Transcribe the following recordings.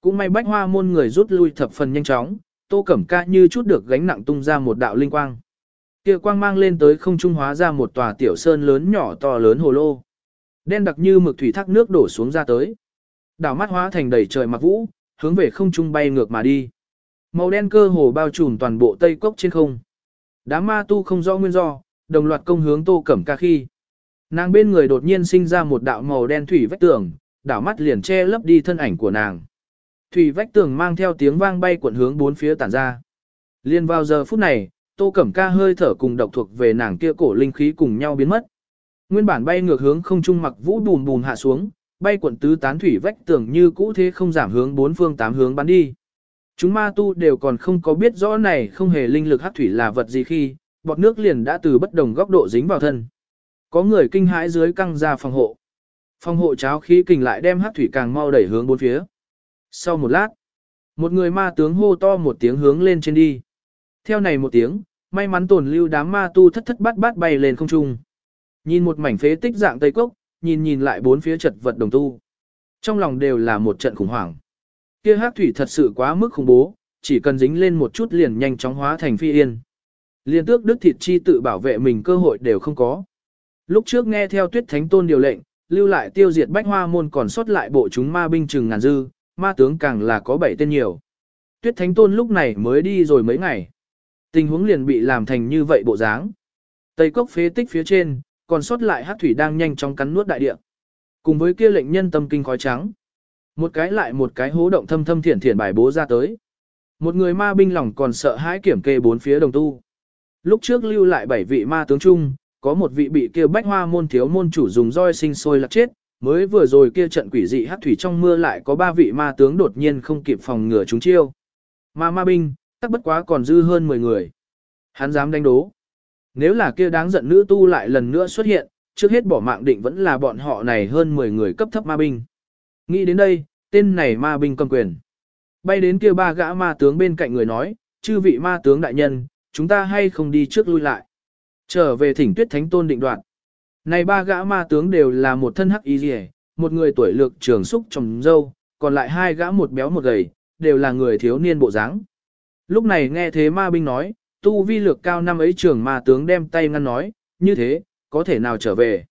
Cũng may bách hoa môn người rút lui thập phần nhanh chóng, tô cẩm ca như chút được gánh nặng tung ra một đạo linh quang. Kia quang mang lên tới không trung hóa ra một tòa tiểu sơn lớn nhỏ to lớn hồ lô. Đen đặc như mực thủy thác nước đổ xuống ra tới. Đảo mắt hóa thành đầy trời mặc vũ, hướng về không trung bay ngược mà đi. Màu đen cơ hồ bao trùm toàn bộ tây cốc trên không. Đám ma tu không rõ nguyên do, đồng loạt công hướng tô cẩm ca khi. Nàng bên người đột nhiên sinh ra một đạo màu đen thủy vách tường, đảo mắt liền che lấp đi thân ảnh của nàng. Thủy vách tường mang theo tiếng vang bay cuộn hướng bốn phía tản ra. Liên vào giờ phút này, tô cẩm ca hơi thở cùng độc thuộc về nàng kia cổ linh khí cùng nhau biến mất. Nguyên bản bay ngược hướng không trung mặc vũ bùn bùn hạ xuống, bay cuộn tứ tán thủy vách tường như cũ thế không giảm hướng bốn phương tám hướng bắn đi. Chúng ma tu đều còn không có biết rõ này không hề linh lực hắc thủy là vật gì khi, bọt nước liền đã từ bất đồng góc độ dính vào thân. Có người kinh hãi dưới căng ra phòng hộ. Phòng hộ cháo khí kình lại đem hắc thủy càng mau đẩy hướng bốn phía. Sau một lát, một người ma tướng hô to một tiếng hướng lên trên đi. Theo này một tiếng, may mắn tồn lưu đám ma tu thất thất bát bát bay lên không trung. Nhìn một mảnh phế tích dạng tây cốc, nhìn nhìn lại bốn phía chật vật đồng tu. Trong lòng đều là một trận khủng hoảng. Kia hắc thủy thật sự quá mức khủng bố, chỉ cần dính lên một chút liền nhanh chóng hóa thành phi yên. Liên tước đức thịt chi tự bảo vệ mình cơ hội đều không có. Lúc trước nghe theo tuyết thánh tôn điều lệnh, lưu lại tiêu diệt bách hoa môn còn sót lại bộ chúng ma binh chừng ngàn dư, ma tướng càng là có bảy tên nhiều. Tuyết thánh tôn lúc này mới đi rồi mấy ngày. Tình huống liền bị làm thành như vậy bộ dáng. Tây cốc phế tích phía trên, còn sót lại hát thủy đang nhanh chóng cắn nuốt đại địa. Cùng với kia lệnh nhân tâm kinh khói trắng. Một cái lại một cái hố động thâm thâm thiển thiển bài bố ra tới. Một người ma binh lòng còn sợ hãi kiểm kê bốn phía đồng tu. Lúc trước lưu lại bảy vị ma tướng chung, có một vị bị kia bách hoa môn thiếu môn chủ dùng roi sinh sôi lạc chết, mới vừa rồi kia trận quỷ dị hát thủy trong mưa lại có ba vị ma tướng đột nhiên không kịp phòng ngừa chúng chiêu. Ma ma binh, tắc bất quá còn dư hơn 10 người. Hắn dám đánh đố. Nếu là kia đáng giận nữ tu lại lần nữa xuất hiện, trước hết bỏ mạng định vẫn là bọn họ này hơn 10 người cấp thấp ma binh. Nghĩ đến đây, tên này ma binh cầm quyền. Bay đến kia ba gã ma tướng bên cạnh người nói, chư vị ma tướng đại nhân, chúng ta hay không đi trước lui lại. Trở về thỉnh tuyết thánh tôn định đoạn. Này ba gã ma tướng đều là một thân hắc y rỉ, một người tuổi lược trường xúc trồng dâu, còn lại hai gã một béo một gầy, đều là người thiếu niên bộ dáng. Lúc này nghe thế ma binh nói, tu vi lược cao năm ấy trưởng ma tướng đem tay ngăn nói, như thế, có thể nào trở về.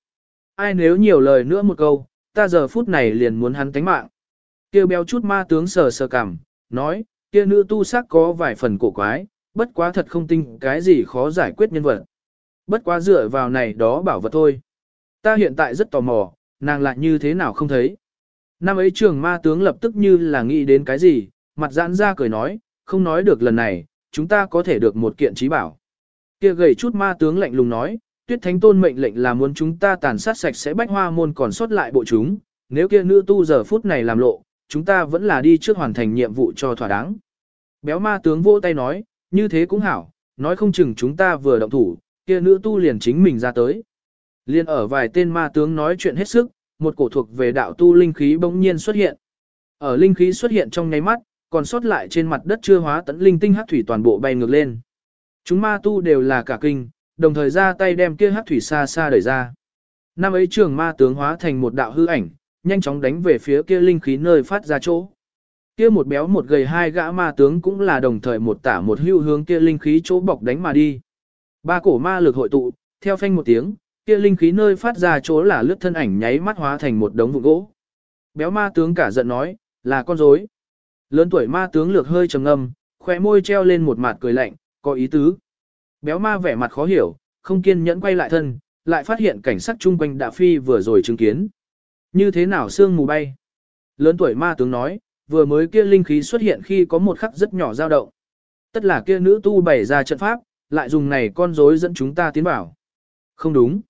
Ai nếu nhiều lời nữa một câu, ta giờ phút này liền muốn hắn tánh mạng. Kêu béo chút ma tướng sờ sờ cằm, nói, kia nữ tu sắc có vài phần cổ quái, bất quá thật không tin cái gì khó giải quyết nhân vật. Bất quá dựa vào này đó bảo vật thôi. Ta hiện tại rất tò mò, nàng lại như thế nào không thấy. Năm ấy trường ma tướng lập tức như là nghĩ đến cái gì, mặt giãn ra cười nói, không nói được lần này, chúng ta có thể được một kiện trí bảo. Kia gầy chút ma tướng lạnh lùng nói, tuyết thánh tôn mệnh lệnh là muốn chúng ta tàn sát sạch sẽ bách hoa môn còn sót lại bộ chúng, nếu kia nữ tu giờ phút này làm lộ, chúng ta vẫn là đi trước hoàn thành nhiệm vụ cho thỏa đáng. Béo ma tướng vỗ tay nói, như thế cũng hảo, nói không chừng chúng ta vừa động thủ, kia nữ tu liền chính mình ra tới. Liên ở vài tên ma tướng nói chuyện hết sức, một cổ thuộc về đạo tu linh khí bỗng nhiên xuất hiện. Ở linh khí xuất hiện trong nháy mắt, còn sót lại trên mặt đất chưa hóa tấn linh tinh hắc thủy toàn bộ bay ngược lên. Chúng ma tu đều là cả kinh, đồng thời ra tay đem kia hắc thủy xa xa đẩy ra. Năm ấy trường ma tướng hóa thành một đạo hư ảnh, nhanh chóng đánh về phía kia linh khí nơi phát ra chỗ. Kia một béo một gầy hai gã ma tướng cũng là đồng thời một tả một hưu hướng kia linh khí chỗ bọc đánh mà đi. Ba cổ ma lực hội tụ, theo phanh một tiếng, kia linh khí nơi phát ra chỗ là lướt thân ảnh nháy mắt hóa thành một đống vụn gỗ. Béo ma tướng cả giận nói, là con rối. Lớn tuổi ma tướng lược hơi trầm ngâm, khóe môi treo lên một mặt cười lạnh, có ý tứ. Béo ma vẻ mặt khó hiểu, không kiên nhẫn quay lại thân, lại phát hiện cảnh sắc chung quanh đã phi vừa rồi chứng kiến. Như thế nào sương mù bay? Lớn tuổi ma tướng nói, vừa mới kia linh khí xuất hiện khi có một khắc rất nhỏ dao động. Tất là kia nữ tu bày ra trận pháp, lại dùng này con rối dẫn chúng ta tiến vào. Không đúng.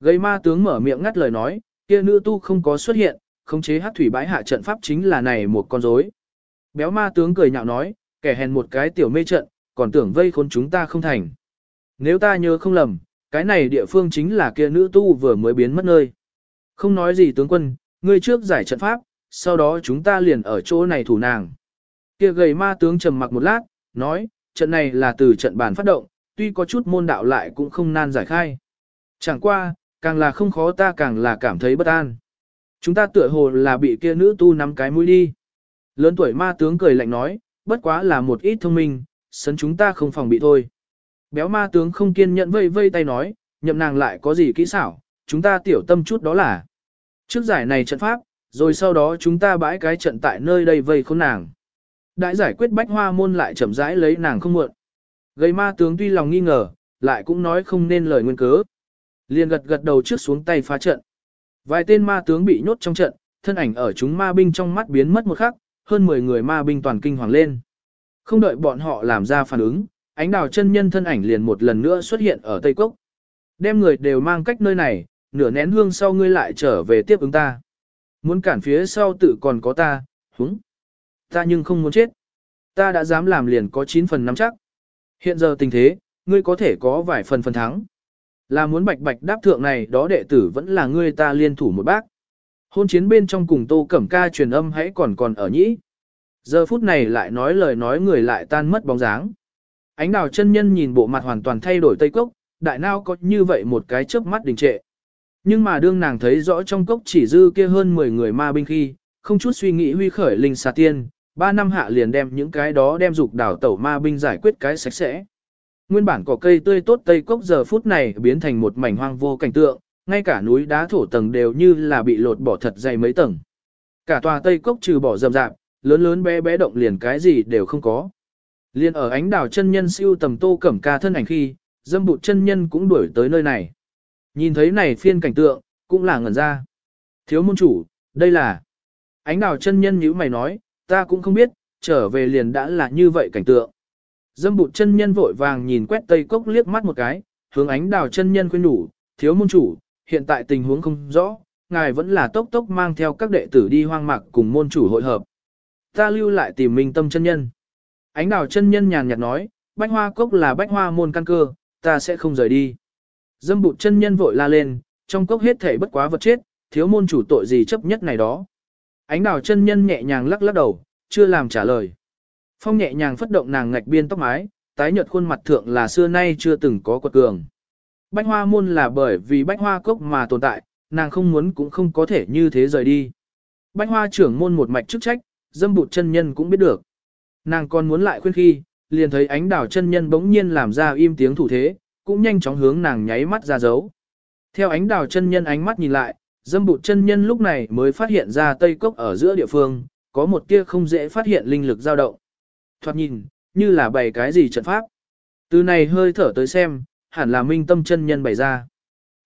Gây ma tướng mở miệng ngắt lời nói, kia nữ tu không có xuất hiện, khống chế hát thủy bãi hạ trận pháp chính là này một con rối. Béo ma tướng cười nhạo nói, kẻ hèn một cái tiểu mê trận, còn tưởng vây khốn chúng ta không thành. Nếu ta nhớ không lầm, cái này địa phương chính là kia nữ tu vừa mới biến mất nơi. Không nói gì tướng quân, ngươi trước giải trận pháp, sau đó chúng ta liền ở chỗ này thủ nàng. Kia gầy ma tướng trầm mặc một lát, nói, trận này là từ trận bàn phát động, tuy có chút môn đạo lại cũng không nan giải khai. Chẳng qua, càng là không khó ta càng là cảm thấy bất an. Chúng ta tựa hồ là bị kia nữ tu nắm cái mũi đi. Lớn tuổi ma tướng cười lạnh nói, bất quá là một ít thông minh, sấn chúng ta không phòng bị thôi. Béo ma tướng không kiên nhẫn vây vây tay nói, nhậm nàng lại có gì kỹ xảo, chúng ta tiểu tâm chút đó là. Trước giải này trận pháp, rồi sau đó chúng ta bãi cái trận tại nơi đây vây khốn nàng. Đại giải quyết bách hoa môn lại chậm rãi lấy nàng không muộn. Gây ma tướng tuy lòng nghi ngờ, lại cũng nói không nên lời nguyên cớ. Liền gật gật đầu trước xuống tay phá trận. Vài tên ma tướng bị nhốt trong trận, thân ảnh ở chúng ma binh trong mắt biến mất một khắc, hơn 10 người ma binh toàn kinh hoàng lên. Không đợi bọn họ làm ra phản ứng, ánh đào chân nhân thân ảnh liền một lần nữa xuất hiện ở Tây Cốc. Đem người đều mang cách nơi này, nửa nén hương sau ngươi lại trở về tiếp ứng ta. Muốn cản phía sau tự còn có ta, húng. Ta nhưng không muốn chết. Ta đã dám làm liền có 9 phần nắm chắc. Hiện giờ tình thế, ngươi có thể có vài phần phần thắng. Là muốn bạch bạch đáp thượng này đó đệ tử vẫn là ngươi ta liên thủ một bác. Hôn chiến bên trong cùng tô cẩm ca truyền âm hãy còn còn ở nhĩ. Giờ phút này lại nói lời nói người lại tan mất bóng dáng. Ánh đào chân nhân nhìn bộ mặt hoàn toàn thay đổi tây cốc, đại nao có như vậy một cái chớp mắt đình trệ. Nhưng mà đương nàng thấy rõ trong cốc chỉ dư kia hơn 10 người ma binh khi, không chút suy nghĩ huy khởi linh xà tiên, ba năm hạ liền đem những cái đó đem dục đảo tẩu ma binh giải quyết cái sạch sẽ. Nguyên bản cỏ cây tươi tốt tây cốc giờ phút này biến thành một mảnh hoang vô cảnh tượng, ngay cả núi đá thổ tầng đều như là bị lột bỏ thật dày mấy tầng. Cả tòa tây cốc trừ bỏ rậm rạp, lớn lớn bé bé động liền cái gì đều không có. Liên ở ánh đảo chân nhân siêu tầm tô cẩm ca thân ảnh khi, dâm bụt chân nhân cũng đuổi tới nơi này. Nhìn thấy này phiên cảnh tượng, cũng là ngẩn ra. Thiếu môn chủ, đây là... Ánh đảo chân nhân như mày nói, ta cũng không biết, trở về liền đã là như vậy cảnh tượng. Dâm bụt chân nhân vội vàng nhìn quét tây cốc liếc mắt một cái, hướng ánh đào chân nhân khuyên đủ, thiếu môn chủ, hiện tại tình huống không rõ, ngài vẫn là tốc tốc mang theo các đệ tử đi hoang mạc cùng môn chủ hội hợp. Ta lưu lại tìm minh tâm chân nhân. Ánh đào chân nhân nhàn nhạt nói, bách hoa cốc là bách hoa môn căn cơ, ta sẽ không rời đi. Dâm bụt chân nhân vội la lên, trong cốc hết thể bất quá vật chết, thiếu môn chủ tội gì chấp nhất này đó. Ánh đào chân nhân nhẹ nhàng lắc lắc đầu, chưa làm trả lời. Phong nhẹ nhàng phất động nàng ngạch biên tóc mái, tái nhợt khuôn mặt thượng là xưa nay chưa từng có quật cường. Bách hoa môn là bởi vì bách hoa cốc mà tồn tại, nàng không muốn cũng không có thể như thế rời đi. Bách hoa trưởng môn một mạch chức trách, dâm bụt chân nhân cũng biết được. Nàng còn muốn lại khuyên khi, liền thấy ánh Đào chân nhân bỗng nhiên làm ra im tiếng thủ thế, cũng nhanh chóng hướng nàng nháy mắt ra dấu. Theo ánh Đào chân nhân ánh mắt nhìn lại, dâm bụt chân nhân lúc này mới phát hiện ra tây cốc ở giữa địa phương, có một tia không dễ phát hiện linh lực dao động. Thoạt nhìn, như là bày cái gì trận pháp. Từ này hơi thở tới xem, hẳn là minh tâm chân nhân bày ra.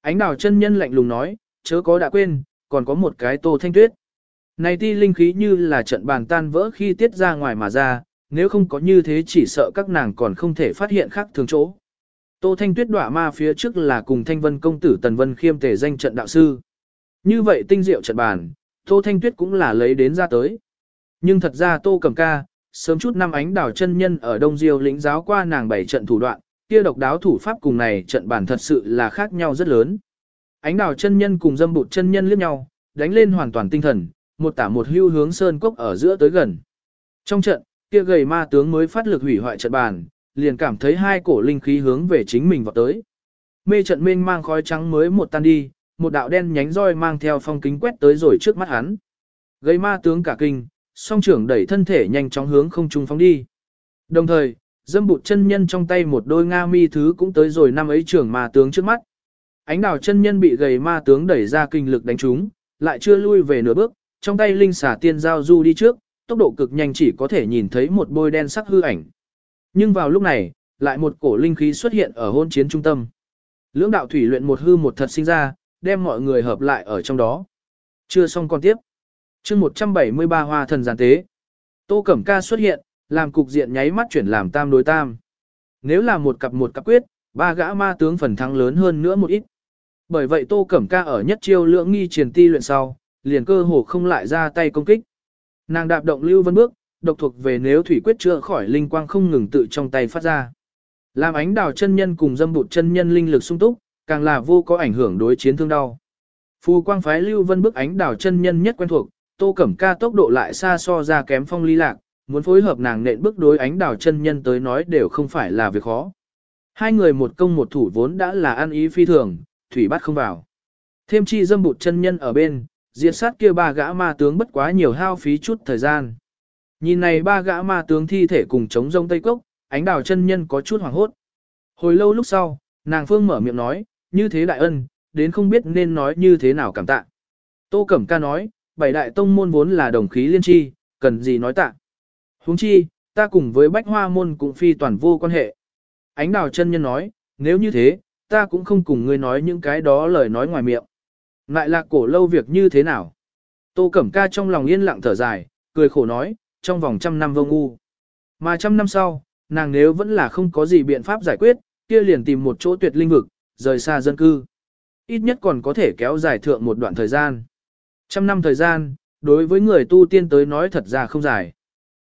Ánh đào chân nhân lạnh lùng nói, chớ có đã quên, còn có một cái tô thanh tuyết. Này ti linh khí như là trận bàn tan vỡ khi tiết ra ngoài mà ra, nếu không có như thế chỉ sợ các nàng còn không thể phát hiện khác thường chỗ. Tô Thanh Tuyết đọa ma phía trước là cùng Thanh Vân công tử Tần Vân khiêm tề danh trận đạo sư. Như vậy tinh diệu trận bàn, Tô Thanh Tuyết cũng là lấy đến ra tới. Nhưng thật ra Tô Cẩm Ca, sớm chút năm ánh đảo chân nhân ở Đông Diêu lĩnh giáo qua nàng bảy trận thủ đoạn, kia độc đáo thủ pháp cùng này trận bản thật sự là khác nhau rất lớn. Ánh đảo chân nhân cùng dâm bụt chân nhân liếc nhau, đánh lên hoàn toàn tinh thần, một tả một hưu hướng sơn cốc ở giữa tới gần. Trong trận, kia gầy ma tướng mới phát lực hủy hoại trận bàn, liền cảm thấy hai cổ linh khí hướng về chính mình vào tới. Mê trận mênh mang khói trắng mới một tan đi, một đạo đen nhánh roi mang theo phong kính quét tới rồi trước mắt hắn. Gầy ma tướng cả kinh, song trưởng đẩy thân thể nhanh chóng hướng không trung phóng đi. Đồng thời, dâm bụt chân nhân trong tay một đôi nga mi thứ cũng tới rồi năm ấy trưởng ma tướng trước mắt. Ánh đào chân nhân bị gầy ma tướng đẩy ra kinh lực đánh trúng, lại chưa lui về nửa bước, trong tay linh xả tiên giao du đi trước, tốc độ cực nhanh chỉ có thể nhìn thấy một bôi đen sắc hư ảnh. Nhưng vào lúc này, lại một cổ linh khí xuất hiện ở hôn chiến trung tâm. Lưỡng đạo thủy luyện một hư một thật sinh ra, đem mọi người hợp lại ở trong đó. Chưa xong còn tiếp chương 173 hoa thần giàn tế. Tô Cẩm Ca xuất hiện, làm cục diện nháy mắt chuyển làm tam đối tam. Nếu là một cặp một cặp quyết, ba gã ma tướng phần thắng lớn hơn nữa một ít. Bởi vậy Tô Cẩm Ca ở nhất chiêu lượng nghi triển ti luyện sau, liền cơ hồ không lại ra tay công kích. Nàng đạp động lưu vân bước, độc thuộc về nếu thủy quyết chưa khỏi linh quang không ngừng tự trong tay phát ra. Làm ánh đào chân nhân cùng dâm bụt chân nhân linh lực sung túc, càng là vô có ảnh hưởng đối chiến thương đau. Phù quang phái lưu vân bức ánh đào chân nhân nhất quen thuộc, Tô Cẩm Ca tốc độ lại xa so ra kém phong ly lạc, muốn phối hợp nàng nện bức đối ánh đào chân nhân tới nói đều không phải là việc khó. Hai người một công một thủ vốn đã là ăn ý phi thường, thủy bắt không vào. Thêm chi dâm bụt chân nhân ở bên, diệt sát kia ba gã ma tướng bất quá nhiều hao phí chút thời gian. Nhìn này ba gã ma tướng thi thể cùng chống rông tây cốc, ánh đào chân nhân có chút hoảng hốt. Hồi lâu lúc sau, nàng phương mở miệng nói, như thế đại ân, đến không biết nên nói như thế nào cảm tạ. Tô Cẩm Ca nói, bảy đại tông môn vốn là đồng khí liên tri, cần gì nói tạ. huống chi, ta cùng với bách hoa môn cũng phi toàn vô quan hệ. Ánh đào chân nhân nói, nếu như thế, ta cũng không cùng ngươi nói những cái đó lời nói ngoài miệng. Lại là cổ lâu việc như thế nào? Tô Cẩm Ca trong lòng yên lặng thở dài, cười khổ nói, trong vòng trăm năm vô ngu. Mà trăm năm sau, nàng nếu vẫn là không có gì biện pháp giải quyết, kia liền tìm một chỗ tuyệt linh vực, rời xa dân cư. Ít nhất còn có thể kéo dài thượng một đoạn thời gian. Trăm năm thời gian, đối với người tu tiên tới nói thật ra không dài.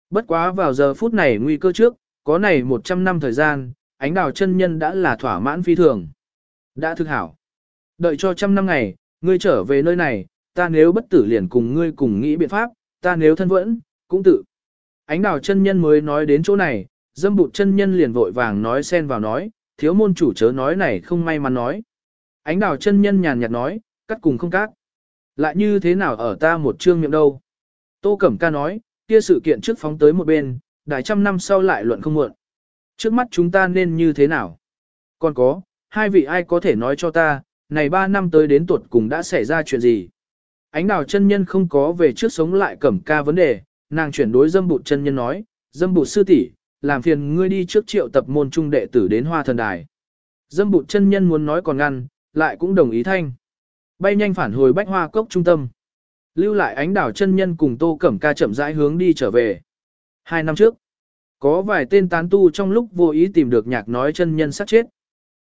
Bất quá vào giờ phút này nguy cơ trước, có này một trăm năm thời gian, ánh đào chân nhân đã là thỏa mãn phi thường. Đã thực hảo. Đợi cho trăm năm ngày, ngươi trở về nơi này, ta nếu bất tử liền cùng ngươi cùng nghĩ biện pháp, ta nếu thân vẫn, cũng tự. Ánh đào chân nhân mới nói đến chỗ này, dâm bụt chân nhân liền vội vàng nói xen vào nói, thiếu môn chủ chớ nói này không may mắn nói. Ánh đào chân nhân nhàn nhạt nói, cắt cùng không cắt. Lại như thế nào ở ta một chương miệng đâu. Tô Cẩm Ca nói, kia sự kiện trước phóng tới một bên, đại trăm năm sau lại luận không muộn. Trước mắt chúng ta nên như thế nào? Còn có, hai vị ai có thể nói cho ta, này ba năm tới đến tuột cùng đã xảy ra chuyện gì? Ánh đào chân nhân không có về trước sống lại Cẩm Ca vấn đề, nàng chuyển đối dâm bụt chân nhân nói, dâm bụt sư tỷ, làm phiền ngươi đi trước triệu tập môn trung đệ tử đến hoa thần đài. Dâm bụt chân nhân muốn nói còn ngăn, lại cũng đồng ý thanh. Bay nhanh phản hồi bách hoa cốc trung tâm. Lưu lại ánh đảo chân nhân cùng tô cẩm ca chậm rãi hướng đi trở về. Hai năm trước, có vài tên tán tu trong lúc vô ý tìm được nhạc nói chân nhân sát chết.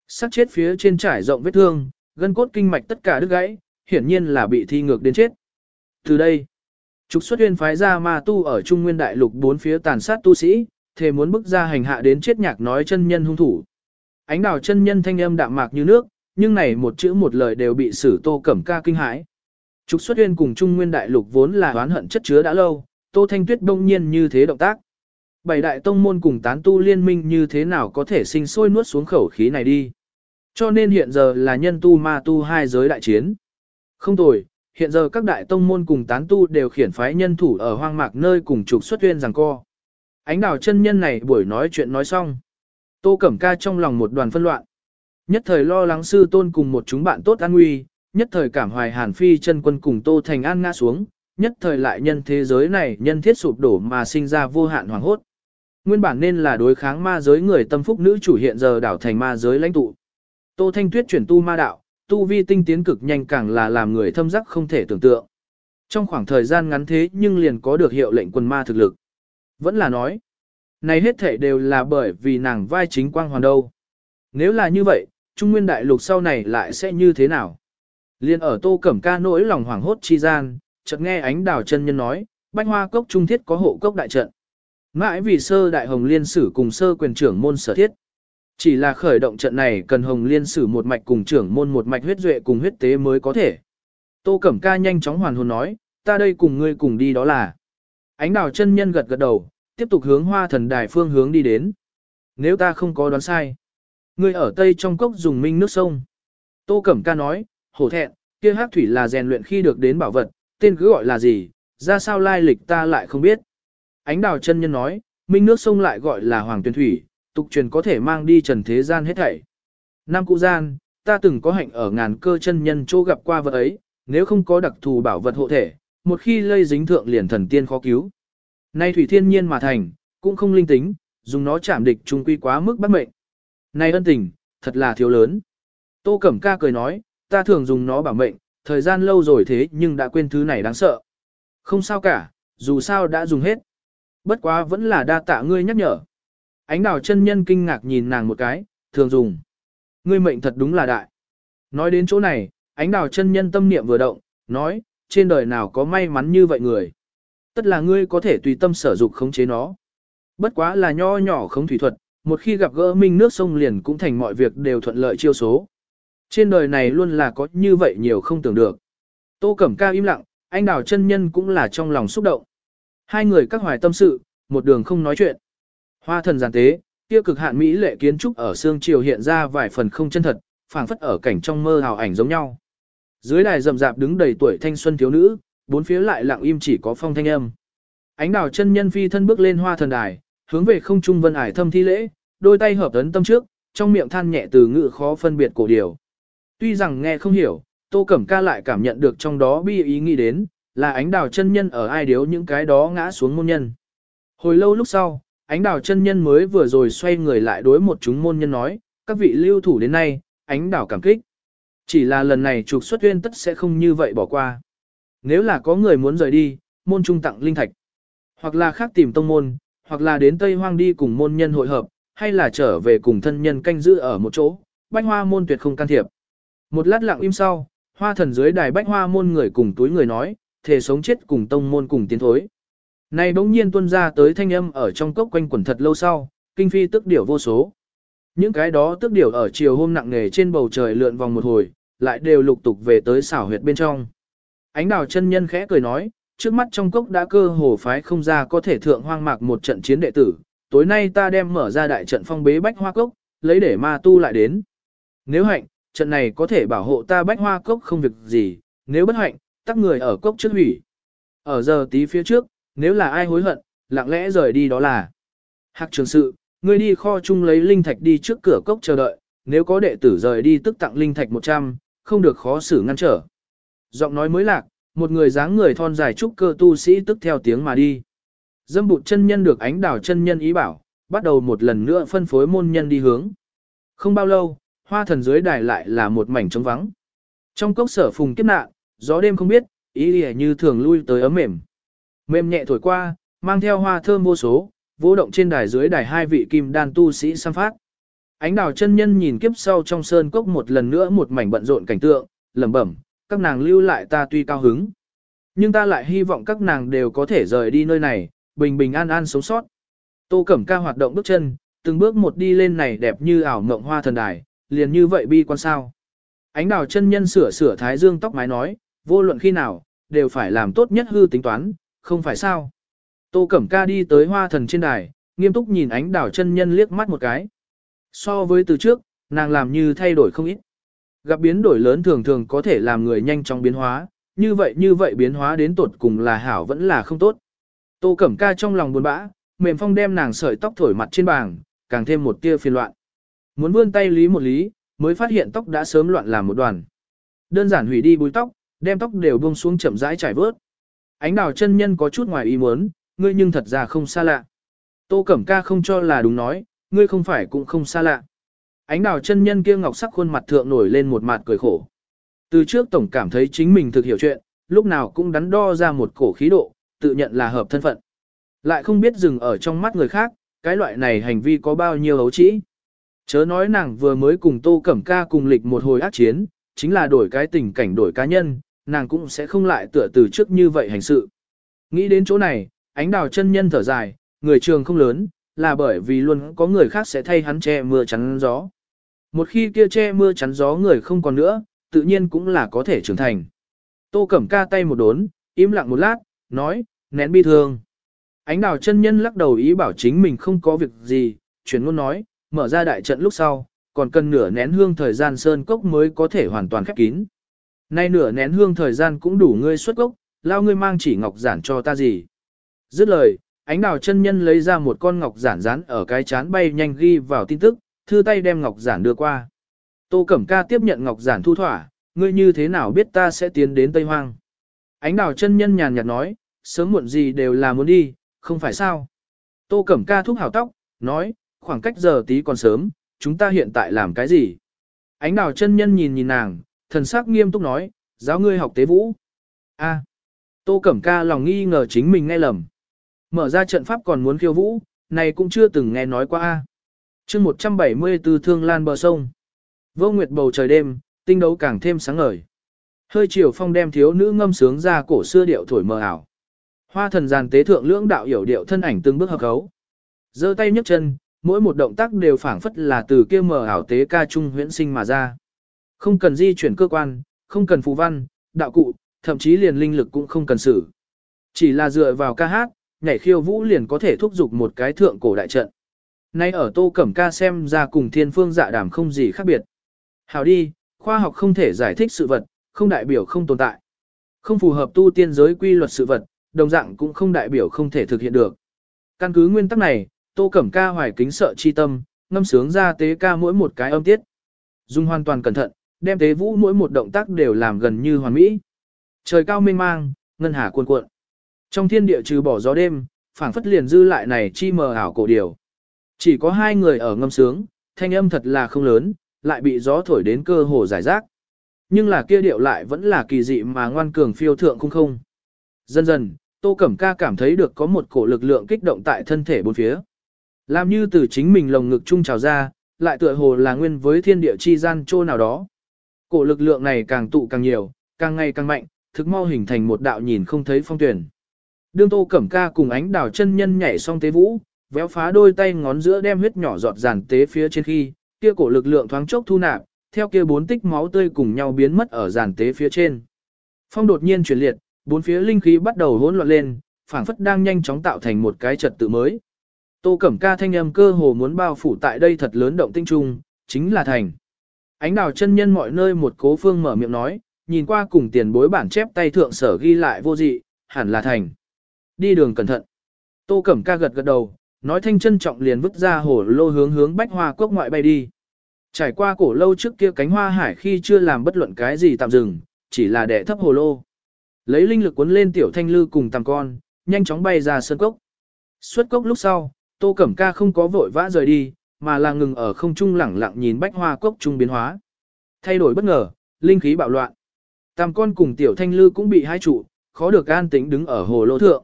Sát chết phía trên trải rộng vết thương, gân cốt kinh mạch tất cả đứt gãy, hiển nhiên là bị thi ngược đến chết. Từ đây, Trục xuất huyên phái ra ma tu ở Trung Nguyên Đại Lục bốn phía tàn sát tu sĩ, thề muốn bức ra hành hạ đến chết nhạc nói chân nhân hung thủ. Ánh đào chân nhân thanh âm đạm mạc như nước, nhưng này một chữ một lời đều bị sử tô cẩm ca kinh hãi. Trục xuất huyên cùng Trung Nguyên Đại Lục vốn là oán hận chất chứa đã lâu, tô thanh tuyết đông nhiên như thế động tác. Bảy đại tông môn cùng tán tu liên minh như thế nào có thể sinh sôi nuốt xuống khẩu khí này đi. Cho nên hiện giờ là nhân tu ma tu hai giới đại chiến. Không tồi, hiện giờ các đại tông môn cùng tán tu đều khiển phái nhân thủ ở hoang mạc nơi cùng trục xuất huyên rằng co. Ánh đào chân nhân này buổi nói chuyện nói xong. Tô Cẩm Ca trong lòng một đoàn phân loạn. Nhất thời lo lắng sư tôn cùng một chúng bạn tốt an nguy, nhất thời cảm hoài hàn phi chân quân cùng Tô Thành An ngã xuống, nhất thời lại nhân thế giới này nhân thiết sụp đổ mà sinh ra vô hạn hoàng hốt. Nguyên bản nên là đối kháng ma giới người tâm phúc nữ chủ hiện giờ đảo thành ma giới lãnh tụ. Tô Thanh Tuyết chuyển tu ma đạo, tu vi tinh tiến cực nhanh càng là làm người thâm giác không thể tưởng tượng. Trong khoảng thời gian ngắn thế nhưng liền có được hiệu lệnh quân ma thực lực. Vẫn là nói, này hết thể đều là bởi vì nàng vai chính quang hoàn đâu. Nếu là như vậy, Trung Nguyên Đại Lục sau này lại sẽ như thế nào? Liên ở tô cẩm ca nỗi lòng hoảng hốt chi gian, chợt nghe ánh đào chân nhân nói, bách hoa cốc trung thiết có hộ cốc đại trận. Mãi vì sơ đại hồng liên sử cùng sơ quyền trưởng môn sở thiết. Chỉ là khởi động trận này cần Hồng Liên sử một mạch cùng trưởng môn một mạch huyết duệ cùng huyết tế mới có thể. Tô Cẩm Ca nhanh chóng hoàn hồn nói, ta đây cùng ngươi cùng đi đó là. Ánh đào chân nhân gật gật đầu, tiếp tục hướng hoa thần đài phương hướng đi đến. Nếu ta không có đoán sai, ngươi ở tây trong cốc dùng minh nước sông. Tô Cẩm Ca nói, hổ thẹn, kia hắc thủy là rèn luyện khi được đến bảo vật, tên cứ gọi là gì, ra sao lai lịch ta lại không biết. Ánh đào chân nhân nói, minh nước sông lại gọi là hoàng tuyên thủy, tục truyền có thể mang đi trần thế gian hết thảy. Nam cụ gian, ta từng có hạnh ở ngàn cơ chân nhân chỗ gặp qua vật ấy, nếu không có đặc thù bảo vật hộ thể, một khi lây dính thượng liền thần tiên khó cứu. Nay thủy thiên nhiên mà thành, cũng không linh tính, dùng nó chạm địch trung quy quá mức bắt mệnh. nay ân tình, thật là thiếu lớn. Tô Cẩm Ca cười nói, ta thường dùng nó bảo mệnh, thời gian lâu rồi thế nhưng đã quên thứ này đáng sợ. Không sao cả, dù sao đã dùng hết. Bất quá vẫn là đa tạ ngươi nhắc nhở. Ánh đào chân nhân kinh ngạc nhìn nàng một cái, thường dùng. Ngươi mệnh thật đúng là đại. Nói đến chỗ này, ánh đào chân nhân tâm niệm vừa động, nói, trên đời nào có may mắn như vậy người. Tất là ngươi có thể tùy tâm sở dục khống chế nó. Bất quá là nho nhỏ không thủy thuật, một khi gặp gỡ minh nước sông liền cũng thành mọi việc đều thuận lợi chiêu số. Trên đời này luôn là có như vậy nhiều không tưởng được. Tô Cẩm Ca im lặng, anh đào chân nhân cũng là trong lòng xúc động. Hai người các hoài tâm sự, một đường không nói chuyện. Hoa thần giàn tế, kia cực hạn mỹ lệ kiến trúc ở xương triều hiện ra vài phần không chân thật, phảng phất ở cảnh trong mơ hào ảnh giống nhau. Dưới đài rậm rạp đứng đầy tuổi thanh xuân thiếu nữ, bốn phía lại lặng im chỉ có phong thanh âm. Ánh đào chân nhân phi thân bước lên hoa thần đài, hướng về không trung vân ải thâm thi lễ, đôi tay hợp ấn tâm trước, trong miệng than nhẹ từ ngữ khó phân biệt cổ điều. Tuy rằng nghe không hiểu, Tô Cẩm Ca lại cảm nhận được trong đó bi ý nghĩ đến, là ánh đào chân nhân ở ai điếu những cái đó ngã xuống môn nhân. Hồi lâu lúc sau, ánh đào chân nhân mới vừa rồi xoay người lại đối một chúng môn nhân nói, các vị lưu thủ đến nay, ánh đào cảm kích. Chỉ là lần này trục xuất uyên tất sẽ không như vậy bỏ qua. Nếu là có người muốn rời đi, môn trung tặng linh thạch, hoặc là khác tìm tông môn, hoặc là đến Tây Hoang đi cùng môn nhân hội hợp, hay là trở về cùng thân nhân canh giữ ở một chỗ, bách hoa môn tuyệt không can thiệp. Một lát lặng im sau, hoa thần dưới đài bách hoa môn người cùng túi người nói, thể sống chết cùng tông môn cùng tiến thối. Này bỗng nhiên tuân ra tới thanh âm ở trong cốc quanh quẩn thật lâu sau, kinh phi tức điểu vô số. Những cái đó tức điểu ở chiều hôm nặng nề trên bầu trời lượn vòng một hồi, lại đều lục tục về tới xảo huyệt bên trong. Ánh đào chân nhân khẽ cười nói, trước mắt trong cốc đã cơ hồ phái không ra có thể thượng hoang mạc một trận chiến đệ tử, tối nay ta đem mở ra đại trận phong bế bách hoa cốc, lấy để ma tu lại đến. Nếu hạnh, trận này có thể bảo hộ ta bách hoa cốc không việc gì, nếu bất hạnh, tắc người ở cốc trước hủy. Ở giờ tí phía trước, nếu là ai hối hận, lặng lẽ rời đi đó là. Hạc trường sự, ngươi đi kho chung lấy linh thạch đi trước cửa cốc chờ đợi, nếu có đệ tử rời đi tức tặng linh thạch 100, không được khó xử ngăn trở. Giọng nói mới lạc, một người dáng người thon dài trúc cơ tu sĩ tức theo tiếng mà đi. Dâm bụt chân nhân được ánh đảo chân nhân ý bảo, bắt đầu một lần nữa phân phối môn nhân đi hướng. Không bao lâu, hoa thần dưới đài lại là một mảnh trống vắng. Trong cốc sở phùng kiếp nạn, gió đêm không biết, ý lìa như thường lui tới ấm mềm. Mềm nhẹ thổi qua, mang theo hoa thơm vô số, vô động trên đài dưới đài hai vị kim đan tu sĩ xăm phát. Ánh đào chân nhân nhìn kiếp sau trong sơn cốc một lần nữa một mảnh bận rộn cảnh tượng, lẩm bẩm, các nàng lưu lại ta tuy cao hứng. Nhưng ta lại hy vọng các nàng đều có thể rời đi nơi này, bình bình an an sống sót. Tô Cẩm Ca hoạt động bước chân, từng bước một đi lên này đẹp như ảo mộng hoa thần đài, liền như vậy bi quan sao. Ánh đào chân nhân sửa sửa thái dương tóc mái nói, vô luận khi nào, đều phải làm tốt nhất hư tính toán, không phải sao. Tô Cẩm Ca đi tới hoa thần trên đài, nghiêm túc nhìn ánh đảo chân nhân liếc mắt một cái. So với từ trước, nàng làm như thay đổi không ít. Gặp biến đổi lớn thường thường có thể làm người nhanh chóng biến hóa, như vậy như vậy biến hóa đến tột cùng là hảo vẫn là không tốt. Tô Cẩm Ca trong lòng buồn bã, mềm phong đem nàng sợi tóc thổi mặt trên bàn, càng thêm một tia phiền loạn. Muốn vươn tay lý một lý, mới phát hiện tóc đã sớm loạn làm một đoàn. Đơn giản hủy đi búi tóc, đem tóc đều buông xuống chậm rãi trải vớt. Ánh đào chân nhân có chút ngoài ý muốn, ngươi nhưng thật ra không xa lạ. Tô Cẩm Ca không cho là đúng nói, ngươi không phải cũng không xa lạ. Ánh đào chân nhân kia ngọc sắc khuôn mặt thượng nổi lên một mặt cười khổ. Từ trước tổng cảm thấy chính mình thực hiểu chuyện, lúc nào cũng đắn đo ra một cổ khí độ, tự nhận là hợp thân phận. Lại không biết dừng ở trong mắt người khác, cái loại này hành vi có bao nhiêu hấu trĩ. Chớ nói nàng vừa mới cùng Tô Cẩm Ca cùng lịch một hồi ác chiến, chính là đổi cái tình cảnh đổi cá nhân, nàng cũng sẽ không lại tựa từ trước như vậy hành sự. Nghĩ đến chỗ này, ánh đào chân nhân thở dài, người trường không lớn, là bởi vì luôn có người khác sẽ thay hắn che mưa chắn gió. Một khi kia che mưa chắn gió người không còn nữa, tự nhiên cũng là có thể trưởng thành. Tô Cẩm Ca tay một đốn, im lặng một lát, nói, nén bi thương. Ánh đào chân nhân lắc đầu ý bảo chính mình không có việc gì, chuyển ngôn nói, mở ra đại trận lúc sau, còn cần nửa nén hương thời gian sơn cốc mới có thể hoàn toàn khép kín. Nay nửa nén hương thời gian cũng đủ ngươi xuất cốc, lao ngươi mang chỉ ngọc giản cho ta gì. Dứt lời, ánh đào chân nhân lấy ra một con ngọc giản rán ở cái chán bay nhanh ghi vào tin tức, thư tay đem ngọc giản đưa qua. Tô Cẩm Ca tiếp nhận ngọc giản thu thỏa, ngươi như thế nào biết ta sẽ tiến đến Tây Hoang. Ánh đào chân nhân nhàn nhạt nói, sớm muộn gì đều là muốn đi, không phải sao. Tô Cẩm Ca thúc hào tóc, nói, khoảng cách giờ tí còn sớm, chúng ta hiện tại làm cái gì? Ánh đào chân nhân nhìn nhìn nàng, thần sắc nghiêm túc nói, giáo ngươi học tế vũ. A. Tô Cẩm Ca lòng nghi ngờ chính mình nghe lầm. Mở ra trận pháp còn muốn khiêu vũ, này cũng chưa từng nghe nói qua A. chương 174 Thương Lan bờ sông. Vô nguyệt bầu trời đêm, tinh đấu càng thêm sáng ngời. Hơi chiều phong đem thiếu nữ ngâm sướng ra cổ xưa điệu thổi mờ ảo. Hoa thần giàn tế thượng lưỡng đạo hiểu điệu thân ảnh từng bước hợp cấu. giơ tay nhấc chân, mỗi một động tác đều phảng phất là từ kia mờ ảo tế ca trung huyễn sinh mà ra. Không cần di chuyển cơ quan, không cần phù văn, đạo cụ, thậm chí liền linh lực cũng không cần sử, Chỉ là dựa vào ca hát, nhảy khiêu vũ liền có thể thúc giục một cái thượng cổ đại trận. Nay ở tô cẩm ca xem ra cùng thiên phương dạ đàm không gì khác biệt. Hào đi, khoa học không thể giải thích sự vật, không đại biểu không tồn tại. Không phù hợp tu tiên giới quy luật sự vật, đồng dạng cũng không đại biểu không thể thực hiện được. Căn cứ nguyên tắc này, Tô Cẩm Ca hoài kính sợ chi tâm, ngâm sướng ra tế ca mỗi một cái âm tiết. Dung hoàn toàn cẩn thận, đem tế vũ mỗi một động tác đều làm gần như hoàn mỹ. Trời cao mênh mang, ngân hà cuồn cuộn. Trong thiên địa trừ bỏ gió đêm, phảng phất liền dư lại này chi mờ ảo cổ điều. Chỉ có hai người ở ngâm sướng, thanh âm thật là không lớn, lại bị gió thổi đến cơ hồ giải rác. Nhưng là kia điệu lại vẫn là kỳ dị mà ngoan cường phiêu thượng không không. Dần dần, Tô Cẩm Ca cảm thấy được có một cổ lực lượng kích động tại thân thể bốn phía. Làm như từ chính mình lồng ngực trung trào ra, lại tựa hồ là nguyên với thiên địa chi gian trô nào đó. Cổ lực lượng này càng tụ càng nhiều, càng ngày càng mạnh, thực mau hình thành một đạo nhìn không thấy phong tuyển. Đương Tô Cẩm Ca cùng ánh đào chân nhân nhảy xong tế vũ, véo phá đôi tay ngón giữa đem huyết nhỏ giọt giàn tế phía trên khi, kia cổ lực lượng thoáng chốc thu nạp, theo kia bốn tích máu tươi cùng nhau biến mất ở giàn tế phía trên. Phong đột nhiên chuyển liệt, bốn phía linh khí bắt đầu hỗn loạn lên, phảng phất đang nhanh chóng tạo thành một cái trật tự mới. Tô Cẩm Ca thanh âm cơ hồ muốn bao phủ tại đây thật lớn động tinh trung, chính là thành. Ánh đào chân nhân mọi nơi một cố phương mở miệng nói, nhìn qua cùng tiền bối bản chép tay thượng sở ghi lại vô dị, hẳn là thành. Đi đường cẩn thận. Tô Cẩm Ca gật gật đầu, nói thanh chân trọng liền vứt ra hổ lô hướng hướng bách hoa cốc ngoại bay đi. Trải qua cổ lâu trước kia cánh hoa hải khi chưa làm bất luận cái gì tạm dừng, chỉ là đẻ thấp hồ lô. Lấy linh lực cuốn lên tiểu thanh lư cùng tầm con, nhanh chóng bay ra sân cốc. Xuất cốc lúc sau, Tô Cẩm Ca không có vội vã rời đi, mà là ngừng ở không trung lẳng lặng nhìn bách hoa cốc trung biến hóa. Thay đổi bất ngờ, linh khí bạo loạn. Tam con cùng tiểu thanh lư cũng bị hai trụ, khó được an tĩnh đứng ở hồ lô thượng.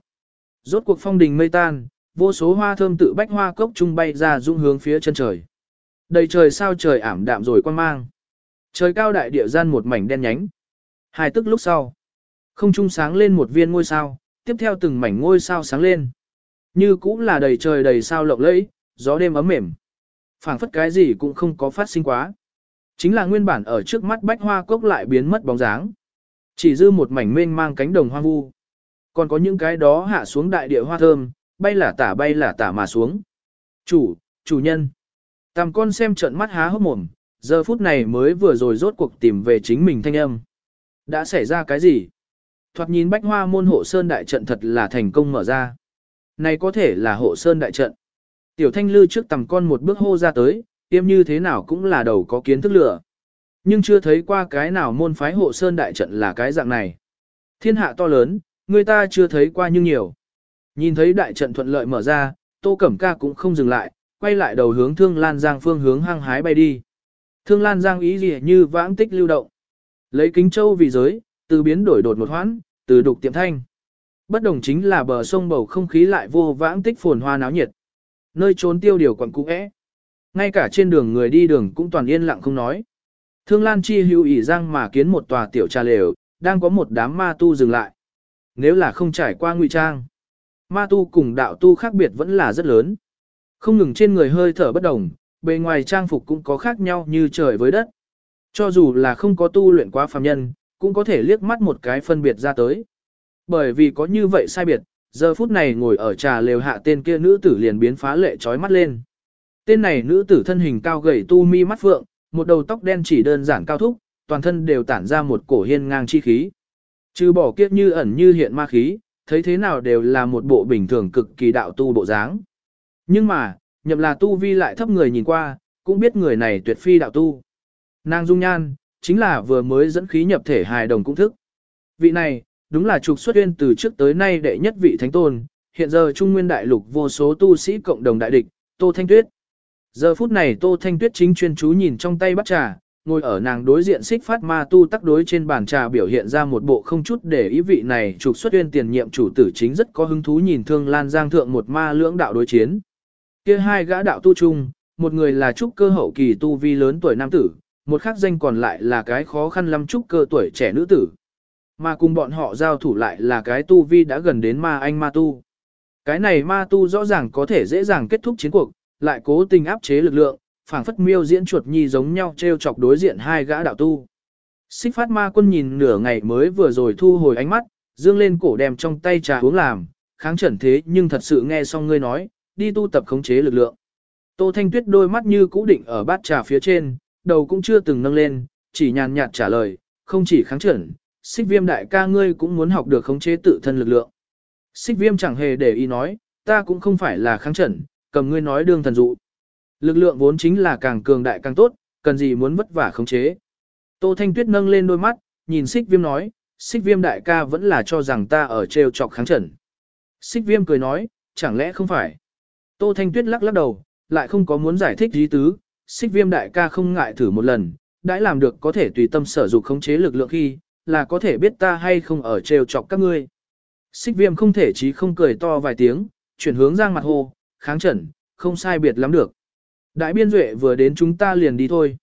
Rốt cuộc phong đình mây tan, vô số hoa thơm tự bách hoa cốc trung bay ra dung hướng phía chân trời. Đầy trời sao trời ảm đạm rồi quan mang. Trời cao đại địa gian một mảnh đen nhánh. Hai tức lúc sau, không trung sáng lên một viên ngôi sao, tiếp theo từng mảnh ngôi sao sáng lên. Như cũng là đầy trời đầy sao lộng lẫy, gió đêm ấm mềm. phảng phất cái gì cũng không có phát sinh quá. Chính là nguyên bản ở trước mắt bách hoa cốc lại biến mất bóng dáng. Chỉ dư một mảnh mênh mang cánh đồng hoang vu. Còn có những cái đó hạ xuống đại địa hoa thơm, bay là tả bay là tả mà xuống. Chủ, chủ nhân. Tam con xem trận mắt há hốc mồm, giờ phút này mới vừa rồi rốt cuộc tìm về chính mình thanh âm. Đã xảy ra cái gì? Thoạt nhìn bách hoa môn hộ sơn đại trận thật là thành công mở ra. Này có thể là hộ sơn đại trận. Tiểu thanh lư trước tầm con một bước hô ra tới, tiêm như thế nào cũng là đầu có kiến thức lửa. Nhưng chưa thấy qua cái nào môn phái hộ sơn đại trận là cái dạng này. Thiên hạ to lớn, người ta chưa thấy qua nhưng nhiều. Nhìn thấy đại trận thuận lợi mở ra, Tô Cẩm Ca cũng không dừng lại, quay lại đầu hướng Thương Lan Giang phương hướng hăng hái bay đi. Thương Lan Giang ý gì như vãng tích lưu động. Lấy kính châu vì giới, từ biến đổi đột một hoãn, từ đục tiệm thanh. Bất đồng chính là bờ sông bầu không khí lại vô vãng tích phồn hoa náo nhiệt. Nơi trốn tiêu điều quận cũ é. Ngay cả trên đường người đi đường cũng toàn yên lặng không nói. Thương Lan Chi hữu ỉ giang mà kiến một tòa tiểu trà lều, đang có một đám ma tu dừng lại. Nếu là không trải qua ngụy trang, ma tu cùng đạo tu khác biệt vẫn là rất lớn. Không ngừng trên người hơi thở bất đồng, bề ngoài trang phục cũng có khác nhau như trời với đất. Cho dù là không có tu luyện quá phàm nhân, cũng có thể liếc mắt một cái phân biệt ra tới. Bởi vì có như vậy sai biệt, giờ phút này ngồi ở trà lều hạ tên kia nữ tử liền biến phá lệ trói mắt lên. Tên này nữ tử thân hình cao gầy tu mi mắt phượng, một đầu tóc đen chỉ đơn giản cao thúc, toàn thân đều tản ra một cổ hiên ngang chi khí. Trừ bỏ kiếp như ẩn như hiện ma khí, thấy thế nào đều là một bộ bình thường cực kỳ đạo tu bộ dáng. Nhưng mà, nhậm là tu vi lại thấp người nhìn qua, cũng biết người này tuyệt phi đạo tu. Nàng dung nhan, chính là vừa mới dẫn khí nhập thể hài đồng cũng thức. Vị này, đúng là trục xuất uyên từ trước tới nay đệ nhất vị thánh tôn, hiện giờ trung nguyên đại lục vô số tu sĩ cộng đồng đại địch, Tô Thanh Tuyết. Giờ phút này Tô Thanh Tuyết chính chuyên chú nhìn trong tay bắt trà, ngồi ở nàng đối diện xích phát ma tu tắc đối trên bàn trà biểu hiện ra một bộ không chút để ý vị này trục xuất tuyên tiền nhiệm chủ tử chính rất có hứng thú nhìn thương lan giang thượng một ma lưỡng đạo đối chiến. kia hai gã đạo tu chung, một người là trúc cơ hậu kỳ tu vi lớn tuổi nam tử, một khác danh còn lại là cái khó khăn lắm trúc cơ tuổi trẻ nữ tử. Mà cùng bọn họ giao thủ lại là cái tu vi đã gần đến ma anh ma tu. Cái này ma tu rõ ràng có thể dễ dàng kết thúc chiến cuộc, lại cố tình áp chế lực lượng, phảng phất miêu diễn chuột nhi giống nhau treo chọc đối diện hai gã đạo tu. Xích phát ma quân nhìn nửa ngày mới vừa rồi thu hồi ánh mắt, dương lên cổ đem trong tay trà uống làm, kháng trần thế nhưng thật sự nghe xong ngươi nói, đi tu tập khống chế lực lượng. Tô Thanh Tuyết đôi mắt như cũ định ở bát trà phía trên, đầu cũng chưa từng nâng lên, chỉ nhàn nhạt trả lời, không chỉ kháng trần, xích viêm đại ca ngươi cũng muốn học được khống chế tự thân lực lượng. Xích viêm chẳng hề để ý nói, ta cũng không phải là kháng trận, cầm ngươi nói đương thần dụ. Lực lượng vốn chính là càng cường đại càng tốt, cần gì muốn vất vả khống chế. Tô Thanh Tuyết nâng lên đôi mắt, nhìn xích viêm nói, xích viêm đại ca vẫn là cho rằng ta ở trêu chọc kháng trận. Xích viêm cười nói, chẳng lẽ không phải. Tô Thanh Tuyết lắc lắc đầu, lại không có muốn giải thích ý tứ, xích viêm đại ca không ngại thử một lần, đã làm được có thể tùy tâm sở dục khống chế lực lượng khi, là có thể biết ta hay không ở trêu chọc các ngươi. Xích viêm không thể chí không cười to vài tiếng, chuyển hướng giang mặt hồ, kháng trận, không sai biệt lắm được. Đại biên duệ vừa đến chúng ta liền đi thôi.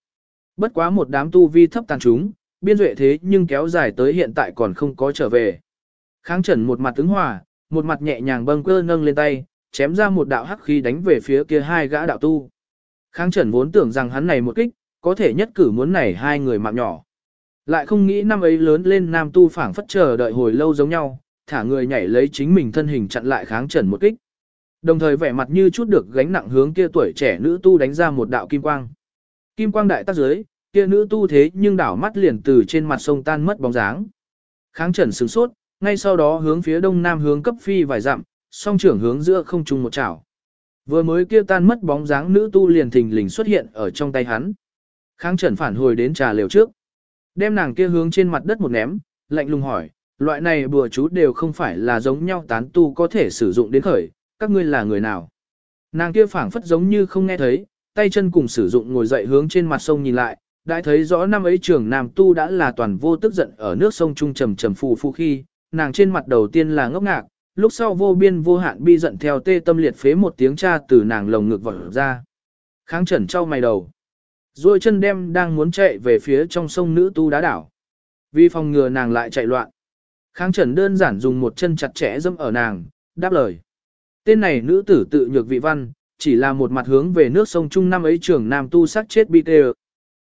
Bất quá một đám tu vi thấp tàn chúng, biên duệ thế nhưng kéo dài tới hiện tại còn không có trở về. Kháng trần một mặt ứng hòa, một mặt nhẹ nhàng bâng cơ nâng lên tay, chém ra một đạo hắc khí đánh về phía kia hai gã đạo tu. Kháng trần vốn tưởng rằng hắn này một kích, có thể nhất cử muốn này hai người mạng nhỏ. Lại không nghĩ năm ấy lớn lên nam tu phảng phất chờ đợi hồi lâu giống nhau, thả người nhảy lấy chính mình thân hình chặn lại kháng trần một kích. Đồng thời vẻ mặt như chút được gánh nặng hướng kia tuổi trẻ nữ tu đánh ra một đạo kim quang. Kim quang đại tác giới, kia nữ tu thế nhưng đảo mắt liền từ trên mặt sông tan mất bóng dáng. Kháng trần sửng sốt, ngay sau đó hướng phía đông nam hướng cấp phi vài dặm, song trưởng hướng giữa không trung một chảo. Vừa mới kia tan mất bóng dáng nữ tu liền thình lình xuất hiện ở trong tay hắn. Kháng trần phản hồi đến trà liều trước. Đem nàng kia hướng trên mặt đất một ném, lạnh lùng hỏi, loại này bùa chú đều không phải là giống nhau tán tu có thể sử dụng đến khởi, các ngươi là người nào? Nàng kia phảng phất giống như không nghe thấy, tay chân cùng sử dụng ngồi dậy hướng trên mặt sông nhìn lại, đã thấy rõ năm ấy trưởng nam tu đã là toàn vô tức giận ở nước sông trung trầm trầm phù phù khi, nàng trên mặt đầu tiên là ngốc ngạc, lúc sau vô biên vô hạn bi giận theo tê tâm liệt phế một tiếng cha từ nàng lồng ngực vọt ra. Kháng trần trao mày đầu. Rồi chân đem đang muốn chạy về phía trong sông nữ tu đá đảo. Vì phòng ngừa nàng lại chạy loạn. Kháng trần đơn giản dùng một chân chặt chẽ dâm ở nàng, đáp lời. Tên này nữ tử tự nhược vị văn, chỉ là một mặt hướng về nước sông Trung năm ấy trưởng nam tu sắc chết bi tê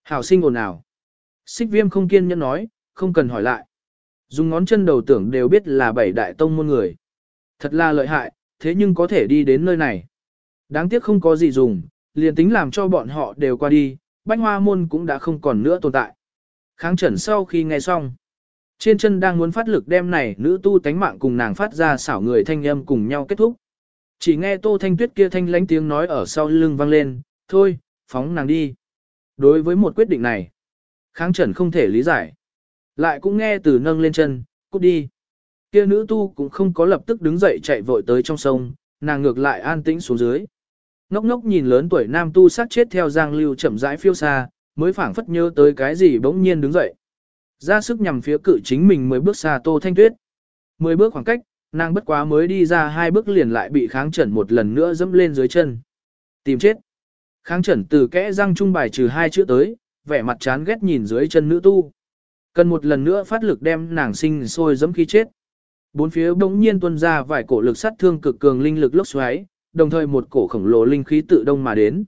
Hảo sinh ồn ào. Xích viêm không kiên nhẫn nói, không cần hỏi lại. Dùng ngón chân đầu tưởng đều biết là bảy đại tông môn người. Thật là lợi hại, thế nhưng có thể đi đến nơi này. Đáng tiếc không có gì dùng, liền tính làm cho bọn họ đều qua đi, bách hoa môn cũng đã không còn nữa tồn tại. Kháng trần sau khi nghe xong. Trên chân đang muốn phát lực đem này nữ tu tánh mạng cùng nàng phát ra xảo người thanh âm cùng nhau kết thúc. Chỉ nghe Tô Thanh Tuyết kia thanh lánh tiếng nói ở sau lưng vang lên, thôi, phóng nàng đi. Đối với một quyết định này, kháng trần không thể lý giải. Lại cũng nghe từ nâng lên chân, cút đi. Kia nữ tu cũng không có lập tức đứng dậy chạy vội tới trong sông, nàng ngược lại an tĩnh xuống dưới. Ngốc ngốc nhìn lớn tuổi nam tu sát chết theo giang lưu chậm rãi phiêu xa, mới phảng phất nhớ tới cái gì bỗng nhiên đứng dậy. Ra sức nhằm phía cự chính mình mới bước xa Tô Thanh Tuyết. Mười bước khoảng cách, nàng bất quá mới đi ra hai bước liền lại bị kháng trần một lần nữa dẫm lên dưới chân. Tìm chết. Kháng trần từ kẽ răng trung bài trừ hai chữ tới, vẻ mặt chán ghét nhìn dưới chân nữ tu. Cần một lần nữa phát lực đem nàng sinh sôi dẫm khi chết. Bốn phía bỗng nhiên tuôn ra vài cổ lực sát thương cực cường linh lực lốc xoáy, đồng thời một cổ khổng lồ linh khí tự đông mà đến.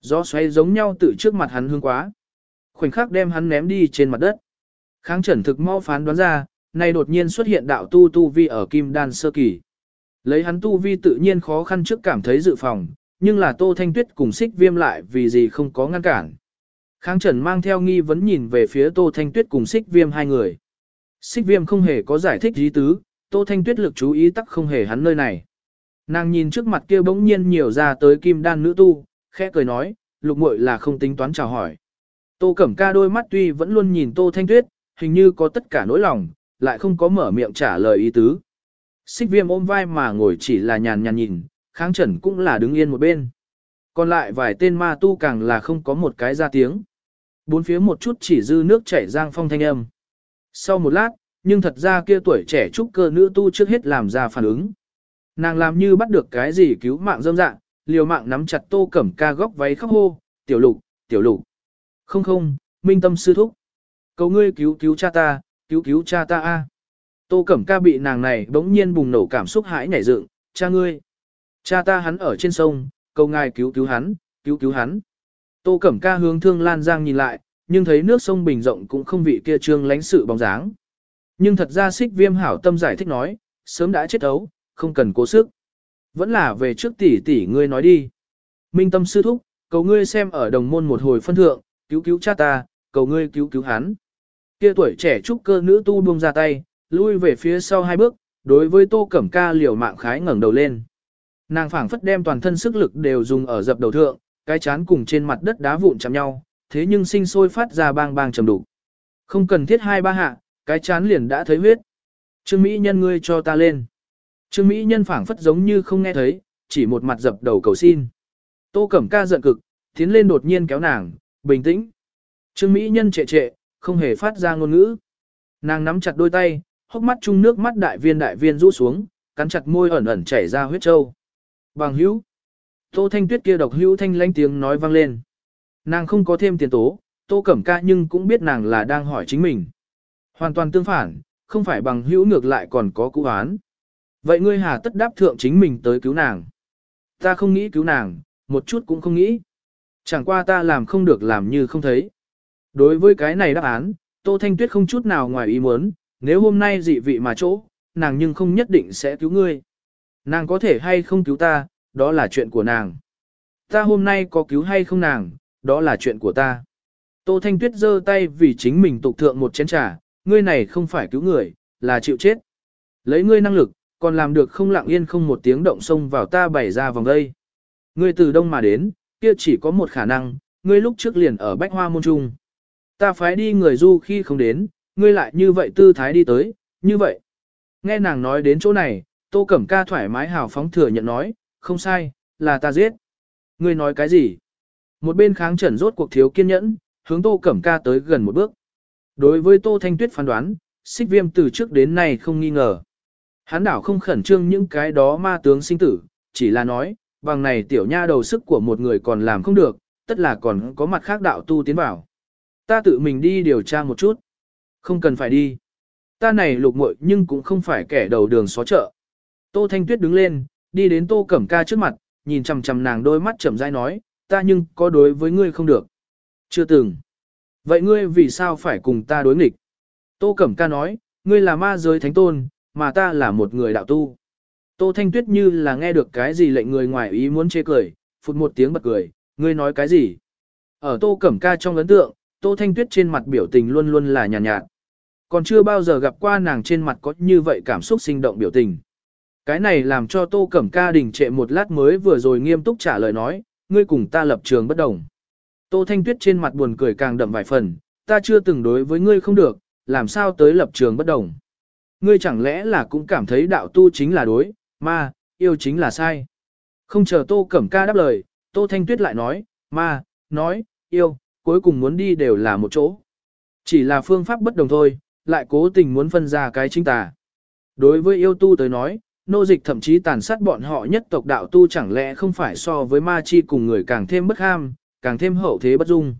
Gió xoáy giống nhau tự trước mặt hắn hương quá. Khoảnh khắc đem hắn ném đi trên mặt đất. Kháng trần thực mau phán đoán ra, nay đột nhiên xuất hiện đạo tu tu vi ở kim đan sơ kỳ. Lấy hắn tu vi tự nhiên khó khăn trước cảm thấy dự phòng, nhưng là Tô Thanh Tuyết cùng xích viêm lại vì gì không có ngăn cản. Kháng Trần mang theo nghi vấn nhìn về phía Tô Thanh Tuyết cùng xích viêm hai người. Xích viêm không hề có giải thích gì tứ, Tô Thanh Tuyết lực chú ý tắc không hề hắn nơi này. Nàng nhìn trước mặt kia bỗng nhiên nhiều ra tới kim đan nữ tu, khẽ cười nói, lục muội là không tính toán chào hỏi. Tô Cẩm Ca đôi mắt tuy vẫn luôn nhìn Tô Thanh Tuyết, hình như có tất cả nỗi lòng, lại không có mở miệng trả lời ý tứ. Xích viêm ôm vai mà ngồi chỉ là nhàn nhàn nhìn, kháng trần cũng là đứng yên một bên. Còn lại vài tên ma tu càng là không có một cái ra tiếng. Bốn phía một chút chỉ dư nước chảy giang phong thanh âm. Sau một lát, nhưng thật ra kia tuổi trẻ trúc cơ nữ tu trước hết làm ra phản ứng. Nàng làm như bắt được cái gì cứu mạng dâm dạng, liều mạng nắm chặt tô cẩm ca góc váy khóc hô, tiểu lục, tiểu lục. Không không, minh tâm sư thúc. Cầu ngươi cứu cứu cha ta, cứu cứu cha ta a. Tô Cẩm Ca bị nàng này bỗng nhiên bùng nổ cảm xúc hãi nhảy dựng, cha ngươi. Cha ta hắn ở trên sông, cầu ngài cứu cứu hắn, cứu cứu hắn. Tô Cẩm Ca hướng Thương Lan Giang nhìn lại, nhưng thấy nước sông bình rộng cũng không vị kia trương lánh sự bóng dáng. Nhưng thật ra xích viêm hảo tâm giải thích nói, sớm đã chết ấu, không cần cố sức. Vẫn là về trước tỷ tỷ ngươi nói đi. Minh tâm sư thúc, cầu ngươi xem ở đồng môn một hồi phân thượng, cứu cứu cha ta, cầu ngươi cứu cứu hắn. Kia tuổi trẻ trúc cơ nữ tu buông ra tay, lui về phía sau hai bước, đối với tô cẩm ca liều mạng khái ngẩng đầu lên. Nàng phảng phất đem toàn thân sức lực đều dùng ở dập đầu thượng, cái chán cùng trên mặt đất đá vụn chạm nhau, thế nhưng sinh sôi phát ra bang bang trầm đủ. Không cần thiết hai ba hạ, cái chán liền đã thấy huyết. Trương Mỹ nhân ngươi cho ta lên. Trương Mỹ nhân phảng phất giống như không nghe thấy, chỉ một mặt dập đầu cầu xin. Tô Cẩm Ca giận cực, tiến lên đột nhiên kéo nàng, bình tĩnh. Trương Mỹ nhân trệ trệ, không hề phát ra ngôn ngữ. Nàng nắm chặt đôi tay, hốc mắt chung nước mắt đại viên đại viên rũ xuống, cắn chặt môi ẩn ẩn chảy ra huyết trâu. Bằng hữu. Tô Thanh Tuyết kia độc hữu thanh lanh tiếng nói vang lên. Nàng không có thêm tiền tố, Tô Cẩm Ca nhưng cũng biết nàng là đang hỏi chính mình. Hoàn toàn tương phản, không phải bằng hữu ngược lại còn có cũ án. Vậy ngươi hà tất đáp thượng chính mình tới cứu nàng. Ta không nghĩ cứu nàng, một chút cũng không nghĩ. Chẳng qua ta làm không được làm như không thấy. Đối với cái này đáp án, Tô Thanh Tuyết không chút nào ngoài ý muốn, nếu hôm nay dị vị mà chỗ, nàng nhưng không nhất định sẽ cứu ngươi. Nàng có thể hay không cứu ta, đó là chuyện của nàng. Ta hôm nay có cứu hay không nàng, đó là chuyện của ta. Tô Thanh Tuyết giơ tay vì chính mình tục thượng một chén trà, ngươi này không phải cứu người, là chịu chết. Lấy ngươi năng lực, còn làm được không lặng yên không một tiếng động xông vào ta bày ra vòng đây. Ngươi từ đông mà đến, kia chỉ có một khả năng, ngươi lúc trước liền ở bách hoa môn trung. Ta phái đi người du khi không đến, ngươi lại như vậy tư thái đi tới, như vậy. Nghe nàng nói đến chỗ này, tô cẩm ca thoải mái hào phóng thừa nhận nói, không sai, là ta giết. Ngươi nói cái gì? Một bên kháng trần rốt cuộc thiếu kiên nhẫn, hướng tô cẩm ca tới gần một bước. Đối với tô thanh tuyết phán đoán, xích viêm từ trước đến nay không nghi ngờ. Hán đảo không khẩn trương những cái đó ma tướng sinh tử, chỉ là nói, bằng này tiểu nha đầu sức của một người còn làm không được, tất là còn có mặt khác đạo tu tiến vào. Ta tự mình đi điều tra một chút. Không cần phải đi. Ta này lục muội nhưng cũng không phải kẻ đầu đường xó chợ. Tô Thanh Tuyết đứng lên, đi đến Tô Cẩm Ca trước mặt, nhìn chằm chằm nàng đôi mắt chậm rãi nói, ta nhưng có đối với ngươi không được. Chưa từng. Vậy ngươi vì sao phải cùng ta đối nghịch? Tô Cẩm Ca nói, ngươi là ma giới thánh tôn, mà ta là một người đạo tu. Tô Thanh Tuyết như là nghe được cái gì lệnh người ngoài ý muốn chê cười, phụt một tiếng bật cười, ngươi nói cái gì? Ở Tô Cẩm Ca trong ấn tượng, Tô Thanh Tuyết trên mặt biểu tình luôn luôn là nhàn nhạt, nhạt. Còn chưa bao giờ gặp qua nàng trên mặt có như vậy cảm xúc sinh động biểu tình. Cái này làm cho Tô Cẩm Ca đình trệ một lát mới vừa rồi nghiêm túc trả lời nói, ngươi cùng ta lập trường bất đồng. Tô Thanh Tuyết trên mặt buồn cười càng đậm vài phần, ta chưa từng đối với ngươi không được, làm sao tới lập trường bất đồng. Ngươi chẳng lẽ là cũng cảm thấy đạo tu chính là đối, mà yêu chính là sai. Không chờ Tô Cẩm Ca đáp lời, Tô Thanh Tuyết lại nói, mà nói, yêu, cuối cùng muốn đi đều là một chỗ. Chỉ là phương pháp bất đồng thôi, lại cố tình muốn phân ra cái chính tà. Đối với yêu tu tới nói, nô dịch thậm chí tàn sát bọn họ nhất tộc đạo tu chẳng lẽ không phải so với ma chi cùng người càng thêm bất ham, càng thêm hậu thế bất dung.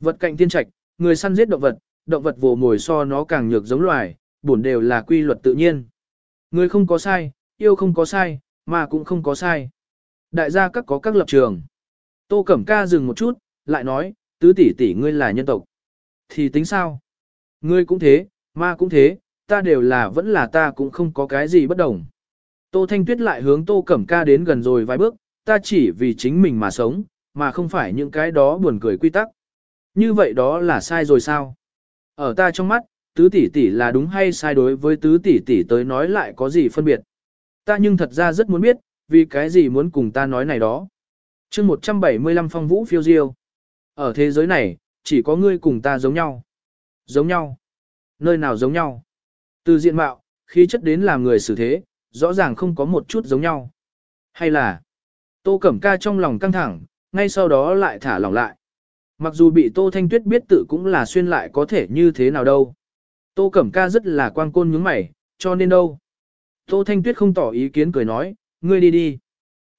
Vật cạnh tiên trạch, người săn giết động vật, động vật vồ mồi so nó càng nhược giống loài, bổn đều là quy luật tự nhiên. Người không có sai, yêu không có sai, mà cũng không có sai. Đại gia các có các lập trường. Tô Cẩm Ca dừng một chút, lại nói, tứ tỷ tỷ ngươi là nhân tộc. Thì tính sao? Ngươi cũng thế, ma cũng thế, ta đều là vẫn là ta cũng không có cái gì bất đồng. Tô Thanh Tuyết lại hướng Tô Cẩm Ca đến gần rồi vài bước, ta chỉ vì chính mình mà sống, mà không phải những cái đó buồn cười quy tắc. Như vậy đó là sai rồi sao? Ở ta trong mắt, tứ tỷ tỷ là đúng hay sai đối với tứ tỷ tỷ tới nói lại có gì phân biệt. Ta nhưng thật ra rất muốn biết, vì cái gì muốn cùng ta nói này đó. chương 175 phong vũ phiêu diêu. Ở thế giới này, chỉ có ngươi cùng ta giống nhau. Giống nhau. Nơi nào giống nhau. Từ diện mạo, khí chất đến làm người xử thế, rõ ràng không có một chút giống nhau. Hay là, Tô Cẩm Ca trong lòng căng thẳng, ngay sau đó lại thả lỏng lại. Mặc dù bị Tô Thanh Tuyết biết tự cũng là xuyên lại có thể như thế nào đâu. Tô Cẩm Ca rất là quan côn nhướng mày, cho nên đâu. Tô Thanh Tuyết không tỏ ý kiến cười nói, ngươi đi đi.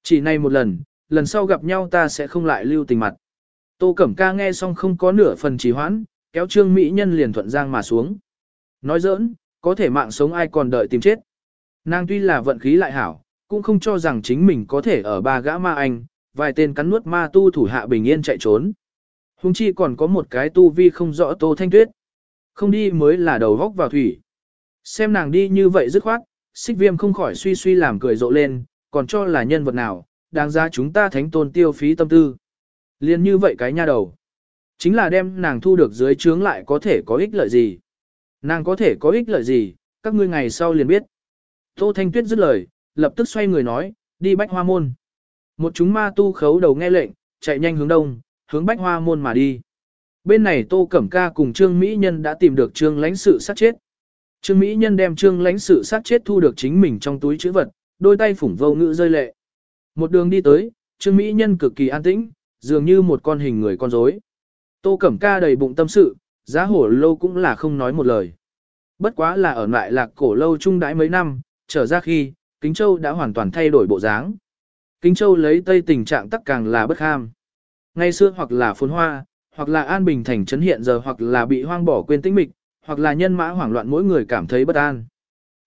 Chỉ này một lần, lần sau gặp nhau ta sẽ không lại lưu tình mặt. Tô Cẩm Ca nghe xong không có nửa phần trì hoãn, kéo Trương Mỹ Nhân liền thuận giang mà xuống. Nói giỡn, có thể mạng sống ai còn đợi tìm chết. Nàng tuy là vận khí lại hảo, cũng không cho rằng chính mình có thể ở ba gã ma anh, vài tên cắn nuốt ma tu thủ hạ bình yên chạy trốn. Hùng chi còn có một cái tu vi không rõ Tô Thanh Tuyết. Không đi mới là đầu góc vào thủy. Xem nàng đi như vậy dứt khoát, xích viêm không khỏi suy suy làm cười rộ lên, còn cho là nhân vật nào, đáng ra chúng ta thánh tôn tiêu phí tâm tư. Liên như vậy cái nha đầu. Chính là đem nàng thu được dưới trướng lại có thể có ích lợi gì. Nàng có thể có ích lợi gì, các ngươi ngày sau liền biết. Tô Thanh Tuyết dứt lời, lập tức xoay người nói, đi bách hoa môn. Một chúng ma tu khấu đầu nghe lệnh, chạy nhanh hướng đông, hướng bách hoa môn mà đi. Bên này Tô Cẩm Ca cùng Trương Mỹ Nhân đã tìm được Trương lãnh sự sát chết. Trương Mỹ Nhân đem Trương lãnh sự sát chết thu được chính mình trong túi chữ vật, đôi tay phủng vô ngữ rơi lệ. Một đường đi tới, Trương Mỹ Nhân cực kỳ an tĩnh, dường như một con hình người con rối. Tô Cẩm Ca đầy bụng tâm sự, giá hổ lâu cũng là không nói một lời. Bất quá là ở lại lạc cổ lâu trung đãi mấy năm, trở ra khi, Kính Châu đã hoàn toàn thay đổi bộ dáng. Kính Châu lấy tây tình trạng tắc càng là bất ham. Ngày xưa hoặc là phồn hoa, hoặc là an bình thành trấn hiện giờ hoặc là bị hoang bỏ quên tĩnh mịch, hoặc là nhân mã hoảng loạn mỗi người cảm thấy bất an.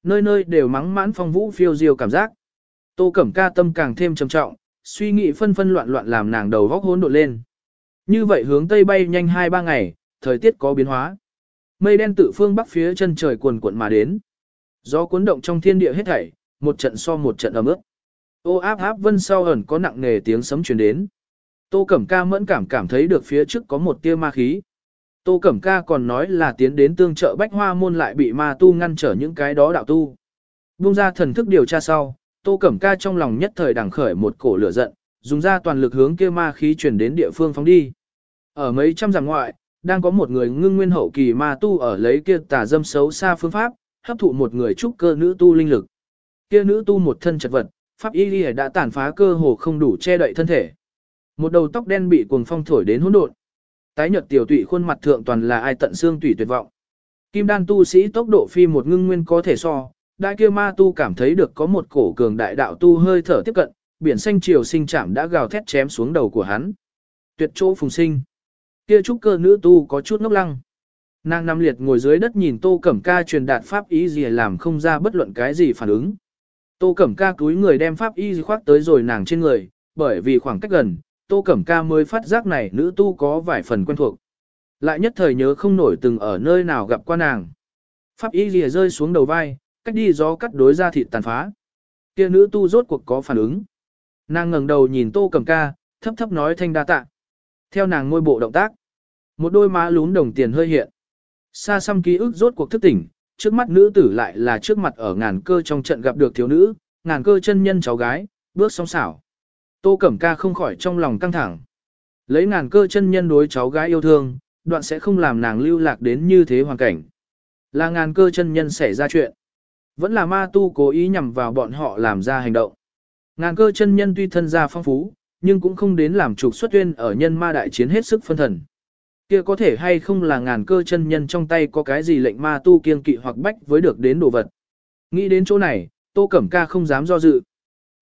Nơi nơi đều mắng mãn phong vũ phiêu diêu cảm giác. Tô Cẩm Ca tâm càng thêm trầm trọng, suy nghĩ phân phân loạn loạn làm nàng đầu góc hỗn độn lên. Như vậy hướng tây bay nhanh 2-3 ngày, thời tiết có biến hóa. Mây đen tự phương bắc phía chân trời cuồn cuộn mà đến. Gió cuốn động trong thiên địa hết thảy, một trận so một trận ấm ướt. Ô áp áp vân sau ẩn có nặng nề tiếng sấm truyền đến. Tô Cẩm Ca mẫn cảm cảm thấy được phía trước có một tia ma khí. Tô Cẩm Ca còn nói là tiến đến tương trợ bách hoa môn lại bị ma tu ngăn trở những cái đó đạo tu. Bung ra thần thức điều tra sau, Tô Cẩm Ca trong lòng nhất thời đằng khởi một cổ lửa giận, dùng ra toàn lực hướng kia ma khí truyền đến địa phương phóng đi. Ở mấy trăm dặm ngoại, đang có một người ngưng nguyên hậu kỳ ma tu ở lấy kia tà dâm xấu xa phương pháp, hấp thụ một người trúc cơ nữ tu linh lực. Kia nữ tu một thân chật vật, pháp y đã tàn phá cơ hồ không đủ che đậy thân thể. Một đầu tóc đen bị cuồng phong thổi đến hỗn độn. Tái nhợt tiểu tụy khuôn mặt thượng toàn là ai tận xương tủy tuyệt vọng. Kim đan tu sĩ tốc độ phi một ngưng nguyên có thể so, đại kia ma tu cảm thấy được có một cổ cường đại đạo tu hơi thở tiếp cận, biển xanh triều sinh chạm đã gào thét chém xuống đầu của hắn. Tuyệt chỗ phùng sinh. Kia trúc cơ nữ tu có chút ngốc lăng. Nàng nằm liệt ngồi dưới đất nhìn Tô Cẩm Ca truyền đạt pháp ý gì làm không ra bất luận cái gì phản ứng. Tô Cẩm Ca cúi người đem pháp y khoác tới rồi nàng trên người, bởi vì khoảng cách gần, Tô Cẩm Ca mới phát giác này nữ tu có vài phần quen thuộc. Lại nhất thời nhớ không nổi từng ở nơi nào gặp qua nàng. Pháp y lìa rơi xuống đầu vai, cách đi gió cắt đối ra thịt tàn phá. Kia nữ tu rốt cuộc có phản ứng. Nàng ngẩng đầu nhìn Tô Cẩm Ca, thấp thấp nói thanh đa tạ. Theo nàng ngôi bộ động tác, một đôi má lún đồng tiền hơi hiện. Xa xăm ký ức rốt cuộc thức tỉnh, trước mắt nữ tử lại là trước mặt ở ngàn cơ trong trận gặp được thiếu nữ, ngàn cơ chân nhân cháu gái, bước song xảo. Tô Cẩm Ca không khỏi trong lòng căng thẳng. Lấy ngàn cơ chân nhân đối cháu gái yêu thương, đoạn sẽ không làm nàng lưu lạc đến như thế hoàn cảnh. Là ngàn cơ chân nhân xảy ra chuyện. Vẫn là ma tu cố ý nhằm vào bọn họ làm ra hành động. Ngàn cơ chân nhân tuy thân gia phong phú, nhưng cũng không đến làm trục xuất tuyên ở nhân ma đại chiến hết sức phân thần. Kia có thể hay không là ngàn cơ chân nhân trong tay có cái gì lệnh ma tu kiên kỵ hoặc bách với được đến đồ vật. Nghĩ đến chỗ này, Tô Cẩm Ca không dám do dự.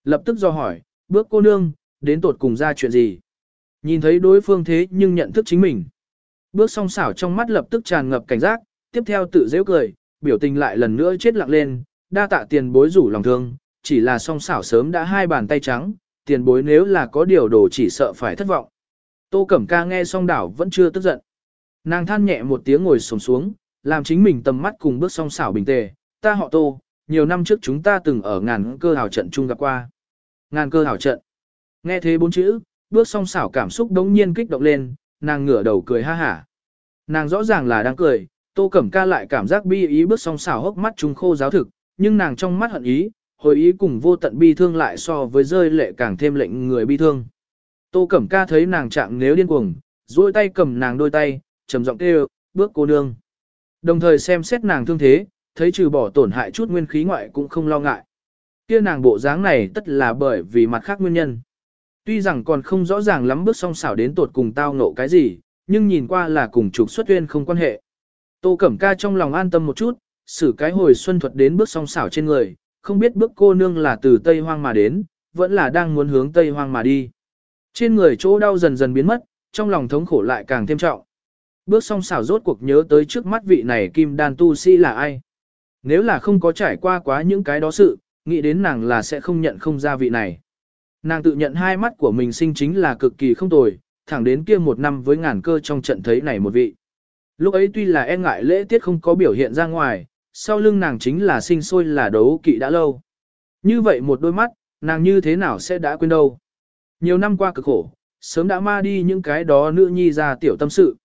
Lập tức do hỏi, bước cô nương, đến tột cùng ra chuyện gì? Nhìn thấy đối phương thế nhưng nhận thức chính mình. Bước song xảo trong mắt lập tức tràn ngập cảnh giác, tiếp theo tự dễ cười, biểu tình lại lần nữa chết lặng lên, đa tạ tiền bối rủ lòng thương, chỉ là song xảo sớm đã hai bàn tay trắng, tiền bối nếu là có điều đồ chỉ sợ phải thất vọng. Tô Cẩm Ca nghe song đảo vẫn chưa tức giận. Nàng than nhẹ một tiếng ngồi sổng xuống, làm chính mình tầm mắt cùng bước song xảo bình tề, ta họ Tô, nhiều năm trước chúng ta từng ở ngàn cơ hào trận chung gặp qua. Ngàn cơ hào trận. Nghe thế bốn chữ, bước song xảo cảm xúc đống nhiên kích động lên, nàng ngửa đầu cười ha hả. Nàng rõ ràng là đang cười, Tô Cẩm Ca lại cảm giác bi ý bước song xảo hốc mắt trùng khô giáo thực, nhưng nàng trong mắt hận ý, hồi ý cùng vô tận bi thương lại so với rơi lệ càng thêm lệnh người bi thương. Tô Cẩm Ca thấy nàng trạng nếu điên cuồng, duỗi tay cầm nàng đôi tay, trầm giọng kêu, bước cô nương. Đồng thời xem xét nàng thương thế, thấy trừ bỏ tổn hại chút nguyên khí ngoại cũng không lo ngại. Kia nàng bộ dáng này tất là bởi vì mặt khác nguyên nhân. Tuy rằng còn không rõ ràng lắm bước song xảo đến tột cùng tao ngộ cái gì, nhưng nhìn qua là cùng trục xuất tuyên không quan hệ. Tô Cẩm Ca trong lòng an tâm một chút, xử cái hồi xuân thuật đến bước song xảo trên người, không biết bước cô nương là từ Tây Hoang mà đến, vẫn là đang muốn hướng Tây Hoang mà đi. Trên người chỗ đau dần dần biến mất, trong lòng thống khổ lại càng thêm trọng. Bước song xảo rốt cuộc nhớ tới trước mắt vị này kim đan tu sĩ là ai. Nếu là không có trải qua quá những cái đó sự, nghĩ đến nàng là sẽ không nhận không ra vị này. Nàng tự nhận hai mắt của mình sinh chính là cực kỳ không tồi, thẳng đến kia một năm với ngàn cơ trong trận thấy này một vị. Lúc ấy tuy là e ngại lễ tiết không có biểu hiện ra ngoài, sau lưng nàng chính là sinh sôi là đấu kỵ đã lâu. Như vậy một đôi mắt, nàng như thế nào sẽ đã quên đâu. Nhiều năm qua cực khổ, sớm đã ma đi những cái đó nữ nhi ra tiểu tâm sự.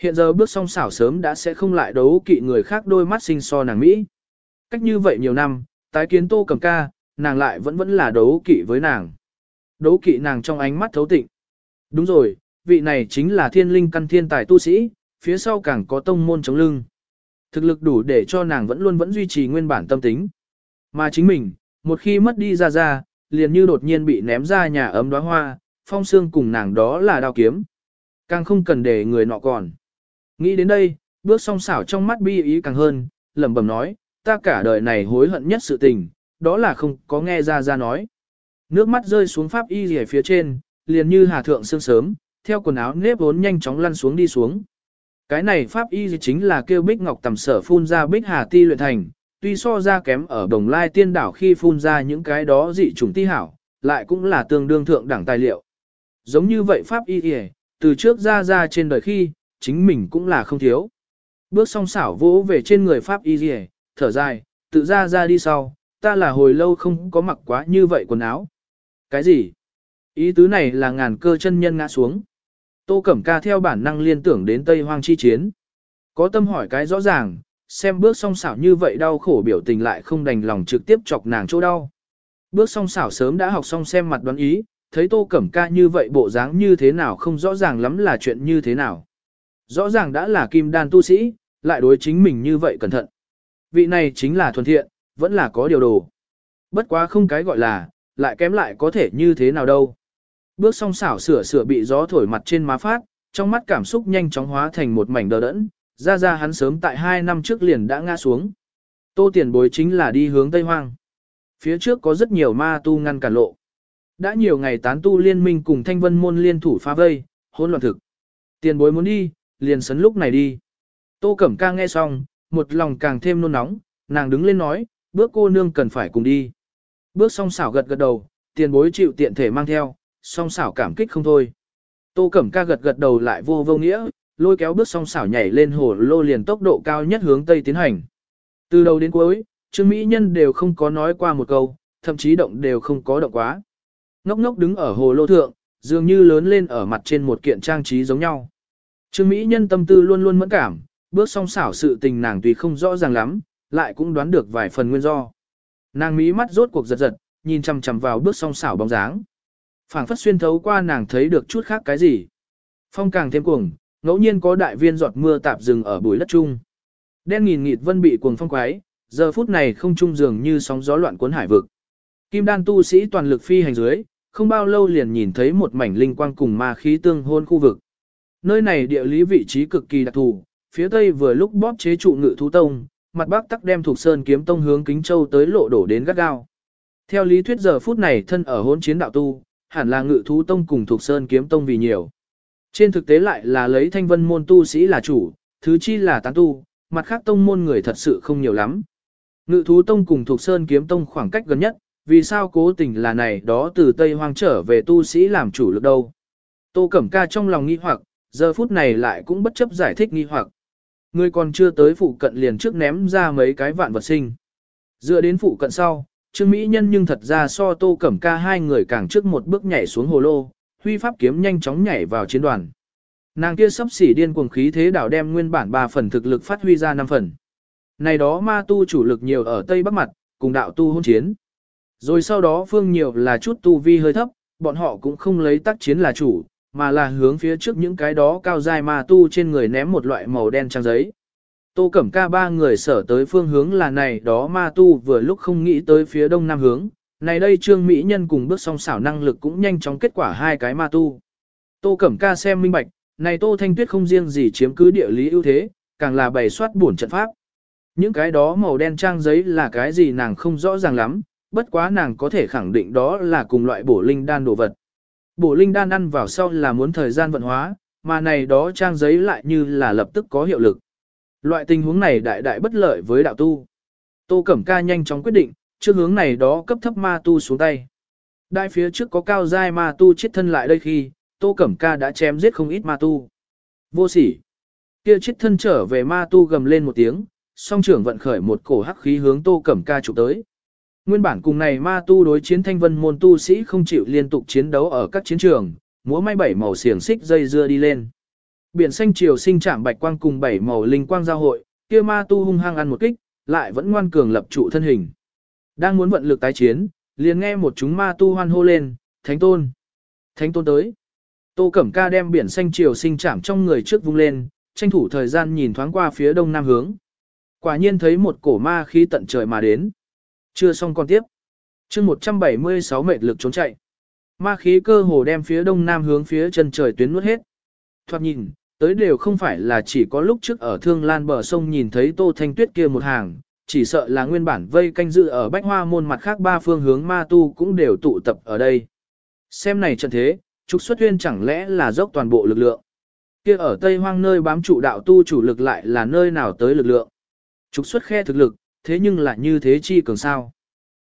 Hiện giờ bước song xảo sớm đã sẽ không lại đấu kỵ người khác đôi mắt sinh so nàng Mỹ. Cách như vậy nhiều năm, Tái kiến tô cầm ca, nàng lại vẫn vẫn là đấu kỵ với nàng. Đấu kỵ nàng trong ánh mắt thấu tịnh. Đúng rồi, vị này chính là thiên linh căn thiên tài tu sĩ, phía sau càng có tông môn chống lưng. Thực lực đủ để cho nàng vẫn luôn vẫn duy trì nguyên bản tâm tính. Mà chính mình, một khi mất đi ra ra, liền như đột nhiên bị ném ra nhà ấm đóa hoa, phong xương cùng nàng đó là đao kiếm. Càng không cần để người nọ còn. Nghĩ đến đây, bước song xảo trong mắt bi ý càng hơn, lẩm bẩm nói, ta cả đời này hối hận nhất sự tình, đó là không có nghe ra ra nói. Nước mắt rơi xuống pháp y rỉa phía trên, liền như hà thượng sương sớm, theo quần áo nếp vốn nhanh chóng lăn xuống đi xuống. Cái này pháp y chính là kêu bích ngọc tầm sở phun ra bích hà ti luyện thành, tuy so ra kém ở đồng lai tiên đảo khi phun ra những cái đó dị trùng ti hảo, lại cũng là tương đương thượng đẳng tài liệu. Giống như vậy pháp y từ trước ra ra trên đời khi, chính mình cũng là không thiếu. Bước song xảo vỗ về trên người pháp y thở dài, tự ra ra đi sau, ta là hồi lâu không có mặc quá như vậy quần áo. Cái gì? Ý tứ này là ngàn cơ chân nhân ngã xuống. Tô Cẩm Ca theo bản năng liên tưởng đến Tây Hoang chi chiến. Có tâm hỏi cái rõ ràng, xem bước song xảo như vậy đau khổ biểu tình lại không đành lòng trực tiếp chọc nàng chỗ đau. Bước song xảo sớm đã học xong xem mặt đoán ý, thấy Tô Cẩm Ca như vậy bộ dáng như thế nào không rõ ràng lắm là chuyện như thế nào. Rõ ràng đã là kim đan tu sĩ, lại đối chính mình như vậy cẩn thận. Vị này chính là thuần thiện, vẫn là có điều đồ. Bất quá không cái gọi là, lại kém lại có thể như thế nào đâu. Bước song xảo sửa sửa bị gió thổi mặt trên má phát, trong mắt cảm xúc nhanh chóng hóa thành một mảnh đờ đẫn, ra ra hắn sớm tại hai năm trước liền đã ngã xuống. Tô tiền bối chính là đi hướng Tây Hoang. Phía trước có rất nhiều ma tu ngăn cản lộ. Đã nhiều ngày tán tu liên minh cùng thanh vân môn liên thủ phá vây, hỗn loạn thực. Tiền bối muốn đi, liền sấn lúc này đi. Tô Cẩm ca nghe xong, một lòng càng thêm nôn nóng, nàng đứng lên nói, bước cô nương cần phải cùng đi. Bước song xảo gật gật đầu, tiền bối chịu tiện thể mang theo, song xảo cảm kích không thôi. Tô Cẩm ca gật gật đầu lại vô vô nghĩa, lôi kéo bước song xảo nhảy lên hồ lô liền tốc độ cao nhất hướng tây tiến hành. Từ đầu đến cuối, Trương Mỹ Nhân đều không có nói qua một câu, thậm chí động đều không có động quá. Ngốc ngốc đứng ở hồ lô thượng, dường như lớn lên ở mặt trên một kiện trang trí giống nhau. Trương Mỹ Nhân tâm tư luôn luôn mẫn cảm, bước song xảo sự tình nàng tùy không rõ ràng lắm, lại cũng đoán được vài phần nguyên do. Nàng mỹ mắt rốt cuộc giật giật, nhìn chằm chằm vào bước song xảo bóng dáng phảng phất xuyên thấu qua nàng thấy được chút khác cái gì. Phong càng thêm cuồng, ngẫu nhiên có đại viên giọt mưa tạp dừng ở bụi đất trung. Đen nghìn nghịt vân bị cuồng phong quái, giờ phút này không trung dường như sóng gió loạn cuốn hải vực. Kim đan tu sĩ toàn lực phi hành dưới, không bao lâu liền nhìn thấy một mảnh linh quang cùng ma khí tương hôn khu vực. Nơi này địa lý vị trí cực kỳ đặc thù, phía tây vừa lúc bóp chế trụ ngự thú tông, mặt bắc tắc đem thuộc sơn kiếm tông hướng kính châu tới lộ đổ đến gắt gao. Theo lý thuyết giờ phút này thân ở hôn chiến đạo tu, hẳn là ngự thú tông cùng thuộc sơn kiếm tông vì nhiều. Trên thực tế lại là lấy thanh vân môn tu sĩ là chủ, thứ chi là tán tu, mặt khác tông môn người thật sự không nhiều lắm. Ngự thú tông cùng thuộc sơn kiếm tông khoảng cách gần nhất, vì sao cố tình là này đó từ Tây Hoang trở về tu sĩ làm chủ lực đâu. Tô Cẩm Ca trong lòng nghi hoặc, giờ phút này lại cũng bất chấp giải thích nghi hoặc. Người còn chưa tới phụ cận liền trước ném ra mấy cái vạn vật sinh. Dựa đến phụ cận sau, Trương Mỹ Nhân nhưng thật ra so Tô Cẩm Ca hai người càng trước một bước nhảy xuống hồ lô, huy pháp kiếm nhanh chóng nhảy vào chiến đoàn. Nàng kia sắp xỉ điên cuồng khí thế đảo đem nguyên bản 3 phần thực lực phát huy ra 5 phần. Này đó ma tu chủ lực nhiều ở Tây Bắc mặt, cùng đạo tu hôn chiến. Rồi sau đó phương nhiều là chút tu vi hơi thấp, bọn họ cũng không lấy tác chiến là chủ, mà là hướng phía trước những cái đó cao dài ma tu trên người ném một loại màu đen trang giấy. Tô Cẩm Ca ba người sở tới phương hướng là này đó ma tu vừa lúc không nghĩ tới phía đông nam hướng, này đây Trương Mỹ Nhân cùng bước song xảo năng lực cũng nhanh chóng kết quả hai cái ma tu. Tô Cẩm Ca xem minh bạch, này Tô Thanh Tuyết không riêng gì chiếm cứ địa lý ưu thế, càng là bày soát bổn trận pháp. Những cái đó màu đen trang giấy là cái gì nàng không rõ ràng lắm, bất quá nàng có thể khẳng định đó là cùng loại bổ linh đan đồ vật. Bổ linh đan ăn vào sau là muốn thời gian vận hóa, mà này đó trang giấy lại như là lập tức có hiệu lực. Loại tình huống này đại đại bất lợi với đạo tu. Tô Cẩm Ca nhanh chóng quyết định, trước hướng này đó cấp thấp ma tu xuống tay. Đại phía trước có cao giai ma tu chết thân lại đây khi, Tô Cẩm Ca đã chém giết không ít ma tu. Vô sỉ. Kia chết thân trở về ma tu gầm lên một tiếng, song trưởng vận khởi một cổ hắc khí hướng Tô Cẩm Ca chụp tới. Nguyên bản cùng này ma tu đối chiến thanh vân môn tu sĩ không chịu liên tục chiến đấu ở các chiến trường, múa may bảy màu xiềng xích dây dưa đi lên. Biển xanh chiều sinh chạm bạch quang cùng bảy màu linh quang giao hội, kia ma tu hung hăng ăn một kích, lại vẫn ngoan cường lập trụ thân hình. Đang muốn vận lực tái chiến, liền nghe một chúng ma tu hoan hô lên, thánh tôn. Thánh tôn tới. Tô Cẩm Ca đem biển xanh chiều sinh chạm trong người trước vung lên, tranh thủ thời gian nhìn thoáng qua phía đông nam hướng. Quả nhiên thấy một cổ ma khí tận trời mà đến. Chưa xong con tiếp. chương 176 mệt lực trốn chạy. Ma khí cơ hồ đem phía đông nam hướng phía chân trời tuyến nuốt hết. Thoạt nhìn, tới đều không phải là chỉ có lúc trước ở thương lan bờ sông nhìn thấy tô thanh tuyết kia một hàng, chỉ sợ là nguyên bản vây canh dự ở bách hoa môn mặt khác ba phương hướng ma tu cũng đều tụ tập ở đây. Xem này trận thế, trục xuất huyên chẳng lẽ là dốc toàn bộ lực lượng. Kia ở Tây Hoang nơi bám trụ đạo tu chủ lực lại là nơi nào tới lực lượng. Trục xuất khe thực lực, thế nhưng lại như thế chi cường sao.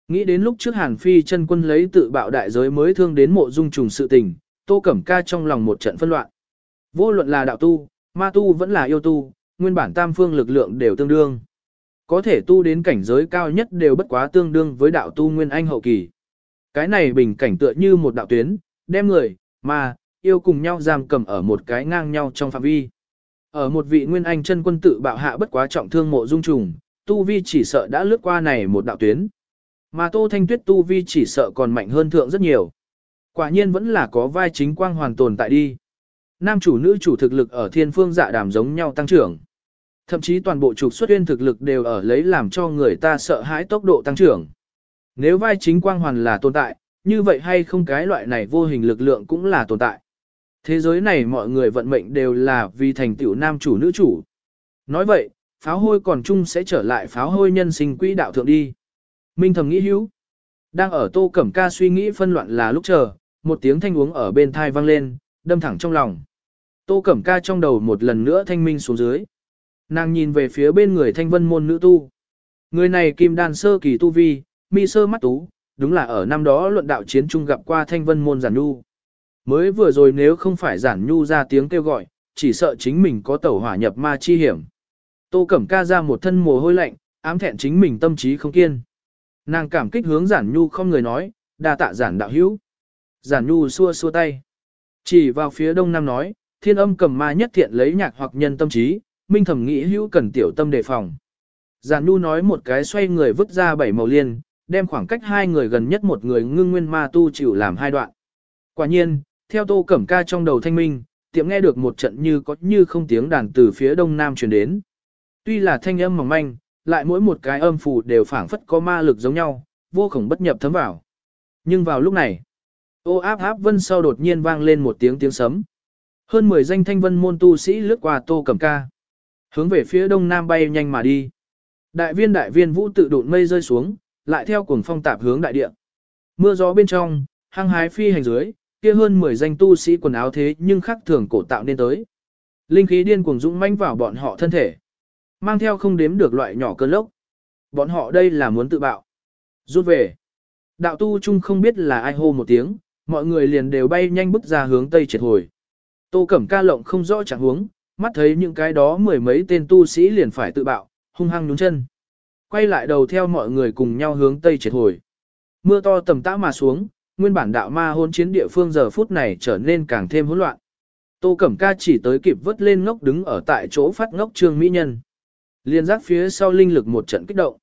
Nghĩ đến lúc trước Hàn Phi chân quân lấy tự bạo đại giới mới thương đến mộ dung trùng sự tình, Tô Cẩm Ca trong lòng một trận phân loạn. Vô luận là đạo tu, ma tu vẫn là yêu tu, nguyên bản tam phương lực lượng đều tương đương. Có thể tu đến cảnh giới cao nhất đều bất quá tương đương với đạo tu nguyên anh hậu kỳ. Cái này bình cảnh tựa như một đạo tuyến, đem người, ma, yêu cùng nhau giam cầm ở một cái ngang nhau trong phạm vi. Ở một vị nguyên anh chân quân tự bạo hạ bất quá trọng thương mộ dung trùng, tu vi chỉ sợ đã lướt qua này một đạo tuyến. Mà Tô Thanh Tuyết tu vi chỉ sợ còn mạnh hơn thượng rất nhiều. Quả nhiên vẫn là có vai chính quang hoàn tồn tại đi. Nam chủ nữ chủ thực lực ở thiên phương dạ đàm giống nhau tăng trưởng. Thậm chí toàn bộ trục xuất uyên thực lực đều ở lấy làm cho người ta sợ hãi tốc độ tăng trưởng. Nếu vai chính quang hoàn là tồn tại, như vậy hay không cái loại này vô hình lực lượng cũng là tồn tại. Thế giới này mọi người vận mệnh đều là vì thành tựu nam chủ nữ chủ. Nói vậy, pháo hôi còn chung sẽ trở lại pháo hôi nhân sinh quỹ đạo thượng đi. Minh thầm nghĩ hữu. Đang ở tô cẩm ca suy nghĩ phân loạn là lúc chờ, một tiếng thanh uống ở bên thai vang lên, đâm thẳng trong lòng. Tô cẩm ca trong đầu một lần nữa thanh minh xuống dưới. Nàng nhìn về phía bên người thanh vân môn nữ tu. Người này kim đàn sơ kỳ tu vi, mi sơ mắt tú, đúng là ở năm đó luận đạo chiến trung gặp qua thanh vân môn giản nhu. Mới vừa rồi nếu không phải giản nhu ra tiếng kêu gọi, chỉ sợ chính mình có tẩu hỏa nhập ma chi hiểm. Tô Cẩm Ca ra một thân mồ hôi lạnh, ám thẹn chính mình tâm trí không kiên. Nàng cảm kích hướng giản nhu không người nói, đa tạ giản đạo hữu. Giản nhu xua xua tay. Chỉ vào phía đông nam nói, thiên âm cầm ma nhất thiện lấy nhạc hoặc nhân tâm trí, minh thẩm nghĩ hữu cần tiểu tâm đề phòng. Giàn Nu nói một cái xoay người vứt ra bảy màu liên, đem khoảng cách hai người gần nhất một người ngưng nguyên ma tu chịu làm hai đoạn. Quả nhiên, theo tô cẩm ca trong đầu thanh minh, tiệm nghe được một trận như có như không tiếng đàn từ phía đông nam truyền đến. Tuy là thanh âm mỏng manh, lại mỗi một cái âm phù đều phảng phất có ma lực giống nhau, vô khổng bất nhập thấm vào. Nhưng vào lúc này, ô áp áp vân sau đột nhiên vang lên một tiếng tiếng sấm. Hơn 10 danh thanh vân môn tu sĩ lướt qua tô cẩm ca. Hướng về phía đông nam bay nhanh mà đi. Đại viên đại viên vũ tự độn mây rơi xuống, lại theo cuồng phong tạp hướng đại địa. Mưa gió bên trong, hăng hái phi hành dưới, kia hơn 10 danh tu sĩ quần áo thế nhưng khắc thường cổ tạo nên tới. Linh khí điên cuồng dũng manh vào bọn họ thân thể. Mang theo không đếm được loại nhỏ cơn lốc. Bọn họ đây là muốn tự bạo. Rút về. Đạo tu chung không biết là ai hô một tiếng, mọi người liền đều bay nhanh bước ra hướng tây triệt hồi. Tô Cẩm ca lộng không rõ trạng huống, mắt thấy những cái đó mười mấy tên tu sĩ liền phải tự bạo, hung hăng nhún chân. Quay lại đầu theo mọi người cùng nhau hướng tây triệt hồi. Mưa to tầm tã mà xuống, nguyên bản đạo ma hôn chiến địa phương giờ phút này trở nên càng thêm hỗn loạn. Tô Cẩm Ca chỉ tới kịp vớt lên ngốc đứng ở tại chỗ phát ngốc trương mỹ nhân. Liên giác phía sau linh lực một trận kích động.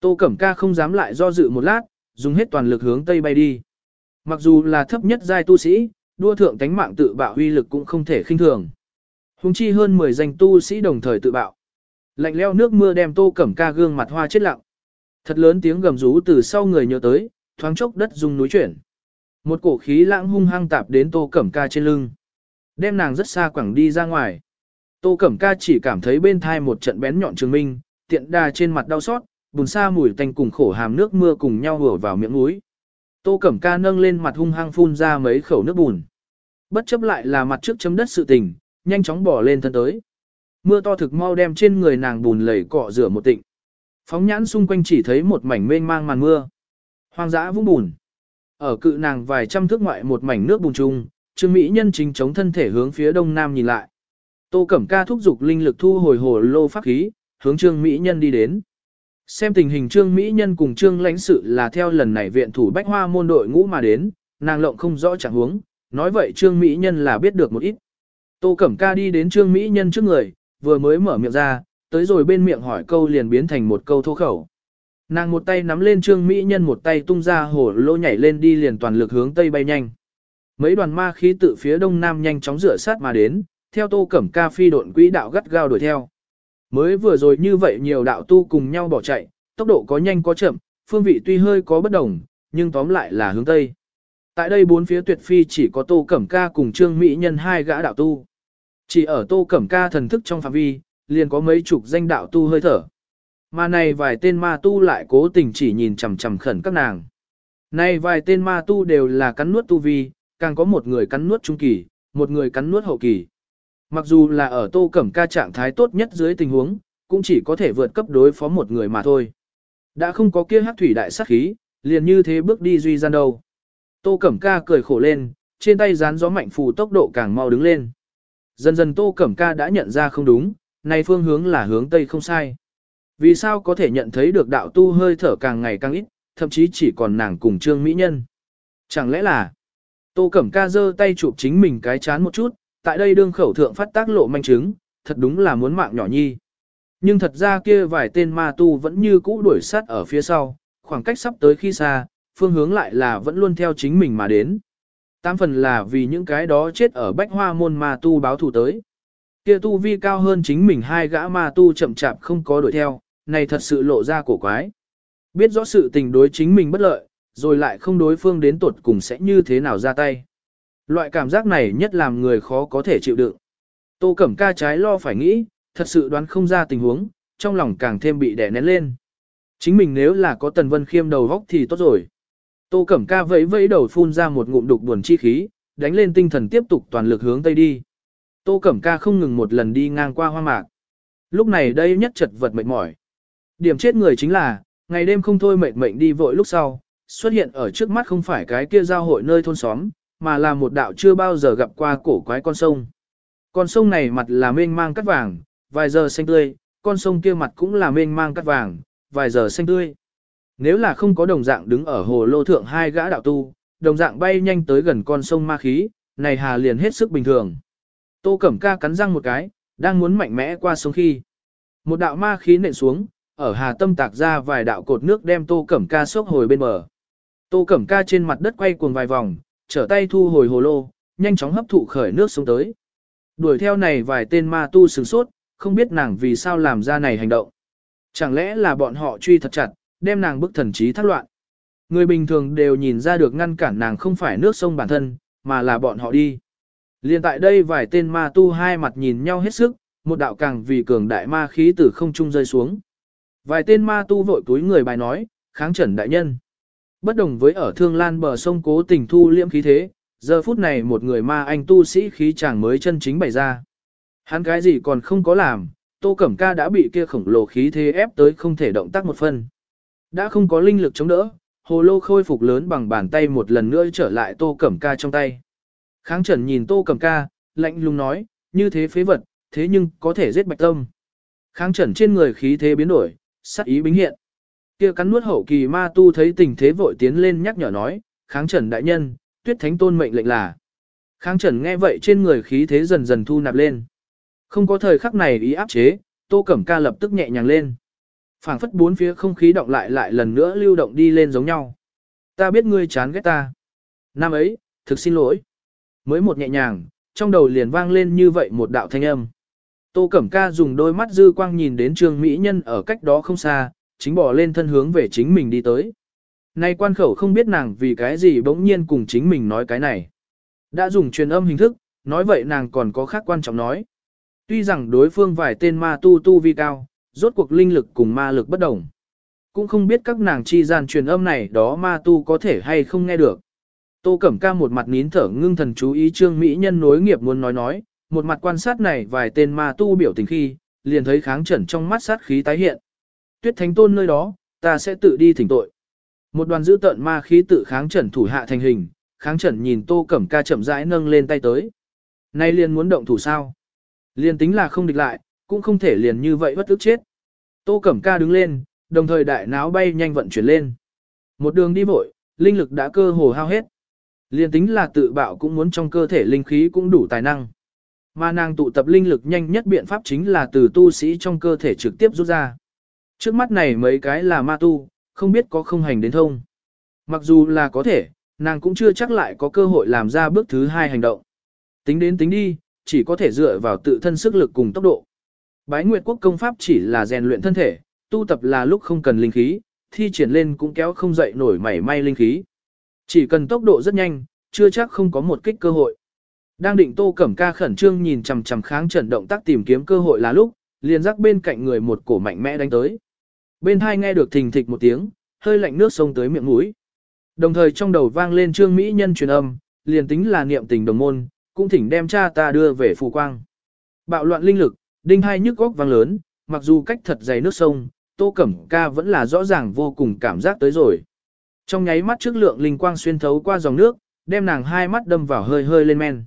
Tô Cẩm Ca không dám lại do dự một lát, dùng hết toàn lực hướng tây bay đi. Mặc dù là thấp nhất giai tu sĩ, đua thượng tánh mạng tự bạo uy lực cũng không thể khinh thường. Hùng chi hơn 10 danh tu sĩ đồng thời tự bạo. Lạnh leo nước mưa đem Tô Cẩm Ca gương mặt hoa chết lặng. Thật lớn tiếng gầm rú từ sau người nhớ tới, thoáng chốc đất rung núi chuyển. Một cổ khí lãng hung hăng tạp đến Tô Cẩm Ca trên lưng. Đem nàng rất xa quẳng đi ra ngoài. Tô Cẩm Ca chỉ cảm thấy bên thai một trận bén nhọn trường minh, tiện đà trên mặt đau xót, bùn xa mùi tanh cùng khổ hàm nước mưa cùng nhau hùa vào miệng mũi. Tô Cẩm Ca nâng lên mặt hung hăng phun ra mấy khẩu nước bùn. Bất chấp lại là mặt trước chấm đất sự tình, nhanh chóng bỏ lên thân tới. Mưa to thực mau đem trên người nàng bùn lầy cọ rửa một tịnh. Phóng nhãn xung quanh chỉ thấy một mảnh mênh mang màn mưa. Hoang dã vũng bùn. Ở cự nàng vài trăm thước ngoại một mảnh nước bùn trung, Trương Mỹ Nhân chính chống thân thể hướng phía đông nam nhìn lại. Tô Cẩm Ca thúc giục linh lực thu hồi hồ lô pháp khí, hướng Trương Mỹ Nhân đi đến. Xem tình hình Trương Mỹ Nhân cùng Trương lãnh sự là theo lần này viện thủ bách hoa môn đội ngũ mà đến, nàng lộng không rõ trạng huống, nói vậy Trương Mỹ Nhân là biết được một ít. Tô Cẩm Ca đi đến Trương Mỹ Nhân trước người, vừa mới mở miệng ra, tới rồi bên miệng hỏi câu liền biến thành một câu thô khẩu. Nàng một tay nắm lên trương mỹ nhân một tay tung ra hổ lô nhảy lên đi liền toàn lực hướng tây bay nhanh. Mấy đoàn ma khí tự phía đông nam nhanh chóng rửa sát mà đến, theo tô cẩm ca phi độn quỹ đạo gắt gao đuổi theo. Mới vừa rồi như vậy nhiều đạo tu cùng nhau bỏ chạy, tốc độ có nhanh có chậm, phương vị tuy hơi có bất đồng, nhưng tóm lại là hướng tây. Tại đây bốn phía tuyệt phi chỉ có tô cẩm ca cùng trương mỹ nhân hai gã đạo tu. Chỉ ở tô cẩm ca thần thức trong phạm vi, liền có mấy chục danh đạo tu hơi thở. Mà này vài tên ma tu lại cố tình chỉ nhìn chằm chằm khẩn các nàng. Này vài tên ma tu đều là cắn nuốt tu vi, càng có một người cắn nuốt trung kỳ, một người cắn nuốt hậu kỳ. Mặc dù là ở tô cẩm ca trạng thái tốt nhất dưới tình huống, cũng chỉ có thể vượt cấp đối phó một người mà thôi. Đã không có kia hắc thủy đại sát khí, liền như thế bước đi duy gian đâu. Tô cẩm ca cười khổ lên, trên tay dán gió mạnh phù tốc độ càng mau đứng lên. Dần dần tô cẩm ca đã nhận ra không đúng, này phương hướng là hướng tây không sai. Vì sao có thể nhận thấy được đạo tu hơi thở càng ngày càng ít, thậm chí chỉ còn nàng cùng trương mỹ nhân. Chẳng lẽ là, tô cẩm ca giơ tay chụp chính mình cái chán một chút, tại đây đương khẩu thượng phát tác lộ manh chứng, thật đúng là muốn mạng nhỏ nhi. Nhưng thật ra kia vài tên ma tu vẫn như cũ đuổi sát ở phía sau, khoảng cách sắp tới khi xa, phương hướng lại là vẫn luôn theo chính mình mà đến. Tam phần là vì những cái đó chết ở bách hoa môn ma tu báo thù tới. Kia tu vi cao hơn chính mình hai gã ma tu chậm chạp không có đuổi theo, này thật sự lộ ra cổ quái. Biết rõ sự tình đối chính mình bất lợi, rồi lại không đối phương đến tuột cùng sẽ như thế nào ra tay. Loại cảm giác này nhất làm người khó có thể chịu đựng. Tô Cẩm Ca trái lo phải nghĩ, thật sự đoán không ra tình huống, trong lòng càng thêm bị đè nén lên. Chính mình nếu là có Tần Vân Khiêm đầu góc thì tốt rồi. Tô Cẩm Ca vẫy vẫy đầu phun ra một ngụm đục buồn chi khí, đánh lên tinh thần tiếp tục toàn lực hướng tây đi. Tô Cẩm Ca không ngừng một lần đi ngang qua hoa mạc. Lúc này đây nhất chật vật mệt mỏi. Điểm chết người chính là, ngày đêm không thôi mệt mệnh đi vội lúc sau, xuất hiện ở trước mắt không phải cái kia giao hội nơi thôn xóm, mà là một đạo chưa bao giờ gặp qua cổ quái con sông. Con sông này mặt là mênh mang cắt vàng, vài giờ xanh tươi, con sông kia mặt cũng là mênh mang cắt vàng, vài giờ xanh tươi. Nếu là không có đồng dạng đứng ở hồ lô thượng hai gã đạo tu, đồng dạng bay nhanh tới gần con sông ma khí, này hà liền hết sức bình thường. Tô Cẩm Ca cắn răng một cái, đang muốn mạnh mẽ qua sông khi. Một đạo ma khí nện xuống, ở hà tâm tạc ra vài đạo cột nước đem Tô Cẩm Ca sốc hồi bên bờ. Tô Cẩm Ca trên mặt đất quay cuồng vài vòng, trở tay thu hồi hồ lô, nhanh chóng hấp thụ khởi nước xuống tới. Đuổi theo này vài tên ma tu sửng sốt, không biết nàng vì sao làm ra này hành động. Chẳng lẽ là bọn họ truy thật chặt, đem nàng bức thần trí thác loạn. Người bình thường đều nhìn ra được ngăn cản nàng không phải nước sông bản thân, mà là bọn họ đi. Liên tại đây vài tên ma tu hai mặt nhìn nhau hết sức, một đạo càng vì cường đại ma khí từ không trung rơi xuống. Vài tên ma tu vội túi người bài nói, kháng trần đại nhân. Bất đồng với ở thương lan bờ sông cố tình thu liễm khí thế, giờ phút này một người ma anh tu sĩ khí chàng mới chân chính bày ra. Hắn cái gì còn không có làm, tô cẩm ca đã bị kia khổng lồ khí thế ép tới không thể động tác một phân. Đã không có linh lực chống đỡ, hồ lô khôi phục lớn bằng bàn tay một lần nữa trở lại tô cẩm ca trong tay. Kháng trần nhìn tô cẩm ca, lạnh lùng nói, như thế phế vật, thế nhưng có thể giết bạch tâm. Kháng trần trên người khí thế biến đổi, sắc ý bính hiện. Kia cắn nuốt hậu kỳ ma tu thấy tình thế vội tiến lên nhắc nhở nói, kháng trần đại nhân, tuyết thánh tôn mệnh lệnh là. Kháng trần nghe vậy trên người khí thế dần dần thu nạp lên. Không có thời khắc này ý áp chế, tô cẩm ca lập tức nhẹ nhàng lên. phảng phất bốn phía không khí động lại lại lần nữa lưu động đi lên giống nhau. Ta biết ngươi chán ghét ta. Năm ấy, thực xin lỗi. Mới một nhẹ nhàng, trong đầu liền vang lên như vậy một đạo thanh âm. Tô Cẩm Ca dùng đôi mắt dư quang nhìn đến Trương Mỹ Nhân ở cách đó không xa, chính bỏ lên thân hướng về chính mình đi tới. Nay quan khẩu không biết nàng vì cái gì bỗng nhiên cùng chính mình nói cái này. Đã dùng truyền âm hình thức, nói vậy nàng còn có khác quan trọng nói. Tuy rằng đối phương vài tên ma tu tu vi cao, rốt cuộc linh lực cùng ma lực bất đồng. Cũng không biết các nàng chi gian truyền âm này đó ma tu có thể hay không nghe được. Tô Cẩm Ca một mặt nín thở ngưng thần chú ý Trương Mỹ Nhân nối nghiệp muốn nói nói, một mặt quan sát này vài tên ma tu biểu tình khi, liền thấy kháng trần trong mắt sát khí tái hiện. Tuyết Thánh Tôn nơi đó, ta sẽ tự đi thỉnh tội. Một đoàn dữ tợn ma khí tự kháng trần thủ hạ thành hình, kháng trần nhìn Tô Cẩm Ca chậm rãi nâng lên tay tới. Nay liền muốn động thủ sao? Liền tính là không địch lại, cũng không thể liền như vậy bất ức chết. Tô Cẩm Ca đứng lên, đồng thời đại náo bay nhanh vận chuyển lên. Một đường đi vội, linh lực đã cơ hồ hao hết. Liên tính là tự bạo cũng muốn trong cơ thể linh khí cũng đủ tài năng. Mà nàng tụ tập linh lực nhanh nhất biện pháp chính là từ tu sĩ trong cơ thể trực tiếp rút ra. Trước mắt này mấy cái là ma tu, không biết có không hành đến thông. Mặc dù là có thể, nàng cũng chưa chắc lại có cơ hội làm ra bước thứ hai hành động. Tính đến tính đi, chỉ có thể dựa vào tự thân sức lực cùng tốc độ. Bái Nguyệt Quốc công pháp chỉ là rèn luyện thân thể, tu tập là lúc không cần linh khí, thi triển lên cũng kéo không dậy nổi mảy may linh khí. Chỉ cần tốc độ rất nhanh, chưa chắc không có một kích cơ hội. Đang định Tô Cẩm Ca khẩn trương nhìn chằm chằm kháng trận động tác tìm kiếm cơ hội là lúc, liền rắc bên cạnh người một cổ mạnh mẽ đánh tới. Bên hai nghe được thình thịch một tiếng, hơi lạnh nước sông tới miệng mũi. Đồng thời trong đầu vang lên trương mỹ nhân truyền âm, liền tính là niệm tình đồng môn, cũng thỉnh đem cha ta đưa về phù quang. Bạo loạn linh lực, đinh hai nhức góc vang lớn, mặc dù cách thật dày nước sông, Tô Cẩm Ca vẫn là rõ ràng vô cùng cảm giác tới rồi. Trong nháy mắt trước lượng linh quang xuyên thấu qua dòng nước, đem nàng hai mắt đâm vào hơi hơi lên men.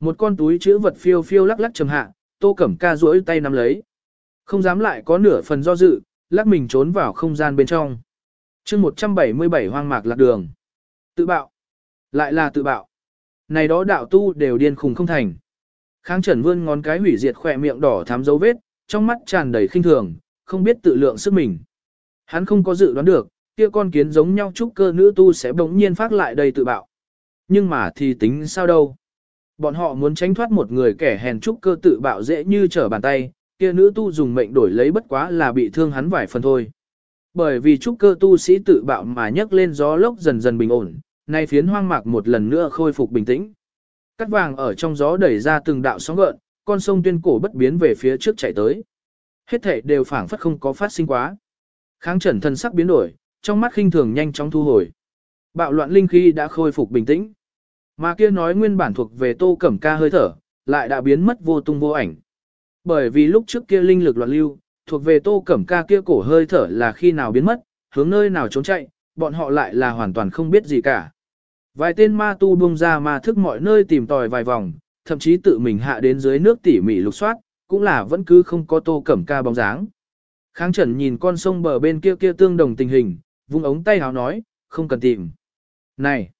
Một con túi chữ vật phiêu phiêu lắc lắc trầm hạ, Tô Cẩm Ca duỗi tay nắm lấy. Không dám lại có nửa phần do dự, lắc mình trốn vào không gian bên trong. chương 177 hoang mạc lạc đường. Tự bạo. Lại là tự bạo. Này đó đạo tu đều điên khùng không thành. Kháng trần vươn ngón cái hủy diệt khỏe miệng đỏ thám dấu vết, trong mắt tràn đầy khinh thường, không biết tự lượng sức mình. Hắn không có dự đoán được, kia con kiến giống nhau trúc cơ nữ tu sẽ bỗng nhiên phát lại đầy tự bạo. Nhưng mà thì tính sao đâu. Bọn họ muốn tránh thoát một người kẻ hèn trúc cơ tự bạo dễ như trở bàn tay, kia nữ tu dùng mệnh đổi lấy bất quá là bị thương hắn vài phần thôi. Bởi vì trúc cơ tu sĩ tự bạo mà nhấc lên gió lốc dần dần bình ổn, nay phiến hoang mạc một lần nữa khôi phục bình tĩnh. Cắt vàng ở trong gió đẩy ra từng đạo sóng gợn, con sông tuyên cổ bất biến về phía trước chạy tới. Hết thể đều phảng phất không có phát sinh quá. Kháng trần thân sắc biến đổi, trong mắt khinh thường nhanh chóng thu hồi. Bạo loạn linh khí đã khôi phục bình tĩnh. Mà kia nói nguyên bản thuộc về tô cẩm ca hơi thở, lại đã biến mất vô tung vô ảnh. Bởi vì lúc trước kia linh lực loạn lưu, thuộc về tô cẩm ca kia cổ hơi thở là khi nào biến mất, hướng nơi nào trốn chạy, bọn họ lại là hoàn toàn không biết gì cả. Vài tên ma tu bung ra ma thức mọi nơi tìm tòi vài vòng, thậm chí tự mình hạ đến dưới nước tỉ mỉ lục soát, cũng là vẫn cứ không có tô cẩm ca bóng dáng. Kháng trần nhìn con sông bờ bên kia kia tương đồng tình hình, vung ống tay hào nói, không cần tìm. Này!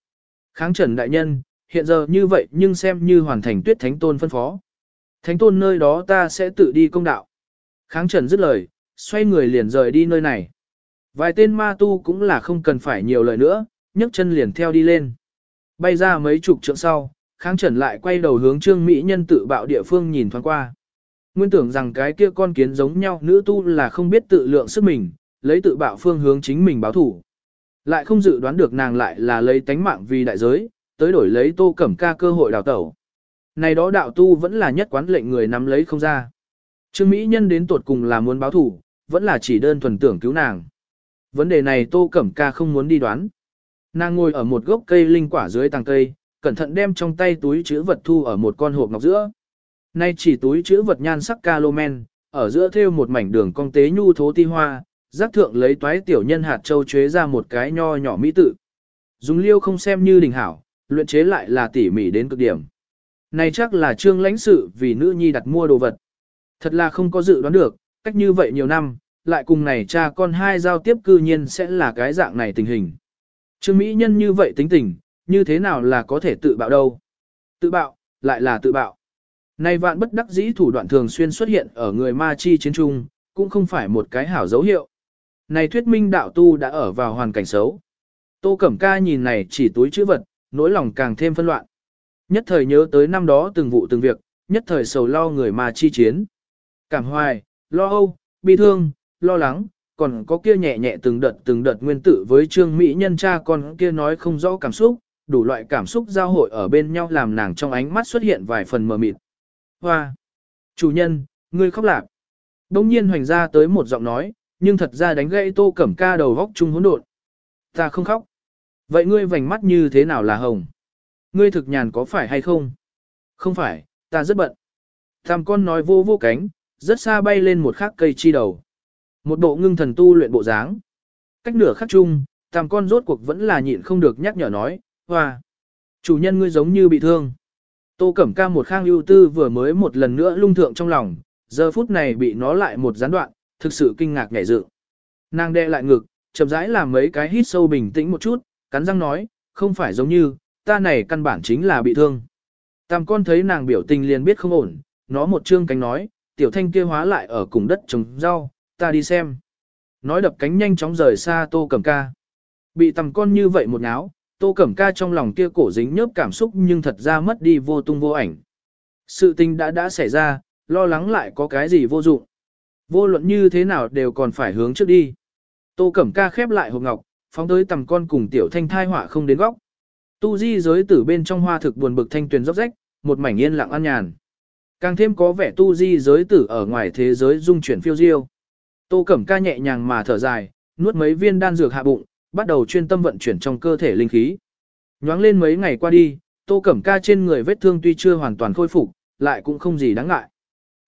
Kháng trần đại nhân, hiện giờ như vậy nhưng xem như hoàn thành tuyết thánh tôn phân phó. Thánh tôn nơi đó ta sẽ tự đi công đạo. Kháng trần dứt lời, xoay người liền rời đi nơi này. Vài tên ma tu cũng là không cần phải nhiều lời nữa, nhấc chân liền theo đi lên. Bay ra mấy chục trượng sau, kháng trần lại quay đầu hướng trương mỹ nhân tự bạo địa phương nhìn thoáng qua. Nguyên tưởng rằng cái kia con kiến giống nhau nữ tu là không biết tự lượng sức mình, lấy tự bạo phương hướng chính mình báo thủ. Lại không dự đoán được nàng lại là lấy tánh mạng vì đại giới, tới đổi lấy tô cẩm ca cơ hội đào tẩu. Này đó đạo tu vẫn là nhất quán lệnh người nắm lấy không ra. Trương Mỹ Nhân đến tuột cùng là muốn báo thủ, vẫn là chỉ đơn thuần tưởng cứu nàng. Vấn đề này tô cẩm ca không muốn đi đoán. Nàng ngồi ở một gốc cây linh quả dưới tàng cây, cẩn thận đem trong tay túi chữ vật thu ở một con hộp ngọc giữa. Nay chỉ túi chữ vật nhan sắc calomen, ở giữa thêu một mảnh đường cong tế nhu thố ti hoa, giác thượng lấy toái tiểu nhân hạt châu chế ra một cái nho nhỏ mỹ tự. Dùng liêu không xem như đỉnh hảo, luyện chế lại là tỉ mỉ đến cực điểm. Này chắc là trương lãnh sự vì nữ nhi đặt mua đồ vật. Thật là không có dự đoán được, cách như vậy nhiều năm, lại cùng này cha con hai giao tiếp cư nhiên sẽ là cái dạng này tình hình. Trương Mỹ nhân như vậy tính tình, như thế nào là có thể tự bạo đâu? Tự bạo, lại là tự bạo. Nay vạn bất đắc dĩ thủ đoạn thường xuyên xuất hiện ở người ma chi chiến trung, cũng không phải một cái hảo dấu hiệu. Này thuyết minh đạo tu đã ở vào hoàn cảnh xấu. Tô Cẩm Ca nhìn này chỉ túi chữ vật, nỗi lòng càng thêm phân loạn. Nhất thời nhớ tới năm đó từng vụ từng việc, nhất thời sầu lo người mà chi chiến. Cảm hoài, lo âu, bi thương, lo lắng, còn có kia nhẹ nhẹ từng đợt từng đợt nguyên tử với trương mỹ nhân cha con kia nói không rõ cảm xúc, đủ loại cảm xúc giao hội ở bên nhau làm nàng trong ánh mắt xuất hiện vài phần mờ mịt. Hoa! Chủ nhân, ngươi khóc lạc. Đông nhiên hoành ra tới một giọng nói, nhưng thật ra đánh gãy tô cẩm ca đầu góc chung hỗn độn. Ta không khóc. Vậy ngươi vành mắt như thế nào là hồng? Ngươi thực nhàn có phải hay không? Không phải, ta rất bận. Tam con nói vô vô cánh, rất xa bay lên một khắc cây chi đầu. Một bộ ngưng thần tu luyện bộ dáng. Cách nửa khắc chung, tam con rốt cuộc vẫn là nhịn không được nhắc nhở nói, hoa. Chủ nhân ngươi giống như bị thương. Tô Cẩm Ca một khang ưu tư vừa mới một lần nữa lung thượng trong lòng, giờ phút này bị nó lại một gián đoạn, thực sự kinh ngạc nhảy dựng. Nàng đe lại ngực, chậm rãi làm mấy cái hít sâu bình tĩnh một chút, cắn răng nói, không phải giống như, ta này căn bản chính là bị thương. Tam con thấy nàng biểu tình liền biết không ổn, nó một trương cánh nói, tiểu thanh kia hóa lại ở cùng đất trồng rau, ta đi xem. nói đập cánh nhanh chóng rời xa tô cẩm ca. Bị tầm con như vậy một áo, tô cẩm ca trong lòng kia cổ dính nhớp cảm xúc nhưng thật ra mất đi vô tung vô ảnh. Sự tình đã đã xảy ra, lo lắng lại có cái gì vô dụng. Vô luận như thế nào đều còn phải hướng trước đi. Tô cẩm ca khép lại hộp ngọc, phóng tới tầm con cùng tiểu thanh thai họa không đến góc. Tu di giới tử bên trong hoa thực buồn bực thanh tuyền róc rách, một mảnh yên lặng an nhàn. Càng thêm có vẻ tu di giới tử ở ngoài thế giới dung chuyển phiêu diêu. Tô Cẩm Ca nhẹ nhàng mà thở dài, nuốt mấy viên đan dược hạ bụng, bắt đầu chuyên tâm vận chuyển trong cơ thể linh khí. Nhoáng lên mấy ngày qua đi, Tô Cẩm Ca trên người vết thương tuy chưa hoàn toàn khôi phục, lại cũng không gì đáng ngại.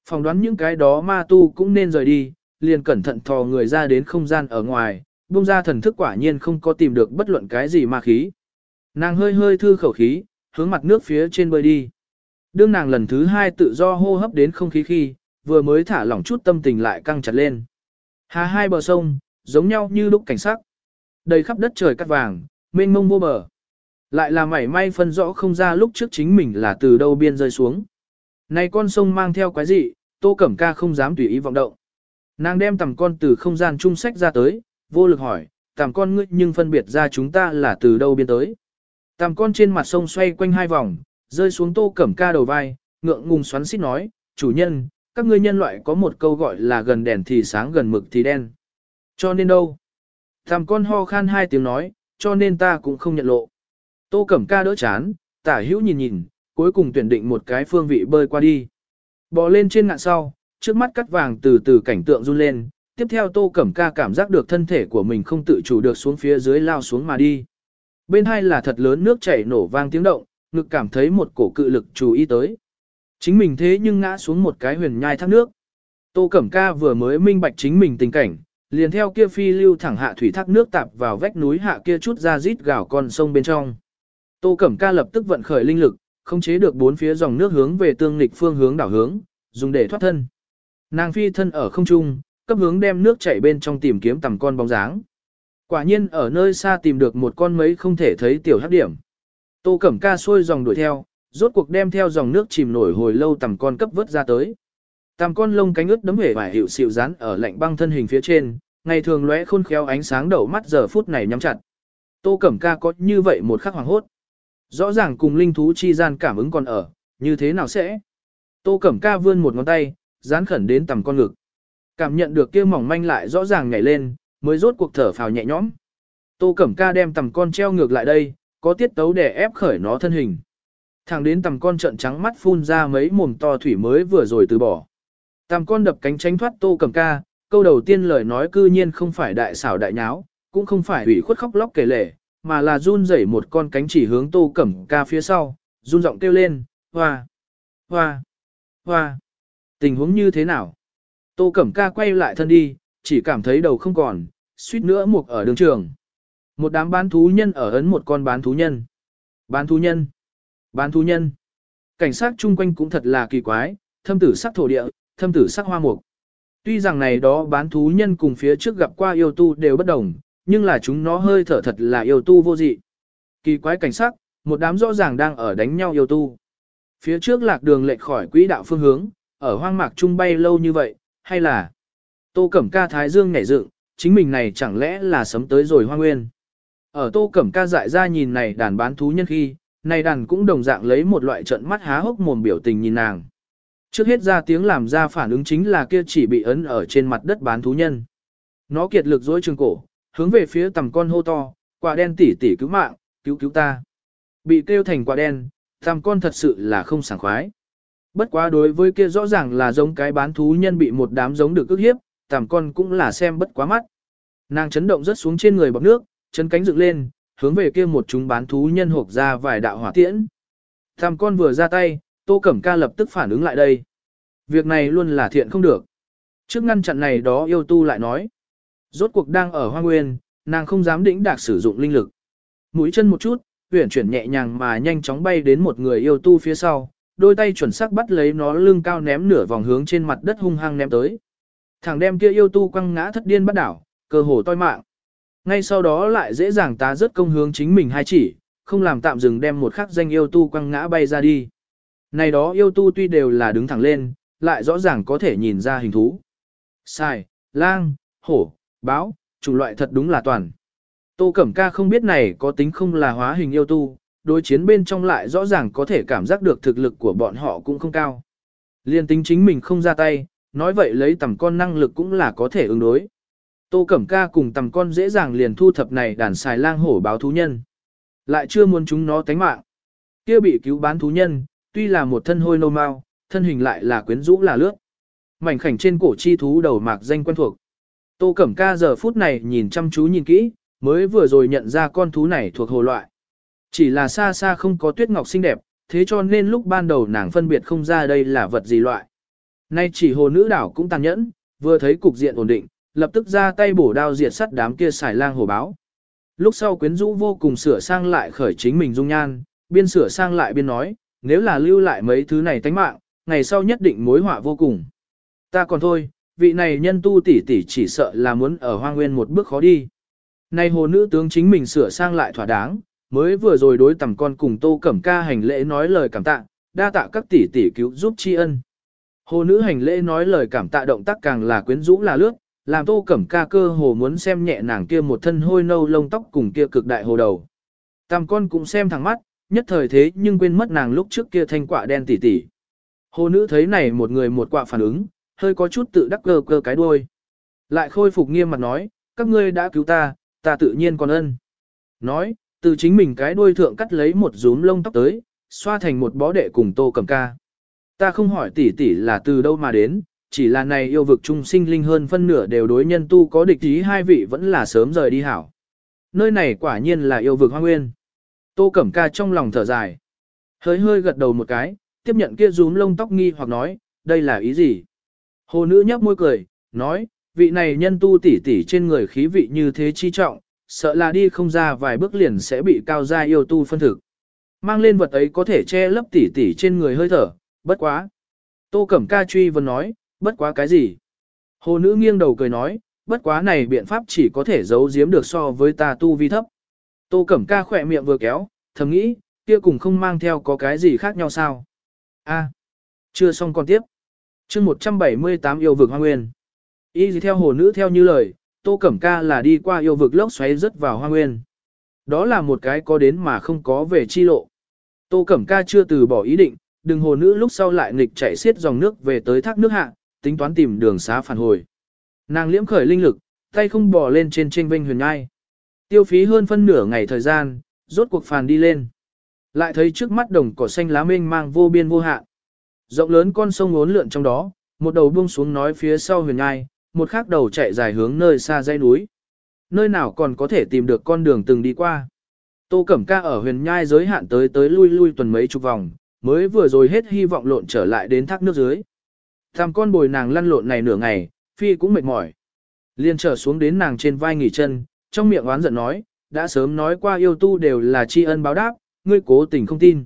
Phỏng đoán những cái đó ma tu cũng nên rời đi, liền cẩn thận thò người ra đến không gian ở ngoài, buông ra thần thức quả nhiên không có tìm được bất luận cái gì ma khí. Nàng hơi hơi thư khẩu khí, hướng mặt nước phía trên bơi đi. Đương nàng lần thứ hai tự do hô hấp đến không khí khi, vừa mới thả lỏng chút tâm tình lại căng chặt lên. Hà hai bờ sông, giống nhau như lúc cảnh sắc. Đầy khắp đất trời cắt vàng, mênh mông vô bờ. Lại là mảy may phân rõ không ra lúc trước chính mình là từ đâu biên rơi xuống. Này con sông mang theo quái gì, tô cẩm ca không dám tùy ý vọng động. Nàng đem tầm con từ không gian trung sách ra tới, vô lực hỏi, tầm con ngươi nhưng phân biệt ra chúng ta là từ đâu biên tới. Tam con trên mặt sông xoay quanh hai vòng, rơi xuống tô cẩm ca đầu vai, ngượng ngùng xoắn xít nói, chủ nhân, các ngươi nhân loại có một câu gọi là gần đèn thì sáng gần mực thì đen. Cho nên đâu? Tam con ho khan hai tiếng nói, cho nên ta cũng không nhận lộ. Tô cẩm ca đỡ chán, tả hữu nhìn nhìn, cuối cùng tuyển định một cái phương vị bơi qua đi. Bò lên trên ngạn sau, trước mắt cắt vàng từ từ cảnh tượng run lên, tiếp theo tô cẩm ca cảm giác được thân thể của mình không tự chủ được xuống phía dưới lao xuống mà đi. Bên hai là thật lớn nước chảy nổ vang tiếng động, ngực cảm thấy một cổ cự lực chú ý tới. Chính mình thế nhưng ngã xuống một cái huyền nhai thác nước. Tô Cẩm Ca vừa mới minh bạch chính mình tình cảnh, liền theo kia phi lưu thẳng hạ thủy thác nước tạp vào vách núi hạ kia chút ra rít gào con sông bên trong. Tô Cẩm Ca lập tức vận khởi linh lực, không chế được bốn phía dòng nước hướng về tương nghịch phương hướng đảo hướng, dùng để thoát thân. Nàng phi thân ở không trung, cấp hướng đem nước chảy bên trong tìm kiếm tầm con bóng dáng. Quả nhiên ở nơi xa tìm được một con mấy không thể thấy tiểu hắc điểm. Tô Cẩm Ca xuôi dòng đuổi theo, rốt cuộc đem theo dòng nước chìm nổi hồi lâu tầm con cấp vớt ra tới. Tầm con lông cánh ướt đấm hể và hiệu xịu rán ở lạnh băng thân hình phía trên, ngày thường lóe khôn khéo ánh sáng đầu mắt giờ phút này nhắm chặt. Tô Cẩm Ca có như vậy một khắc hoàng hốt. Rõ ràng cùng linh thú chi gian cảm ứng còn ở, như thế nào sẽ? Tô Cẩm Ca vươn một ngón tay, dán khẩn đến tầm con ngực. Cảm nhận được kia mỏng manh lại rõ ràng nhảy lên, mới rốt cuộc thở phào nhẹ nhõm. Tô Cẩm Ca đem tầm con treo ngược lại đây, có tiết tấu để ép khởi nó thân hình. Thẳng đến tầm con trợn trắng mắt phun ra mấy mồm to thủy mới vừa rồi từ bỏ. Tầm con đập cánh tránh thoát Tô Cẩm Ca, câu đầu tiên lời nói cư nhiên không phải đại xảo đại nháo, cũng không phải ủy khuất khóc lóc kể lể, mà là run rẩy một con cánh chỉ hướng Tô Cẩm Ca phía sau, run giọng kêu lên, hoa, hoa, hoa. Tình huống như thế nào? Tô Cẩm Ca quay lại thân đi, chỉ cảm thấy đầu không còn, suýt nữa mục ở đường trường. Một đám bán thú nhân ở ấn một con bán thú nhân. Bán thú nhân. Bán thú nhân. Cảnh sát chung quanh cũng thật là kỳ quái, thâm tử sắc thổ địa, thâm tử sắc hoa mục. Tuy rằng này đó bán thú nhân cùng phía trước gặp qua yêu tu đều bất đồng, nhưng là chúng nó hơi thở thật là yêu tu vô dị. Kỳ quái cảnh sát, một đám rõ ràng đang ở đánh nhau yêu tu. Phía trước lạc đường lệch khỏi quỹ đạo phương hướng, ở hoang mạc trung bay lâu như vậy, hay là Tô Cẩm Ca Thái Dương nhảy dựng, chính mình này chẳng lẽ là sấm tới rồi hoa nguyên. Ở Tô Cẩm Ca dại ra nhìn này đàn bán thú nhân khi, này đàn cũng đồng dạng lấy một loại trận mắt há hốc mồm biểu tình nhìn nàng. Trước hết ra tiếng làm ra phản ứng chính là kia chỉ bị ấn ở trên mặt đất bán thú nhân. Nó kiệt lực dối trường cổ, hướng về phía tầm con hô to, quả đen tỉ tỉ cứu mạng, cứu cứu ta. Bị kêu thành quả đen, tầm con thật sự là không sảng khoái. Bất quá đối với kia rõ ràng là giống cái bán thú nhân bị một đám giống được ức hiếp, tàm con cũng là xem bất quá mắt. Nàng chấn động rất xuống trên người bọc nước, chân cánh dựng lên, hướng về kia một chúng bán thú nhân hộp ra vài đạo hỏa tiễn. Tàm con vừa ra tay, Tô Cẩm Ca lập tức phản ứng lại đây. Việc này luôn là thiện không được. Trước ngăn chặn này đó yêu tu lại nói. Rốt cuộc đang ở hoa nguyên, nàng không dám đĩnh đạc sử dụng linh lực. Mũi chân một chút, huyển chuyển nhẹ nhàng mà nhanh chóng bay đến một người yêu tu phía sau, đôi tay chuẩn xác bắt lấy nó lưng cao ném nửa vòng hướng trên mặt đất hung hăng ném tới. Thằng đem kia yêu tu quăng ngã thất điên bắt đảo, cơ hồ toi mạng. Ngay sau đó lại dễ dàng tá rất công hướng chính mình hai chỉ, không làm tạm dừng đem một khắc danh yêu tu quăng ngã bay ra đi. Này đó yêu tu tuy đều là đứng thẳng lên, lại rõ ràng có thể nhìn ra hình thú. Sai, lang, hổ, Báo, chủng loại thật đúng là toàn. Tô Cẩm Ca không biết này có tính không là hóa hình yêu tu, đối chiến bên trong lại rõ ràng có thể cảm giác được thực lực của bọn họ cũng không cao. Liên tính chính mình không ra tay, nói vậy lấy tầm con năng lực cũng là có thể ứng đối. Tô Cẩm Ca cùng tầm con dễ dàng liền thu thập này đàn xài lang hổ báo thú nhân. Lại chưa muốn chúng nó tánh mạng. Kia bị cứu bán thú nhân, tuy là một thân hôi nâu mau, thân hình lại là quyến rũ là lướt. Mảnh khảnh trên cổ chi thú đầu mạc danh quen thuộc. Tô Cẩm Ca giờ phút này nhìn chăm chú nhìn kỹ, mới vừa rồi nhận ra con thú này thuộc hồ loại. Chỉ là xa xa không có tuyết ngọc xinh đẹp, thế cho nên lúc ban đầu nàng phân biệt không ra đây là vật gì loại. Nay chỉ hồ nữ đảo cũng tàn nhẫn, vừa thấy cục diện ổn định, lập tức ra tay bổ đao diệt sắt đám kia xài lang hồ báo. Lúc sau quyến rũ vô cùng sửa sang lại khởi chính mình dung nhan, biên sửa sang lại biên nói, nếu là lưu lại mấy thứ này tánh mạng, ngày sau nhất định mối họa vô cùng. Ta còn thôi, vị này nhân tu tỷ tỷ chỉ sợ là muốn ở hoang nguyên một bước khó đi. Nay hồ nữ tướng chính mình sửa sang lại thỏa đáng, mới vừa rồi đối tầm con cùng tô cẩm ca hành lễ nói lời cảm tạ, đa tạ các tỷ tỷ cứu giúp tri ân. Hồ nữ hành lễ nói lời cảm tạ động tác càng là quyến rũ là lướt, làm tô cẩm ca cơ hồ muốn xem nhẹ nàng kia một thân hôi nâu lông tóc cùng kia cực đại hồ đầu. Tam con cũng xem thẳng mắt, nhất thời thế nhưng quên mất nàng lúc trước kia thanh quạ đen tỉ tỉ. Hồ nữ thấy này một người một quạ phản ứng, hơi có chút tự đắc cơ cơ cái đuôi. Lại khôi phục nghiêm mặt nói, các ngươi đã cứu ta, ta tự nhiên còn ân. Nói, từ chính mình cái đuôi thượng cắt lấy một rúm lông tóc tới, xoa thành một bó đệ cùng tô cầm ca. Ta không hỏi tỷ tỷ là từ đâu mà đến, chỉ là này yêu vực trung sinh linh hơn phân nửa đều đối nhân tu có địch ý hai vị vẫn là sớm rời đi hảo. Nơi này quả nhiên là yêu vực hoang nguyên. Tô Cẩm Ca trong lòng thở dài. Hơi hơi gật đầu một cái, tiếp nhận kia rúm lông tóc nghi hoặc nói, đây là ý gì? Hồ nữ nhấp môi cười, nói, vị này nhân tu tỷ tỷ trên người khí vị như thế chi trọng, sợ là đi không ra vài bước liền sẽ bị cao gia yêu tu phân thực. Mang lên vật ấy có thể che lấp tỷ tỷ trên người hơi thở, bất quá. Tô Cẩm Ca truy vấn nói, bất quá cái gì? Hồ nữ nghiêng đầu cười nói, bất quá này biện pháp chỉ có thể giấu giếm được so với ta tu vi thấp. Tô Cẩm Ca khỏe miệng vừa kéo, thầm nghĩ, kia cùng không mang theo có cái gì khác nhau sao? A, chưa xong còn tiếp. chương 178 yêu vực hoa nguyên. Y gì theo hồ nữ theo như lời, Tô Cẩm Ca là đi qua yêu vực lốc xoáy rất vào hoa nguyên. Đó là một cái có đến mà không có về chi lộ. Tô Cẩm Ca chưa từ bỏ ý định, đừng hồ nữ lúc sau lại nghịch chạy xiết dòng nước về tới thác nước hạ, tính toán tìm đường xá phản hồi. Nàng liễm khởi linh lực, tay không bò lên trên trên vinh huyền ngai. Tiêu phí hơn phân nửa ngày thời gian, rốt cuộc phàn đi lên. Lại thấy trước mắt đồng cỏ xanh lá mênh mang vô biên vô hạn. Rộng lớn con sông uốn lượn trong đó, một đầu buông xuống nói phía sau huyền ngai, một khác đầu chạy dài hướng nơi xa dãy núi. Nơi nào còn có thể tìm được con đường từng đi qua. Tô Cẩm Ca ở huyền nhai giới hạn tới tới lui lui tuần mấy chục vòng, mới vừa rồi hết hy vọng lộn trở lại đến thác nước dưới. Tham con bồi nàng lăn lộn này nửa ngày, phi cũng mệt mỏi. Liên trở xuống đến nàng trên vai nghỉ chân, trong miệng oán giận nói, đã sớm nói qua yêu tu đều là tri ân báo đáp, ngươi cố tình không tin.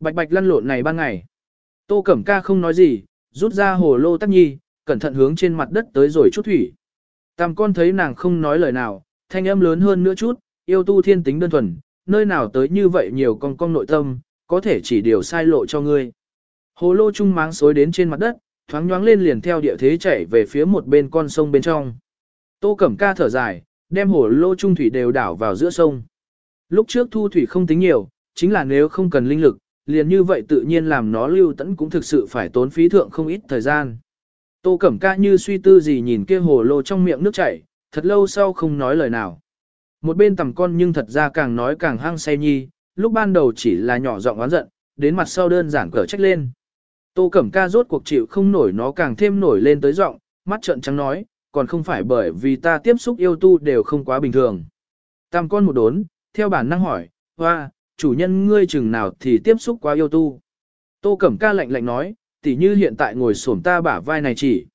Bạch bạch lăn lộn này ban ngày. Tô Cẩm Ca không nói gì, rút ra hồ lô tắc nhi, cẩn thận hướng trên mặt đất tới rồi chút thủy. Tam con thấy nàng không nói lời nào, thanh âm lớn hơn nữa chút, yêu tu thiên tính đơn thuần, nơi nào tới như vậy nhiều con con nội tâm, có thể chỉ điều sai lộ cho ngươi. Hồ lô trung máng xối đến trên mặt đất, thoáng nhoáng lên liền theo địa thế chảy về phía một bên con sông bên trong. Tô Cẩm Ca thở dài, đem hồ lô trung thủy đều đảo vào giữa sông. Lúc trước thu thủy không tính nhiều, chính là nếu không cần linh lực, liền như vậy tự nhiên làm nó lưu tẫn cũng thực sự phải tốn phí thượng không ít thời gian. Tô Cẩm Ca như suy tư gì nhìn kia hồ lô trong miệng nước chảy, thật lâu sau không nói lời nào. Một bên tầm con nhưng thật ra càng nói càng hăng say nhi, lúc ban đầu chỉ là nhỏ giọng oán giận, đến mặt sau đơn giản cở trách lên. Tô Cẩm Ca rốt cuộc chịu không nổi nó càng thêm nổi lên tới giọng, mắt trợn trắng nói, còn không phải bởi vì ta tiếp xúc yêu tu đều không quá bình thường. Tam con một đốn, theo bản năng hỏi, hoa, chủ nhân ngươi chừng nào thì tiếp xúc quá yêu tu. Tô Cẩm Ca lạnh lạnh nói, tỉ như hiện tại ngồi xổm ta bả vai này chỉ.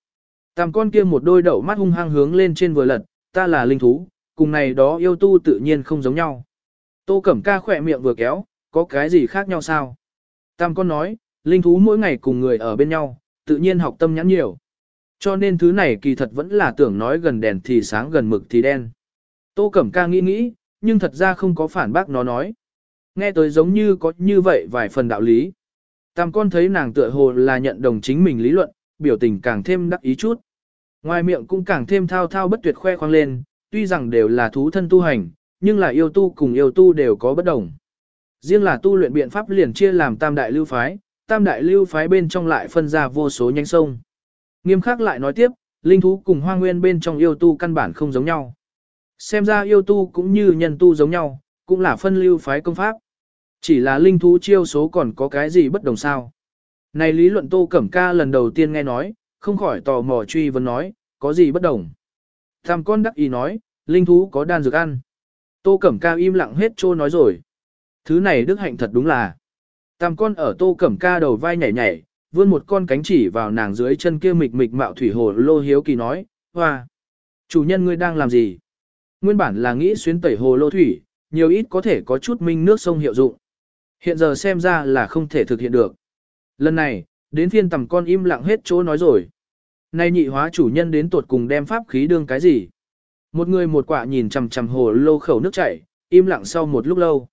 Tam con kia một đôi đậu mắt hung hăng hướng lên trên vừa lật, ta là linh thú, cùng này đó yêu tu tự nhiên không giống nhau. Tô Cẩm Ca khỏe miệng vừa kéo, có cái gì khác nhau sao? Tam con nói, linh thú mỗi ngày cùng người ở bên nhau, tự nhiên học tâm nhãn nhiều. Cho nên thứ này kỳ thật vẫn là tưởng nói gần đèn thì sáng gần mực thì đen. Tô Cẩm Ca nghĩ nghĩ, nhưng thật ra không có phản bác nó nói. Nghe tới giống như có như vậy vài phần đạo lý. Tam con thấy nàng tựa hồ là nhận đồng chính mình lý luận, biểu tình càng thêm đắc ý chút. Ngoài miệng cũng càng thêm thao thao bất tuyệt khoe khoang lên, tuy rằng đều là thú thân tu hành, nhưng là yêu tu cùng yêu tu đều có bất đồng. Riêng là tu luyện biện pháp liền chia làm tam đại lưu phái, tam đại lưu phái bên trong lại phân ra vô số nhánh sông. Nghiêm khắc lại nói tiếp, linh thú cùng hoa nguyên bên trong yêu tu căn bản không giống nhau. Xem ra yêu tu cũng như nhân tu giống nhau, cũng là phân lưu phái công pháp. Chỉ là linh thú chiêu số còn có cái gì bất đồng sao. Này lý luận Tô Cẩm Ca lần đầu tiên nghe nói, không khỏi tò mò truy vấn nói, có gì bất đồng. Tam con đắc ý nói, linh thú có đan dược ăn. Tô Cẩm Ca im lặng hết trô nói rồi. Thứ này đức hạnh thật đúng là. Tam con ở Tô Cẩm Ca đầu vai nhảy nhảy, vươn một con cánh chỉ vào nàng dưới chân kia mịch mịch mạo thủy hồ lô hiếu kỳ nói, hoa. Chủ nhân ngươi đang làm gì? Nguyên bản là nghĩ xuyến tẩy hồ lô thủy, nhiều ít có thể có chút minh nước sông hiệu dụng. Hiện giờ xem ra là không thể thực hiện được. Lần này, đến phiên tầm con im lặng hết chỗ nói rồi. Nay nhị hóa chủ nhân đến tuột cùng đem pháp khí đương cái gì? Một người một quả nhìn chằm chằm hồ lô khẩu nước chảy, im lặng sau một lúc lâu.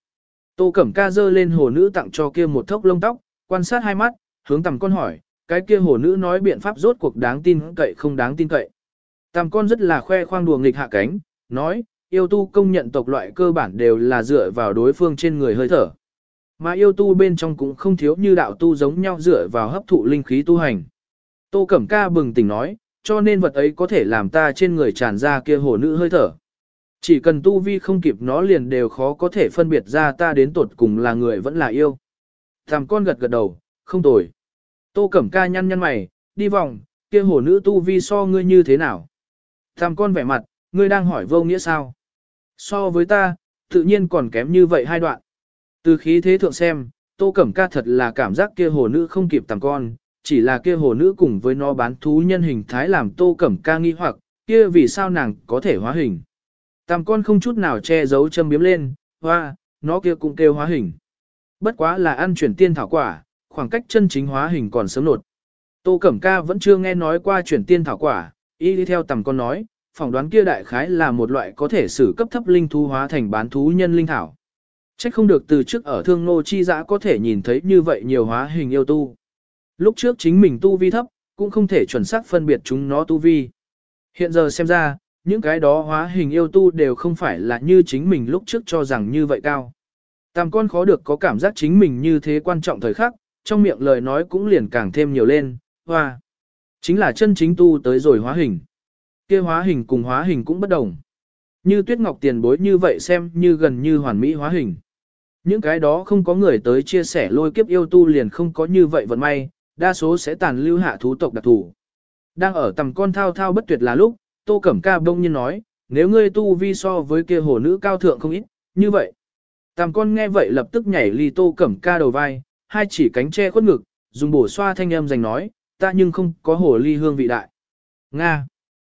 Tô Cẩm Ca dơ lên hồ nữ tặng cho kia một thốc lông tóc, quan sát hai mắt, hướng tầm con hỏi, cái kia hồ nữ nói biện pháp rốt cuộc đáng tin cậy không đáng tin cậy. Tầm con rất là khoe khoang đùa nghịch hạ cánh, nói, yêu tu công nhận tộc loại cơ bản đều là dựa vào đối phương trên người hơi thở. Mà yêu tu bên trong cũng không thiếu như đạo tu giống nhau dựa vào hấp thụ linh khí tu hành. Tô Cẩm Ca bừng tỉnh nói, cho nên vật ấy có thể làm ta trên người tràn ra kia hồ nữ hơi thở. Chỉ cần tu vi không kịp nó liền đều khó có thể phân biệt ra ta đến tột cùng là người vẫn là yêu. Thằng con gật gật đầu, không tồi. Tô Cẩm Ca nhăn nhăn mày, đi vòng, kia hồ nữ tu vi so ngươi như thế nào? Thằng con vẻ mặt, ngươi đang hỏi vô nghĩa sao? So với ta, tự nhiên còn kém như vậy hai đoạn. Từ khí thế thượng xem, Tô Cẩm Ca thật là cảm giác kia hồ nữ không kịp tầm con, chỉ là kia hồ nữ cùng với nó bán thú nhân hình thái làm Tô Cẩm Ca nghi hoặc, kia vì sao nàng có thể hóa hình. Tầm con không chút nào che giấu châm biếm lên, hoa, nó kia cũng kêu hóa hình. Bất quá là ăn chuyển tiên thảo quả, khoảng cách chân chính hóa hình còn sớm nột. Tô Cẩm Ca vẫn chưa nghe nói qua chuyển tiên thảo quả, y đi theo tầm con nói, phỏng đoán kia đại khái là một loại có thể sử cấp thấp linh thú hóa thành bán thú nhân linh thảo. Chắc không được từ trước ở thương nô chi dã có thể nhìn thấy như vậy nhiều hóa hình yêu tu. Lúc trước chính mình tu vi thấp, cũng không thể chuẩn xác phân biệt chúng nó tu vi. Hiện giờ xem ra, những cái đó hóa hình yêu tu đều không phải là như chính mình lúc trước cho rằng như vậy cao. Tam con khó được có cảm giác chính mình như thế quan trọng thời khắc, trong miệng lời nói cũng liền càng thêm nhiều lên, hoa. Chính là chân chính tu tới rồi hóa hình. kia hóa hình cùng hóa hình cũng bất đồng. Như tuyết ngọc tiền bối như vậy xem như gần như hoàn mỹ hóa hình. Những cái đó không có người tới chia sẻ lôi kiếp yêu tu liền không có như vậy vận may, đa số sẽ tàn lưu hạ thú tộc đặc thù Đang ở tầm con thao thao bất tuyệt là lúc, Tô Cẩm Ca bông nhiên nói, nếu ngươi tu vi so với kia hồ nữ cao thượng không ít, như vậy. Tầm con nghe vậy lập tức nhảy ly Tô Cẩm Ca đầu vai, hai chỉ cánh che khuất ngực, dùng bổ xoa thanh âm dành nói, ta nhưng không có hồ ly hương vị đại. Nga.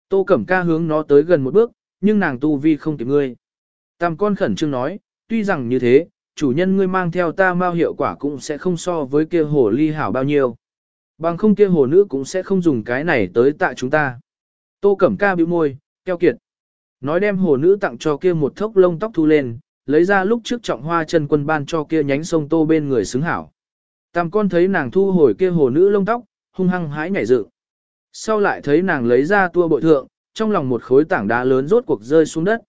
Tô Cẩm Ca hướng nó tới gần một bước, nhưng nàng tu vi không kịp ngươi. Tam con khẩn trương nói, tuy rằng như thế, chủ nhân ngươi mang theo ta mau hiệu quả cũng sẽ không so với kia hồ ly hảo bao nhiêu. Bằng không kia hồ nữ cũng sẽ không dùng cái này tới tại chúng ta. Tô Cẩm Ca bĩu môi, keo kiệt. Nói đem hồ nữ tặng cho kia một thốc lông tóc thu lên, lấy ra lúc trước trọng hoa chân quân ban cho kia nhánh sông tô bên người xứng hảo. Tam con thấy nàng thu hồi kia hồ nữ lông tóc, hung hăng hái nhảy dựng. Sau lại thấy nàng lấy ra tua bội thượng, trong lòng một khối tảng đá lớn rốt cuộc rơi xuống đất.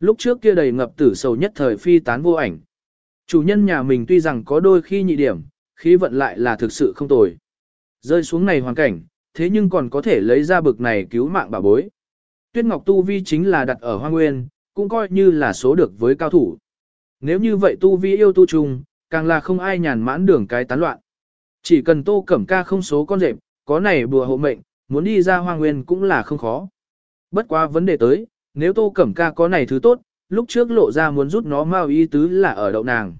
Lúc trước kia đầy ngập tử sầu nhất thời phi tán vô ảnh. Chủ nhân nhà mình tuy rằng có đôi khi nhị điểm, khí vận lại là thực sự không tồi. Rơi xuống này hoàn cảnh, thế nhưng còn có thể lấy ra bực này cứu mạng bà bối. Tuyết Ngọc Tu Vi chính là đặt ở Hoa Nguyên, cũng coi như là số được với cao thủ. Nếu như vậy Tu Vi yêu tu trùng, càng là không ai nhàn mãn đường cái tán loạn. Chỉ cần Tô Cẩm Ca không số con rệp, có này bùa hộ mệnh, muốn đi ra Hoa Nguyên cũng là không khó. Bất qua vấn đề tới, nếu Tô Cẩm Ca có này thứ tốt, lúc trước lộ ra muốn rút nó mau ý tứ là ở đậu nàng.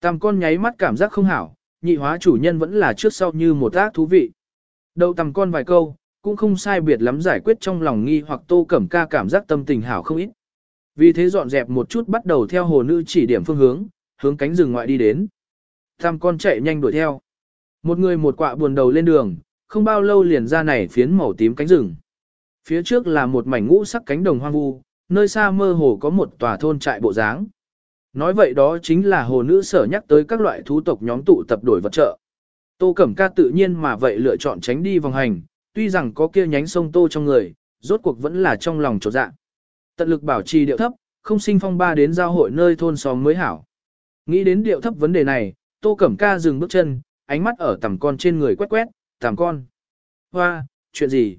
Tam con nháy mắt cảm giác không hảo, nhị hóa chủ nhân vẫn là trước sau như một ác thú vị. Đầu tầm con vài câu, cũng không sai biệt lắm giải quyết trong lòng nghi hoặc Tô Cẩm Ca cảm giác tâm tình hảo không ít. Vì thế dọn dẹp một chút bắt đầu theo hồ nữ chỉ điểm phương hướng, hướng cánh rừng ngoại đi đến. Tam con chạy nhanh đuổi theo. Một người một quạ buồn đầu lên đường, không bao lâu liền ra này phiến màu tím cánh rừng. Phía trước là một mảnh ngũ sắc cánh đồng hoang vu, nơi xa mơ hồ có một tòa thôn trại bộ dáng. Nói vậy đó chính là hồ nữ sở nhắc tới các loại thú tộc nhóm tụ tập đổi vật trợ. Tô Cẩm Ca tự nhiên mà vậy lựa chọn tránh đi vòng hành, Tuy rằng có kia nhánh sông tô trong người, rốt cuộc vẫn là trong lòng trột dạ. Tận lực bảo trì điệu thấp, không sinh phong ba đến giao hội nơi thôn xóm mới hảo. Nghĩ đến điệu thấp vấn đề này, tô cẩm ca dừng bước chân, ánh mắt ở tầm con trên người quét quét, tầm con. Hoa, chuyện gì?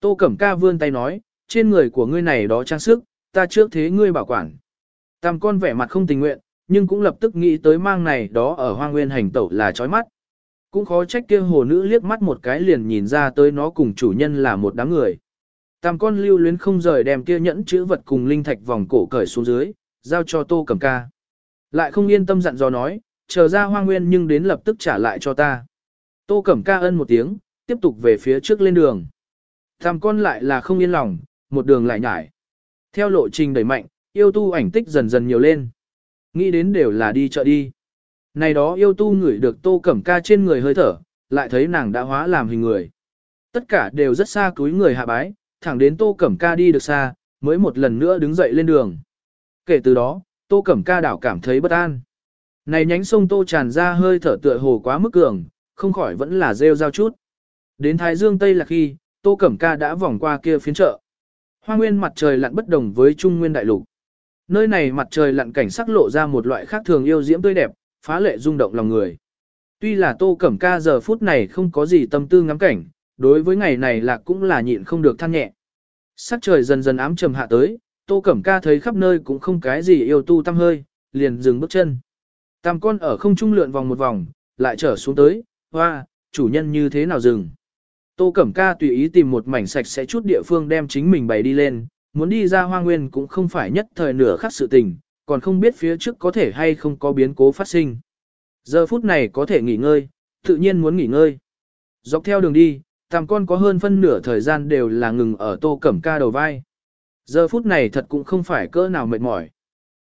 Tô cẩm ca vươn tay nói, trên người của ngươi này đó trang sức, ta trước thế ngươi bảo quản. Tam con vẻ mặt không tình nguyện, nhưng cũng lập tức nghĩ tới mang này đó ở hoang nguyên hành tẩu là chói mắt. Cũng khó trách kia hồ nữ liếc mắt một cái liền nhìn ra tới nó cùng chủ nhân là một đám người. Tam con lưu luyến không rời đem kia nhẫn chữ vật cùng linh thạch vòng cổ cởi xuống dưới, giao cho tô cầm ca. Lại không yên tâm dặn dò nói, chờ ra hoang nguyên nhưng đến lập tức trả lại cho ta. Tô cẩm ca ân một tiếng, tiếp tục về phía trước lên đường. Tam con lại là không yên lòng, một đường lại nhải. Theo lộ trình đẩy mạnh, yêu tu ảnh tích dần dần nhiều lên. Nghĩ đến đều là đi chợ đi. Này đó yêu tu ngửi được tô cẩm ca trên người hơi thở, lại thấy nàng đã hóa làm hình người. Tất cả đều rất xa túi người hạ bái, thẳng đến tô cẩm ca đi được xa, mới một lần nữa đứng dậy lên đường. Kể từ đó, tô cẩm ca đảo cảm thấy bất an. Này nhánh sông tô tràn ra hơi thở tựa hồ quá mức cường, không khỏi vẫn là rêu rao chút. Đến Thái Dương Tây là khi, tô cẩm ca đã vòng qua kia phiến chợ. Hoa nguyên mặt trời lặn bất đồng với trung nguyên đại lục. Nơi này mặt trời lặn cảnh sắc lộ ra một loại khác thường yêu diễm tươi đẹp, phá lệ rung động lòng người. Tuy là Tô Cẩm Ca giờ phút này không có gì tâm tư ngắm cảnh, đối với ngày này là cũng là nhịn không được than nhẹ. Sắc trời dần dần ám trầm hạ tới, Tô Cẩm Ca thấy khắp nơi cũng không cái gì yêu tu tâm hơi, liền dừng bước chân. Tam con ở không trung lượn vòng một vòng, lại trở xuống tới, hoa, chủ nhân như thế nào dừng. Tô Cẩm Ca tùy ý tìm một mảnh sạch sẽ chút địa phương đem chính mình bày đi lên, muốn đi ra hoa nguyên cũng không phải nhất thời nửa khắc sự tình, còn không biết phía trước có thể hay không có biến cố phát sinh. Giờ phút này có thể nghỉ ngơi, tự nhiên muốn nghỉ ngơi. Dọc theo đường đi, tam con có hơn phân nửa thời gian đều là ngừng ở tô cẩm ca đầu vai. Giờ phút này thật cũng không phải cỡ nào mệt mỏi.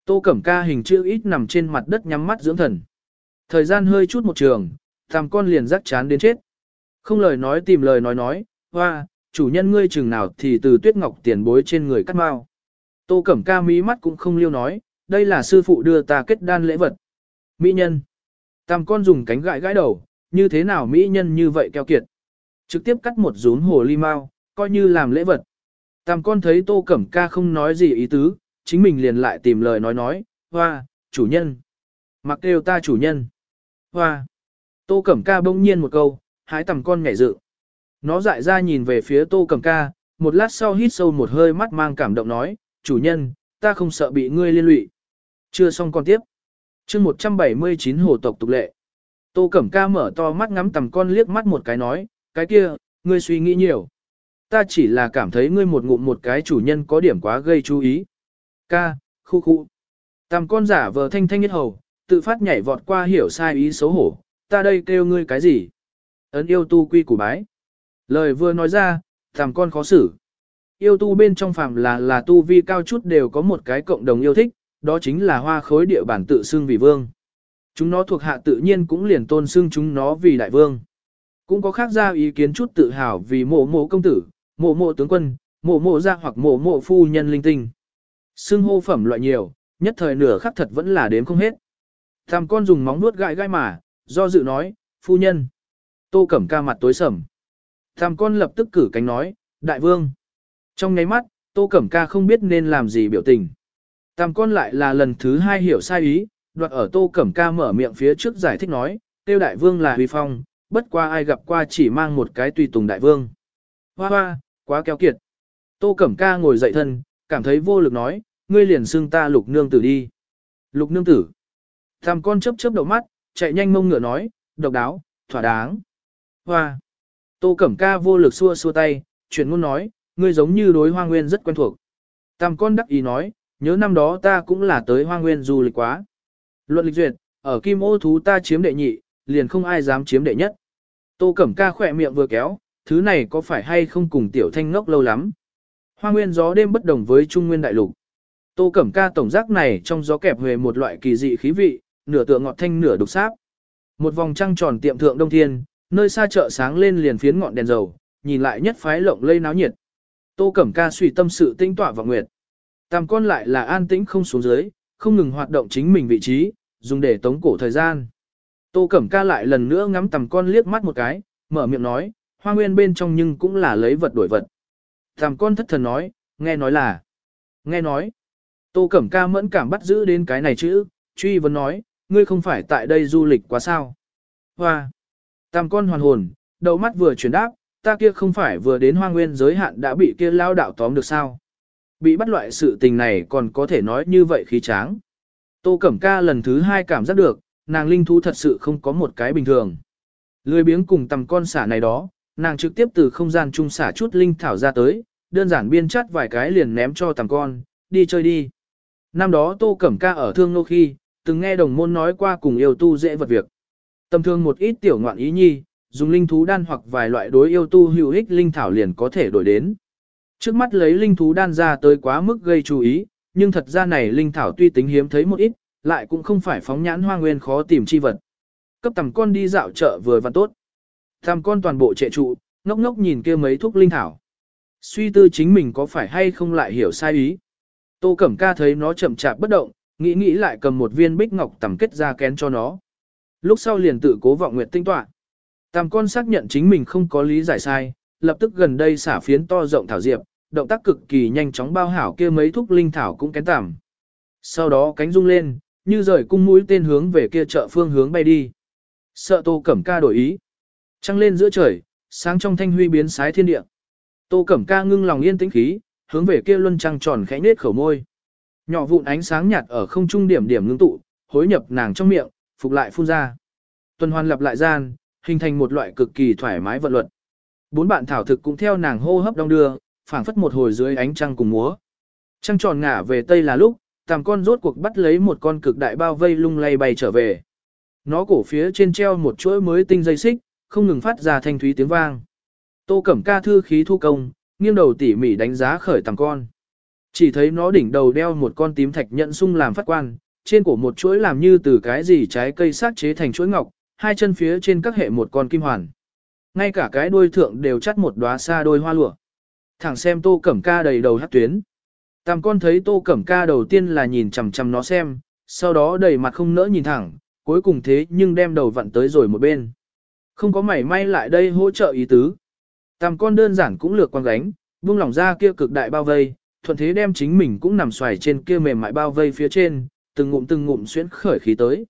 Tô cẩm ca hình chữ ít nằm trên mặt đất nhắm mắt dưỡng thần. Thời gian hơi chút một trường, tam con liền rắc chán đến chết. Không lời nói tìm lời nói nói, hoa, chủ nhân ngươi chừng nào thì từ tuyết ngọc tiền bối trên người cắt mau. Tô cẩm ca mí mắt cũng không liêu nói, đây là sư phụ đưa ta kết đan lễ vật. Mỹ nhân. Tam con dùng cánh gãi gãi đầu, như thế nào Mỹ nhân như vậy keo kiệt. Trực tiếp cắt một rún hồ ly mau, coi như làm lễ vật. Tam con thấy tô cẩm ca không nói gì ý tứ, chính mình liền lại tìm lời nói nói, hoa, chủ nhân. Mặc kêu ta chủ nhân. Hoa. Tô cẩm ca bỗng nhiên một câu, hái tầm con nhảy dự. Nó dại ra nhìn về phía tô cẩm ca, một lát sau hít sâu một hơi mắt mang cảm động nói, chủ nhân, ta không sợ bị ngươi liên lụy. Chưa xong còn tiếp. chương 179 hồ tộc tục lệ. Tô Cẩm Ca mở to mắt ngắm tầm con liếc mắt một cái nói, cái kia, ngươi suy nghĩ nhiều. Ta chỉ là cảm thấy ngươi một ngụm một cái chủ nhân có điểm quá gây chú ý. Ca, khu khu. Tầm con giả vờ thanh thanh nhất hầu, tự phát nhảy vọt qua hiểu sai ý xấu hổ. Ta đây kêu ngươi cái gì? Ấn yêu tu quy củ bái. Lời vừa nói ra, tầm con khó xử. Yêu tu bên trong phàm là là tu vi cao chút đều có một cái cộng đồng yêu thích, đó chính là hoa khối địa bản tự xưng vì vương. Chúng nó thuộc hạ tự nhiên cũng liền tôn xưng chúng nó vì đại vương. Cũng có khác ra ý kiến chút tự hào vì mộ mộ công tử, mộ mộ tướng quân, mộ mộ gia hoặc mộ mộ phu nhân linh tinh. Xưng hô phẩm loại nhiều, nhất thời nửa khắc thật vẫn là đếm không hết. Tham con dùng móng nuốt gãi gai mà, do dự nói, phu nhân. Tô cẩm ca mặt tối sầm. Tham con lập tức cử cánh nói, đại vương. Trong nháy mắt, tô cẩm ca không biết nên làm gì biểu tình. Tam con lại là lần thứ hai hiểu sai ý, đoạt ở tô cẩm ca mở miệng phía trước giải thích nói, tiêu đại vương là huy phong, bất qua ai gặp qua chỉ mang một cái tùy tùng đại vương. Hoa hoa, quá kéo kiệt. Tô cẩm ca ngồi dậy thân, cảm thấy vô lực nói, ngươi liền xưng ta lục nương tử đi. Lục nương tử. Tam con chớp chớp đầu mắt, chạy nhanh mông ngựa nói, độc đáo, thỏa đáng. Hoa. Tô cẩm ca vô lực xua xua tay, chuyển ngôn nói, ngươi giống như đối hoa nguyên rất quen thuộc. Tam con đắc ý nói, nhớ năm đó ta cũng là tới hoa nguyên du lịch quá. Luận lịch duyệt, ở kim ô thú ta chiếm đệ nhị, liền không ai dám chiếm đệ nhất. Tô Cẩm Ca khỏe miệng vừa kéo, thứ này có phải hay không cùng tiểu thanh ngốc lâu lắm. Hoa nguyên gió đêm bất đồng với trung nguyên đại lục. Tô Cẩm Ca tổng giác này trong gió kẹp về một loại kỳ dị khí vị, nửa tựa ngọt thanh nửa đục sáp. Một vòng trăng tròn tiệm thượng đông thiên, nơi xa chợ sáng lên liền phiến ngọn đèn dầu, nhìn lại nhất phái lộng lây náo nhiệt. Tô Cẩm Ca suy tâm sự tinh tỏa và nguyệt. Tam con lại là an tĩnh không xuống dưới, không ngừng hoạt động chính mình vị trí, dùng để tống cổ thời gian. Tô Cẩm Ca lại lần nữa ngắm tầm con liếc mắt một cái, mở miệng nói, hoa nguyên bên trong nhưng cũng là lấy vật đổi vật. tam con thất thần nói, nghe nói là, nghe nói. Tô Cẩm Ca mẫn cảm bắt giữ đến cái này chữ, truy vấn nói, ngươi không phải tại đây du lịch quá sao. Hoa! Tam con hoàn hồn, đầu mắt vừa chuyển đáp, ta kia không phải vừa đến hoa nguyên giới hạn đã bị kia lao đạo tóm được sao. Bị bắt loại sự tình này còn có thể nói như vậy khí tráng. Tô Cẩm Ca lần thứ hai cảm giác được, nàng linh thú thật sự không có một cái bình thường. Lười biếng cùng tầm con xả này đó, nàng trực tiếp từ không gian trung xả chút linh thảo ra tới, đơn giản biên chắt vài cái liền ném cho tầm con, đi chơi đi. Năm đó Tô Cẩm Ca ở Thương Nô khi, từng nghe đồng môn nói qua cùng yêu tu dễ vật việc. Tầm thương một ít tiểu ngoạn ý nhi, dùng linh thú đan hoặc vài loại đối yêu tu hữu ích linh thảo liền có thể đổi đến. Trước mắt lấy linh thú đan ra tới quá mức gây chú ý, nhưng thật ra này linh thảo tuy tính hiếm thấy một ít, lại cũng không phải phóng nhãn hoa nguyên khó tìm chi vật. Cấp tầm con đi dạo chợ vừa và tốt. Tầm con toàn bộ trệ trụ, ngốc ngốc nhìn kia mấy thuốc linh thảo. Suy tư chính mình có phải hay không lại hiểu sai ý. Tô Cẩm Ca thấy nó chậm chạp bất động, nghĩ nghĩ lại cầm một viên bích ngọc tầm kết ra kén cho nó. Lúc sau liền tự cố vọng nguyện tinh tọa. Tam con xác nhận chính mình không có lý giải sai, lập tức gần đây xả phiến to rộng thảo diệp, động tác cực kỳ nhanh chóng bao hảo kia mấy thuốc linh thảo cũng kén tạm. Sau đó cánh rung lên, như rời cung mũi tên hướng về kia chợ phương hướng bay đi. Sợ Tô Cẩm Ca đổi ý. Trăng lên giữa trời, sáng trong thanh huy biến sái thiên địa. Tô Cẩm Ca ngưng lòng yên tĩnh khí, hướng về kia luân trăng tròn khẽ nết khẩu môi. Nhỏ vụn ánh sáng nhạt ở không trung điểm điểm ngưng tụ, hối nhập nàng trong miệng, phục lại phun ra. Tuần hoàn lặp lại gian, hình thành một loại cực kỳ thoải mái vận luật. Bốn bạn thảo thực cũng theo nàng hô hấp đong đưa, phảng phất một hồi dưới ánh trăng cùng múa. Trăng tròn ngả về tây là lúc, tàm con rốt cuộc bắt lấy một con cực đại bao vây lung lay bay trở về. Nó cổ phía trên treo một chuỗi mới tinh dây xích, không ngừng phát ra thanh thúy tiếng vang. Tô Cẩm Ca thư khí thu công, nghiêng đầu tỉ mỉ đánh giá khởi tầm con. Chỉ thấy nó đỉnh đầu đeo một con tím thạch nhận sung làm phát quan, trên cổ một chuỗi làm như từ cái gì trái cây sát chế thành chuỗi ngọc, hai chân phía trên các hệ một con kim hoàn. Ngay cả cái đuôi thượng đều chắt một đóa xa đôi hoa lụa. Thẳng xem tô cẩm ca đầy đầu hát tuyến. Tam con thấy tô cẩm ca đầu tiên là nhìn chằm chằm nó xem, sau đó đầy mặt không nỡ nhìn thẳng, cuối cùng thế nhưng đem đầu vặn tới rồi một bên. Không có mảy may lại đây hỗ trợ ý tứ. Tam con đơn giản cũng lược quan gánh, buông lỏng ra kia cực đại bao vây, thuận thế đem chính mình cũng nằm xoài trên kia mềm mại bao vây phía trên, từng ngụm từng ngụm xuyến khởi khí tới.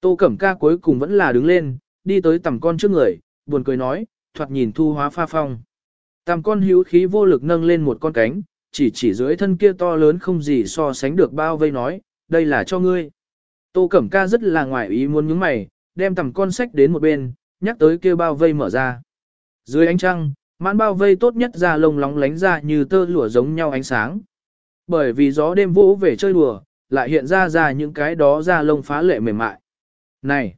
Tô Cẩm Ca cuối cùng vẫn là đứng lên, đi tới tầm con trước người, buồn cười nói, thoạt nhìn thu hóa pha phong. Tầm con hữu khí vô lực nâng lên một con cánh, chỉ chỉ dưới thân kia to lớn không gì so sánh được bao vây nói, đây là cho ngươi. Tô Cẩm Ca rất là ngoài ý muốn nhướng mày, đem tầm con sách đến một bên, nhắc tới kia bao vây mở ra. Dưới ánh trăng, mãn bao vây tốt nhất ra lông lóng lánh ra như tơ lụa giống nhau ánh sáng. Bởi vì gió đêm vỗ về chơi đùa, lại hiện ra ra những cái đó ra lông phá lệ mềm mại. Này!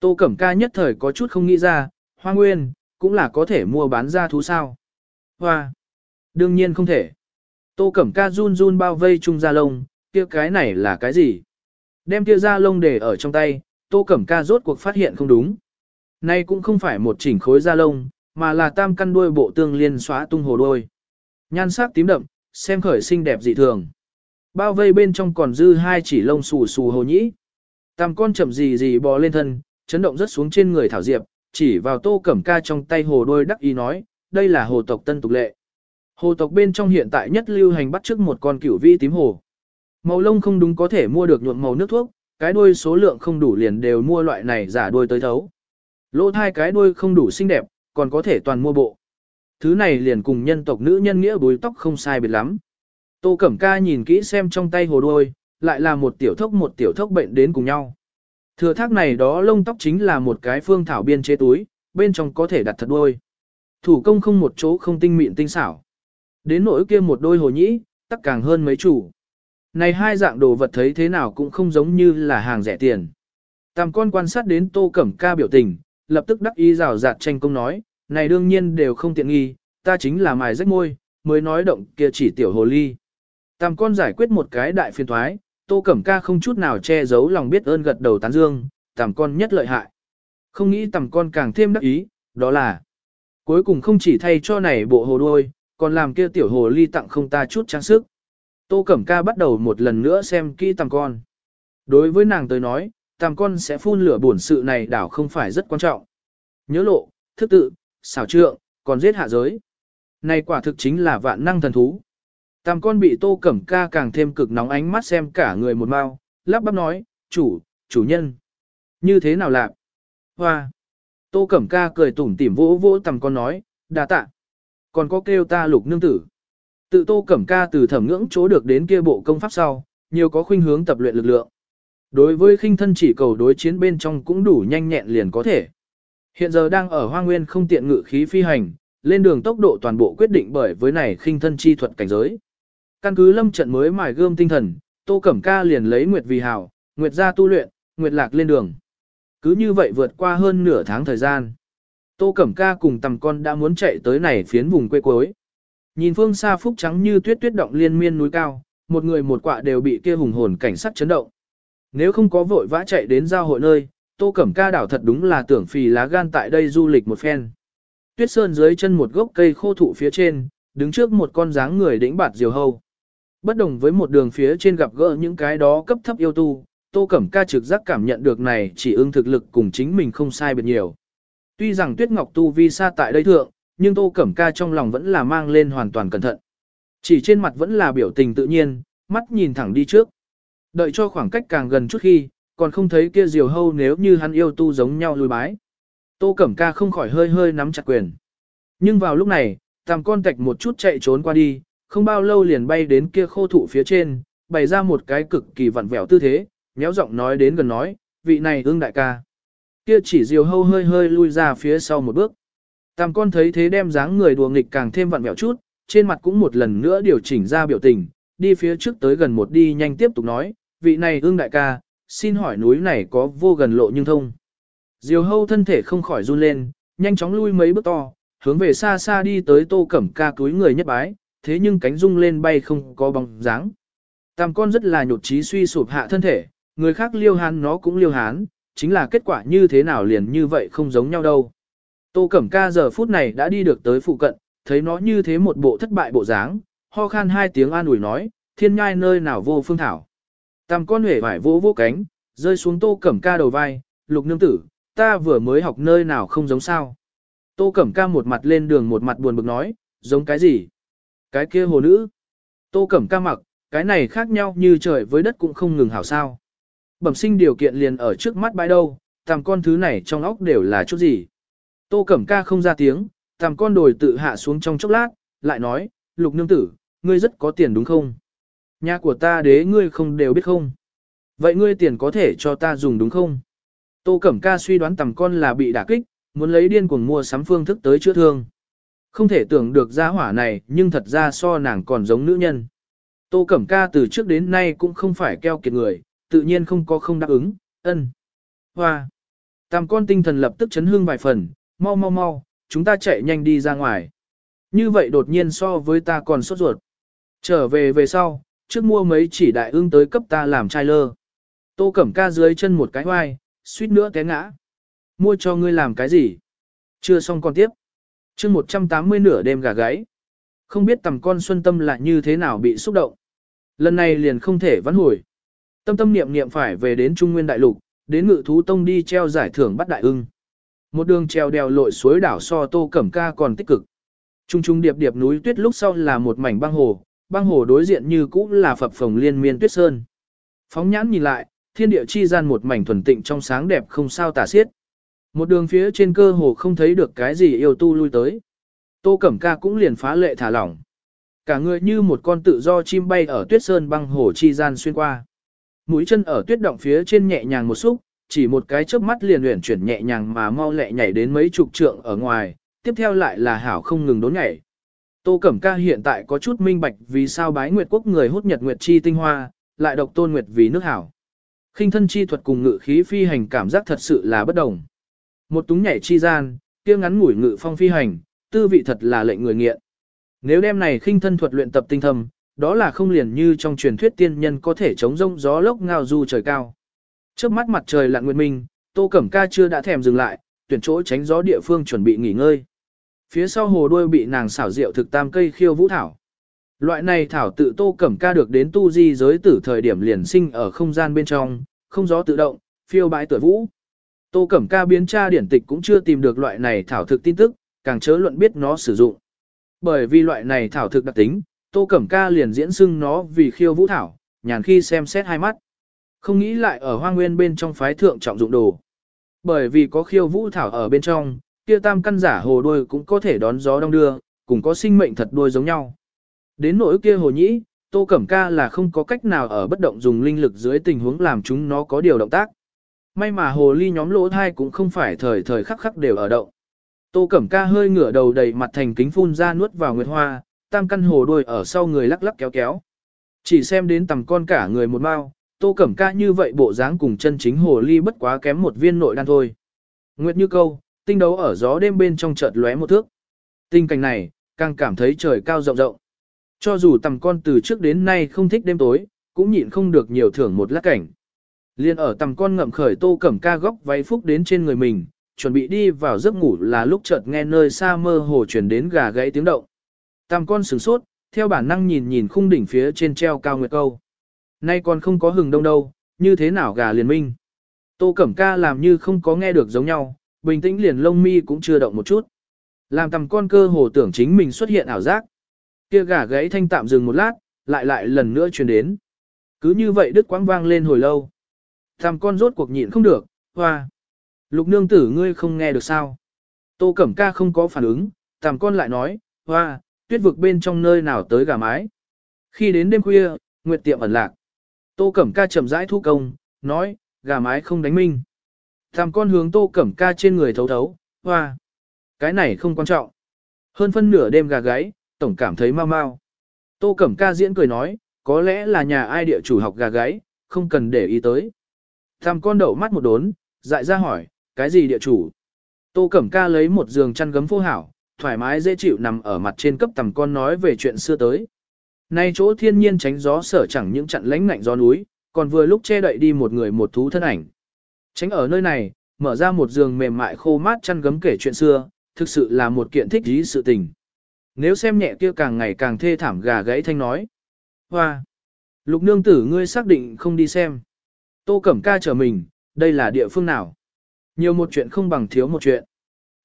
Tô Cẩm Ca nhất thời có chút không nghĩ ra, hoa nguyên, cũng là có thể mua bán ra thú sao. Hoa! Đương nhiên không thể. Tô Cẩm Ca run run bao vây chung da lông, kia cái này là cái gì? Đem kia da lông để ở trong tay, Tô Cẩm Ca rốt cuộc phát hiện không đúng. Này cũng không phải một chỉnh khối da lông, mà là tam căn đuôi bộ tương liên xóa tung hồ đôi. Nhan sắc tím đậm, xem khởi xinh đẹp dị thường. Bao vây bên trong còn dư hai chỉ lông xù xù hồ nhĩ. Tam con chậm gì gì bò lên thân, chấn động rất xuống trên người Thảo Diệp, chỉ vào tô cẩm ca trong tay hồ đôi đắc ý nói, đây là hồ tộc tân tục lệ. Hồ tộc bên trong hiện tại nhất lưu hành bắt trước một con cửu vĩ tím hồ. Màu lông không đúng có thể mua được nhuộm màu nước thuốc, cái đuôi số lượng không đủ liền đều mua loại này giả đuôi tới thấu. Lỗ thai cái đuôi không đủ xinh đẹp, còn có thể toàn mua bộ. Thứ này liền cùng nhân tộc nữ nhân nghĩa búi tóc không sai biệt lắm. Tô Cẩm Ca nhìn kỹ xem trong tay hồ đôi, lại là một tiểu thốc một tiểu thốc bệnh đến cùng nhau. Thừa thác này đó lông tóc chính là một cái phương thảo biên chế túi, bên trong có thể đặt thật đôi. Thủ công không một chỗ không tinh mịn tinh xảo. Đến nỗi kia một đôi hồ nhĩ, tắc càng hơn mấy chủ. Này hai dạng đồ vật thấy thế nào cũng không giống như là hàng rẻ tiền. Tam con quan sát đến tô cẩm ca biểu tình, lập tức đắc ý rào rạt tranh công nói, này đương nhiên đều không tiện nghi, ta chính là mài rách môi, mới nói động kia chỉ tiểu hồ ly. Tam con giải quyết một cái đại phiền thoái, tô cẩm ca không chút nào che giấu lòng biết ơn gật đầu tán dương, tam con nhất lợi hại. Không nghĩ tầm con càng thêm đắc ý, đó là cuối cùng không chỉ thay cho này bộ hồ đôi, còn làm kia tiểu hồ ly tặng không ta chút trang sức. Tô Cẩm Ca bắt đầu một lần nữa xem kỹ tầm con. Đối với nàng tới nói, tầm con sẽ phun lửa bổn sự này đảo không phải rất quan trọng. Nhớ lộ, thức tự, xảo trượng, còn giết hạ giới. Này quả thực chính là vạn năng thần thú. Tam con bị tô cẩm ca càng thêm cực nóng ánh mắt xem cả người một mau, lắp bắp nói, chủ, chủ nhân. Như thế nào lạc? Hoa! Tô cẩm ca cười tủm tỉm vỗ vỗ tầm con nói, đà tạ. Còn có kêu ta lục nương tử. Tự tô cẩm ca từ thẩm ngưỡng chỗ được đến kia bộ công pháp sau, nhiều có khuynh hướng tập luyện lực lượng. Đối với khinh thân chỉ cầu đối chiến bên trong cũng đủ nhanh nhẹn liền có thể. Hiện giờ đang ở hoa nguyên không tiện ngự khí phi hành, lên đường tốc độ toàn bộ quyết định bởi với này khinh thân chi thuật cảnh giới. Căn cứ lâm trận mới mài gươm tinh thần, Tô Cẩm Ca liền lấy Nguyệt vì hảo, Nguyệt ra tu luyện, Nguyệt lạc lên đường. Cứ như vậy vượt qua hơn nửa tháng thời gian. Tô Cẩm Ca cùng tầm con đã muốn chạy tới này phiến vùng quê cuối. Nhìn phương xa phúc trắng như tuyết tuyết động liên miên núi cao, một người một quạ đều bị kia hùng hồn cảnh sắc chấn động. Nếu không có vội vã chạy đến giao hội nơi, Tô Cẩm Ca đảo thật đúng là tưởng phì lá gan tại đây du lịch một phen. Tuyết sơn dưới chân một gốc cây khô thụ phía trên, đứng trước một con dáng người đĩnh bạt diều hâu. Bất đồng với một đường phía trên gặp gỡ những cái đó cấp thấp yêu tu, Tô Cẩm Ca trực giác cảm nhận được này chỉ ưng thực lực cùng chính mình không sai biệt nhiều. Tuy rằng Tuyết Ngọc tu vi xa tại đây thượng, nhưng Tô Cẩm Ca trong lòng vẫn là mang lên hoàn toàn cẩn thận. Chỉ trên mặt vẫn là biểu tình tự nhiên, mắt nhìn thẳng đi trước. Đợi cho khoảng cách càng gần chút khi, còn không thấy kia diều hâu nếu như hắn yêu tu giống nhau lùi bái. Tô Cẩm Ca không khỏi hơi hơi nắm chặt quyền. Nhưng vào lúc này, tam con tạch một chút chạy trốn qua đi, không bao lâu liền bay đến kia khô thụ phía trên, bày ra một cái cực kỳ vặn vẹo tư thế, nhéo giọng nói đến gần nói, vị này ương đại ca. Kia chỉ diều hâu hơi hơi lui ra phía sau một bước. Tam con thấy thế đem dáng người đùa nghịch càng thêm vặn vẹo chút, trên mặt cũng một lần nữa điều chỉnh ra biểu tình, đi phía trước tới gần một đi nhanh tiếp tục nói, vị này ương đại ca, xin hỏi núi này có vô gần lộ nhưng thông. Diều hâu thân thể không khỏi run lên, nhanh chóng lui mấy bước to, hướng về xa xa đi tới tô cẩm ca túi người nhất bái, thế nhưng cánh rung lên bay không có bóng dáng. Tam con rất là nhột trí suy sụp hạ thân thể, người khác liêu hán nó cũng liêu hán, chính là kết quả như thế nào liền như vậy không giống nhau đâu. Tô Cẩm Ca giờ phút này đã đi được tới phụ cận, thấy nó như thế một bộ thất bại bộ dáng, ho khan hai tiếng an ủi nói, thiên nhai nơi nào vô phương thảo. Tam con huệ vải vỗ vỗ cánh, rơi xuống Tô Cẩm Ca đầu vai, lục nương tử, ta vừa mới học nơi nào không giống sao. Tô Cẩm Ca một mặt lên đường một mặt buồn bực nói, giống cái gì? Cái kia hồ nữ. Tô Cẩm Ca mặc, cái này khác nhau như trời với đất cũng không ngừng hảo sao. Bẩm sinh điều kiện liền ở trước mắt bãi đâu, tàm con thứ này trong óc đều là chút gì. Tô Cẩm Ca không ra tiếng, tàm con đồi tự hạ xuống trong chốc lát, lại nói, lục nương tử, ngươi rất có tiền đúng không? Nhà của ta đế ngươi không đều biết không? Vậy ngươi tiền có thể cho ta dùng đúng không? Tô Cẩm Ca suy đoán tầm con là bị đả kích, muốn lấy điên cuồng mua sắm phương thức tới chữa thương. Không thể tưởng được gia hỏa này nhưng thật ra so nàng còn giống nữ nhân. Tô Cẩm Ca từ trước đến nay cũng không phải keo kiệt người, tự nhiên không có không đáp ứng, ân. Hoa. Tam con tinh thần lập tức chấn hương vài phần, mau mau mau, chúng ta chạy nhanh đi ra ngoài. Như vậy đột nhiên so với ta còn sốt ruột. Trở về về sau, trước mua mấy chỉ đại ương tới cấp ta làm trai lơ. Tô Cẩm Ca dưới chân một cái hoai, suýt nữa té ngã. Mua cho ngươi làm cái gì? Chưa xong còn tiếp chương 180 nửa đêm gà gáy. Không biết tầm con xuân tâm là như thế nào bị xúc động. Lần này liền không thể vãn hồi. Tâm tâm niệm niệm phải về đến Trung Nguyên Đại Lục, đến ngự thú tông đi treo giải thưởng bắt đại ưng. Một đường treo đèo lội suối đảo so tô cẩm ca còn tích cực. Trung trung điệp điệp núi tuyết lúc sau là một mảnh băng hồ, băng hồ đối diện như cũ là phập phồng liên miên tuyết sơn. Phóng nhãn nhìn lại, thiên địa chi gian một mảnh thuần tịnh trong sáng đẹp không sao tả xiết. Một đường phía trên cơ hồ không thấy được cái gì yêu tu lui tới. Tô Cẩm Ca cũng liền phá lệ thả lỏng. Cả người như một con tự do chim bay ở tuyết sơn băng hồ chi gian xuyên qua. Mũi chân ở tuyết động phía trên nhẹ nhàng một xúc, chỉ một cái chớp mắt liền luyện chuyển nhẹ nhàng mà mau lẹ nhảy đến mấy chục trượng ở ngoài, tiếp theo lại là hảo không ngừng đốn nhảy. Tô Cẩm Ca hiện tại có chút minh bạch vì sao bái Nguyệt Quốc người hút nhật Nguyệt chi tinh hoa, lại độc tôn Nguyệt vì nước hảo. Khinh thân chi thuật cùng ngự khí phi hành cảm giác thật sự là bất đồng. Một túng nhảy chi gian, kia ngắn ngủi ngự phong phi hành, tư vị thật là lệnh người nghiện. Nếu đem này khinh thân thuật luyện tập tinh thâm, đó là không liền như trong truyền thuyết tiên nhân có thể chống rông gió lốc ngao du trời cao. Trước mắt mặt trời lặn nguyệt minh, Tô Cẩm Ca chưa đã thèm dừng lại, tuyển chỗ tránh gió địa phương chuẩn bị nghỉ ngơi. Phía sau hồ đuôi bị nàng xảo rượu thực tam cây khiêu vũ thảo. Loại này thảo tự Tô Cẩm Ca được đến tu di giới tử thời điểm liền sinh ở không gian bên trong, không gió tự động, phiêu bãi tuổi vũ. Tô Cẩm Ca biến tra điển tịch cũng chưa tìm được loại này thảo thực tin tức, càng chớ luận biết nó sử dụng. Bởi vì loại này thảo thực đặc tính, Tô Cẩm Ca liền diễn xưng nó vì khiêu vũ thảo, nhàn khi xem xét hai mắt. Không nghĩ lại ở hoa nguyên bên trong phái thượng trọng dụng đồ. Bởi vì có khiêu vũ thảo ở bên trong, kia tam căn giả hồ đuôi cũng có thể đón gió đông đưa, cùng có sinh mệnh thật đuôi giống nhau. Đến nỗi kia hồ nhĩ, Tô Cẩm Ca là không có cách nào ở bất động dùng linh lực dưới tình huống làm chúng nó có điều động tác. May mà hồ ly nhóm lỗ thai cũng không phải thời thời khắc khắc đều ở động. Tô Cẩm Ca hơi ngửa đầu đầy mặt thành kính phun ra nuốt vào nguyệt hoa, tam căn hồ đuôi ở sau người lắc lắc kéo kéo. Chỉ xem đến tầm con cả người một mao, Tô Cẩm Ca như vậy bộ dáng cùng chân chính hồ ly bất quá kém một viên nội đan thôi. Nguyệt như câu, tinh đấu ở gió đêm bên trong chợt lóe một thước. Tình cảnh này, càng cảm thấy trời cao rộng rộng. Cho dù tầm con từ trước đến nay không thích đêm tối, cũng nhịn không được nhiều thưởng một lát cảnh. Liên ở tầm con ngậm khởi tô cẩm ca góc váy phúc đến trên người mình, chuẩn bị đi vào giấc ngủ là lúc chợt nghe nơi xa mơ hồ chuyển đến gà gãy tiếng động. Tầm con sửng sốt, theo bản năng nhìn nhìn khung đỉnh phía trên treo cao nguyệt câu. Nay còn không có hừng đông đâu, như thế nào gà liền minh. Tô Cẩm Ca làm như không có nghe được giống nhau, bình tĩnh liền lông mi cũng chưa động một chút. Làm tầm con cơ hồ tưởng chính mình xuất hiện ảo giác. Kia gà gãy thanh tạm dừng một lát, lại lại lần nữa truyền đến. Cứ như vậy đứt quãng vang lên hồi lâu. Tầm con rốt cuộc nhịn không được, hoa. Lục nương tử ngươi không nghe được sao. Tô Cẩm Ca không có phản ứng, tầm con lại nói, hoa, tuyết vực bên trong nơi nào tới gà mái. Khi đến đêm khuya, Nguyệt tiệm ẩn lạc. Tô Cẩm Ca chậm rãi thu công, nói, gà mái không đánh minh. Tham con hướng Tô Cẩm Ca trên người thấu thấu, hoa. Cái này không quan trọng. Hơn phân nửa đêm gà gáy, tổng cảm thấy mau mau. Tô Cẩm Ca diễn cười nói, có lẽ là nhà ai địa chủ học gà gáy, không cần để ý tới. Tham con đậu mắt một đốn, dại ra hỏi, cái gì địa chủ? Tô Cẩm Ca lấy một giường chăn gấm phô hảo, thoải mái dễ chịu nằm ở mặt trên cấp tầm con nói về chuyện xưa tới. Nay chỗ thiên nhiên tránh gió sở chẳng những chặn lánh ngạnh gió núi, còn vừa lúc che đậy đi một người một thú thân ảnh. Tránh ở nơi này, mở ra một giường mềm mại khô mát chăn gấm kể chuyện xưa, thực sự là một kiện thích ý sự tình. Nếu xem nhẹ kia càng ngày càng thê thảm gà gãy thanh nói. Hoa! Lục nương tử ngươi xác định không đi xem. Tô Cẩm Ca chờ mình, đây là địa phương nào? Nhiều một chuyện không bằng thiếu một chuyện.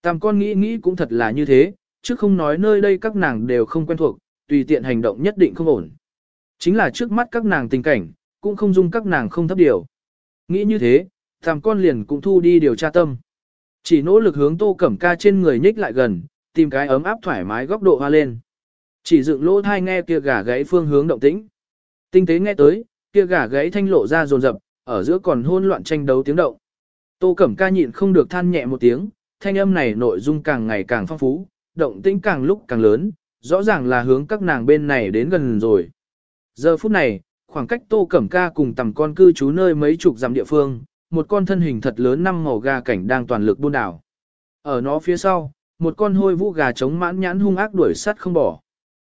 Tam con nghĩ nghĩ cũng thật là như thế, chứ không nói nơi đây các nàng đều không quen thuộc, tùy tiện hành động nhất định không ổn. Chính là trước mắt các nàng tình cảnh, cũng không dung các nàng không thấp điều. Nghĩ như thế, tam con liền cũng thu đi điều tra tâm. Chỉ nỗ lực hướng tô cẩm ca trên người nhích lại gần, tìm cái ấm áp thoải mái góc độ hoa lên. Chỉ dựng lỗ thai nghe kia gà gáy phương hướng động tĩnh. Tinh tế nghe tới, kia gà gáy thanh lộ ra rồn rập, ở giữa còn hôn loạn tranh đấu tiếng động. Tô Cẩm Ca nhịn không được than nhẹ một tiếng, thanh âm này nội dung càng ngày càng phong phú, động tĩnh càng lúc càng lớn, rõ ràng là hướng các nàng bên này đến gần rồi. Giờ phút này, khoảng cách Tô Cẩm Ca cùng tầm con cư trú nơi mấy chục dặm địa phương, một con thân hình thật lớn năm màu gà cảnh đang toàn lực buôn đảo. Ở nó phía sau, một con hôi vũ gà trống mãn nhãn hung ác đuổi sắt không bỏ.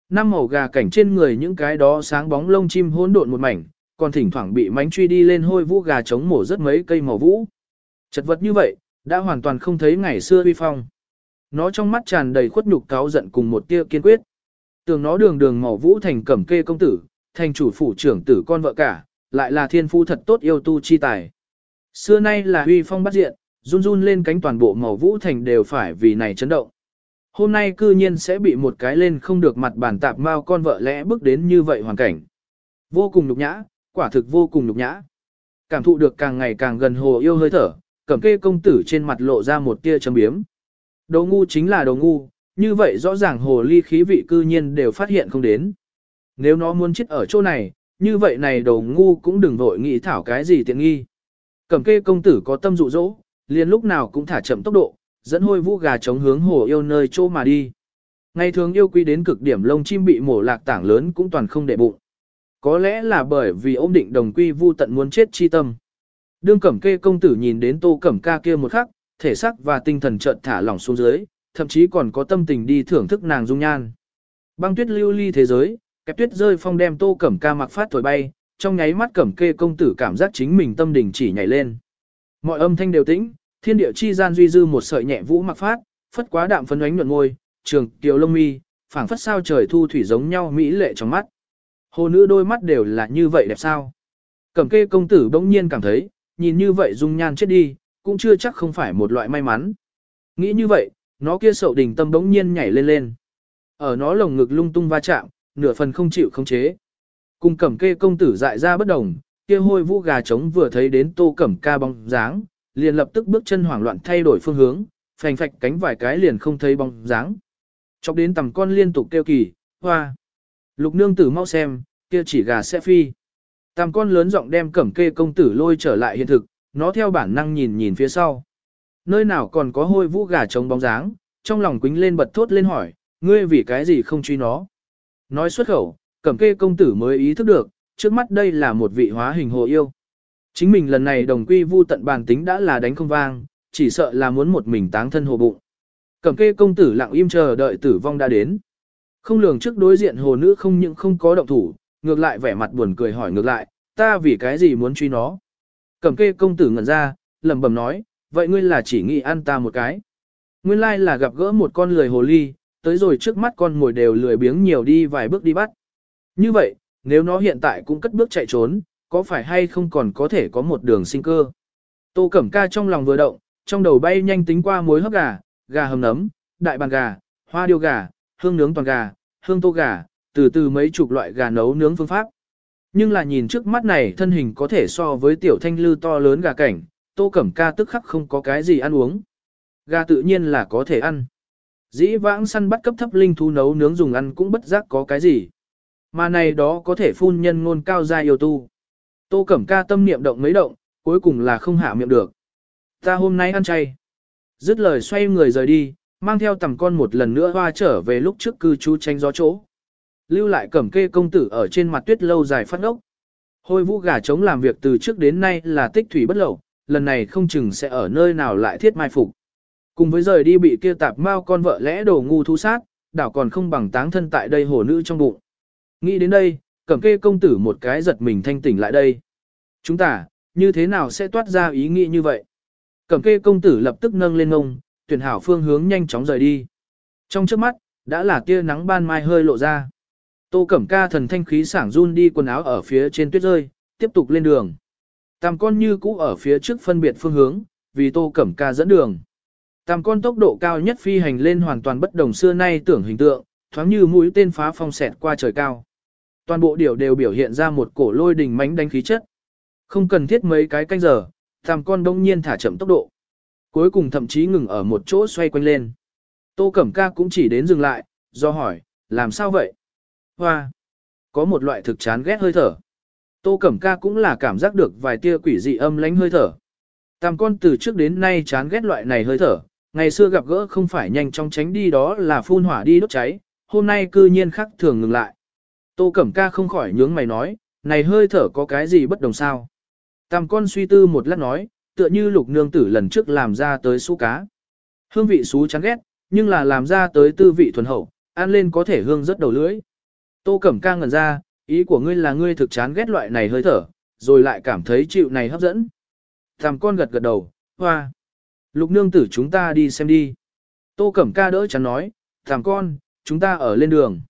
Năm màu gà cảnh trên người những cái đó sáng bóng lông chim hỗn độn một mảnh, còn thỉnh thoảng bị mánh truy đi lên hôi vũ gà trống mổ rất mấy cây màu vũ. Chật vật như vậy, đã hoàn toàn không thấy ngày xưa uy phong. Nó trong mắt tràn đầy khuất nhục cáo giận cùng một tia kiên quyết. Tường nó đường đường màu vũ thành cẩm kê công tử, thành chủ phủ trưởng tử con vợ cả, lại là thiên phu thật tốt yêu tu chi tài. Xưa nay là huy phong bắt diện, run run lên cánh toàn bộ màu vũ thành đều phải vì này chấn động. Hôm nay cư nhiên sẽ bị một cái lên không được mặt bản tạp mau con vợ lẽ bước đến như vậy hoàn cảnh. Vô cùng nhục nhã, quả thực vô cùng nhục nhã. Cảm thụ được càng ngày càng gần hồ yêu hơi thở, cẩm kê công tử trên mặt lộ ra một tia chấm biếm. Đồ ngu chính là đồ ngu, như vậy rõ ràng hồ ly khí vị cư nhiên đều phát hiện không đến. Nếu nó muốn chết ở chỗ này, như vậy này đồ ngu cũng đừng vội nghĩ thảo cái gì tiện nghi. Cẩm kê công tử có tâm dụ dỗ, liền lúc nào cũng thả chậm tốc độ, dẫn hôi vũ gà chống hướng hồ yêu nơi chỗ mà đi. Ngày thường yêu quý đến cực điểm lông chim bị mổ lạc tảng lớn cũng toàn không để bụng. Có lẽ là bởi vì ôm định đồng quy vu tận muốn chết chi tâm. Đương cẩm kê công tử nhìn đến tô cẩm ca kia một khắc, thể xác và tinh thần chợt thả lỏng xuống dưới, thậm chí còn có tâm tình đi thưởng thức nàng dung nhan. Băng tuyết lưu ly thế giới, kẹp tuyết rơi phong đem tô cẩm ca mặc phát thổi bay, trong nháy mắt cẩm kê công tử cảm giác chính mình tâm đình chỉ nhảy lên. Mọi âm thanh đều tĩnh, thiên địa chi gian duy dư một sợi nhẹ vũ mặc phát, phất quá đạm phấn ánh nhuận ngôi, trường kiều lông mi, phảng phất sao trời thu thủy giống nhau mỹ lệ trong mắt. Hồ nữ đôi mắt đều là như vậy đẹp sao? Cẩm kê công tử bỗng nhiên cảm thấy, nhìn như vậy dung nhan chết đi, cũng chưa chắc không phải một loại may mắn. Nghĩ như vậy, nó kia sậu đỉnh tâm bỗng nhiên nhảy lên lên. Ở nó lồng ngực lung tung va chạm, nửa phần không chịu khống chế. Cùng cẩm kê công tử dại ra bất đồng, kia hôi vũ gà trống vừa thấy đến tô cẩm ca bóng dáng, liền lập tức bước chân hoảng loạn thay đổi phương hướng, phành phạch cánh vài cái liền không thấy bóng dáng. Chọc đến tầm con liên tục kêu kỳ, hoa. Lục nương tử mau xem, kia chỉ gà sẽ phi. Tam con lớn giọng đem cẩm kê công tử lôi trở lại hiện thực, nó theo bản năng nhìn nhìn phía sau. Nơi nào còn có hôi vũ gà trống bóng dáng, trong lòng quính lên bật thốt lên hỏi, ngươi vì cái gì không truy nó. Nói xuất khẩu, cẩm kê công tử mới ý thức được, trước mắt đây là một vị hóa hình hồ yêu. Chính mình lần này đồng quy vu tận bàn tính đã là đánh không vang, chỉ sợ là muốn một mình táng thân hồ bụng. Cẩm kê công tử lặng im chờ đợi tử vong đã đến. Không lường trước đối diện hồ nữ không những không có động thủ, ngược lại vẻ mặt buồn cười hỏi ngược lại, ta vì cái gì muốn truy nó. Cẩm kê công tử ngẩn ra, lẩm bẩm nói, vậy ngươi là chỉ nghĩ ăn ta một cái. Nguyên lai là gặp gỡ một con lười hồ ly, tới rồi trước mắt con ngồi đều lười biếng nhiều đi vài bước đi bắt. Như vậy, nếu nó hiện tại cũng cất bước chạy trốn, có phải hay không còn có thể có một đường sinh cơ. Tô Cẩm Ca trong lòng vừa động, trong đầu bay nhanh tính qua mối hấp gà, gà hầm nấm, đại bàn gà, hoa điêu gà, hương nướng toàn gà, hương tô gà, từ từ mấy chục loại gà nấu nướng phương pháp. Nhưng là nhìn trước mắt này thân hình có thể so với tiểu thanh lư to lớn gà cảnh, Tô Cẩm Ca tức khắc không có cái gì ăn uống. Gà tự nhiên là có thể ăn. Dĩ vãng săn bắt cấp thấp linh thú nấu nướng dùng ăn cũng bất giác có cái gì. Mà này đó có thể phun nhân ngôn cao gia yêu tu. Tô Cẩm Ca tâm niệm động mấy động, cuối cùng là không hạ miệng được. Ta hôm nay ăn chay. Dứt lời xoay người rời đi, mang theo tầm con một lần nữa hoa trở về lúc trước cư trú tranh gió chỗ. Lưu lại cẩm kê công tử ở trên mặt tuyết lâu dài phát ốc. Hôi vũ gà trống làm việc từ trước đến nay là tích thủy bất lậu, lần này không chừng sẽ ở nơi nào lại thiết mai phục. Cùng với rời đi bị kia tạp mau con vợ lẽ đồ ngu thu sát, đảo còn không bằng táng thân tại đây hồ nữ trong bụng. Nghĩ đến đây, cẩm kê công tử một cái giật mình thanh tỉnh lại đây. Chúng ta, như thế nào sẽ toát ra ý nghĩ như vậy? Cẩm kê công tử lập tức nâng lên ngông, tuyển hảo phương hướng nhanh chóng rời đi. Trong trước mắt, đã là tia nắng ban mai hơi lộ ra. Tô cẩm ca thần thanh khí sảng run đi quần áo ở phía trên tuyết rơi, tiếp tục lên đường. Tam con như cũ ở phía trước phân biệt phương hướng, vì tô cẩm ca dẫn đường. Tam con tốc độ cao nhất phi hành lên hoàn toàn bất đồng xưa nay tưởng hình tượng, thoáng như mũi tên phá phong xẹt qua trời cao. Toàn bộ điều đều biểu hiện ra một cổ lôi đình mánh đánh khí chất. Không cần thiết mấy cái canh giờ, tam con đông nhiên thả chậm tốc độ. Cuối cùng thậm chí ngừng ở một chỗ xoay quanh lên. Tô Cẩm Ca cũng chỉ đến dừng lại, do hỏi, làm sao vậy? Hoa! Có một loại thực chán ghét hơi thở. Tô Cẩm Ca cũng là cảm giác được vài tia quỷ dị âm lánh hơi thở. Tam con từ trước đến nay chán ghét loại này hơi thở, ngày xưa gặp gỡ không phải nhanh chóng tránh đi đó là phun hỏa đi đốt cháy, hôm nay cư nhiên khắc thường ngừng lại. Tô Cẩm Ca không khỏi nhướng mày nói, này hơi thở có cái gì bất đồng sao? Tam con suy tư một lát nói, tựa như lục nương tử lần trước làm ra tới su cá. Hương vị xú chán ghét, nhưng là làm ra tới tư vị thuần hậu, ăn lên có thể hương rất đầu lưỡi. Tô Cẩm Ca ngẩn ra, ý của ngươi là ngươi thực chán ghét loại này hơi thở, rồi lại cảm thấy chịu này hấp dẫn. Tam con gật gật đầu, hoa. Lục nương tử chúng ta đi xem đi. Tô Cẩm Ca đỡ chắn nói, Tam con, chúng ta ở lên đường.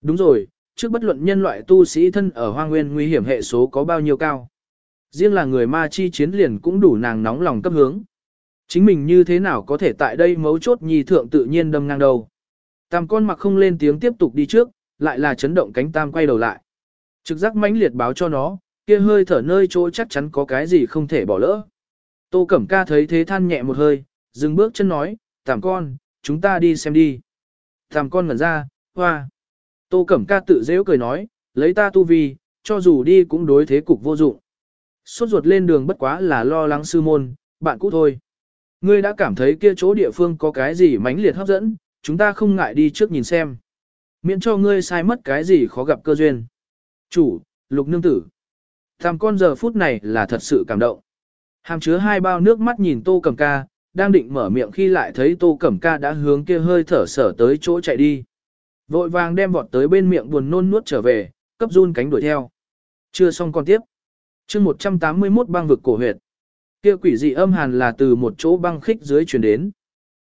Đúng rồi, trước bất luận nhân loại tu sĩ thân ở hoang nguyên nguy hiểm hệ số có bao nhiêu cao. Riêng là người ma chi chiến liền cũng đủ nàng nóng lòng cấp hướng. Chính mình như thế nào có thể tại đây mấu chốt nhì thượng tự nhiên đâm ngang đầu. Tam con mặc không lên tiếng tiếp tục đi trước, lại là chấn động cánh tam quay đầu lại. Trực giác mãnh liệt báo cho nó, kia hơi thở nơi chỗ chắc chắn có cái gì không thể bỏ lỡ. Tô Cẩm Ca thấy thế than nhẹ một hơi, dừng bước chân nói, tam con, chúng ta đi xem đi. Tam con ngẩn ra, hoa. Tô Cẩm Ca tự dễ cười nói, lấy ta tu vi, cho dù đi cũng đối thế cục vô dụng sốt ruột lên đường bất quá là lo lắng sư môn, bạn cũ thôi. Ngươi đã cảm thấy kia chỗ địa phương có cái gì mãnh liệt hấp dẫn, chúng ta không ngại đi trước nhìn xem. Miễn cho ngươi sai mất cái gì khó gặp cơ duyên. Chủ, lục nương tử. Tham con giờ phút này là thật sự cảm động. Hàm chứa hai bao nước mắt nhìn tô cẩm ca, đang định mở miệng khi lại thấy tô cẩm ca đã hướng kia hơi thở sở tới chỗ chạy đi. Vội vàng đem vọt tới bên miệng buồn nôn nuốt trở về, cấp run cánh đuổi theo. Chưa xong con tiếp chương 181 băng vực cổ huyệt. Kia quỷ dị âm hàn là từ một chỗ băng khích dưới truyền đến.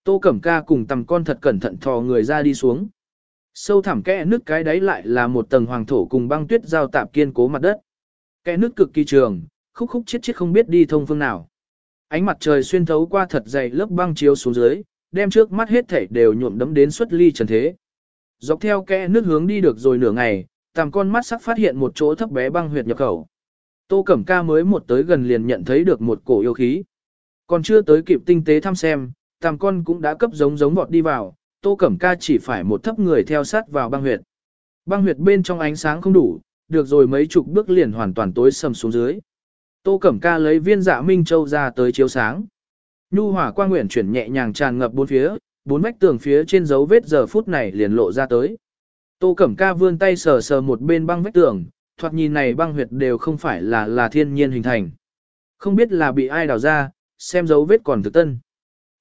Tô Cẩm Ca cùng tầm con thật cẩn thận thò người ra đi xuống. Sâu thẳm kẽ nước cái đáy lại là một tầng hoàng thổ cùng băng tuyết giao tạp kiên cố mặt đất. Kẽ nước cực kỳ trường, khúc khúc chết chết không biết đi thông phương nào. Ánh mặt trời xuyên thấu qua thật dày lớp băng chiếu xuống dưới, đem trước mắt hết thảy đều nhuộm đấm đến xuất ly trần thế. Dọc theo kẽ nước hướng đi được rồi nửa ngày, Tầm con mắt sắc phát hiện một chỗ thấp bé băng huyệt nhập khẩu. Tô Cẩm Ca mới một tới gần liền nhận thấy được một cổ yêu khí. Còn chưa tới kịp tinh tế thăm xem, tàm con cũng đã cấp giống giống vọt đi vào, Tô Cẩm Ca chỉ phải một thấp người theo sát vào băng huyệt. Băng huyệt bên trong ánh sáng không đủ, được rồi mấy chục bước liền hoàn toàn tối sầm xuống dưới. Tô Cẩm Ca lấy viên dạ minh châu ra tới chiếu sáng. Nhu hỏa quang nguyện chuyển nhẹ nhàng tràn ngập bốn phía, bốn vách tường phía trên dấu vết giờ phút này liền lộ ra tới. Tô Cẩm Ca vươn tay sờ sờ một bên băng vách tường, thoạt nhìn này băng huyệt đều không phải là là thiên nhiên hình thành. Không biết là bị ai đào ra, xem dấu vết còn thực tân.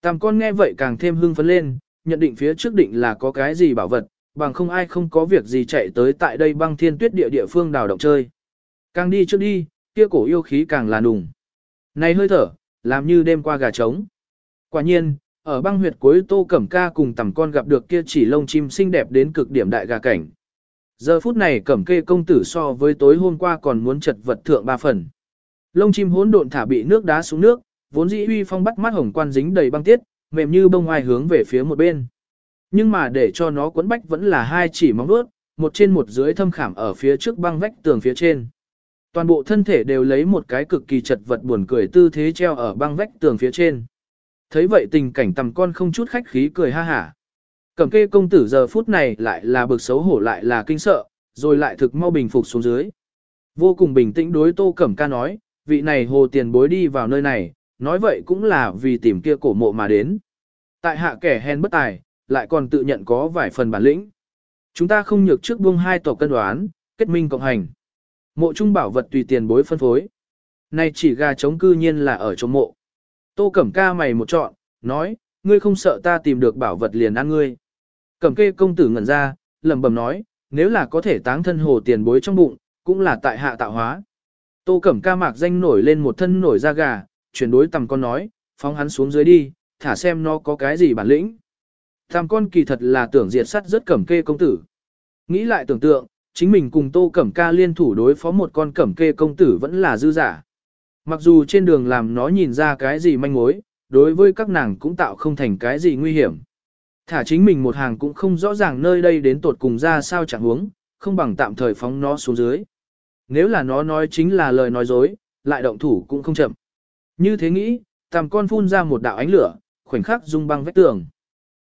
Tam con nghe vậy càng thêm hưng phấn lên, nhận định phía trước định là có cái gì bảo vật, bằng không ai không có việc gì chạy tới tại đây băng thiên tuyết địa địa phương đào động chơi. Càng đi trước đi, kia cổ yêu khí càng là nùng. Này hơi thở, làm như đêm qua gà trống. Quả nhiên, ở băng huyệt cuối tô cẩm ca cùng tầm con gặp được kia chỉ lông chim xinh đẹp đến cực điểm đại gà cảnh. Giờ phút này cẩm kê công tử so với tối hôm qua còn muốn chật vật thượng ba phần. Lông chim hỗn độn thả bị nước đá xuống nước, vốn dĩ uy phong bắt mắt hồng quan dính đầy băng tiết, mềm như bông ngoài hướng về phía một bên. Nhưng mà để cho nó quấn bách vẫn là hai chỉ móng vuốt, một trên một dưới thâm khảm ở phía trước băng vách tường phía trên. Toàn bộ thân thể đều lấy một cái cực kỳ chật vật buồn cười tư thế treo ở băng vách tường phía trên. Thấy vậy tình cảnh tầm con không chút khách khí cười ha hả. Cẩm kê công tử giờ phút này lại là bực xấu hổ lại là kinh sợ, rồi lại thực mau bình phục xuống dưới. Vô cùng bình tĩnh đối tô cẩm ca nói, vị này hồ tiền bối đi vào nơi này, nói vậy cũng là vì tìm kia cổ mộ mà đến. Tại hạ kẻ hèn bất tài, lại còn tự nhận có vài phần bản lĩnh. Chúng ta không nhược trước buông hai tổ cân đoán, kết minh cộng hành. Mộ trung bảo vật tùy tiền bối phân phối. Này chỉ gà chống cư nhiên là ở trong mộ. Tô Cẩm Ca mày một trọn, nói, ngươi không sợ ta tìm được bảo vật liền ăn ngươi. Cẩm kê công tử ngẩn ra, lẩm bẩm nói, nếu là có thể táng thân hồ tiền bối trong bụng, cũng là tại hạ tạo hóa. Tô Cẩm Ca mạc danh nổi lên một thân nổi da gà, chuyển đối tầm con nói, phóng hắn xuống dưới đi, thả xem nó có cái gì bản lĩnh. Tầm con kỳ thật là tưởng diệt sắt rất cẩm kê công tử. Nghĩ lại tưởng tượng, chính mình cùng Tô Cẩm Ca liên thủ đối phó một con cẩm kê công tử vẫn là dư giả. Mặc dù trên đường làm nó nhìn ra cái gì manh mối, đối với các nàng cũng tạo không thành cái gì nguy hiểm. Thả chính mình một hàng cũng không rõ ràng nơi đây đến tột cùng ra sao chẳng huống, không bằng tạm thời phóng nó xuống dưới. Nếu là nó nói chính là lời nói dối, lại động thủ cũng không chậm. Như thế nghĩ, tàm con phun ra một đạo ánh lửa, khoảnh khắc rung băng vách tường.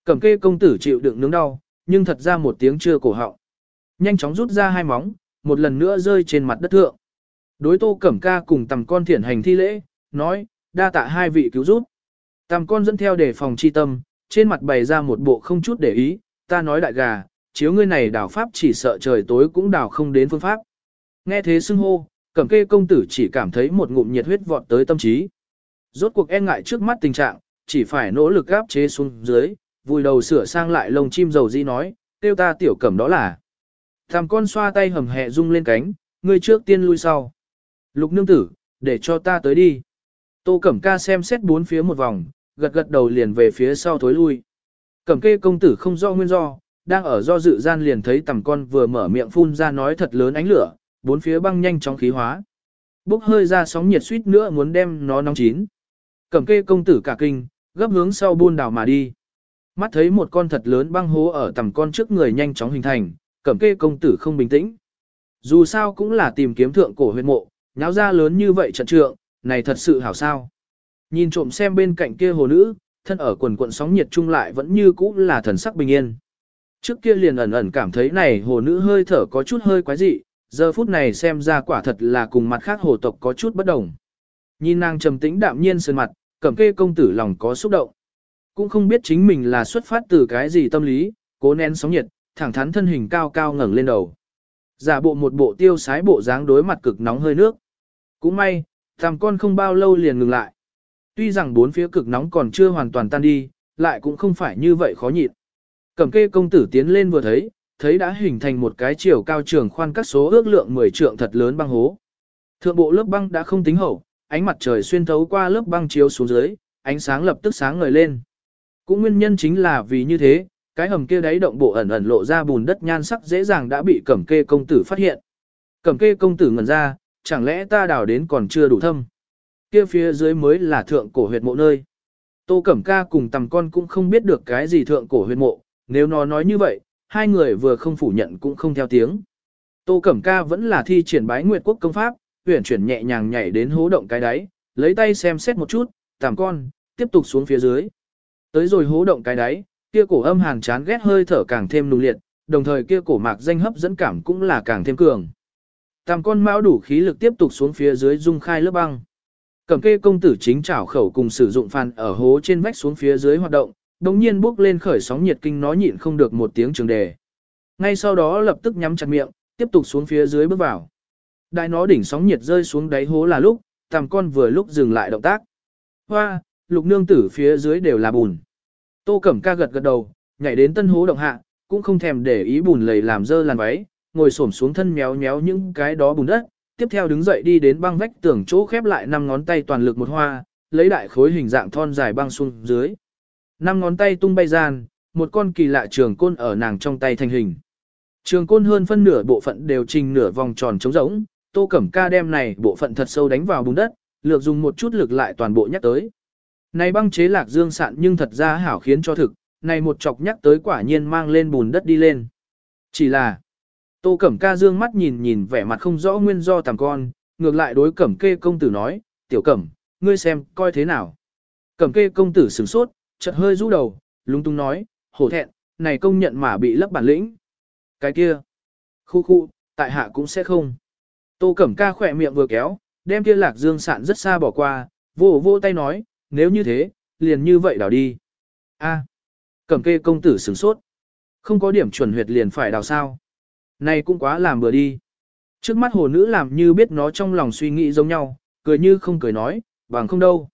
Cẩm kê công tử chịu đựng nướng đau, nhưng thật ra một tiếng chưa cổ họng. Nhanh chóng rút ra hai móng, một lần nữa rơi trên mặt đất thượng. Đối tô cẩm ca cùng tầm con thiển hành thi lễ, nói, đa tạ hai vị cứu giúp. Tầm con dẫn theo để phòng chi tâm, trên mặt bày ra một bộ không chút để ý, ta nói đại gà, chiếu ngươi này đảo pháp chỉ sợ trời tối cũng đảo không đến phương pháp. Nghe thế xưng hô, cẩm kê công tử chỉ cảm thấy một ngụm nhiệt huyết vọt tới tâm trí. Rốt cuộc e ngại trước mắt tình trạng, chỉ phải nỗ lực gáp chế xuống dưới, vùi đầu sửa sang lại lông chim dầu di nói, tiêu ta tiểu cẩm đó là. Thàm con xoa tay hầm hẹ rung lên cánh, ngươi trước tiên lui sau. Lục nương tử, để cho ta tới đi. Tô Cẩm Ca xem xét bốn phía một vòng, gật gật đầu liền về phía sau thối lui. Cẩm kê công tử không do nguyên do, đang ở do dự gian liền thấy tầm con vừa mở miệng phun ra nói thật lớn ánh lửa, bốn phía băng nhanh chóng khí hóa. Bốc hơi ra sóng nhiệt suýt nữa muốn đem nó nóng chín. Cẩm kê công tử cả kinh, gấp hướng sau buôn đảo mà đi. Mắt thấy một con thật lớn băng hố ở tầm con trước người nhanh chóng hình thành, cẩm kê công tử không bình tĩnh. Dù sao cũng là tìm kiếm thượng cổ huyệt mộ, nháo ra lớn như vậy trận trượng, này thật sự hảo sao. Nhìn trộm xem bên cạnh kia hồ nữ, thân ở quần quận sóng nhiệt chung lại vẫn như cũ là thần sắc bình yên. Trước kia liền ẩn ẩn cảm thấy này hồ nữ hơi thở có chút hơi quái dị, giờ phút này xem ra quả thật là cùng mặt khác hồ tộc có chút bất đồng. Nhìn nàng trầm tĩnh đạm nhiên sơn mặt, cẩm kê công tử lòng có xúc động. Cũng không biết chính mình là xuất phát từ cái gì tâm lý, cố nén sóng nhiệt, thẳng thắn thân hình cao cao ngẩng lên đầu. Giả bộ một bộ tiêu sái bộ dáng đối mặt cực nóng hơi nước. Cũng may, thằng con không bao lâu liền ngừng lại. Tuy rằng bốn phía cực nóng còn chưa hoàn toàn tan đi, lại cũng không phải như vậy khó nhịn. Cẩm kê công tử tiến lên vừa thấy, thấy đã hình thành một cái chiều cao trường khoan các số ước lượng 10 trượng thật lớn băng hố. Thượng bộ lớp băng đã không tính hậu, ánh mặt trời xuyên thấu qua lớp băng chiếu xuống dưới, ánh sáng lập tức sáng ngời lên. Cũng nguyên nhân chính là vì như thế, cái hầm kia đáy động bộ ẩn ẩn lộ ra bùn đất nhan sắc dễ dàng đã bị cẩm kê công tử phát hiện. Cẩm kê công tử ngẩn ra, chẳng lẽ ta đào đến còn chưa đủ thâm. Kia phía dưới mới là thượng cổ huyệt mộ nơi. Tô Cẩm Ca cùng tầm con cũng không biết được cái gì thượng cổ huyệt mộ, nếu nó nói như vậy, hai người vừa không phủ nhận cũng không theo tiếng. Tô Cẩm Ca vẫn là thi triển bái nguyệt quốc công pháp, huyển chuyển nhẹ nhàng nhảy đến hố động cái đáy, lấy tay xem xét một chút, tầm con, tiếp tục xuống phía dưới. Tới rồi hố động cái đáy, kia cổ âm hàn chán ghét hơi thở càng thêm nung liệt, đồng thời kia cổ mạc danh hấp dẫn cảm cũng là càng thêm cường. Tam con mão đủ khí lực tiếp tục xuống phía dưới dung khai lớp băng. Cẩm kê công tử chính trảo khẩu cùng sử dụng phàn ở hố trên vách xuống phía dưới hoạt động, đồng nhiên bước lên khởi sóng nhiệt kinh nó nhịn không được một tiếng trường đề. Ngay sau đó lập tức nhắm chặt miệng, tiếp tục xuống phía dưới bước vào. Đại nó đỉnh sóng nhiệt rơi xuống đáy hố là lúc, tam con vừa lúc dừng lại động tác. Hoa, lục nương tử phía dưới đều là bùn. Tô Cẩm ca gật gật đầu, nhảy đến tân hố động hạ, cũng không thèm để ý bùn lầy làm dơ làn váy, ngồi xổm xuống thân méo méo những cái đó bùn đất, tiếp theo đứng dậy đi đến băng vách tường chỗ khép lại năm ngón tay toàn lực một hoa, lấy đại khối hình dạng thon dài băng xuống dưới. Năm ngón tay tung bay gian, một con kỳ lạ trường côn ở nàng trong tay thành hình. Trường côn hơn phân nửa bộ phận đều trình nửa vòng tròn trống rỗng, Tô Cẩm Ca đem này bộ phận thật sâu đánh vào bùn đất, lược dùng một chút lực lại toàn bộ nhắc tới. Này băng chế lạc dương sạn nhưng thật ra hảo khiến cho thực, này một chọc nhắc tới quả nhiên mang lên bùn đất đi lên. Chỉ là, Tô Cẩm Ca dương mắt nhìn nhìn vẻ mặt không rõ nguyên do tàm con, ngược lại đối Cẩm Kê công tử nói, tiểu Cẩm, ngươi xem, coi thế nào. Cẩm Kê công tử sửng sốt, chợt hơi rũ đầu, lúng túng nói, hổ thẹn, này công nhận mà bị lấp bản lĩnh. Cái kia, khu khu, tại hạ cũng sẽ không. Tô Cẩm Ca khỏe miệng vừa kéo, đem kia lạc dương sạn rất xa bỏ qua, vô vô tay nói, nếu như thế, liền như vậy đào đi. A, Cẩm Kê công tử sửng sốt. Không có điểm chuẩn huyệt liền phải đào sao. Này cũng quá làm bừa đi. Trước mắt hồ nữ làm như biết nó trong lòng suy nghĩ giống nhau, cười như không cười nói, bằng không đâu.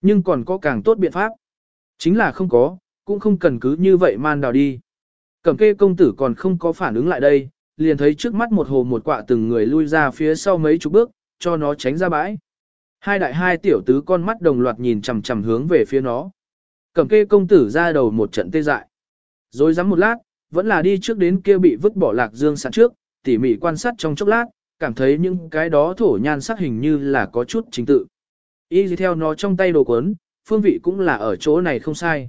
Nhưng còn có càng tốt biện pháp. Chính là không có, cũng không cần cứ như vậy man đào đi. Cẩm kê công tử còn không có phản ứng lại đây, liền thấy trước mắt một hồ một quạ từng người lui ra phía sau mấy chục bước, cho nó tránh ra bãi. Hai đại hai tiểu tứ con mắt đồng loạt nhìn chằm chằm hướng về phía nó. Cẩm kê công tử ra đầu một trận tê dại. Rồi rắm một lát, vẫn là đi trước đến kia bị vứt bỏ lạc dương sạn trước, tỉ mỉ quan sát trong chốc lát, cảm thấy những cái đó thổ nhan sắc hình như là có chút chính tự. Y theo nó trong tay đồ cuốn, phương vị cũng là ở chỗ này không sai.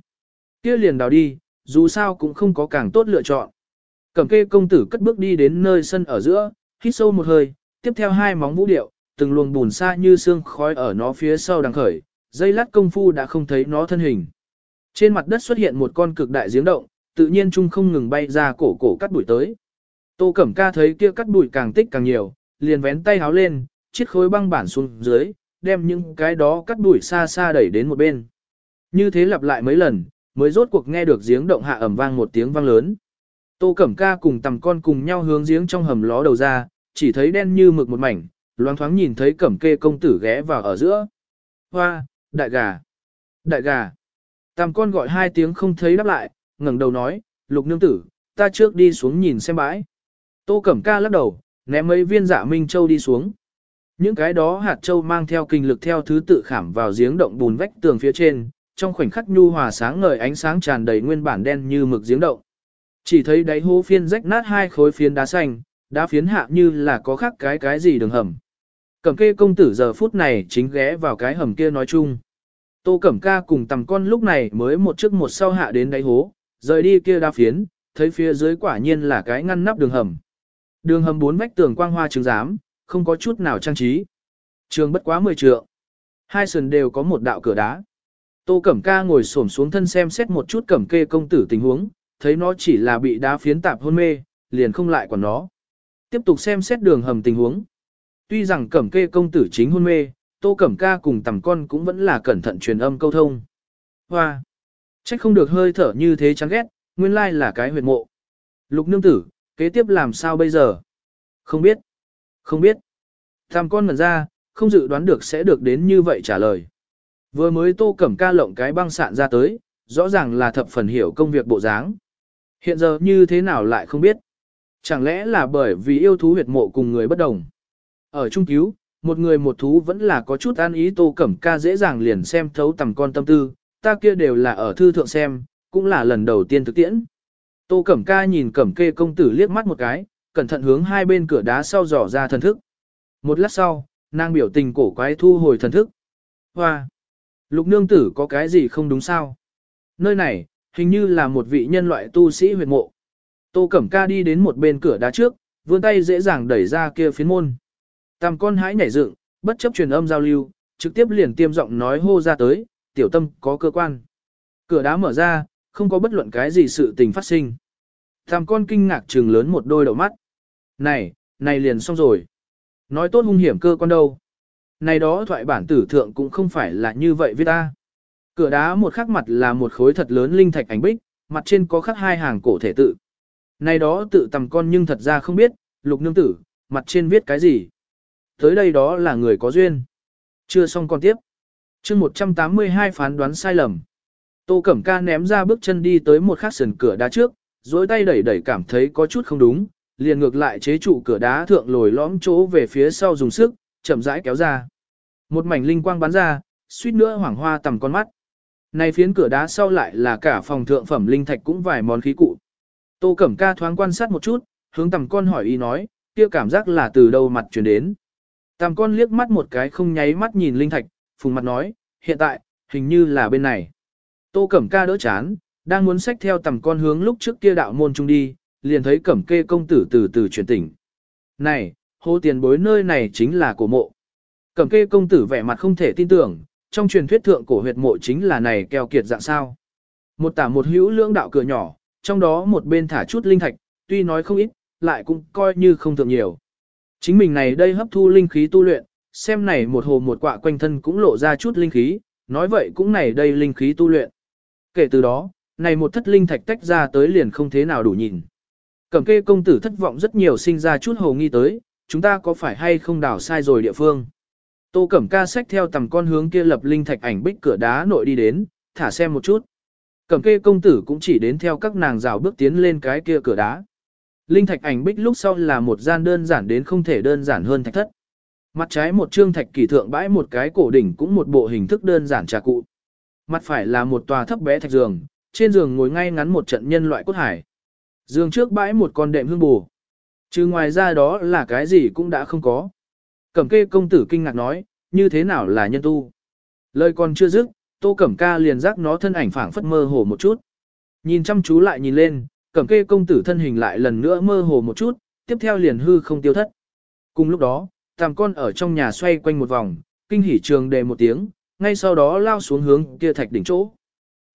Kia liền đào đi, dù sao cũng không có càng tốt lựa chọn. Cẩm kê công tử cất bước đi đến nơi sân ở giữa, hít sâu một hơi, tiếp theo hai móng vũ điệu, từng luồng bùn xa như xương khói ở nó phía sau đằng khởi, dây lát công phu đã không thấy nó thân hình. Trên mặt đất xuất hiện một con cực đại giếng động, tự nhiên chung không ngừng bay ra cổ cổ cắt bụi tới. Tô Cẩm Ca thấy kia cắt bụi càng tích càng nhiều, liền vén tay háo lên, chiếc khối băng bản xuống dưới, đem những cái đó cắt bụi xa xa đẩy đến một bên. Như thế lặp lại mấy lần, mới rốt cuộc nghe được giếng động hạ ẩm vang một tiếng vang lớn. Tô Cẩm Ca cùng tầm con cùng nhau hướng giếng trong hầm ló đầu ra, chỉ thấy đen như mực một mảnh, loáng thoáng nhìn thấy Cẩm Kê công tử ghé vào ở giữa. Hoa, đại gà, đại gà. Tầm con gọi hai tiếng không thấy đáp lại, ngẩng đầu nói, lục nương tử, ta trước đi xuống nhìn xem bãi. Tô Cẩm Ca lắc đầu, ném mấy viên dạ minh châu đi xuống. Những cái đó hạt châu mang theo kinh lực theo thứ tự khảm vào giếng động bùn vách tường phía trên, trong khoảnh khắc nhu hòa sáng ngời ánh sáng tràn đầy nguyên bản đen như mực giếng động. Chỉ thấy đáy hố phiên rách nát hai khối phiến đá xanh, đá phiến hạ như là có khác cái cái gì đường hầm. Cẩm kê công tử giờ phút này chính ghé vào cái hầm kia nói chung. Tô Cẩm ca cùng tầm con lúc này mới một trước một sau hạ đến đáy hố, rời đi kia đá phiến, thấy phía dưới quả nhiên là cái ngăn nắp đường hầm. Đường hầm bốn vách tường quang hoa trứng giám, không có chút nào trang trí. Trường bất quá 10 trượng. Hai sườn đều có một đạo cửa đá. Tô Cẩm Ca ngồi xổm xuống thân xem xét một chút Cẩm Kê công tử tình huống, thấy nó chỉ là bị đá phiến tạp hôn mê, liền không lại quản nó. Tiếp tục xem xét đường hầm tình huống. Tuy rằng Cẩm Kê công tử chính hôn mê, Tô Cẩm Ca cùng tầm con cũng vẫn là cẩn thận truyền âm câu thông. Hoa! Trách không được hơi thở như thế chán ghét, nguyên lai là cái huyệt mộ. Lục nương tử, kế tiếp làm sao bây giờ? Không biết. Không biết. Tam con mần ra, không dự đoán được sẽ được đến như vậy trả lời. Vừa mới tô cẩm ca lộng cái băng sạn ra tới, rõ ràng là thập phần hiểu công việc bộ dáng. Hiện giờ như thế nào lại không biết. Chẳng lẽ là bởi vì yêu thú huyệt mộ cùng người bất đồng. Ở trung cứu, một người một thú vẫn là có chút an ý tô cẩm ca dễ dàng liền xem thấu tầm con tâm tư, ta kia đều là ở thư thượng xem, cũng là lần đầu tiên thực tiễn. Tô Cẩm Ca nhìn Cẩm Kê công tử liếc mắt một cái, cẩn thận hướng hai bên cửa đá sau dò ra thần thức. Một lát sau, nàng biểu tình cổ quái thu hồi thần thức. Hoa! Lục nương tử có cái gì không đúng sao? Nơi này, hình như là một vị nhân loại tu sĩ huyệt mộ. Tô Cẩm Ca đi đến một bên cửa đá trước, vươn tay dễ dàng đẩy ra kia phiến môn. Tam con hãi nhảy dựng, bất chấp truyền âm giao lưu, trực tiếp liền tiêm giọng nói hô ra tới, tiểu tâm có cơ quan. Cửa đá mở ra, không có bất luận cái gì sự tình phát sinh. Tam con kinh ngạc trừng lớn một đôi đầu mắt. Này, này liền xong rồi. Nói tốt hung hiểm cơ quan đâu. Này đó thoại bản tử thượng cũng không phải là như vậy với ta. Cửa đá một khắc mặt là một khối thật lớn linh thạch ảnh bích, mặt trên có khắc hai hàng cổ thể tự. Này đó tự tầm con nhưng thật ra không biết, lục nương tử, mặt trên viết cái gì. Tới đây đó là người có duyên. Chưa xong con tiếp chương 182 phán đoán sai lầm. Tô Cẩm Ca ném ra bước chân đi tới một khắc sườn cửa đá trước, dối tay đẩy đẩy cảm thấy có chút không đúng, liền ngược lại chế trụ cửa đá thượng lồi lõm chỗ về phía sau dùng sức, chậm rãi kéo ra. Một mảnh linh quang bắn ra, suýt nữa hoảng hoa tầm con mắt. Này phiến cửa đá sau lại là cả phòng thượng phẩm linh thạch cũng vài món khí cụ. Tô Cẩm Ca thoáng quan sát một chút, hướng tầm con hỏi ý nói, kia cảm giác là từ đâu mặt chuyển đến. Tầm con liếc mắt một cái không nháy mắt nhìn linh thạch, phùng mặt nói, hiện tại, hình như là bên này. Tô Cẩm Ca đỡ chán, đang muốn xách theo tầm con hướng lúc trước kia đạo môn trung đi, liền thấy Cẩm Kê công tử từ từ chuyển tỉnh. Này, hô tiền bối nơi này chính là cổ mộ. Cẩm Kê công tử vẻ mặt không thể tin tưởng, trong truyền thuyết thượng cổ huyệt mộ chính là này keo kiệt dạng sao. Một tả một hữu lưỡng đạo cửa nhỏ, trong đó một bên thả chút linh thạch, tuy nói không ít, lại cũng coi như không thượng nhiều. Chính mình này đây hấp thu linh khí tu luyện, xem này một hồ một quạ quanh thân cũng lộ ra chút linh khí, nói vậy cũng này đây linh khí tu luyện. Kể từ đó, này một thất linh thạch tách ra tới liền không thế nào đủ nhìn. Cẩm kê công tử thất vọng rất nhiều sinh ra chút hồ nghi tới, chúng ta có phải hay không đảo sai rồi địa phương. Tô Cẩm ca sách theo tầm con hướng kia lập linh thạch ảnh bích cửa đá nội đi đến, thả xem một chút. Cẩm kê công tử cũng chỉ đến theo các nàng rào bước tiến lên cái kia cửa đá. Linh thạch ảnh bích lúc sau là một gian đơn giản đến không thể đơn giản hơn thạch thất. Mặt trái một trương thạch kỳ thượng bãi một cái cổ đỉnh cũng một bộ hình thức đơn giản trà cụ. Mặt phải là một tòa thấp bé thạch giường, trên giường ngồi ngay ngắn một trận nhân loại cốt hải. Giường trước bãi một con đệm hương bù. Chứ ngoài ra đó là cái gì cũng đã không có. Cẩm kê công tử kinh ngạc nói, như thế nào là nhân tu. Lời còn chưa dứt, tô cẩm ca liền giác nó thân ảnh phảng phất mơ hồ một chút. Nhìn chăm chú lại nhìn lên, cẩm kê công tử thân hình lại lần nữa mơ hồ một chút, tiếp theo liền hư không tiêu thất. Cùng lúc đó, tàm con ở trong nhà xoay quanh một vòng, kinh hỉ trường đề một tiếng, ngay sau đó lao xuống hướng kia thạch đỉnh chỗ.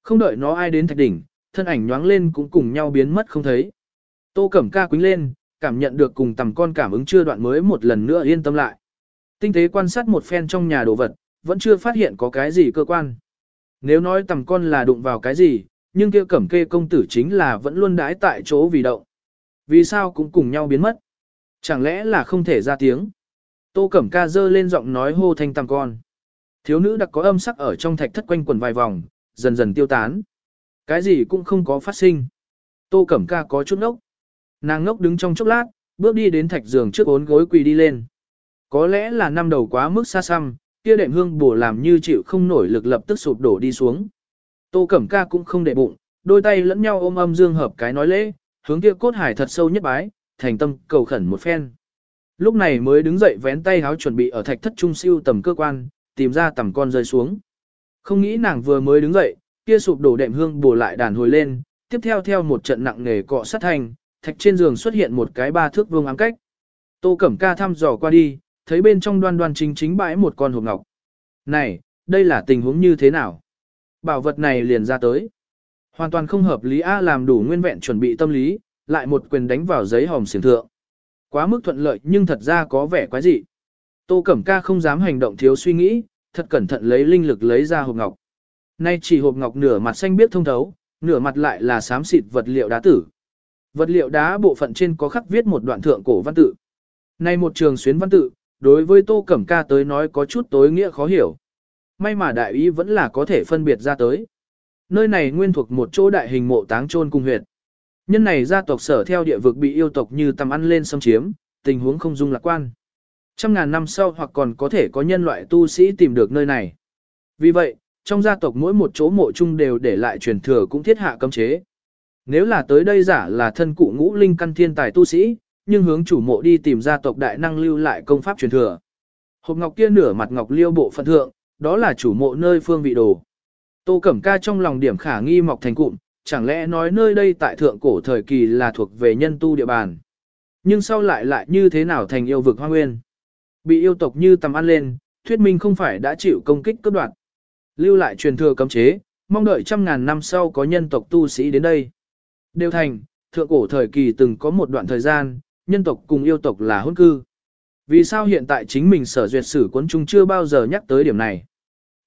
Không đợi nó ai đến thạch đỉnh, thân ảnh nhoáng lên cũng cùng nhau biến mất không thấy. Tô Cẩm Ca quýnh lên, cảm nhận được cùng tầm con cảm ứng chưa đoạn mới một lần nữa yên tâm lại. Tinh tế quan sát một phen trong nhà đồ vật, vẫn chưa phát hiện có cái gì cơ quan. Nếu nói tầm con là đụng vào cái gì, nhưng kia cẩm kê công tử chính là vẫn luôn đãi tại chỗ vì động. Vì sao cũng cùng nhau biến mất? Chẳng lẽ là không thể ra tiếng? Tô cẩm ca dơ lên giọng nói hô thanh tam con. Thiếu nữ đặc có âm sắc ở trong thạch thất quanh quần vài vòng, dần dần tiêu tán. Cái gì cũng không có phát sinh. Tô cẩm ca có chút ngốc. Nàng ngốc đứng trong chốc lát, bước đi đến thạch giường trước ốn gối quỳ đi lên. Có lẽ là năm đầu quá mức xa xăm, kia đệm hương bổ làm như chịu không nổi lực lập tức sụp đổ đi xuống. Tô Cẩm Ca cũng không để bụng, đôi tay lẫn nhau ôm âm dương hợp cái nói lễ, hướng kia cốt hải thật sâu nhất bái, thành tâm cầu khẩn một phen. Lúc này mới đứng dậy vén tay háo chuẩn bị ở thạch thất trung siêu tầm cơ quan, tìm ra tầm con rơi xuống. Không nghĩ nàng vừa mới đứng dậy, kia sụp đổ đệm hương bổ lại đàn hồi lên, tiếp theo theo một trận nặng nề cọ sát thành, thạch trên giường xuất hiện một cái ba thước vuông ám cách. Tô Cẩm Ca thăm dò qua đi, thấy bên trong đoan đoan chính chính bãi một con hộp ngọc. Này, đây là tình huống như thế nào? Bảo vật này liền ra tới. Hoàn toàn không hợp lý A làm đủ nguyên vẹn chuẩn bị tâm lý, lại một quyền đánh vào giấy hòm xiển thượng. Quá mức thuận lợi nhưng thật ra có vẻ quái dị. Tô Cẩm Ca không dám hành động thiếu suy nghĩ, thật cẩn thận lấy linh lực lấy ra hộp ngọc. Nay chỉ hộp ngọc nửa mặt xanh biết thông thấu, nửa mặt lại là xám xịt vật liệu đá tử. Vật liệu đá bộ phận trên có khắc viết một đoạn thượng cổ văn tự. Nay một trường xuyến văn tự, đối với Tô Cẩm Ca tới nói có chút tối nghĩa khó hiểu. May mà đại ý vẫn là có thể phân biệt ra tới. Nơi này nguyên thuộc một chỗ đại hình mộ táng chôn cung huyệt. Nhân này gia tộc sở theo địa vực bị yêu tộc như tầm ăn lên xâm chiếm, tình huống không dung lạc quan. Trăm ngàn năm sau hoặc còn có thể có nhân loại tu sĩ tìm được nơi này. Vì vậy, trong gia tộc mỗi một chỗ mộ chung đều để lại truyền thừa cũng thiết hạ cấm chế. Nếu là tới đây giả là thân cụ ngũ linh căn thiên tài tu sĩ, nhưng hướng chủ mộ đi tìm gia tộc đại năng lưu lại công pháp truyền thừa. Hộp ngọc kia nửa mặt ngọc liêu bộ phận thượng, đó là chủ mộ nơi phương vị đồ. Tô Cẩm Ca trong lòng điểm khả nghi mọc thành cụm, chẳng lẽ nói nơi đây tại thượng cổ thời kỳ là thuộc về nhân tu địa bàn. Nhưng sau lại lại như thế nào thành yêu vực hoang nguyên. Bị yêu tộc như tầm ăn lên, thuyết minh không phải đã chịu công kích cướp đoạt. Lưu lại truyền thừa cấm chế, mong đợi trăm ngàn năm sau có nhân tộc tu sĩ đến đây. Đều thành, thượng cổ thời kỳ từng có một đoạn thời gian, nhân tộc cùng yêu tộc là hôn cư. Vì sao hiện tại chính mình sở duyệt sử cuốn chung chưa bao giờ nhắc tới điểm này?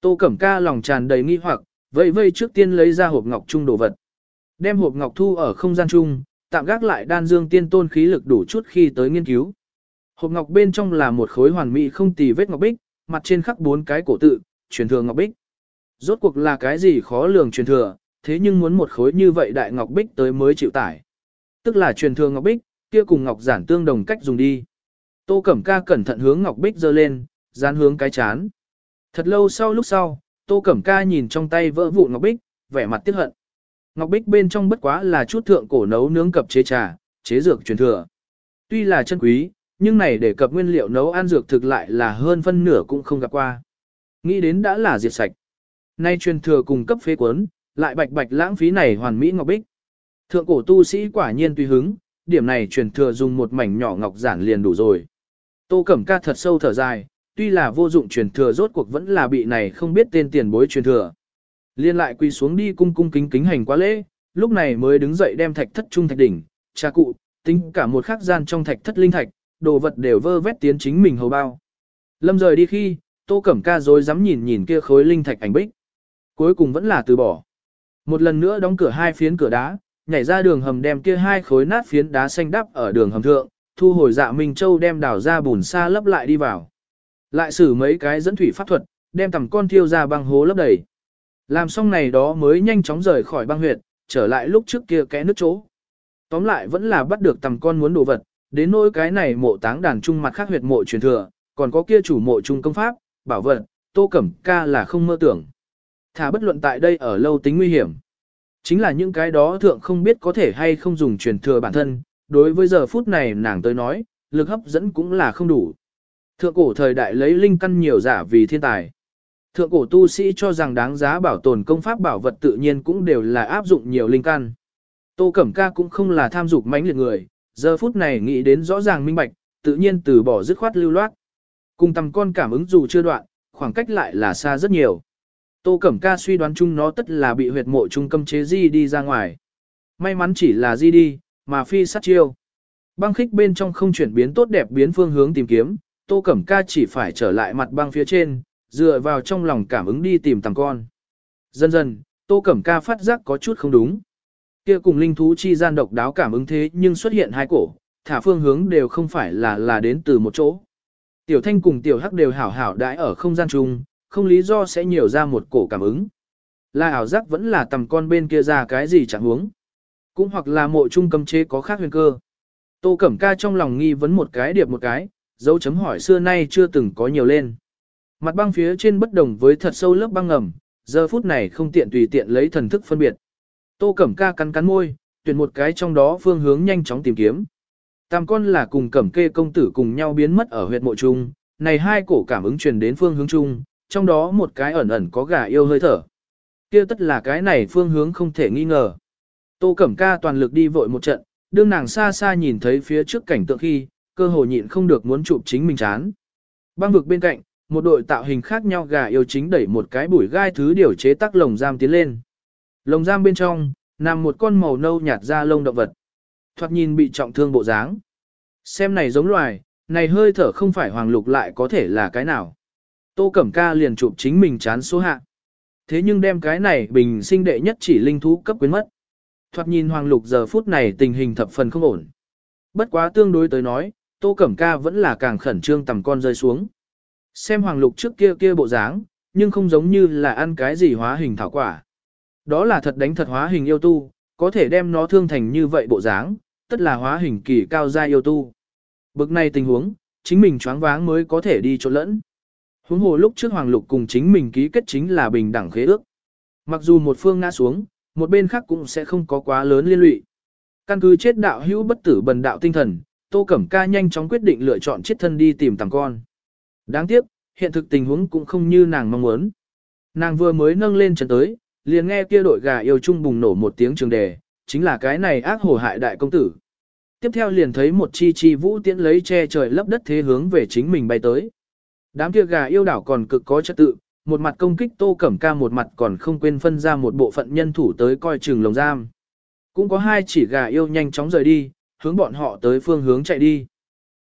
Tô Cẩm Ca lòng tràn đầy nghi hoặc, vây vây trước tiên lấy ra hộp ngọc trung đồ vật. Đem hộp ngọc thu ở không gian chung, tạm gác lại đan dương tiên tôn khí lực đủ chút khi tới nghiên cứu. Hộp ngọc bên trong là một khối hoàn mỹ không tì vết ngọc bích, mặt trên khắc bốn cái cổ tự, truyền thừa ngọc bích. Rốt cuộc là cái gì khó lường truyền thừa, thế nhưng muốn một khối như vậy đại ngọc bích tới mới chịu tải. Tức là truyền thừa ngọc bích, kia cùng ngọc giản tương đồng cách dùng đi. Tô Cẩm Ca cẩn thận hướng ngọc bích giơ lên, dán hướng cái chán. Thật lâu sau lúc sau, Tô Cẩm Ca nhìn trong tay vỡ vụn ngọc bích, vẻ mặt tiếc hận. Ngọc bích bên trong bất quá là chút thượng cổ nấu nướng cập chế trà, chế dược truyền thừa. Tuy là chân quý, nhưng này để cập nguyên liệu nấu ăn dược thực lại là hơn phân nửa cũng không gặp qua. Nghĩ đến đã là diệt sạch. Nay truyền thừa cùng cấp phế cuốn, lại bạch bạch lãng phí này hoàn mỹ ngọc bích. Thượng cổ tu sĩ quả nhiên tùy hứng, điểm này truyền thừa dùng một mảnh nhỏ ngọc giản liền đủ rồi. Tô Cẩm Ca thật sâu thở dài, tuy là vô dụng truyền thừa rốt cuộc vẫn là bị này không biết tên tiền bối truyền thừa. Liên lại quỳ xuống đi cung cung kính kính hành quá lễ, lúc này mới đứng dậy đem thạch thất trung thạch đỉnh, trà cụ, tính cả một khắc gian trong thạch thất linh thạch, đồ vật đều vơ vét tiến chính mình hầu bao. Lâm rời đi khi, Tô Cẩm Ca rồi dám nhìn nhìn kia khối linh thạch ảnh bích. Cuối cùng vẫn là từ bỏ. Một lần nữa đóng cửa hai phiến cửa đá, nhảy ra đường hầm đem kia hai khối nát phiến đá xanh đắp ở đường hầm thượng, thu hồi dạ Minh Châu đem đảo ra bùn xa lấp lại đi vào. Lại xử mấy cái dẫn thủy pháp thuật, đem tầm con thiêu ra băng hố lấp đầy. Làm xong này đó mới nhanh chóng rời khỏi băng huyệt, trở lại lúc trước kia kẽ nước chỗ. Tóm lại vẫn là bắt được tầm con muốn đồ vật, đến nỗi cái này mộ táng đàn trung mặt khác huyệt mộ truyền thừa, còn có kia chủ mộ trung công pháp, bảo vật, tô cẩm ca là không mơ tưởng. Thả bất luận tại đây ở lâu tính nguy hiểm. Chính là những cái đó thượng không biết có thể hay không dùng truyền thừa bản thân, đối với giờ phút này nàng tới nói, lực hấp dẫn cũng là không đủ. Thượng cổ thời đại lấy linh căn nhiều giả vì thiên tài. Thượng cổ tu sĩ cho rằng đáng giá bảo tồn công pháp bảo vật tự nhiên cũng đều là áp dụng nhiều linh căn. Tô Cẩm Ca cũng không là tham dục mãnh liệt người, giờ phút này nghĩ đến rõ ràng minh bạch, tự nhiên từ bỏ dứt khoát lưu loát. Cùng tầm con cảm ứng dù chưa đoạn, khoảng cách lại là xa rất nhiều. Tô Cẩm Ca suy đoán chung nó tất là bị huyệt mộ trung cấm chế di đi ra ngoài. May mắn chỉ là di đi, mà phi sát chiêu. Băng khích bên trong không chuyển biến tốt đẹp biến phương hướng tìm kiếm, Tô Cẩm Ca chỉ phải trở lại mặt băng phía trên, dựa vào trong lòng cảm ứng đi tìm tầm con. Dần dần, Tô Cẩm Ca phát giác có chút không đúng. Kia cùng linh thú chi gian độc đáo cảm ứng thế nhưng xuất hiện hai cổ, thả phương hướng đều không phải là là đến từ một chỗ. Tiểu Thanh cùng Tiểu Hắc đều hảo hảo đãi ở không gian chung, không lý do sẽ nhiều ra một cổ cảm ứng. Là ảo giác vẫn là tầm con bên kia ra cái gì chẳng huống. Cũng hoặc là mộ trung cầm chế có khác huyền cơ. Tô Cẩm Ca trong lòng nghi vấn một cái điệp một cái, dấu chấm hỏi xưa nay chưa từng có nhiều lên. Mặt băng phía trên bất đồng với thật sâu lớp băng ngầm, giờ phút này không tiện tùy tiện lấy thần thức phân biệt. Tô Cẩm Ca cắn cắn môi, tuyển một cái trong đó phương hướng nhanh chóng tìm kiếm. Tam con là cùng Cẩm Kê công tử cùng nhau biến mất ở huyệt mộ trung, này hai cổ cảm ứng truyền đến phương hướng chung, trong đó một cái ẩn ẩn có gà yêu hơi thở. Kia tất là cái này phương hướng không thể nghi ngờ. Tô Cẩm Ca toàn lực đi vội một trận, đương nàng xa xa nhìn thấy phía trước cảnh tượng khi, cơ hồ nhịn không được muốn chụp chính mình chán. Băng vực bên cạnh, một đội tạo hình khác nhau gà yêu chính đẩy một cái bụi gai thứ điều chế tác lồng giam tiến lên. Lồng giam bên trong, nằm một con màu nâu nhạt da lông động vật. Thoạt nhìn bị trọng thương bộ dáng. Xem này giống loài, này hơi thở không phải hoàng lục lại có thể là cái nào. Tô Cẩm Ca liền chụp chính mình chán số hạ. Thế nhưng đem cái này bình sinh đệ nhất chỉ linh thú cấp quyến mất. Thoạt nhìn hoàng lục giờ phút này tình hình thập phần không ổn. Bất quá tương đối tới nói, Tô Cẩm Ca vẫn là càng khẩn trương tầm con rơi xuống. Xem hoàng lục trước kia kia bộ dáng, nhưng không giống như là ăn cái gì hóa hình thảo quả. Đó là thật đánh thật hóa hình yêu tu, có thể đem nó thương thành như vậy bộ dáng, tất là hóa hình kỳ cao gia yêu tu. Bực này tình huống, chính mình choáng váng mới có thể đi chỗ lẫn. Huống hồ lúc trước Hoàng Lục cùng chính mình ký kết chính là bình đẳng khế ước. Mặc dù một phương ngã xuống, một bên khác cũng sẽ không có quá lớn liên lụy. Căn cứ chết đạo hữu bất tử bần đạo tinh thần, Tô Cẩm Ca nhanh chóng quyết định lựa chọn chết thân đi tìm tàng con. Đáng tiếc, hiện thực tình huống cũng không như nàng mong muốn. Nàng vừa mới nâng lên chân tới, liền nghe kia đội gà yêu chung bùng nổ một tiếng trường đề, chính là cái này ác hổ hại đại công tử. Tiếp theo liền thấy một chi chi vũ tiễn lấy che trời lấp đất thế hướng về chính mình bay tới. Đám kia gà yêu đảo còn cực có trật tự, một mặt công kích tô cẩm ca một mặt còn không quên phân ra một bộ phận nhân thủ tới coi chừng lồng giam. Cũng có hai chỉ gà yêu nhanh chóng rời đi, hướng bọn họ tới phương hướng chạy đi.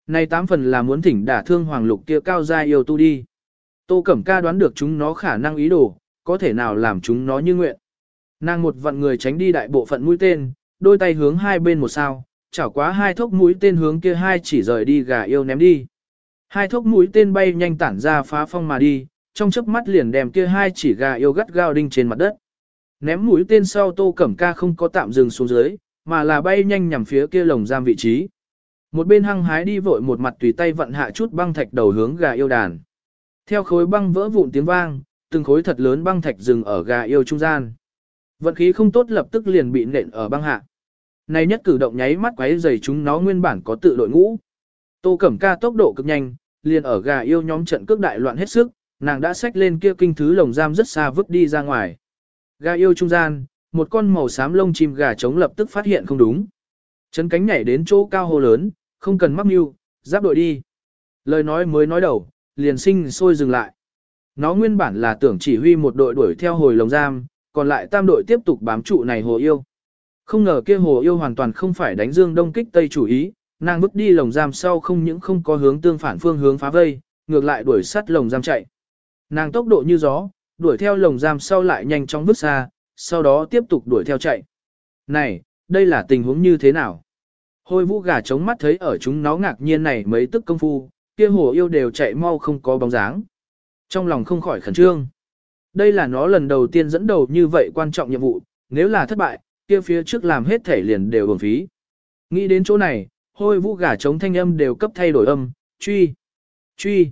Này tám phần là muốn thỉnh đả thương hoàng lục kia cao gia yêu tu đi. Tô Cẩm Ca đoán được chúng nó khả năng ý đồ, có thể nào làm chúng nó như nguyện. Nàng một vận người tránh đi đại bộ phận mũi tên, đôi tay hướng hai bên một sao, chảo quá hai thốc mũi tên hướng kia hai chỉ rời đi gà yêu ném đi. Hai thốc mũi tên bay nhanh tản ra phá phong mà đi, trong chớp mắt liền đem kia hai chỉ gà yêu gắt gao đinh trên mặt đất. Ném mũi tên sau Tô Cẩm Ca không có tạm dừng xuống dưới, mà là bay nhanh nhằm phía kia lồng giam vị trí. Một bên hăng hái đi vội một mặt tùy tay vận hạ chút băng thạch đầu hướng gà yêu đàn. Theo khối băng vỡ vụn tiếng vang, từng khối thật lớn băng thạch dừng ở gà yêu trung gian. Vận khí không tốt lập tức liền bị nện ở băng hạ. Này nhất cử động nháy mắt quấy rầy chúng nó nguyên bản có tự đội ngũ. Tô Cẩm Ca tốc độ cực nhanh, liền ở gà yêu nhóm trận cước đại loạn hết sức, nàng đã xách lên kia kinh thứ lồng giam rất xa vứt đi ra ngoài. Gà yêu trung gian, một con màu xám lông chim gà trống lập tức phát hiện không đúng. Chấn cánh nhảy đến chỗ cao hồ lớn, không cần mắc mưu, giáp đội đi. Lời nói mới nói đầu, liền sinh sôi dừng lại. Nó nguyên bản là tưởng chỉ huy một đội đuổi theo hồi lồng giam, còn lại tam đội tiếp tục bám trụ này hồ yêu. Không ngờ kia hồ yêu hoàn toàn không phải đánh dương đông kích tây chủ ý, nàng bước đi lồng giam sau không những không có hướng tương phản phương hướng phá vây, ngược lại đuổi sát lồng giam chạy. Nàng tốc độ như gió, đuổi theo lồng giam sau lại nhanh chóng vứt xa, sau đó tiếp tục đuổi theo chạy. Này, đây là tình huống như thế nào? Hôi vũ gà chống mắt thấy ở chúng nó ngạc nhiên này mấy tức công phu, kia hồ yêu đều chạy mau không có bóng dáng. Trong lòng không khỏi khẩn trương. Đây là nó lần đầu tiên dẫn đầu như vậy quan trọng nhiệm vụ, nếu là thất bại, kia phía trước làm hết thể liền đều uổng phí. Nghĩ đến chỗ này, hôi vũ gà chống thanh âm đều cấp thay đổi âm, truy, truy,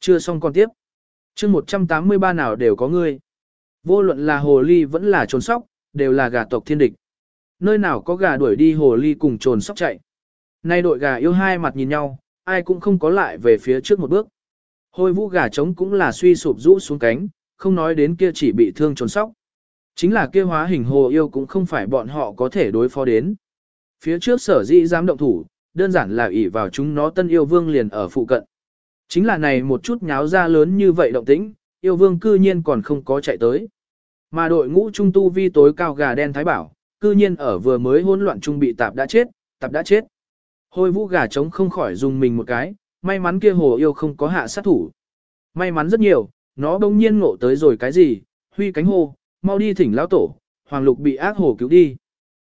chưa xong còn tiếp. chương 183 nào đều có ngươi. Vô luận là hồ ly vẫn là trốn sóc, đều là gà tộc thiên địch. Nơi nào có gà đuổi đi hồ ly cùng trồn sóc chạy. Nay đội gà yêu hai mặt nhìn nhau, ai cũng không có lại về phía trước một bước. Hôi vũ gà trống cũng là suy sụp rũ xuống cánh, không nói đến kia chỉ bị thương trồn sóc. Chính là kia hóa hình hồ yêu cũng không phải bọn họ có thể đối phó đến. Phía trước sở dĩ dám động thủ, đơn giản là ỷ vào chúng nó tân yêu vương liền ở phụ cận. Chính là này một chút nháo ra lớn như vậy động tĩnh, yêu vương cư nhiên còn không có chạy tới. Mà đội ngũ trung tu vi tối cao gà đen thái bảo, cư nhiên ở vừa mới hỗn loạn trung bị tạp đã chết, tạp đã chết. Hôi vũ gà trống không khỏi dùng mình một cái, may mắn kia hồ yêu không có hạ sát thủ. May mắn rất nhiều, nó bỗng nhiên ngộ tới rồi cái gì, huy cánh hô, mau đi thỉnh lão tổ, hoàng lục bị ác hồ cứu đi.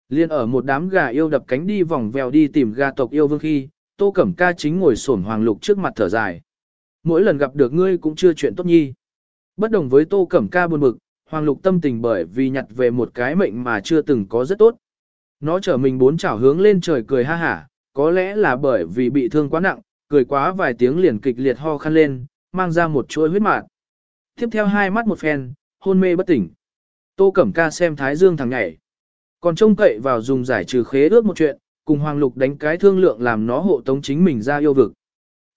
Liên ở một đám gà yêu đập cánh đi vòng vèo đi tìm gà tộc yêu vương khi, tô cẩm ca chính ngồi sổn hoàng lục trước mặt thở dài. Mỗi lần gặp được ngươi cũng chưa chuyện tốt nhi. Bất đồng với tô cẩm ca buồn bực, hoàng lục tâm tình bởi vì nhặt về một cái mệnh mà chưa từng có rất tốt. Nó trở mình bốn chảo hướng lên trời cười ha hả, có lẽ là bởi vì bị thương quá nặng, cười quá vài tiếng liền kịch liệt ho khăn lên, mang ra một chuỗi huyết mạt. Tiếp theo hai mắt một phen, hôn mê bất tỉnh. Tô Cẩm Ca xem Thái Dương thằng nhảy. Còn trông cậy vào dùng giải trừ khế ước một chuyện, cùng Hoàng Lục đánh cái thương lượng làm nó hộ tống chính mình ra yêu vực.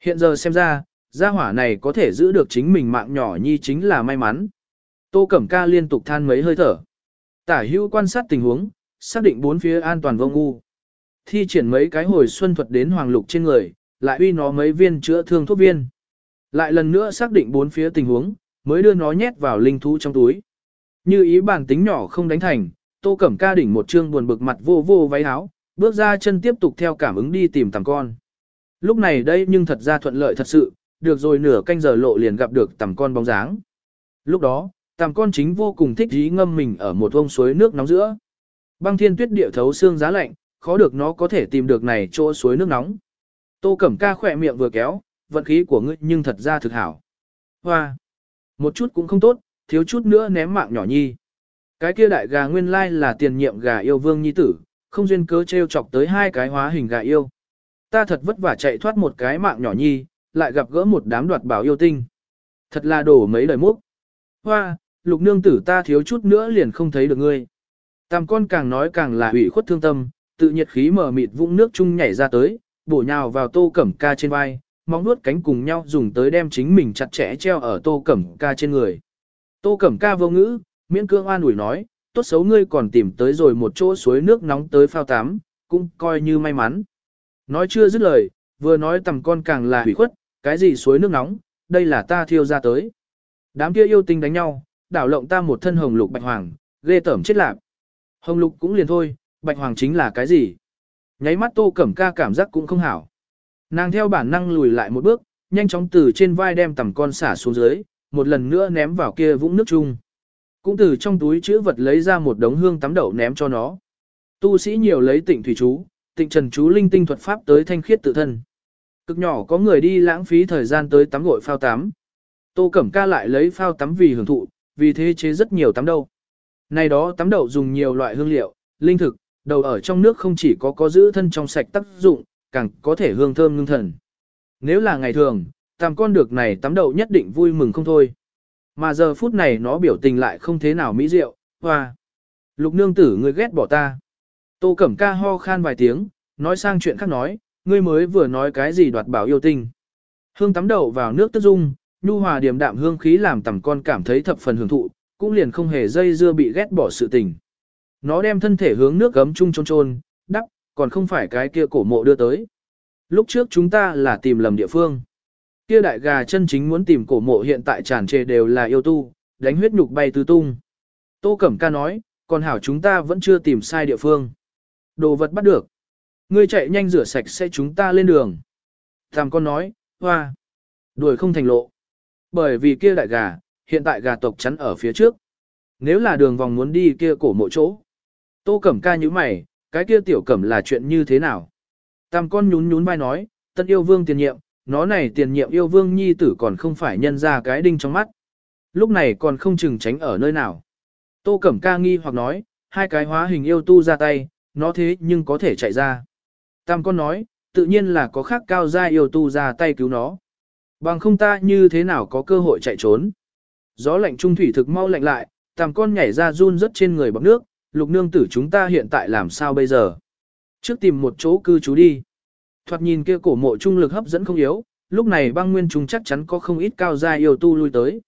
Hiện giờ xem ra, gia hỏa này có thể giữ được chính mình mạng nhỏ nhi chính là may mắn. Tô Cẩm Ca liên tục than mấy hơi thở. Tả hữu quan sát tình huống, xác định bốn phía an toàn vô ngu. Thi triển mấy cái hồi xuân thuật đến Hoàng Lục trên người, lại uy nó mấy viên chữa thương thuốc viên. Lại lần nữa xác định bốn phía tình huống, mới đưa nó nhét vào linh thú trong túi. Như ý bản tính nhỏ không đánh thành, tô cẩm ca đỉnh một trương buồn bực mặt vô vô váy áo, bước ra chân tiếp tục theo cảm ứng đi tìm tầm con. Lúc này đây nhưng thật ra thuận lợi thật sự, được rồi nửa canh giờ lộ liền gặp được tầm con bóng dáng. Lúc đó, Tàm con chính vô cùng thích dí ngâm mình ở một vông suối nước nóng giữa. Băng thiên tuyết địa thấu xương giá lạnh, khó được nó có thể tìm được này chỗ suối nước nóng. Tô Cẩm Ca khỏe miệng vừa kéo, vận khí của ngươi nhưng thật ra thực hảo. Hoa! Một chút cũng không tốt, thiếu chút nữa ném mạng nhỏ nhi. Cái kia đại gà nguyên lai là tiền nhiệm gà yêu vương nhi tử, không duyên cớ treo chọc tới hai cái hóa hình gà yêu. Ta thật vất vả chạy thoát một cái mạng nhỏ nhi, lại gặp gỡ một đám đoạt bảo yêu tinh. Thật là đổ mấy lời múc. Hoa, lục nương tử ta thiếu chút nữa liền không thấy được ngươi. Tam con càng nói càng là ủy khuất thương tâm, tự nhiệt khí mở mịt vũng nước chung nhảy ra tới, bổ nhào vào tô cẩm ca trên vai, móng nuốt cánh cùng nhau dùng tới đem chính mình chặt chẽ treo ở tô cẩm ca trên người. Tô cẩm ca vô ngữ, miễn cương an ủi nói, tốt xấu ngươi còn tìm tới rồi một chỗ suối nước nóng tới phao tắm, cũng coi như may mắn. Nói chưa dứt lời, vừa nói tầm con càng là hủy khuất, cái gì suối nước nóng, đây là ta thiêu ra tới. Đám kia yêu tinh đánh nhau, đảo lộng ta một thân hồng lục bạch hoàng, ghê tởm chết lạc. Hồng lục cũng liền thôi, bạch hoàng chính là cái gì? Nháy mắt tô cẩm ca cảm giác cũng không hảo. Nàng theo bản năng lùi lại một bước, nhanh chóng từ trên vai đem tầm con xả xuống dưới, một lần nữa ném vào kia vũng nước chung. Cũng từ trong túi chữ vật lấy ra một đống hương tắm đậu ném cho nó. Tu sĩ nhiều lấy tịnh thủy chú, tịnh trần chú linh tinh thuật pháp tới thanh khiết tự thân. Cực nhỏ có người đi lãng phí thời gian tới tắm gội phao tắm. Tô Cẩm Ca lại lấy phao tắm vì hưởng thụ, vì thế chế rất nhiều tắm đậu. Này đó tắm đậu dùng nhiều loại hương liệu, linh thực, đầu ở trong nước không chỉ có có giữ thân trong sạch tác dụng, càng có thể hương thơm ngưng thần. Nếu là ngày thường, tam con được này tắm đậu nhất định vui mừng không thôi. Mà giờ phút này nó biểu tình lại không thế nào mỹ diệu, hoa. Lục nương tử ngươi ghét bỏ ta. Tô Cẩm Ca ho khan vài tiếng, nói sang chuyện khác nói, ngươi mới vừa nói cái gì đoạt bảo yêu tinh. Hương tắm đậu vào nước tức dung, nhu hòa điềm đạm hương khí làm tầm con cảm thấy thập phần hưởng thụ, cũng liền không hề dây dưa bị ghét bỏ sự tình. Nó đem thân thể hướng nước gấm chung trôn trôn, đắp, còn không phải cái kia cổ mộ đưa tới. Lúc trước chúng ta là tìm lầm địa phương. Kia đại gà chân chính muốn tìm cổ mộ hiện tại tràn trề đều là yêu tu, đánh huyết nhục bay tứ tung. Tô Cẩm Ca nói, còn hảo chúng ta vẫn chưa tìm sai địa phương. Đồ vật bắt được. Ngươi chạy nhanh rửa sạch sẽ chúng ta lên đường. Tam con nói, hoa. Đuổi không thành lộ. Bởi vì kia đại gà, hiện tại gà tộc chắn ở phía trước. Nếu là đường vòng muốn đi kia cổ mộ chỗ. Tô Cẩm Ca như mày, cái kia tiểu cẩm là chuyện như thế nào? Tam con nhún nhún vai nói, tân yêu vương tiền nhiệm, nó này tiền nhiệm yêu vương nhi tử còn không phải nhân ra cái đinh trong mắt. Lúc này còn không chừng tránh ở nơi nào. Tô Cẩm ca nghi hoặc nói, hai cái hóa hình yêu tu ra tay, nó thế nhưng có thể chạy ra. Tam con nói, tự nhiên là có khác cao gia yêu tu ra tay cứu nó. Bằng không ta như thế nào có cơ hội chạy trốn. Gió lạnh trung thủy thực mau lạnh lại, tàm con nhảy ra run rất trên người bọc nước, lục nương tử chúng ta hiện tại làm sao bây giờ. Trước tìm một chỗ cư trú đi. Thoạt nhìn kia cổ mộ trung lực hấp dẫn không yếu, lúc này băng nguyên trung chắc chắn có không ít cao gia yêu tu lui tới.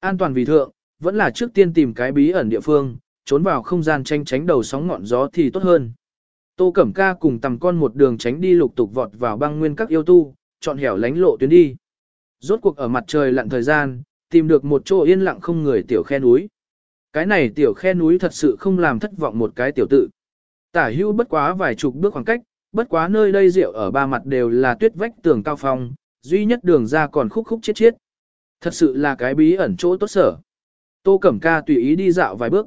An toàn vì thượng, vẫn là trước tiên tìm cái bí ẩn địa phương, trốn vào không gian tranh tránh đầu sóng ngọn gió thì tốt hơn. Tô Cẩm Ca cùng tầm con một đường tránh đi lục tục vọt vào băng nguyên các yêu tu, chọn hẻo lánh lộ tuyến đi. Rốt cuộc ở mặt trời lặn thời gian, tìm được một chỗ yên lặng không người tiểu khe núi. Cái này tiểu khe núi thật sự không làm thất vọng một cái tiểu tự. Tả hưu bất quá vài chục bước khoảng cách, bất quá nơi đây rượu ở ba mặt đều là tuyết vách tường cao phong, duy nhất đường ra còn khúc khúc chết chết. Thật sự là cái bí ẩn chỗ tốt sở. Tô Cẩm Ca tùy ý đi dạo vài bước.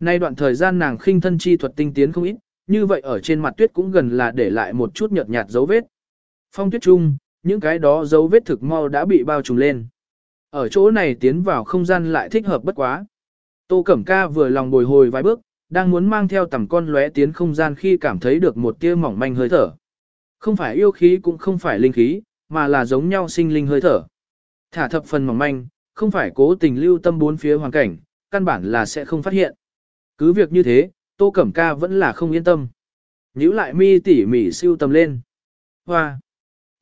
Nay đoạn thời gian nàng khinh thân chi thuật tinh tiến không ít, như vậy ở trên mặt tuyết cũng gần là để lại một chút nhợt nhạt dấu vết. Phong tuyết trung, những cái đó dấu vết thực mau đã bị bao trùm lên. Ở chỗ này tiến vào không gian lại thích hợp bất quá. Tô Cẩm Ca vừa lòng bồi hồi vài bước, đang muốn mang theo tầm con lóe tiến không gian khi cảm thấy được một tia mỏng manh hơi thở. Không phải yêu khí cũng không phải linh khí, mà là giống nhau sinh linh hơi thở. Thả thập phần mỏng manh, không phải cố tình lưu tâm bốn phía hoàn cảnh, căn bản là sẽ không phát hiện. Cứ việc như thế, Tô Cẩm Ca vẫn là không yên tâm. Nhữ lại mi tỉ mỉ siêu tầm lên. Hoa!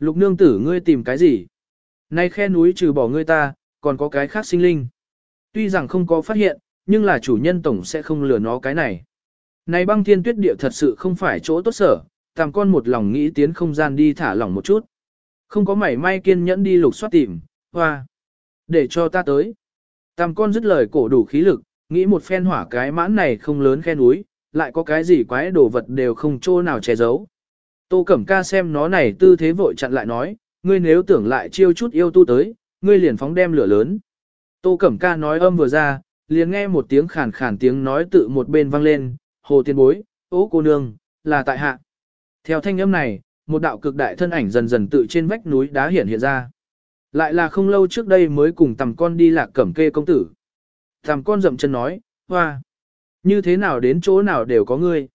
Lục nương tử ngươi tìm cái gì? Nay khe núi trừ bỏ ngươi ta, còn có cái khác sinh linh. Tuy rằng không có phát hiện, nhưng là chủ nhân tổng sẽ không lừa nó cái này. Này băng thiên tuyết địa thật sự không phải chỗ tốt sở, tàm con một lòng nghĩ tiến không gian đi thả lỏng một chút. Không có mảy may kiên nhẫn đi lục soát tìm, hoa. Để cho ta tới. Tam con dứt lời cổ đủ khí lực, nghĩ một phen hỏa cái mãn này không lớn khe núi, lại có cái gì quái đồ vật đều không chỗ nào che giấu. Tô Cẩm Ca xem nó này tư thế vội chặn lại nói, ngươi nếu tưởng lại chiêu chút yêu tu tới, ngươi liền phóng đem lửa lớn. Tô Cẩm Ca nói âm vừa ra, liền nghe một tiếng khàn khàn tiếng nói tự một bên vang lên, hồ tiên bối, ố cô nương, là tại hạ. Theo thanh âm này, một đạo cực đại thân ảnh dần dần tự trên vách núi đá hiện hiện ra. Lại là không lâu trước đây mới cùng tầm con đi lạc cẩm kê công tử. Tầm con dậm chân nói, hoa, như thế nào đến chỗ nào đều có ngươi.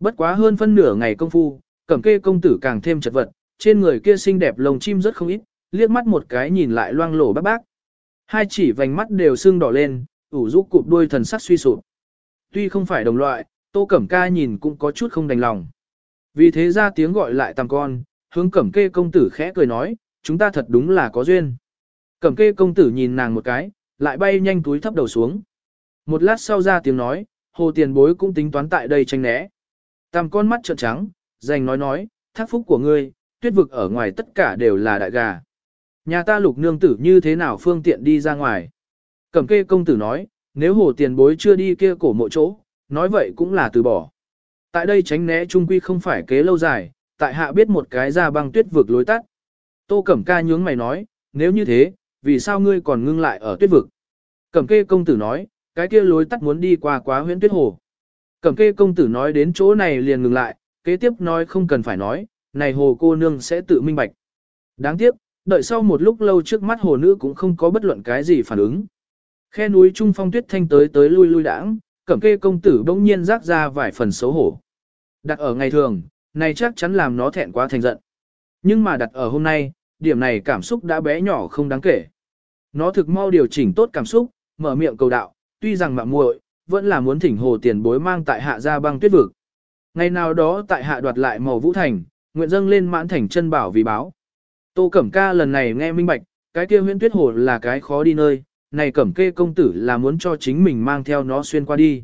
Bất quá hơn phân nửa ngày công phu, cẩm kê công tử càng thêm chật vật, trên người kia xinh đẹp lồng chim rất không ít, liếc mắt một cái nhìn lại loang lổ bác bác. Hai chỉ vành mắt đều sưng đỏ lên, ủ rũ cụp đuôi thần sắc suy sụp. Tuy không phải đồng loại, Tô Cẩm Ca nhìn cũng có chút không đành lòng. Vì thế ra tiếng gọi lại tàm con, hướng Cẩm Kê công tử khẽ cười nói, chúng ta thật đúng là có duyên. Cẩm kê công tử nhìn nàng một cái, lại bay nhanh túi thấp đầu xuống. Một lát sau ra tiếng nói, hồ tiền bối cũng tính toán tại đây tranh né. Tam con mắt trợn trắng, dành nói nói, thác phúc của ngươi, tuyết vực ở ngoài tất cả đều là đại gà. Nhà ta lục nương tử như thế nào phương tiện đi ra ngoài. Cẩm kê công tử nói, nếu hồ tiền bối chưa đi kia cổ mộ chỗ, nói vậy cũng là từ bỏ. Tại đây tránh né trung quy không phải kế lâu dài, tại hạ biết một cái ra băng tuyết vực lối tắt. Tô Cẩm ca nhướng mày nói, nếu như thế, vì sao ngươi còn ngưng lại ở tuyết vực? Cẩm kê công tử nói, cái kia lối tắt muốn đi qua quá huyễn tuyết hồ. Cẩm kê công tử nói đến chỗ này liền ngừng lại, kế tiếp nói không cần phải nói, này hồ cô nương sẽ tự minh bạch. Đáng tiếc, đợi sau một lúc lâu trước mắt hồ nữ cũng không có bất luận cái gì phản ứng. Khe núi trung phong tuyết thanh tới tới lui lui đãng, cẩm kê công tử bỗng nhiên rác ra vài phần xấu hổ. Đặt ở ngày thường, này chắc chắn làm nó thẹn quá thành giận. Nhưng mà đặt ở hôm nay, điểm này cảm xúc đã bé nhỏ không đáng kể. Nó thực mau điều chỉnh tốt cảm xúc, mở miệng cầu đạo, tuy rằng mạng muội vẫn là muốn thỉnh hồ tiền bối mang tại hạ ra băng tuyết vực. Ngày nào đó tại hạ đoạt lại màu vũ thành, nguyện dâng lên mãn thành chân bảo vì báo. Tô Cẩm Ca lần này nghe minh bạch, cái kia huyễn tuyết hồ là cái khó đi nơi, này Cẩm Kê công tử là muốn cho chính mình mang theo nó xuyên qua đi.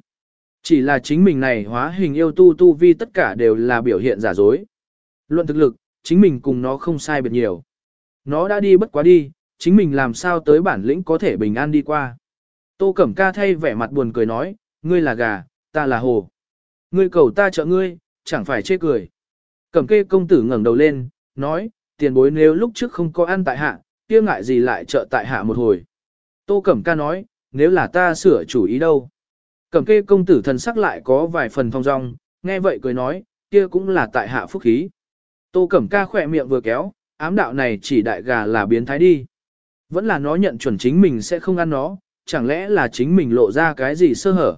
Chỉ là chính mình này hóa hình yêu tu tu vi tất cả đều là biểu hiện giả dối. Luận thực lực, chính mình cùng nó không sai biệt nhiều. Nó đã đi bất quá đi, chính mình làm sao tới bản lĩnh có thể bình an đi qua. Tô Cẩm Ca thay vẻ mặt buồn cười nói, ngươi là gà, ta là hồ. Ngươi cầu ta trợ ngươi, chẳng phải chê cười. Cẩm kê công tử ngẩng đầu lên, nói, tiền bối nếu lúc trước không có ăn tại hạ, kia ngại gì lại trợ tại hạ một hồi. Tô Cẩm Ca nói, nếu là ta sửa chủ ý đâu. Cẩm kê công tử thần sắc lại có vài phần thong dong, nghe vậy cười nói, kia cũng là tại hạ phúc khí. Tô Cẩm Ca khỏe miệng vừa kéo, ám đạo này chỉ đại gà là biến thái đi. Vẫn là nó nhận chuẩn chính mình sẽ không ăn nó, chẳng lẽ là chính mình lộ ra cái gì sơ hở.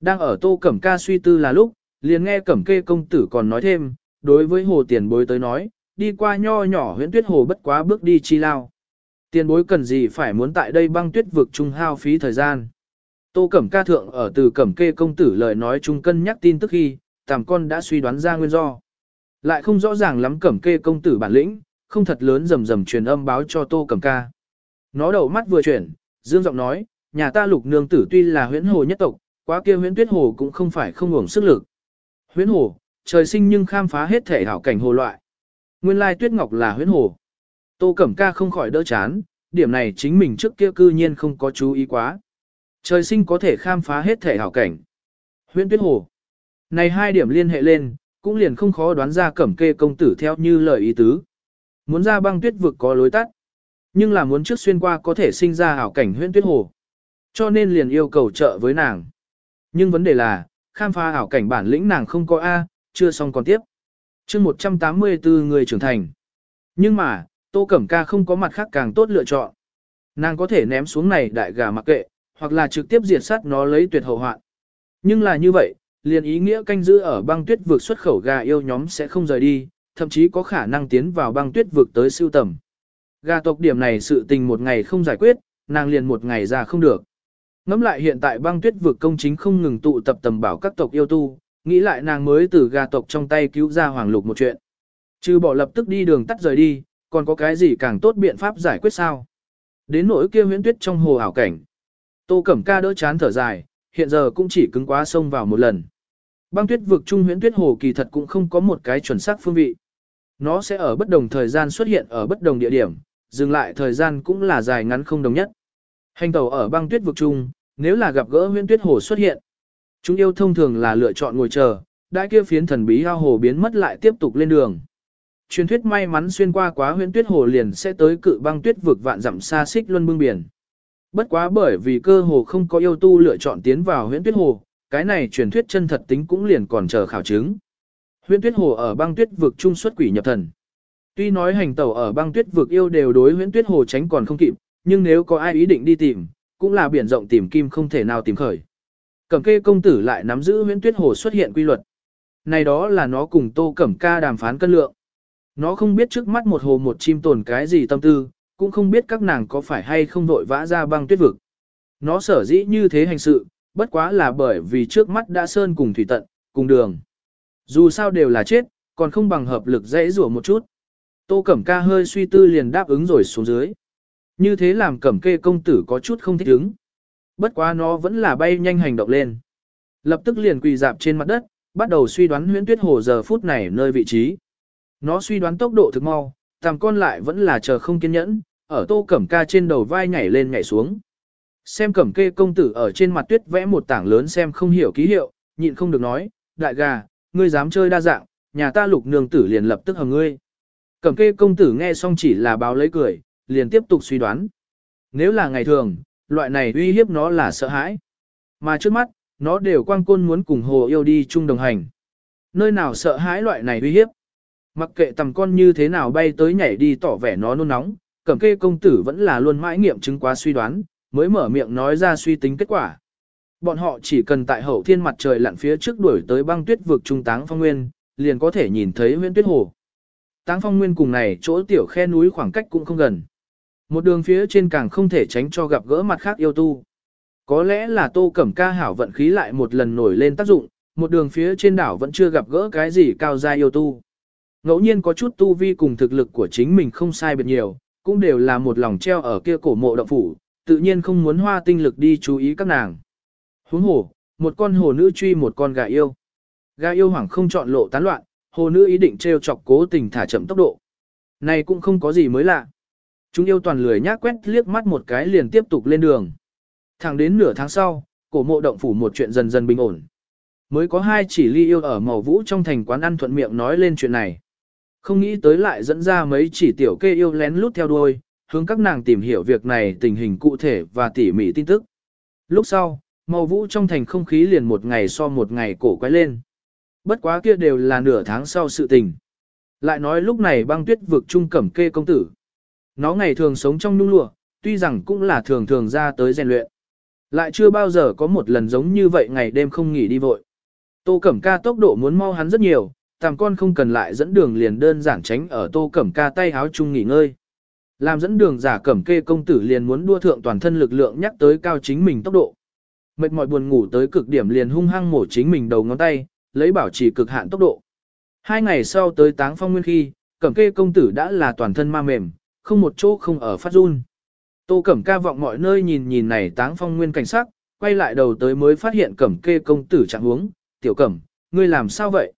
Đang ở Tô Cẩm Ca suy tư là lúc, liền nghe Cẩm kê công tử còn nói thêm, đối với hồ tiền bối tới nói, đi qua nho nhỏ huyễn tuyết hồ bất quá bước đi chi lao. Tiền bối cần gì phải muốn tại đây băng tuyết vực trung hao phí thời gian. Tô Cẩm ca thượng ở từ Cẩm kê công tử lời nói chung cân nhắc tin tức khi, tàm con đã suy đoán ra nguyên do. Lại không rõ ràng lắm Cẩm kê công tử bản lĩnh, không thật lớn rầm rầm truyền âm báo cho Tô Cẩm ca. Nó đầu mắt vừa chuyển, dương giọng nói, nhà ta lục nương tử tuy là huyễn hồ nhất tộc, quá kia huyễn tuyết hồ cũng không phải không hưởng sức lực. Huyễn hồ, trời sinh nhưng khám phá hết thể hảo cảnh hồ loại. Nguyên lai tuyết ngọc là huyễn hồ. Tô Cẩm Ca không khỏi đỡ chán, điểm này chính mình trước kia cư nhiên không có chú ý quá. Trời sinh có thể khám phá hết thể hảo cảnh. Huyễn tuyết hồ. Này hai điểm liên hệ lên, cũng liền không khó đoán ra cẩm kê công tử theo như lời ý tứ. Muốn ra băng tuyết vực có lối tắt. Nhưng là muốn trước xuyên qua có thể sinh ra hảo cảnh huyễn tuyết hồ. Cho nên liền yêu cầu trợ với nàng. Nhưng vấn đề là, khám phá hảo cảnh bản lĩnh nàng không có A, chưa xong còn tiếp. chương 184 người trưởng thành. Nhưng mà, Tô Cẩm Ca không có mặt khác càng tốt lựa chọn. Nàng có thể ném xuống này đại gà mặc kệ, hoặc là trực tiếp diệt sát nó lấy tuyệt hậu hoạn. Nhưng là như vậy, liền ý nghĩa canh giữ ở băng tuyết vực xuất khẩu gà yêu nhóm sẽ không rời đi, thậm chí có khả năng tiến vào băng tuyết vực tới siêu tầm. Gà tộc điểm này sự tình một ngày không giải quyết, nàng liền một ngày ra không được. Ngắm lại hiện tại băng tuyết vực công chính không ngừng tụ tập tầm bảo các tộc yêu tu, nghĩ lại nàng mới từ gà tộc trong tay cứu ra hoàng lục một chuyện. Trừ bỏ lập tức đi đường tắt rời đi, còn có cái gì càng tốt biện pháp giải quyết sao? Đến nỗi kia huyễn tuyết trong hồ ảo cảnh. Tô Cẩm Ca đỡ chán thở dài, hiện giờ cũng chỉ cứng quá sông vào một lần. Băng tuyết vực trung huyễn tuyết hồ kỳ thật cũng không có một cái chuẩn xác phương vị. Nó sẽ ở bất đồng thời gian xuất hiện ở bất đồng địa điểm, dừng lại thời gian cũng là dài ngắn không đồng nhất. Hành tàu ở băng tuyết vực trung, nếu là gặp gỡ huyễn tuyết hồ xuất hiện, Chúng yêu thông thường là lựa chọn ngồi chờ, đại kia phiến thần bí ao hồ biến mất lại tiếp tục lên đường. Truyền thuyết may mắn xuyên qua quá huyễn tuyết hồ liền sẽ tới cự băng tuyết vực vạn dặm xa xích luân bưng biển. Bất quá bởi vì cơ hồ không có yêu tu lựa chọn tiến vào huyễn tuyết hồ, cái này truyền thuyết chân thật tính cũng liền còn chờ khảo chứng. Huyễn tuyết hồ ở băng tuyết vực trung xuất quỷ nhập thần. Tuy nói hành tẩu ở băng tuyết vực yêu đều đối huyễn tuyết hồ tránh còn không kịp, nhưng nếu có ai ý định đi tìm, cũng là biển rộng tìm kim không thể nào tìm khởi. Cẩm kê công tử lại nắm giữ huyễn tuyết hồ xuất hiện quy luật. Này đó là nó cùng tô cẩm ca đàm phán cân lượng. Nó không biết trước mắt một hồ một chim tồn cái gì tâm tư, cũng không biết các nàng có phải hay không vội vã ra băng tuyết vực. Nó sở dĩ như thế hành sự, bất quá là bởi vì trước mắt đã sơn cùng thủy tận, cùng đường. Dù sao đều là chết, còn không bằng hợp lực dễ rủa một chút. Tô Cẩm Ca hơi suy tư liền đáp ứng rồi xuống dưới. Như thế làm Cẩm Kê công tử có chút không thích ứng. Bất quá nó vẫn là bay nhanh hành động lên. Lập tức liền quỳ dạp trên mặt đất, bắt đầu suy đoán huyễn tuyết hồ giờ phút này nơi vị trí. Nó suy đoán tốc độ thực mau, tàm con lại vẫn là chờ không kiên nhẫn, ở tô cẩm ca trên đầu vai nhảy lên nhảy xuống. Xem cẩm kê công tử ở trên mặt tuyết vẽ một tảng lớn xem không hiểu ký hiệu, nhịn không được nói, đại gà, ngươi dám chơi đa dạng, nhà ta lục nương tử liền lập tức hầm ngươi. Cẩm kê công tử nghe xong chỉ là báo lấy cười, liền tiếp tục suy đoán. Nếu là ngày thường, loại này uy hiếp nó là sợ hãi. Mà trước mắt, nó đều quang côn muốn cùng hồ yêu đi chung đồng hành. Nơi nào sợ hãi loại này uy hiếp. Mặc kệ tầm con như thế nào bay tới nhảy đi tỏ vẻ nó nôn nóng, cẩm kê công tử vẫn là luôn mãi nghiệm chứng quá suy đoán, mới mở miệng nói ra suy tính kết quả. Bọn họ chỉ cần tại hậu thiên mặt trời lặn phía trước đuổi tới băng tuyết vực trung táng phong nguyên, liền có thể nhìn thấy huyễn tuyết hồ. Táng phong nguyên cùng này chỗ tiểu khe núi khoảng cách cũng không gần. Một đường phía trên càng không thể tránh cho gặp gỡ mặt khác yêu tu. Có lẽ là tô cẩm ca hảo vận khí lại một lần nổi lên tác dụng, một đường phía trên đảo vẫn chưa gặp gỡ cái gì cao gia yêu tu. Ngẫu nhiên có chút tu vi cùng thực lực của chính mình không sai biệt nhiều, cũng đều là một lòng treo ở kia cổ mộ động phủ, tự nhiên không muốn hoa tinh lực đi chú ý các nàng. Huống hồ, một con hồ nữ truy một con gà yêu. Gà yêu hoảng không chọn lộ tán loạn, hồ nữ ý định treo chọc cố tình thả chậm tốc độ. Này cũng không có gì mới lạ. Chúng yêu toàn lười nhác quét liếc mắt một cái liền tiếp tục lên đường. Thẳng đến nửa tháng sau, cổ mộ động phủ một chuyện dần dần bình ổn. Mới có hai chỉ ly yêu ở màu vũ trong thành quán ăn thuận miệng nói lên chuyện này. Không nghĩ tới lại dẫn ra mấy chỉ tiểu kê yêu lén lút theo đuôi, hướng các nàng tìm hiểu việc này tình hình cụ thể và tỉ mỉ tin tức. Lúc sau, màu vũ trong thành không khí liền một ngày so một ngày cổ quay lên. Bất quá kia đều là nửa tháng sau sự tình. Lại nói lúc này băng tuyết vực trung cẩm kê công tử. Nó ngày thường sống trong nung lụa, tuy rằng cũng là thường thường ra tới rèn luyện. Lại chưa bao giờ có một lần giống như vậy ngày đêm không nghỉ đi vội. Tô Cẩm Ca tốc độ muốn mau hắn rất nhiều, tàm con không cần lại dẫn đường liền đơn giản tránh ở Tô Cẩm Ca tay háo chung nghỉ ngơi. Làm dẫn đường giả Cẩm Kê công tử liền muốn đua thượng toàn thân lực lượng nhắc tới cao chính mình tốc độ. Mệt mỏi buồn ngủ tới cực điểm liền hung hăng mổ chính mình đầu ngón tay, lấy bảo trì cực hạn tốc độ. Hai ngày sau tới táng phong nguyên khi, Cẩm Kê công tử đã là toàn thân ma mềm, không một chỗ không ở phát run. Tô Cẩm ca vọng mọi nơi nhìn nhìn này táng phong nguyên cảnh sắc, quay lại đầu tới mới phát hiện Cẩm kê công tử trạng huống, tiểu Cẩm, ngươi làm sao vậy?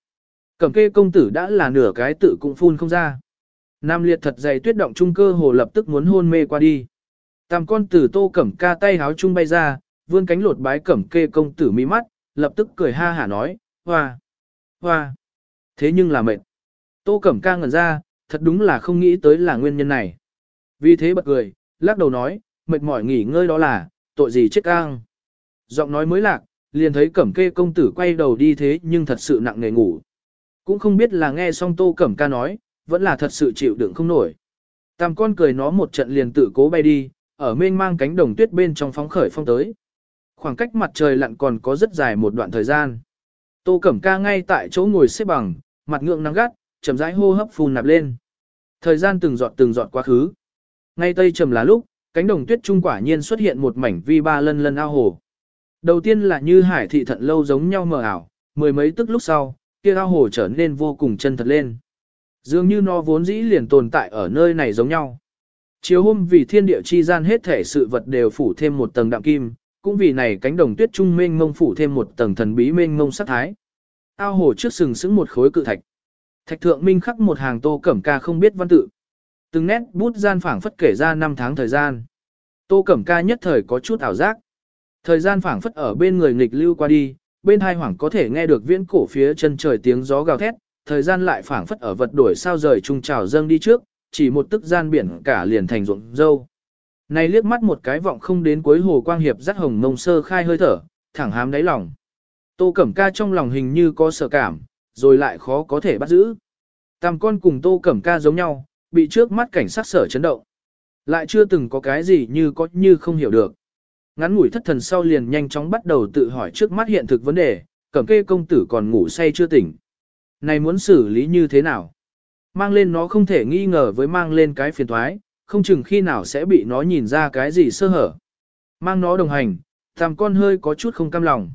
Cẩm kê công tử đã là nửa cái tự cũng phun không ra. Nam liệt thật dày tuyết động trung cơ hồ lập tức muốn hôn mê qua đi. Tam con tử Tô Cẩm ca tay háo trung bay ra, vươn cánh lột bái Cẩm kê công tử mi mắt, lập tức cười ha hả nói, hoa, hoa. Thế nhưng là mệt. Tô Cẩm ca ngẩn ra, thật đúng là không nghĩ tới là nguyên nhân này. Vì thế bật cười, lắc đầu nói, mệt mỏi nghỉ ngơi đó là, tội gì chết cang. Giọng nói mới lạc, liền thấy cẩm kê công tử quay đầu đi thế nhưng thật sự nặng nề ngủ. Cũng không biết là nghe xong tô cẩm ca nói, vẫn là thật sự chịu đựng không nổi. Tam con cười nó một trận liền tự cố bay đi, ở mênh mang cánh đồng tuyết bên trong phóng khởi phong tới. Khoảng cách mặt trời lặn còn có rất dài một đoạn thời gian. Tô Cẩm Ca ngay tại chỗ ngồi xếp bằng, mặt ngượng nắng gắt, chậm rãi hô hấp phun nạp lên. Thời gian từng giọt từng giọt quá khứ. Ngay tây trầm là lúc, cánh đồng tuyết trung quả nhiên xuất hiện một mảnh vi ba lân lân ao hồ. Đầu tiên là như hải thị thận lâu giống nhau mờ ảo, mười mấy tức lúc sau, kia ao hồ trở nên vô cùng chân thật lên. Dường như nó vốn dĩ liền tồn tại ở nơi này giống nhau. Chiều hôm vì thiên địa chi gian hết thể sự vật đều phủ thêm một tầng đạm kim, cũng vì này cánh đồng tuyết trung mênh mông phủ thêm một tầng thần bí mênh mông sắc thái. Ao hồ trước sừng sững một khối cự thạch. Thạch thượng minh khắc một hàng tô cẩm ca không biết văn tự. Từng nét bút gian phảng phất kể ra năm tháng thời gian. Tô Cẩm Ca nhất thời có chút ảo giác. Thời gian phảng phất ở bên người nghịch lưu qua đi, bên hai hoảng có thể nghe được viễn cổ phía chân trời tiếng gió gào thét, thời gian lại phảng phất ở vật đổi sao rời trung trào dâng đi trước, chỉ một tức gian biển cả liền thành ruộng dâu. Này liếc mắt một cái vọng không đến cuối hồ quang hiệp dắt hồng mông sơ khai hơi thở, thẳng hám đáy lòng. Tô Cẩm Ca trong lòng hình như có sợ cảm, rồi lại khó có thể bắt giữ. Tam con cùng Tô Cẩm Ca giống nhau, bị trước mắt cảnh sát sở chấn động. Lại chưa từng có cái gì như có như không hiểu được. Ngắn ngủi thất thần sau liền nhanh chóng bắt đầu tự hỏi trước mắt hiện thực vấn đề, cẩm kê công tử còn ngủ say chưa tỉnh. Này muốn xử lý như thế nào? Mang lên nó không thể nghi ngờ với mang lên cái phiền thoái, không chừng khi nào sẽ bị nó nhìn ra cái gì sơ hở. Mang nó đồng hành, thằng con hơi có chút không cam lòng.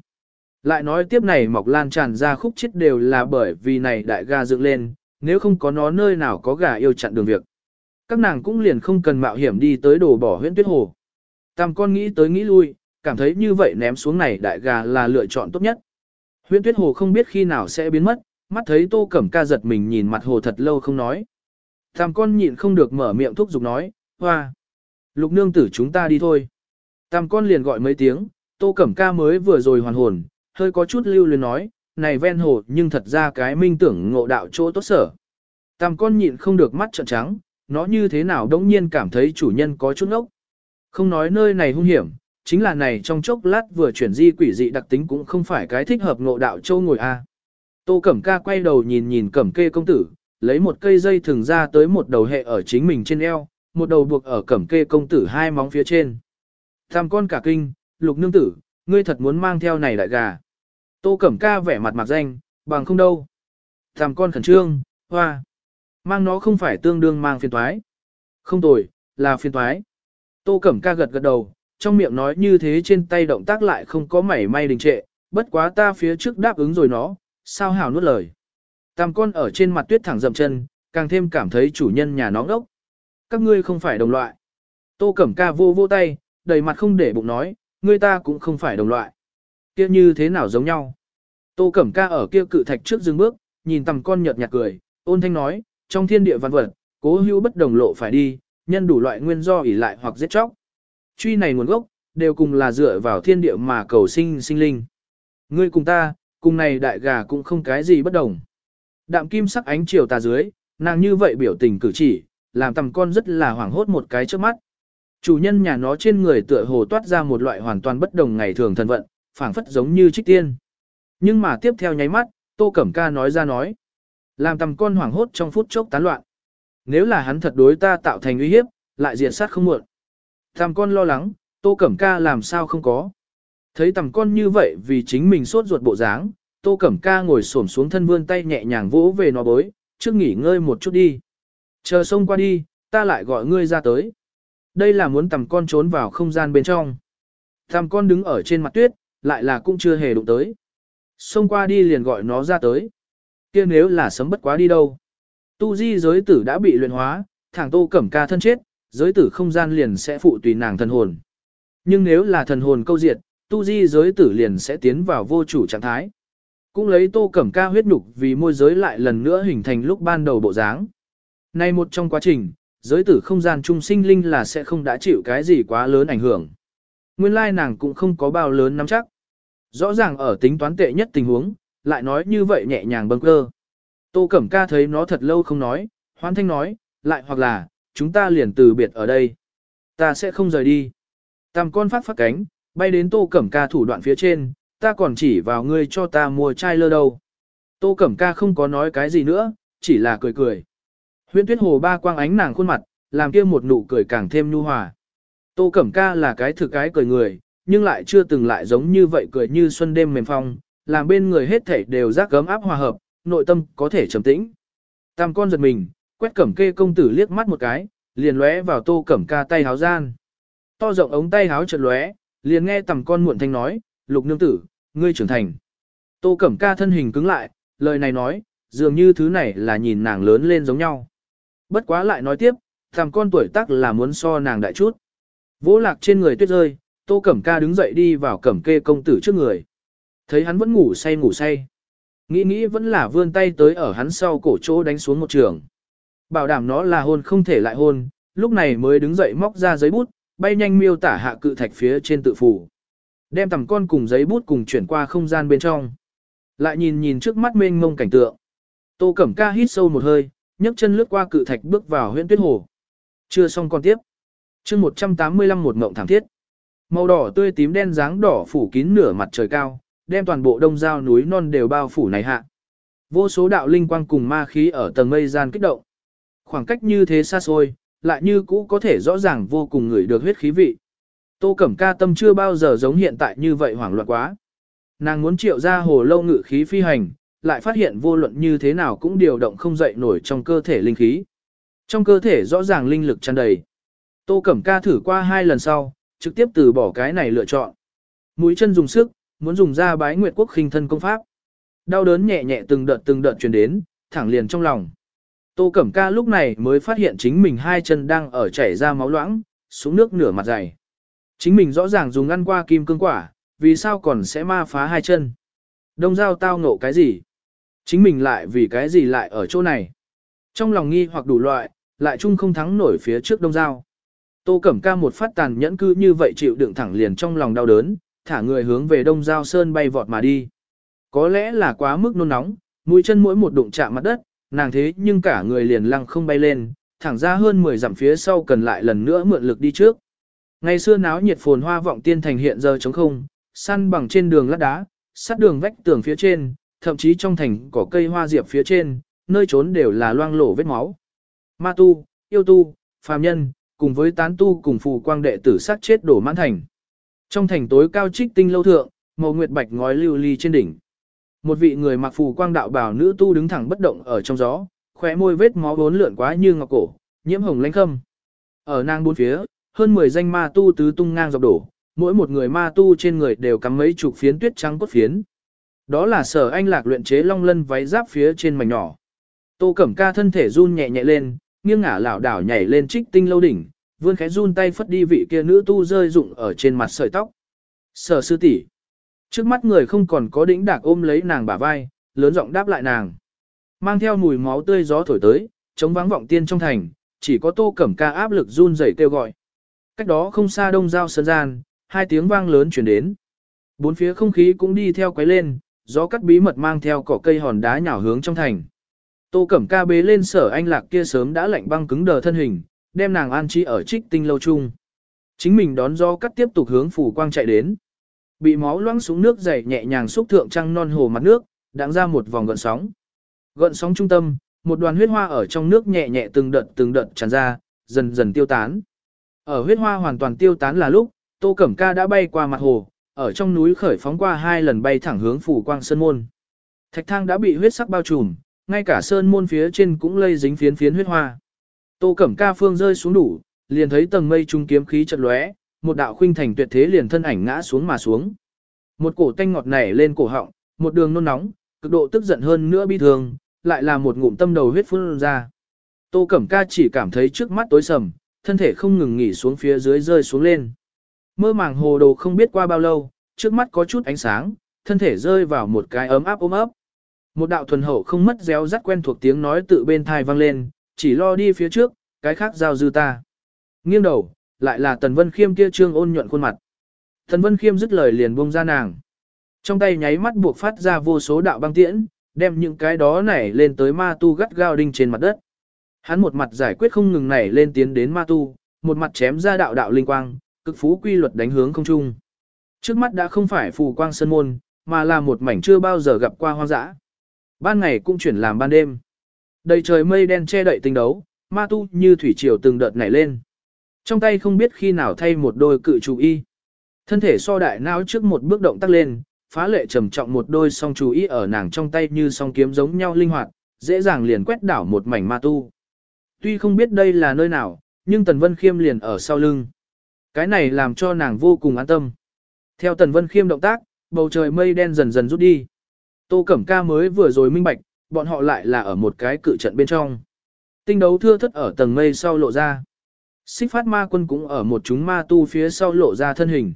Lại nói tiếp này mọc lan tràn ra khúc chết đều là bởi vì này đại ga dựng lên, nếu không có nó nơi nào có gà yêu chặn đường việc. Các nàng cũng liền không cần mạo hiểm đi tới đổ bỏ huyễn tuyết hồ. Tam con nghĩ tới nghĩ lui, cảm thấy như vậy ném xuống này đại gà là lựa chọn tốt nhất. Huyễn tuyết hồ không biết khi nào sẽ biến mất, mắt thấy tô cẩm ca giật mình nhìn mặt hồ thật lâu không nói. Tam con nhịn không được mở miệng thúc giục nói, hoa. Lục nương tử chúng ta đi thôi. Tam con liền gọi mấy tiếng, tô cẩm ca mới vừa rồi hoàn hồn, hơi có chút lưu luyến nói, này ven hồ nhưng thật ra cái minh tưởng ngộ đạo chỗ tốt sở. Tam con nhịn không được mắt trợn trắng, nó như thế nào đống nhiên cảm thấy chủ nhân có chút ngốc. Không nói nơi này hung hiểm, chính là này trong chốc lát vừa chuyển di quỷ dị đặc tính cũng không phải cái thích hợp ngộ đạo châu ngồi a. Tô Cẩm Ca quay đầu nhìn nhìn Cẩm Kê công tử, lấy một cây dây thừng ra tới một đầu hệ ở chính mình trên eo, một đầu buộc ở Cẩm Kê công tử hai móng phía trên. Tham con cả kinh, lục nương tử, ngươi thật muốn mang theo này đại gà. Tô Cẩm Ca vẻ mặt mạc danh, bằng không đâu. Tham con khẩn trương, hoa. Mang nó không phải tương đương mang phiền toái. Không tồi, là phiền toái. Tô Cẩm Ca gật gật đầu, trong miệng nói như thế trên tay động tác lại không có mảy may đình trệ, bất quá ta phía trước đáp ứng rồi nó, sao hảo nuốt lời. Tam con ở trên mặt tuyết thẳng dậm chân, càng thêm cảm thấy chủ nhân nhà nó ngốc. Các ngươi không phải đồng loại. Tô Cẩm Ca vô vô tay, đầy mặt không để bụng nói, ngươi ta cũng không phải đồng loại. Kia như thế nào giống nhau. Tô Cẩm Ca ở kia cự thạch trước dừng bước, nhìn tầm con nhợt nhạt cười, ôn thanh nói, trong thiên địa văn vật, cố hữu bất đồng lộ phải đi, nhân đủ loại nguyên do ỉ lại hoặc giết chóc. Truy này nguồn gốc, đều cùng là dựa vào thiên địa mà cầu sinh sinh linh. Ngươi cùng ta, cùng này đại gà cũng không cái gì bất đồng. Đạm kim sắc ánh chiều tà dưới, nàng như vậy biểu tình cử chỉ, làm tầm con rất là hoảng hốt một cái trước mắt. Chủ nhân nhà nó trên người tựa hồ toát ra một loại hoàn toàn bất đồng ngày thường thần vận, phảng phất giống như trích tiên. Nhưng mà tiếp theo nháy mắt, Tô Cẩm Ca nói ra nói. Làm tầm con hoảng hốt trong phút chốc tán loạn. Nếu là hắn thật đối ta tạo thành uy hiếp, lại diệt sát không muộn. Tầm con lo lắng, Tô Cẩm Ca làm sao không có. Thấy tầm con như vậy vì chính mình sốt ruột bộ dáng, Tô Cẩm Ca ngồi xổm xuống thân vươn tay nhẹ nhàng vỗ về nó bối, trước nghỉ ngơi một chút đi. Chờ sông qua đi, ta lại gọi ngươi ra tới. Đây là muốn tầm con trốn vào không gian bên trong. Tầm con đứng ở trên mặt tuyết, lại là cũng chưa hề đụng tới. Xông qua đi liền gọi nó ra tới. kia nếu là sấm bất quá đi đâu. Tu di giới tử đã bị luyện hóa, thẳng tô cẩm ca thân chết, giới tử không gian liền sẽ phụ tùy nàng thần hồn. Nhưng nếu là thần hồn câu diệt, tu di giới tử liền sẽ tiến vào vô chủ trạng thái. Cũng lấy tô cẩm ca huyết nhục vì môi giới lại lần nữa hình thành lúc ban đầu bộ dáng. Nay một trong quá trình, giới tử không gian trung sinh linh là sẽ không đã chịu cái gì quá lớn ảnh hưởng. Nguyên lai nàng cũng không có bao lớn nắm chắc. Rõ ràng ở tính toán tệ nhất tình huống, lại nói như vậy nhẹ nhàng bâng cơ. Tô Cẩm Ca thấy nó thật lâu không nói, hoan thanh nói, lại hoặc là, chúng ta liền từ biệt ở đây. Ta sẽ không rời đi. Tam con phát phát cánh, bay đến Tô Cẩm Ca thủ đoạn phía trên, ta còn chỉ vào ngươi cho ta mua chai lơ đâu. Tô Cẩm Ca không có nói cái gì nữa, chỉ là cười cười. Huyễn tuyết hồ ba quang ánh nàng khuôn mặt, làm kia một nụ cười càng thêm nhu hòa. Tô Cẩm Ca là cái thực cái cười người, nhưng lại chưa từng lại giống như vậy cười như xuân đêm mềm phong, làm bên người hết thảy đều giác gấm áp hòa hợp, nội tâm có thể trầm tĩnh. Tam con giật mình, quét cẩm kê công tử liếc mắt một cái, liền lóe vào tô cẩm ca tay háo gian. To rộng ống tay háo chợt lóe, liền nghe tầm con muộn thanh nói, lục nương tử, ngươi trưởng thành. Tô cẩm ca thân hình cứng lại, lời này nói, dường như thứ này là nhìn nàng lớn lên giống nhau. Bất quá lại nói tiếp, thằng con tuổi tác là muốn so nàng đại chút. Vỗ lạc trên người tuyết rơi, Tô Cẩm Ca đứng dậy đi vào cẩm kê công tử trước người. Thấy hắn vẫn ngủ say ngủ say. Nghĩ nghĩ vẫn là vươn tay tới ở hắn sau cổ chỗ đánh xuống một trường. Bảo đảm nó là hôn không thể lại hôn, lúc này mới đứng dậy móc ra giấy bút, bay nhanh miêu tả hạ cự thạch phía trên tự phủ. Đem tầm con cùng giấy bút cùng chuyển qua không gian bên trong. Lại nhìn nhìn trước mắt mênh mông cảnh tượng. Tô Cẩm Ca hít sâu một hơi, nhấc chân lướt qua cự thạch bước vào huyện tuyết hồ. Chưa xong còn tiếp chương 185 một mộng thảm thiết. Màu đỏ tươi tím đen dáng đỏ phủ kín nửa mặt trời cao, đem toàn bộ đông giao núi non đều bao phủ này hạ. Vô số đạo linh quang cùng ma khí ở tầng mây gian kích động. Khoảng cách như thế xa xôi, lại như cũ có thể rõ ràng vô cùng người được huyết khí vị. Tô Cẩm Ca tâm chưa bao giờ giống hiện tại như vậy hoảng loạn quá. Nàng muốn triệu ra hồ lâu ngự khí phi hành, lại phát hiện vô luận như thế nào cũng điều động không dậy nổi trong cơ thể linh khí. Trong cơ thể rõ ràng linh lực tràn đầy. Tô Cẩm Ca thử qua hai lần sau, trực tiếp từ bỏ cái này lựa chọn. Mũi chân dùng sức, muốn dùng ra bái nguyệt quốc khinh thân công pháp. Đau đớn nhẹ nhẹ từng đợt từng đợt truyền đến, thẳng liền trong lòng. Tô Cẩm Ca lúc này mới phát hiện chính mình hai chân đang ở chảy ra máu loãng, xuống nước nửa mặt dày. Chính mình rõ ràng dùng ăn qua kim cương quả, vì sao còn sẽ ma phá hai chân. Đông giao tao ngộ cái gì? Chính mình lại vì cái gì lại ở chỗ này? Trong lòng nghi hoặc đủ loại, lại chung không thắng nổi phía trước đông giao. Tô Cẩm Ca một phát tàn nhẫn cư như vậy chịu đựng thẳng liền trong lòng đau đớn, thả người hướng về đông giao sơn bay vọt mà đi. Có lẽ là quá mức nôn nóng, mũi chân mỗi một đụng chạm mặt đất, nàng thế nhưng cả người liền lăng không bay lên, thẳng ra hơn 10 dặm phía sau cần lại lần nữa mượn lực đi trước. Ngày xưa náo nhiệt phồn hoa vọng tiên thành hiện giờ trống không, săn bằng trên đường lát đá, sát đường vách tường phía trên, thậm chí trong thành có cây hoa diệp phía trên, nơi trốn đều là loang lổ vết máu. Ma tu, yêu tu, phàm nhân, cùng với tán tu cùng phù quang đệ tử sát chết đổ mãn thành. Trong thành tối cao trích tinh lâu thượng, màu nguyệt bạch ngói lưu ly trên đỉnh. Một vị người mặc phù quang đạo bào nữ tu đứng thẳng bất động ở trong gió, khóe môi vết máu bốn lượn quá như ngọc cổ, nhiễm hồng lánh khâm. Ở nang bốn phía, hơn 10 danh ma tu tứ tung ngang dọc đổ, mỗi một người ma tu trên người đều cắm mấy chục phiến tuyết trắng cốt phiến. Đó là sở anh lạc luyện chế long lân váy giáp phía trên mảnh nhỏ. Tô Cẩm Ca thân thể run nhẹ nhẹ lên, nghiêng ngả lảo đảo nhảy lên trích tinh lâu đỉnh, vươn khẽ run tay phất đi vị kia nữ tu rơi rụng ở trên mặt sợi tóc. Sở sư tỷ, Trước mắt người không còn có đĩnh đạc ôm lấy nàng bả vai, lớn giọng đáp lại nàng. Mang theo mùi máu tươi gió thổi tới, chống vắng vọng tiên trong thành, chỉ có tô cẩm ca áp lực run rẩy kêu gọi. Cách đó không xa đông giao sơn gian, hai tiếng vang lớn chuyển đến. Bốn phía không khí cũng đi theo quấy lên, gió cắt bí mật mang theo cỏ cây hòn đá nhào hướng trong thành. Tô Cẩm Ca bế lên sở anh lạc kia sớm đã lạnh băng cứng đờ thân hình, đem nàng an trí ở trích tinh lâu chung. Chính mình đón gió cắt tiếp tục hướng phủ quang chạy đến. Bị máu loãng xuống nước dày nhẹ nhàng xúc thượng trăng non hồ mặt nước, đặng ra một vòng gợn sóng. Gợn sóng trung tâm, một đoàn huyết hoa ở trong nước nhẹ nhẹ từng đợt từng đợt tràn ra, dần dần tiêu tán. Ở huyết hoa hoàn toàn tiêu tán là lúc, Tô Cẩm Ca đã bay qua mặt hồ, ở trong núi khởi phóng qua hai lần bay thẳng hướng phủ quang sơn môn. Thạch thang đã bị huyết sắc bao trùm, ngay cả sơn môn phía trên cũng lây dính phiến phiến huyết hoa. Tô Cẩm Ca phương rơi xuống đủ, liền thấy tầng mây trung kiếm khí chợt lóe, một đạo khuynh thành tuyệt thế liền thân ảnh ngã xuống mà xuống. Một cổ tanh ngọt nảy lên cổ họng, một đường nôn nóng, cực độ tức giận hơn nữa bi thường, lại là một ngụm tâm đầu huyết phun ra. Tô Cẩm Ca chỉ cảm thấy trước mắt tối sầm, thân thể không ngừng nghỉ xuống phía dưới rơi xuống lên. Mơ màng hồ đồ không biết qua bao lâu, trước mắt có chút ánh sáng, thân thể rơi vào một cái ấm áp ôm ấp. Một đạo thuần hậu không mất réo rắt quen thuộc tiếng nói tự bên thai vang lên, chỉ lo đi phía trước, cái khác giao dư ta. Nghiêng đầu, lại là Tần Vân Khiêm kia trương ôn nhuận khuôn mặt. Tần Vân Khiêm dứt lời liền buông ra nàng. Trong tay nháy mắt buộc phát ra vô số đạo băng tiễn, đem những cái đó nảy lên tới ma tu gắt gao đinh trên mặt đất. Hắn một mặt giải quyết không ngừng nảy lên tiến đến ma tu, một mặt chém ra đạo đạo linh quang, cực phú quy luật đánh hướng không trung. Trước mắt đã không phải phù quang sơn môn, mà là một mảnh chưa bao giờ gặp qua hoang dã. Ban ngày cũng chuyển làm ban đêm. Đầy trời mây đen che đậy tinh đấu, ma tu như thủy triều từng đợt nảy lên. Trong tay không biết khi nào thay một đôi cự chú y. Thân thể so đại não trước một bước động tác lên, phá lệ trầm trọng một đôi song chú y ở nàng trong tay như song kiếm giống nhau linh hoạt, dễ dàng liền quét đảo một mảnh ma tu. Tuy không biết đây là nơi nào, nhưng Tần Vân Khiêm liền ở sau lưng. Cái này làm cho nàng vô cùng an tâm. Theo Tần Vân Khiêm động tác, bầu trời mây đen dần dần rút đi. Tô Cẩm Ca mới vừa rồi minh bạch, bọn họ lại là ở một cái cự trận bên trong. Tinh đấu thưa thất ở tầng mây sau lộ ra. Xích phát ma quân cũng ở một chúng ma tu phía sau lộ ra thân hình.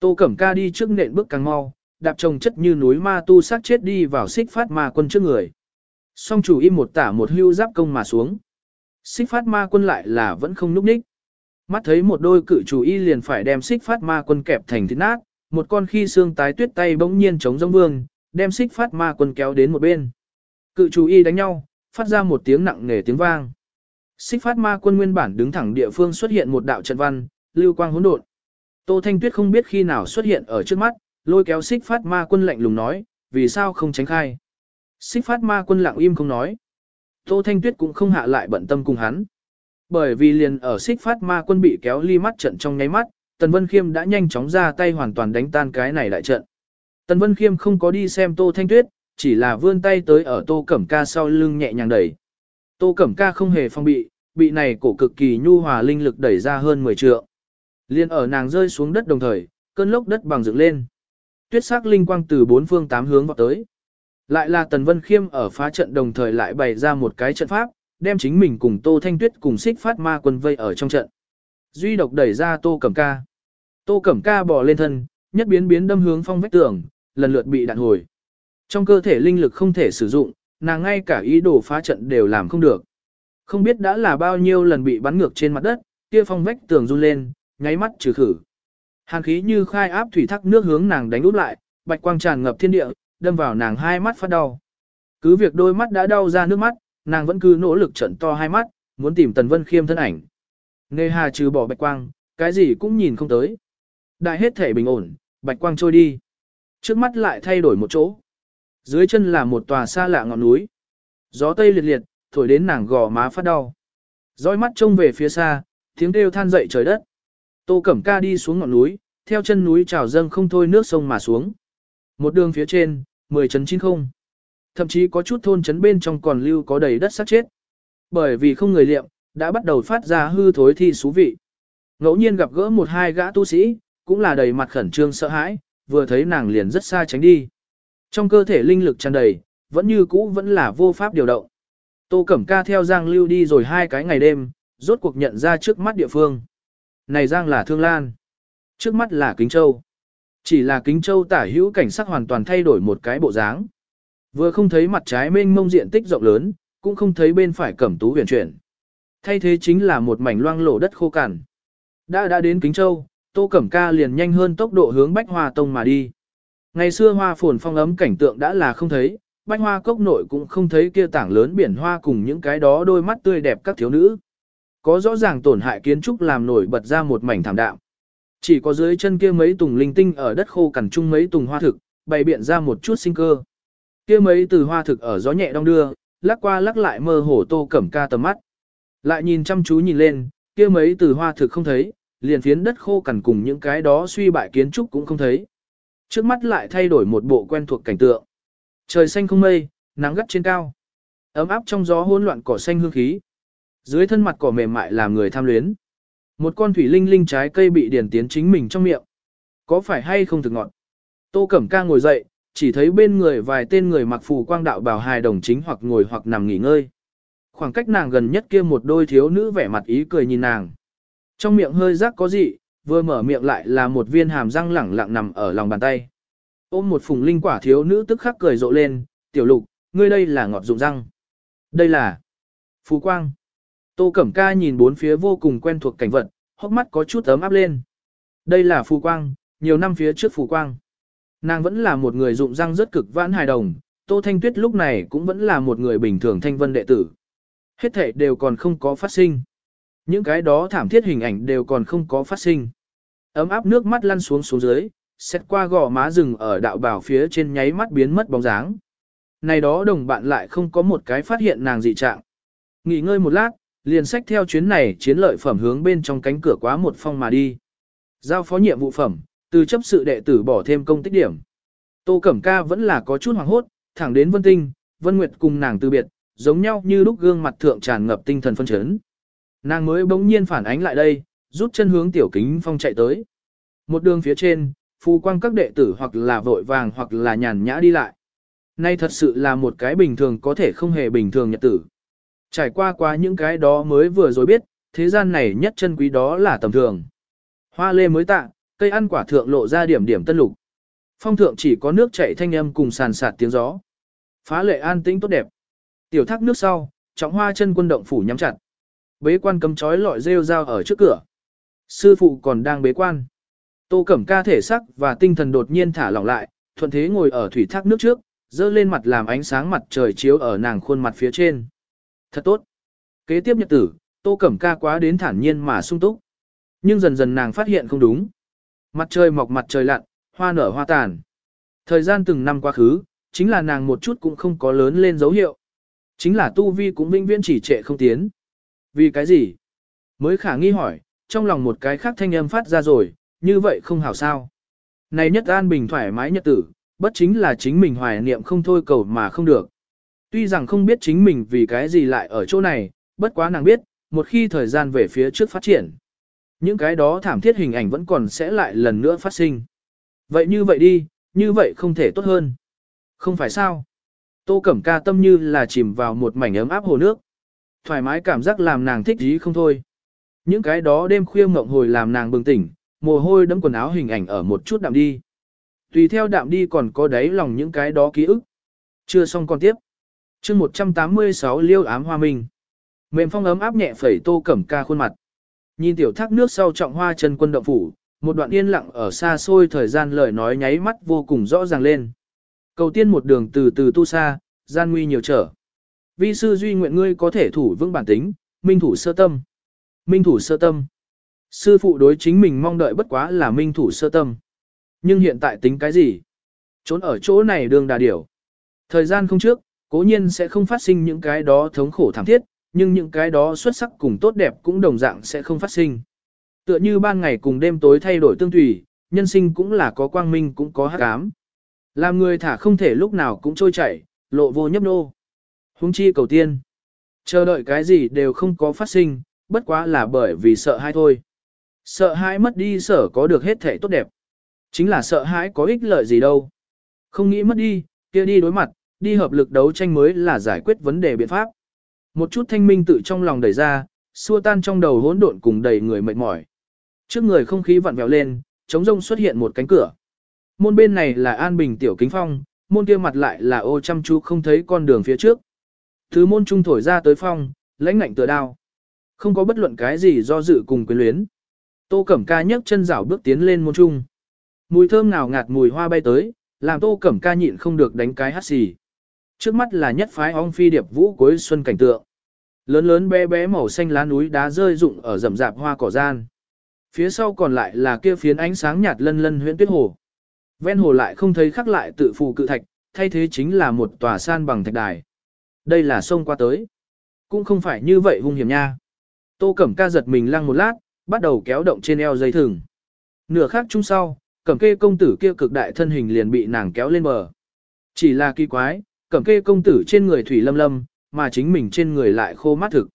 Tô Cẩm Ca đi trước nện bước càng mau, đạp trồng chất như núi ma tu sát chết đi vào xích phát ma quân trước người. Song chủ im một tả một hưu giáp công mà xuống. Xích phát ma quân lại là vẫn không núp ních. Mắt thấy một đôi cự chủ y liền phải đem xích phát ma quân kẹp thành thịt nát, một con khi xương tái tuyết tay bỗng nhiên chống giống vương, đem xích phát ma quân kéo đến một bên. Cự chủ y đánh nhau, phát ra một tiếng nặng nề tiếng vang. Xích phát ma quân nguyên bản đứng thẳng địa phương xuất hiện một đạo trận văn, lưu quang hỗn độn. Tô Thanh Tuyết không biết khi nào xuất hiện ở trước mắt, lôi kéo xích phát ma quân lạnh lùng nói, vì sao không tránh khai. Xích phát ma quân lặng im không nói. Tô Thanh Tuyết cũng không hạ lại bận tâm cùng hắn. Bởi vì liền ở xích phát ma quân bị kéo ly mắt trận trong nháy mắt, Tần Vân Khiêm đã nhanh chóng ra tay hoàn toàn đánh tan cái này đại trận. Tần Vân Khiêm không có đi xem Tô Thanh Tuyết, chỉ là vươn tay tới ở Tô Cẩm Ca sau lưng nhẹ nhàng đẩy. Tô Cẩm Ca không hề phong bị, bị này cổ cực kỳ nhu hòa linh lực đẩy ra hơn 10 trượng. Liên ở nàng rơi xuống đất đồng thời, cơn lốc đất bằng dựng lên. Tuyết sắc linh quang từ bốn phương tám hướng vào tới. Lại là Tần Vân Khiêm ở phá trận đồng thời lại bày ra một cái trận pháp, đem chính mình cùng Tô Thanh Tuyết cùng xích phát ma quân vây ở trong trận. Duy độc đẩy ra Tô Cẩm Ca. Tô Cẩm Ca bò lên thân, nhất biến biến đâm hướng phong vách tường, lần lượt bị đạn hồi. Trong cơ thể linh lực không thể sử dụng, nàng ngay cả ý đồ phá trận đều làm không được. Không biết đã là bao nhiêu lần bị bắn ngược trên mặt đất, kia phong vách tường run lên, nháy mắt trừ khử. hàng khí như khai áp thủy thác nước hướng nàng đánh úp lại, bạch quang tràn ngập thiên địa, đâm vào nàng hai mắt phát đau. Cứ việc đôi mắt đã đau ra nước mắt, nàng vẫn cứ nỗ lực trận to hai mắt, muốn tìm Tần Vân Khiêm thân ảnh. Nề hà trừ bỏ bạch quang, cái gì cũng nhìn không tới. Đại hết thể bình ổn, bạch quang trôi đi. Trước mắt lại thay đổi một chỗ. Dưới chân là một tòa xa lạ ngọn núi. Gió tây liệt liệt, thổi đến nàng gò má phát đau. Dõi mắt trông về phía xa, tiếng kêu than dậy trời đất. Tô Cẩm Ca đi xuống ngọn núi, theo chân núi trào dâng không thôi nước sông mà xuống. Một đường phía trên, 10 chấn chín không. Thậm chí có chút thôn chấn bên trong còn lưu có đầy đất sát chết. Bởi vì không người liệm, đã bắt đầu phát ra hư thối thi xú vị. Ngẫu nhiên gặp gỡ một hai gã tu sĩ, cũng là đầy mặt khẩn trương sợ hãi, vừa thấy nàng liền rất xa tránh đi. Trong cơ thể linh lực tràn đầy, vẫn như cũ vẫn là vô pháp điều động. Tô Cẩm Ca theo Giang Lưu đi rồi hai cái ngày đêm, rốt cuộc nhận ra trước mắt địa phương. Này Giang là Thương Lan. Trước mắt là Kính Châu. Chỉ là Kính Châu tả hữu cảnh sắc hoàn toàn thay đổi một cái bộ dáng. Vừa không thấy mặt trái mênh mông diện tích rộng lớn, cũng không thấy bên phải cẩm tú huyền chuyển. Thay thế chính là một mảnh loang lổ đất khô cằn. Đã đã đến Kính Châu, Tô Cẩm Ca liền nhanh hơn tốc độ hướng Bách Hoa Tông mà đi. Ngày xưa hoa phồn phong ấm cảnh tượng đã là không thấy, Bách Hoa Cốc nội cũng không thấy kia tảng lớn biển hoa cùng những cái đó đôi mắt tươi đẹp các thiếu nữ. Có rõ ràng tổn hại kiến trúc làm nổi bật ra một mảnh thảm đạm. Chỉ có dưới chân kia mấy tùng linh tinh ở đất khô cằn chung mấy tùng hoa thực, bày biện ra một chút sinh cơ. Kia mấy từ hoa thực ở gió nhẹ đong đưa, lắc qua lắc lại mơ hồ tô cẩm ca tầm mắt. Lại nhìn chăm chú nhìn lên, kia mấy từ hoa thực không thấy, liền phiến đất khô cằn cùng những cái đó suy bại kiến trúc cũng không thấy. Trước mắt lại thay đổi một bộ quen thuộc cảnh tượng. Trời xanh không mây, nắng gắt trên cao. Ấm áp trong gió hỗn loạn cỏ xanh hương khí. Dưới thân mặt cỏ mềm mại làm người tham luyến. Một con thủy linh linh trái cây bị điển tiến chính mình trong miệng. Có phải hay không thực ngọn? Tô Cẩm Ca ngồi dậy, chỉ thấy bên người vài tên người mặc phù quang đạo bào hài đồng chính hoặc ngồi hoặc nằm nghỉ ngơi. Khoảng cách nàng gần nhất kia một đôi thiếu nữ vẻ mặt ý cười nhìn nàng. Trong miệng hơi rắc có gì, vừa mở miệng lại là một viên hàm răng lẳng lặng nằm ở lòng bàn tay. Ôm một phùng linh quả thiếu nữ tức khắc cười rộ lên, tiểu lục, ngươi đây là ngọt dụng răng. Đây là phù quang. Tô Cẩm Ca nhìn bốn phía vô cùng quen thuộc cảnh vật, hốc mắt có chút ấm áp lên. Đây là phù quang, nhiều năm phía trước phù quang. Nàng vẫn là một người dụng răng rất cực vãn hài đồng, Tô Thanh Tuyết lúc này cũng vẫn là một người bình thường thanh vân đệ tử. Hết thể đều còn không có phát sinh. Những cái đó thảm thiết hình ảnh đều còn không có phát sinh. Ấm áp nước mắt lăn xuống xuống dưới, xét qua gò má rừng ở đạo bảo phía trên nháy mắt biến mất bóng dáng. Này đó đồng bạn lại không có một cái phát hiện nàng dị trạng. Nghỉ ngơi một lát, liền sách theo chuyến này chiến lợi phẩm hướng bên trong cánh cửa quá một phong mà đi. Giao phó nhiệm vụ phẩm, từ chấp sự đệ tử bỏ thêm công tích điểm. Tô Cẩm Ca vẫn là có chút hoảng hốt, thẳng đến Vân Tinh, Vân Nguyệt cùng nàng từ biệt, giống nhau như lúc gương mặt thượng tràn ngập tinh thần phân chấn. Nàng mới bỗng nhiên phản ánh lại đây, rút chân hướng tiểu kính phong chạy tới. Một đường phía trên, phù quang các đệ tử hoặc là vội vàng hoặc là nhàn nhã đi lại. Nay thật sự là một cái bình thường có thể không hề bình thường nhật tử. Trải qua qua những cái đó mới vừa rồi biết, thế gian này nhất chân quý đó là tầm thường. Hoa lê mới tạ, cây ăn quả thượng lộ ra điểm điểm tân lục. Phong thượng chỉ có nước chảy thanh âm cùng sàn sạt tiếng gió. Phá lệ an tĩnh tốt đẹp. Tiểu thác nước sau, trọng hoa chân quân động phủ nhắm chặt. Bế quan cấm chói lọi rêu rao ở trước cửa. Sư phụ còn đang bế quan. Tô Cẩm Ca thể sắc và tinh thần đột nhiên thả lỏng lại, thuận thế ngồi ở thủy thác nước trước, dơ lên mặt làm ánh sáng mặt trời chiếu ở nàng khuôn mặt phía trên. Thật tốt. Kế tiếp nhật tử, Tô Cẩm Ca quá đến thản nhiên mà sung túc. Nhưng dần dần nàng phát hiện không đúng. Mặt trời mọc mặt trời lặn, hoa nở hoa tàn. Thời gian từng năm quá khứ, chính là nàng một chút cũng không có lớn lên dấu hiệu. Chính là tu vi cũng vinh viễn chỉ trệ không tiến. Vì cái gì? Mới khả nghi hỏi, trong lòng một cái khác thanh âm phát ra rồi, như vậy không hảo sao. Này nhất an bình thoải mái nhật tử, bất chính là chính mình hoài niệm không thôi cầu mà không được. Tuy rằng không biết chính mình vì cái gì lại ở chỗ này, bất quá nàng biết, một khi thời gian về phía trước phát triển. Những cái đó thảm thiết hình ảnh vẫn còn sẽ lại lần nữa phát sinh. Vậy như vậy đi, như vậy không thể tốt hơn. Không phải sao? Tô Cẩm Ca tâm như là chìm vào một mảnh ấm áp hồ nước. Thoải mái cảm giác làm nàng thích ý không thôi. Những cái đó đêm khuya mộng hồi làm nàng bừng tỉnh, mồ hôi đẫm quần áo hình ảnh ở một chút đạm đi. Tùy theo đạm đi còn có đáy lòng những cái đó ký ức. Chưa xong còn tiếp. chương 186 liêu ám hoa minh. Mềm phong ấm áp nhẹ phẩy tô cẩm ca khuôn mặt. Nhìn tiểu thác nước sau trọng hoa chân quân động phủ, một đoạn yên lặng ở xa xôi thời gian lời nói nháy mắt vô cùng rõ ràng lên. Cầu tiên một đường từ từ tu xa, gian nguy nhiều trở. Vi sư duy nguyện ngươi có thể thủ vững bản tính, minh thủ sơ tâm. Minh thủ sơ tâm. Sư phụ đối chính mình mong đợi bất quá là minh thủ sơ tâm. Nhưng hiện tại tính cái gì? Trốn ở chỗ này đường đà điểu. Thời gian không trước, cố nhiên sẽ không phát sinh những cái đó thống khổ thảm thiết, nhưng những cái đó xuất sắc cùng tốt đẹp cũng đồng dạng sẽ không phát sinh. Tựa như ban ngày cùng đêm tối thay đổi tương tùy, nhân sinh cũng là có quang minh cũng có hắc ám. Làm người thả không thể lúc nào cũng trôi chảy, lộ vô nhấp nô. Hung chi cầu tiên. Chờ đợi cái gì đều không có phát sinh, bất quá là bởi vì sợ hãi thôi. Sợ hãi mất đi sở có được hết thể tốt đẹp. Chính là sợ hãi có ích lợi gì đâu. Không nghĩ mất đi, kia đi đối mặt, đi hợp lực đấu tranh mới là giải quyết vấn đề biện pháp. Một chút thanh minh tự trong lòng đẩy ra, xua tan trong đầu hỗn độn cùng đầy người mệt mỏi. Trước người không khí vặn vẹo lên, trống rông xuất hiện một cánh cửa. Môn bên này là An Bình Tiểu Kính Phong, môn kia mặt lại là ô chăm chú không thấy con đường phía trước. Thứ môn trung thổi ra tới phong, lãnh ngạnh tựa đao. Không có bất luận cái gì do dự cùng quyến luyến. Tô Cẩm Ca nhấc chân rảo bước tiến lên môn trung. Mùi thơm nào ngạt mùi hoa bay tới, làm Tô Cẩm Ca nhịn không được đánh cái hát xì. Trước mắt là nhất phái ong phi điệp vũ cuối xuân cảnh tượng. Lớn lớn bé bé màu xanh lá núi đá rơi rụng ở rậm rạp hoa cỏ gian. Phía sau còn lại là kia phiến ánh sáng nhạt lân lân huyễn tuyết hồ. Ven hồ lại không thấy khắc lại tự phù cự thạch, thay thế chính là một tòa san bằng thạch đài. Đây là sông qua tới. Cũng không phải như vậy hung hiểm nha. Tô Cẩm Ca giật mình lăng một lát, bắt đầu kéo động trên eo dây thừng. Nửa khắc chung sau, Cẩm Kê công tử kia cực đại thân hình liền bị nàng kéo lên bờ. Chỉ là kỳ quái, Cẩm Kê công tử trên người thủy lâm lâm, mà chính mình trên người lại khô mát thực.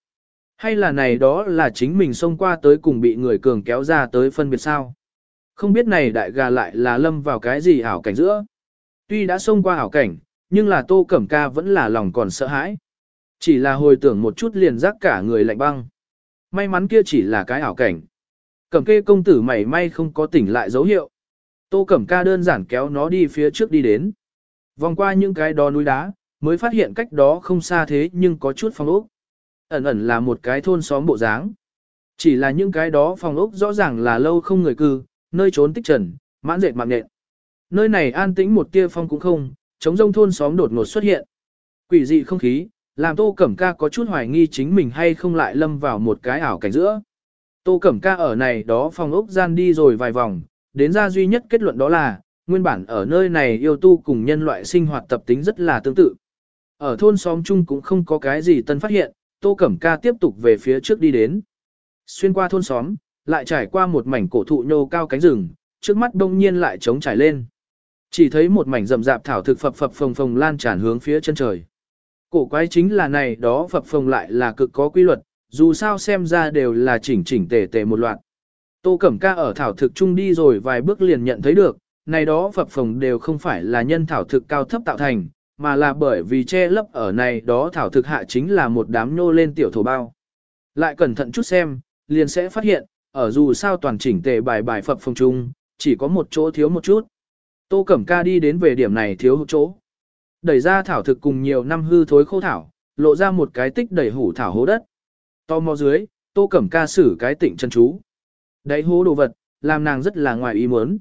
Hay là này đó là chính mình xông qua tới cùng bị người cường kéo ra tới phân biệt sao? Không biết này đại gà lại là lâm vào cái gì ảo cảnh giữa. Tuy đã xông qua ảo cảnh, nhưng là tô cẩm ca vẫn là lòng còn sợ hãi. Chỉ là hồi tưởng một chút liền giác cả người lạnh băng. May mắn kia chỉ là cái ảo cảnh. Cẩm kê công tử mảy may không có tỉnh lại dấu hiệu. Tô cẩm ca đơn giản kéo nó đi phía trước đi đến. Vòng qua những cái đó núi đá, mới phát hiện cách đó không xa thế nhưng có chút phong ốc. Ẩn ẩn là một cái thôn xóm bộ dáng. Chỉ là những cái đó phòng ốc rõ ràng là lâu không người cư, nơi trốn tích trần, mãn dệt mạng nện. Nơi này an tĩnh một tia phong cũng không, chống rông thôn xóm đột ngột xuất hiện. Quỷ dị không khí, làm Tô Cẩm Ca có chút hoài nghi chính mình hay không lại lâm vào một cái ảo cảnh giữa. Tô Cẩm Ca ở này đó phòng ốc gian đi rồi vài vòng, đến ra duy nhất kết luận đó là, nguyên bản ở nơi này yêu tu cùng nhân loại sinh hoạt tập tính rất là tương tự. Ở thôn xóm chung cũng không có cái gì tân phát hiện, Tô Cẩm Ca tiếp tục về phía trước đi đến. Xuyên qua thôn xóm, lại trải qua một mảnh cổ thụ nhô cao cánh rừng, trước mắt đông nhiên lại trống trải lên. Chỉ thấy một mảnh rậm rạp thảo thực phập phập phồng phồng lan tràn hướng phía chân trời. Cổ quái chính là này đó phập phồng lại là cực có quy luật, dù sao xem ra đều là chỉnh chỉnh tề tề một loạt. Tô Cẩm Ca ở thảo thực trung đi rồi vài bước liền nhận thấy được, này đó phập phồng đều không phải là nhân thảo thực cao thấp tạo thành, mà là bởi vì che lấp ở này đó thảo thực hạ chính là một đám nhô lên tiểu thổ bao. Lại cẩn thận chút xem, liền sẽ phát hiện, ở dù sao toàn chỉnh tề bài bài phập phồng chung, chỉ có một chỗ thiếu một chút. Tô Cẩm Ca đi đến về điểm này thiếu chỗ. Đẩy ra thảo thực cùng nhiều năm hư thối khô thảo, lộ ra một cái tích đầy hủ thảo hố đất. To mò dưới, Tô Cẩm Ca xử cái tịnh chân chú. Đấy hố đồ vật, làm nàng rất là ngoài ý muốn.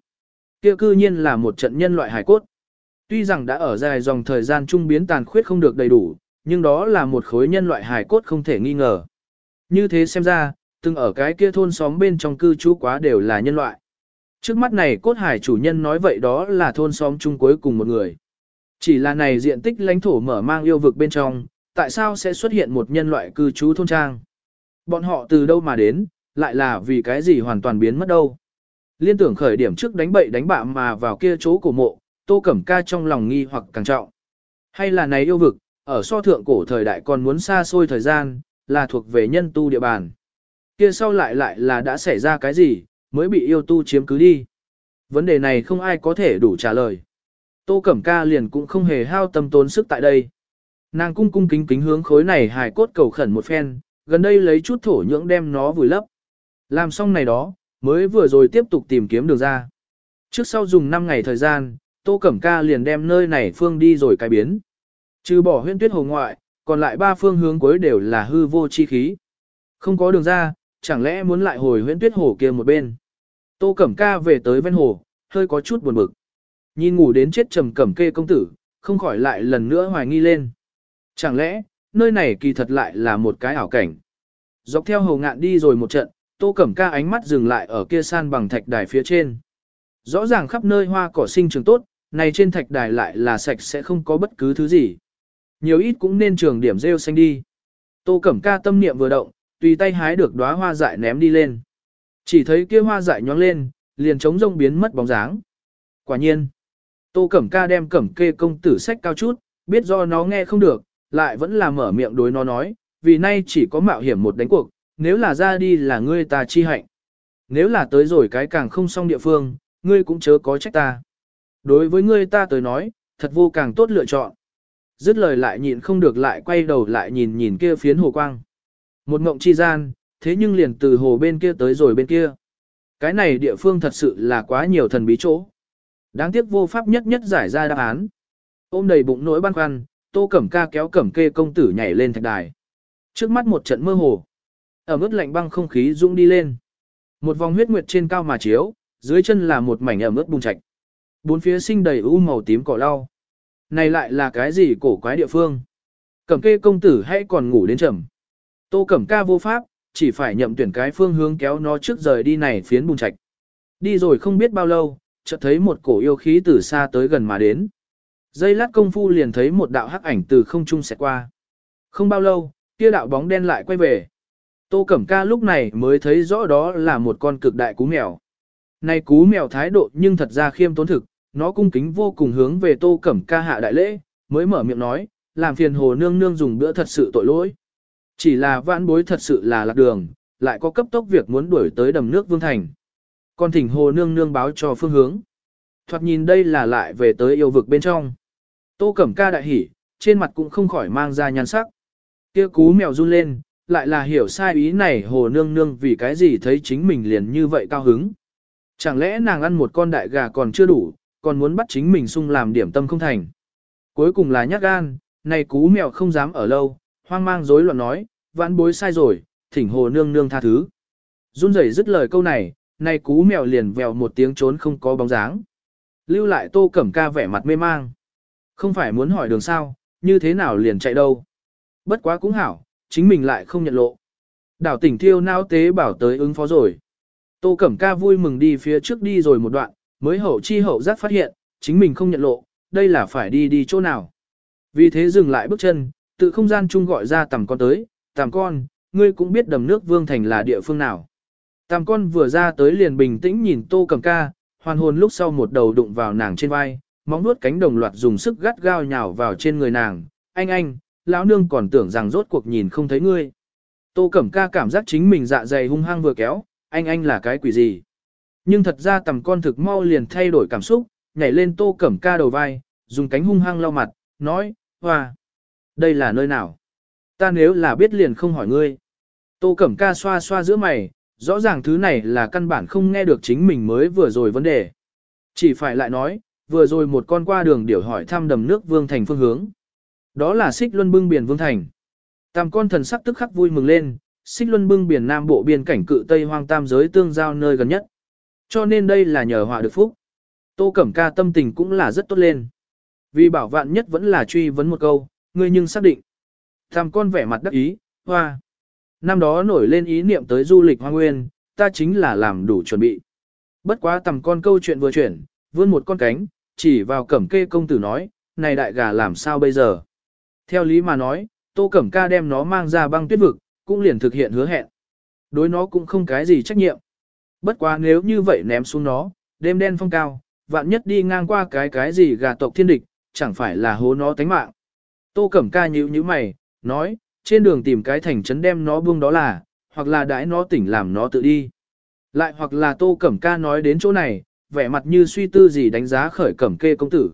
Kia cư nhiên là một trận nhân loại hải cốt. Tuy rằng đã ở dài dòng thời gian trung biến tàn khuyết không được đầy đủ, nhưng đó là một khối nhân loại hải cốt không thể nghi ngờ. Như thế xem ra, từng ở cái kia thôn xóm bên trong cư trú quá đều là nhân loại. Trước mắt này cốt hải chủ nhân nói vậy đó là thôn xóm chung cuối cùng một người. Chỉ là này diện tích lãnh thổ mở mang yêu vực bên trong, tại sao sẽ xuất hiện một nhân loại cư trú thôn trang? Bọn họ từ đâu mà đến, lại là vì cái gì hoàn toàn biến mất đâu? Liên tưởng khởi điểm trước đánh bậy đánh bạ mà vào kia chỗ cổ mộ, Tô Cẩm Ca trong lòng nghi hoặc càng trọng. Hay là này yêu vực, ở so thượng cổ thời đại còn muốn xa xôi thời gian, là thuộc về nhân tu địa bàn. Kia sau lại lại là đã xảy ra cái gì, mới bị yêu tu chiếm cứ đi. Vấn đề này không ai có thể đủ trả lời. Tô Cẩm Ca liền cũng không hề hao tâm tốn sức tại đây. Nàng cung cung kính kính hướng khối này hài cốt cầu khẩn một phen, gần đây lấy chút thổ nhưỡng đem nó vùi lấp. Làm xong này đó, mới vừa rồi tiếp tục tìm kiếm đường ra. Trước sau dùng 5 ngày thời gian, Tô Cẩm Ca liền đem nơi này phương đi rồi cải biến. Trừ bỏ huyên tuyết hồ ngoại, còn lại ba phương hướng cuối đều là hư vô chi khí. Không có đường ra, chẳng lẽ muốn lại hồi huyễn tuyết hồ kia một bên. Tô Cẩm Ca về tới ven hồ, hơi có chút buồn bực. Nhìn ngủ đến chết trầm cẩm kê công tử, không khỏi lại lần nữa hoài nghi lên. Chẳng lẽ, nơi này kỳ thật lại là một cái ảo cảnh. Dọc theo hồ ngạn đi rồi một trận, Tô Cẩm Ca ánh mắt dừng lại ở kia san bằng thạch đài phía trên. Rõ ràng khắp nơi hoa cỏ sinh trường tốt, này trên thạch đài lại là sạch sẽ không có bất cứ thứ gì. Nhiều ít cũng nên trường điểm rêu xanh đi. Tô Cẩm Ca tâm niệm vừa động, tùy tay hái được đóa hoa dại ném đi lên. Chỉ thấy kia hoa dại nhóng lên, liền trống rông biến mất bóng dáng. Quả nhiên, Tô Cẩm Ca đem Cẩm Kê công tử sách cao chút, biết do nó nghe không được, lại vẫn là mở miệng đối nó nói, vì nay chỉ có mạo hiểm một đánh cuộc, nếu là ra đi là ngươi ta chi hạnh. Nếu là tới rồi cái càng không xong địa phương, ngươi cũng chớ có trách ta. Đối với ngươi ta tới nói, thật vô càng tốt lựa chọn. Dứt lời lại nhịn không được lại quay đầu lại nhìn nhìn kia phiến hồ quang. Một ngộng chi gian, thế nhưng liền từ hồ bên kia tới rồi bên kia. Cái này địa phương thật sự là quá nhiều thần bí chỗ. Đáng tiếc vô pháp nhất nhất giải ra đáp án. Ôm đầy bụng nỗi băn khoăn, tô cẩm ca kéo cẩm kê công tử nhảy lên thạch đài. Trước mắt một trận mơ hồ. Ở mức lạnh băng không khí rung đi lên. Một vòng huyết nguyệt trên cao mà chiếu, dưới chân là một mảnh ẩm ướt bùng trạch. Bốn phía sinh đầy u màu tím cỏ lau. Này lại là cái gì cổ quái địa phương? Cẩm kê công tử hãy còn ngủ đến trầm. Tô Cẩm Ca vô pháp, chỉ phải nhậm tuyển cái phương hướng kéo nó trước rời đi này phiến bùn trạch. Đi rồi không biết bao lâu, chợt thấy một cổ yêu khí từ xa tới gần mà đến. Dây lát công phu liền thấy một đạo hắc ảnh từ không trung xẹt qua. Không bao lâu, kia đạo bóng đen lại quay về. Tô Cẩm Ca lúc này mới thấy rõ đó là một con cực đại cú mèo. Này cú mèo thái độ nhưng thật ra khiêm tốn thực, nó cung kính vô cùng hướng về Tô Cẩm Ca hạ đại lễ, mới mở miệng nói, làm phiền hồ nương nương dùng bữa thật sự tội lỗi. Chỉ là vãn bối thật sự là lạc đường, lại có cấp tốc việc muốn đuổi tới đầm nước Vương Thành. Còn thỉnh hồ nương nương báo cho phương hướng. Thoạt nhìn đây là lại về tới yêu vực bên trong. Tô Cẩm Ca đại hỉ, trên mặt cũng không khỏi mang ra nhan sắc. Kia cú mèo run lên, lại là hiểu sai ý này hồ nương nương vì cái gì thấy chính mình liền như vậy cao hứng. Chẳng lẽ nàng ăn một con đại gà còn chưa đủ, còn muốn bắt chính mình sung làm điểm tâm không thành. Cuối cùng là nhát gan, này cú mèo không dám ở lâu, hoang mang rối loạn nói, vãn bối sai rồi, thỉnh hồ nương nương tha thứ. Run rẩy dứt lời câu này, nay cú mèo liền vèo một tiếng trốn không có bóng dáng. Lưu lại tô cẩm ca vẻ mặt mê mang. Không phải muốn hỏi đường sao, như thế nào liền chạy đâu. Bất quá cũng hảo, chính mình lại không nhận lộ. Đảo tỉnh thiêu nao tế bảo tới ứng phó rồi. Tô Cẩm Ca vui mừng đi phía trước đi rồi một đoạn, mới hậu chi hậu giác phát hiện, chính mình không nhận lộ, đây là phải đi đi chỗ nào. Vì thế dừng lại bước chân, tự không gian chung gọi ra tầm con tới, tầm con, ngươi cũng biết đầm nước Vương Thành là địa phương nào. Tầm con vừa ra tới liền bình tĩnh nhìn Tô Cẩm Ca, hoàn hồn lúc sau một đầu đụng vào nàng trên vai, móng nuốt cánh đồng loạt dùng sức gắt gao nhào vào trên người nàng, anh anh, lão nương còn tưởng rằng rốt cuộc nhìn không thấy ngươi. Tô Cẩm Ca cảm giác chính mình dạ dày hung hăng vừa kéo, anh anh là cái quỷ gì. Nhưng thật ra tầm con thực mau liền thay đổi cảm xúc, nhảy lên Tô Cẩm Ca đầu vai, dùng cánh hung hăng lau mặt, nói, hoa, đây là nơi nào? Ta nếu là biết liền không hỏi ngươi. Tô Cẩm Ca xoa xoa giữa mày, rõ ràng thứ này là căn bản không nghe được chính mình mới vừa rồi vấn đề. Chỉ phải lại nói, vừa rồi một con qua đường điểu hỏi thăm đầm nước Vương Thành phương hướng. Đó là xích luân bưng biển Vương Thành. Tam con thần sắc tức khắc vui mừng lên, xích luân bưng biển Nam Bộ biên cảnh cự Tây Hoang Tam giới tương giao nơi gần nhất. Cho nên đây là nhờ họa được phúc. Tô Cẩm Ca tâm tình cũng là rất tốt lên. Vì bảo vạn nhất vẫn là truy vấn một câu, ngươi nhưng xác định. Tam con vẻ mặt đắc ý, hoa. Năm đó nổi lên ý niệm tới du lịch hoa nguyên, ta chính là làm đủ chuẩn bị. Bất quá tầm con câu chuyện vừa chuyển, vươn một con cánh, chỉ vào cẩm kê công tử nói, này đại gà làm sao bây giờ? Theo lý mà nói, tô cẩm ca đem nó mang ra băng tuyết vực, cũng liền thực hiện hứa hẹn. Đối nó cũng không cái gì trách nhiệm. Bất quá nếu như vậy ném xuống nó, đêm đen phong cao, vạn nhất đi ngang qua cái cái gì gà tộc thiên địch, chẳng phải là hố nó tánh mạng. Tô Cẩm Ca nhíu nhíu mày, nói, trên đường tìm cái thành trấn đem nó buông đó là, hoặc là đãi nó tỉnh làm nó tự đi. Lại hoặc là Tô Cẩm Ca nói đến chỗ này, vẻ mặt như suy tư gì đánh giá khởi Cẩm Kê công tử.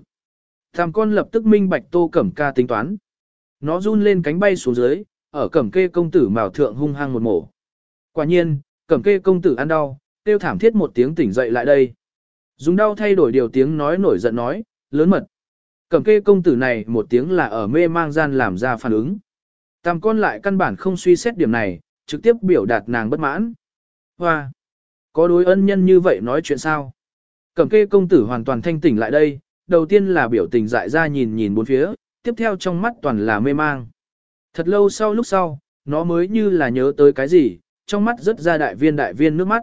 Tham con lập tức minh bạch Tô Cẩm Ca tính toán. Nó run lên cánh bay xuống dưới, ở cẩm kê công tử mào thượng hung hăng một mổ. Quả nhiên, cẩm kê công tử ăn đau, tiêu thảm thiết một tiếng tỉnh dậy lại đây. Dùng đau thay đổi điều tiếng nói nổi giận nói, lớn mật. Cẩm kê công tử này một tiếng là ở mê mang gian làm ra phản ứng. Tam con lại căn bản không suy xét điểm này, trực tiếp biểu đạt nàng bất mãn. Hoa! Có đối ân nhân như vậy nói chuyện sao? Cẩm kê công tử hoàn toàn thanh tỉnh lại đây, đầu tiên là biểu tình dại ra nhìn nhìn bốn phía, tiếp theo trong mắt toàn là mê mang. Thật lâu sau lúc sau, nó mới như là nhớ tới cái gì, trong mắt rất ra đại viên đại viên nước mắt.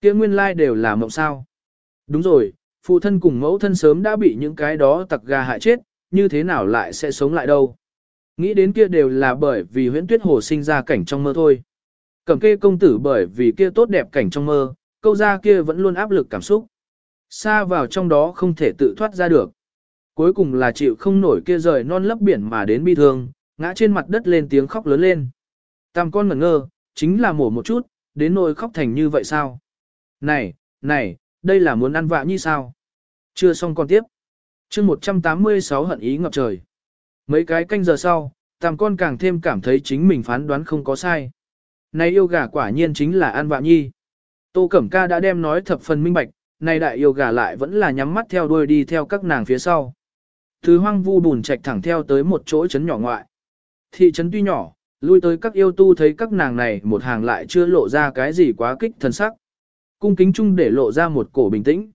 kia nguyên lai like đều là mộng sao. Đúng rồi, phụ thân cùng mẫu thân sớm đã bị những cái đó tặc gà hại chết, như thế nào lại sẽ sống lại đâu. Nghĩ đến kia đều là bởi vì huyễn tuyết hồ sinh ra cảnh trong mơ thôi. Cẩm kê công tử bởi vì kia tốt đẹp cảnh trong mơ, câu ra kia vẫn luôn áp lực cảm xúc. Xa vào trong đó không thể tự thoát ra được. Cuối cùng là chịu không nổi kia rời non lấp biển mà đến bi thương, ngã trên mặt đất lên tiếng khóc lớn lên. Tam con ngẩn ngơ, chính là mổ một chút, đến nỗi khóc thành như vậy sao? Này, này, đây là muốn ăn vạ như sao? Chưa xong con tiếp. chương 186 hận ý ngập trời. Mấy cái canh giờ sau, tam con càng thêm cảm thấy chính mình phán đoán không có sai. Này yêu gà quả nhiên chính là an vạ nhi. Tô Cẩm Ca đã đem nói thập phần minh bạch, này đại yêu gà lại vẫn là nhắm mắt theo đuôi đi theo các nàng phía sau. Thứ hoang vu bùn trạch thẳng theo tới một chỗ trấn nhỏ ngoại. Thị trấn tuy nhỏ, lui tới các yêu tu thấy các nàng này một hàng lại chưa lộ ra cái gì quá kích thần sắc. Cung kính chung để lộ ra một cổ bình tĩnh.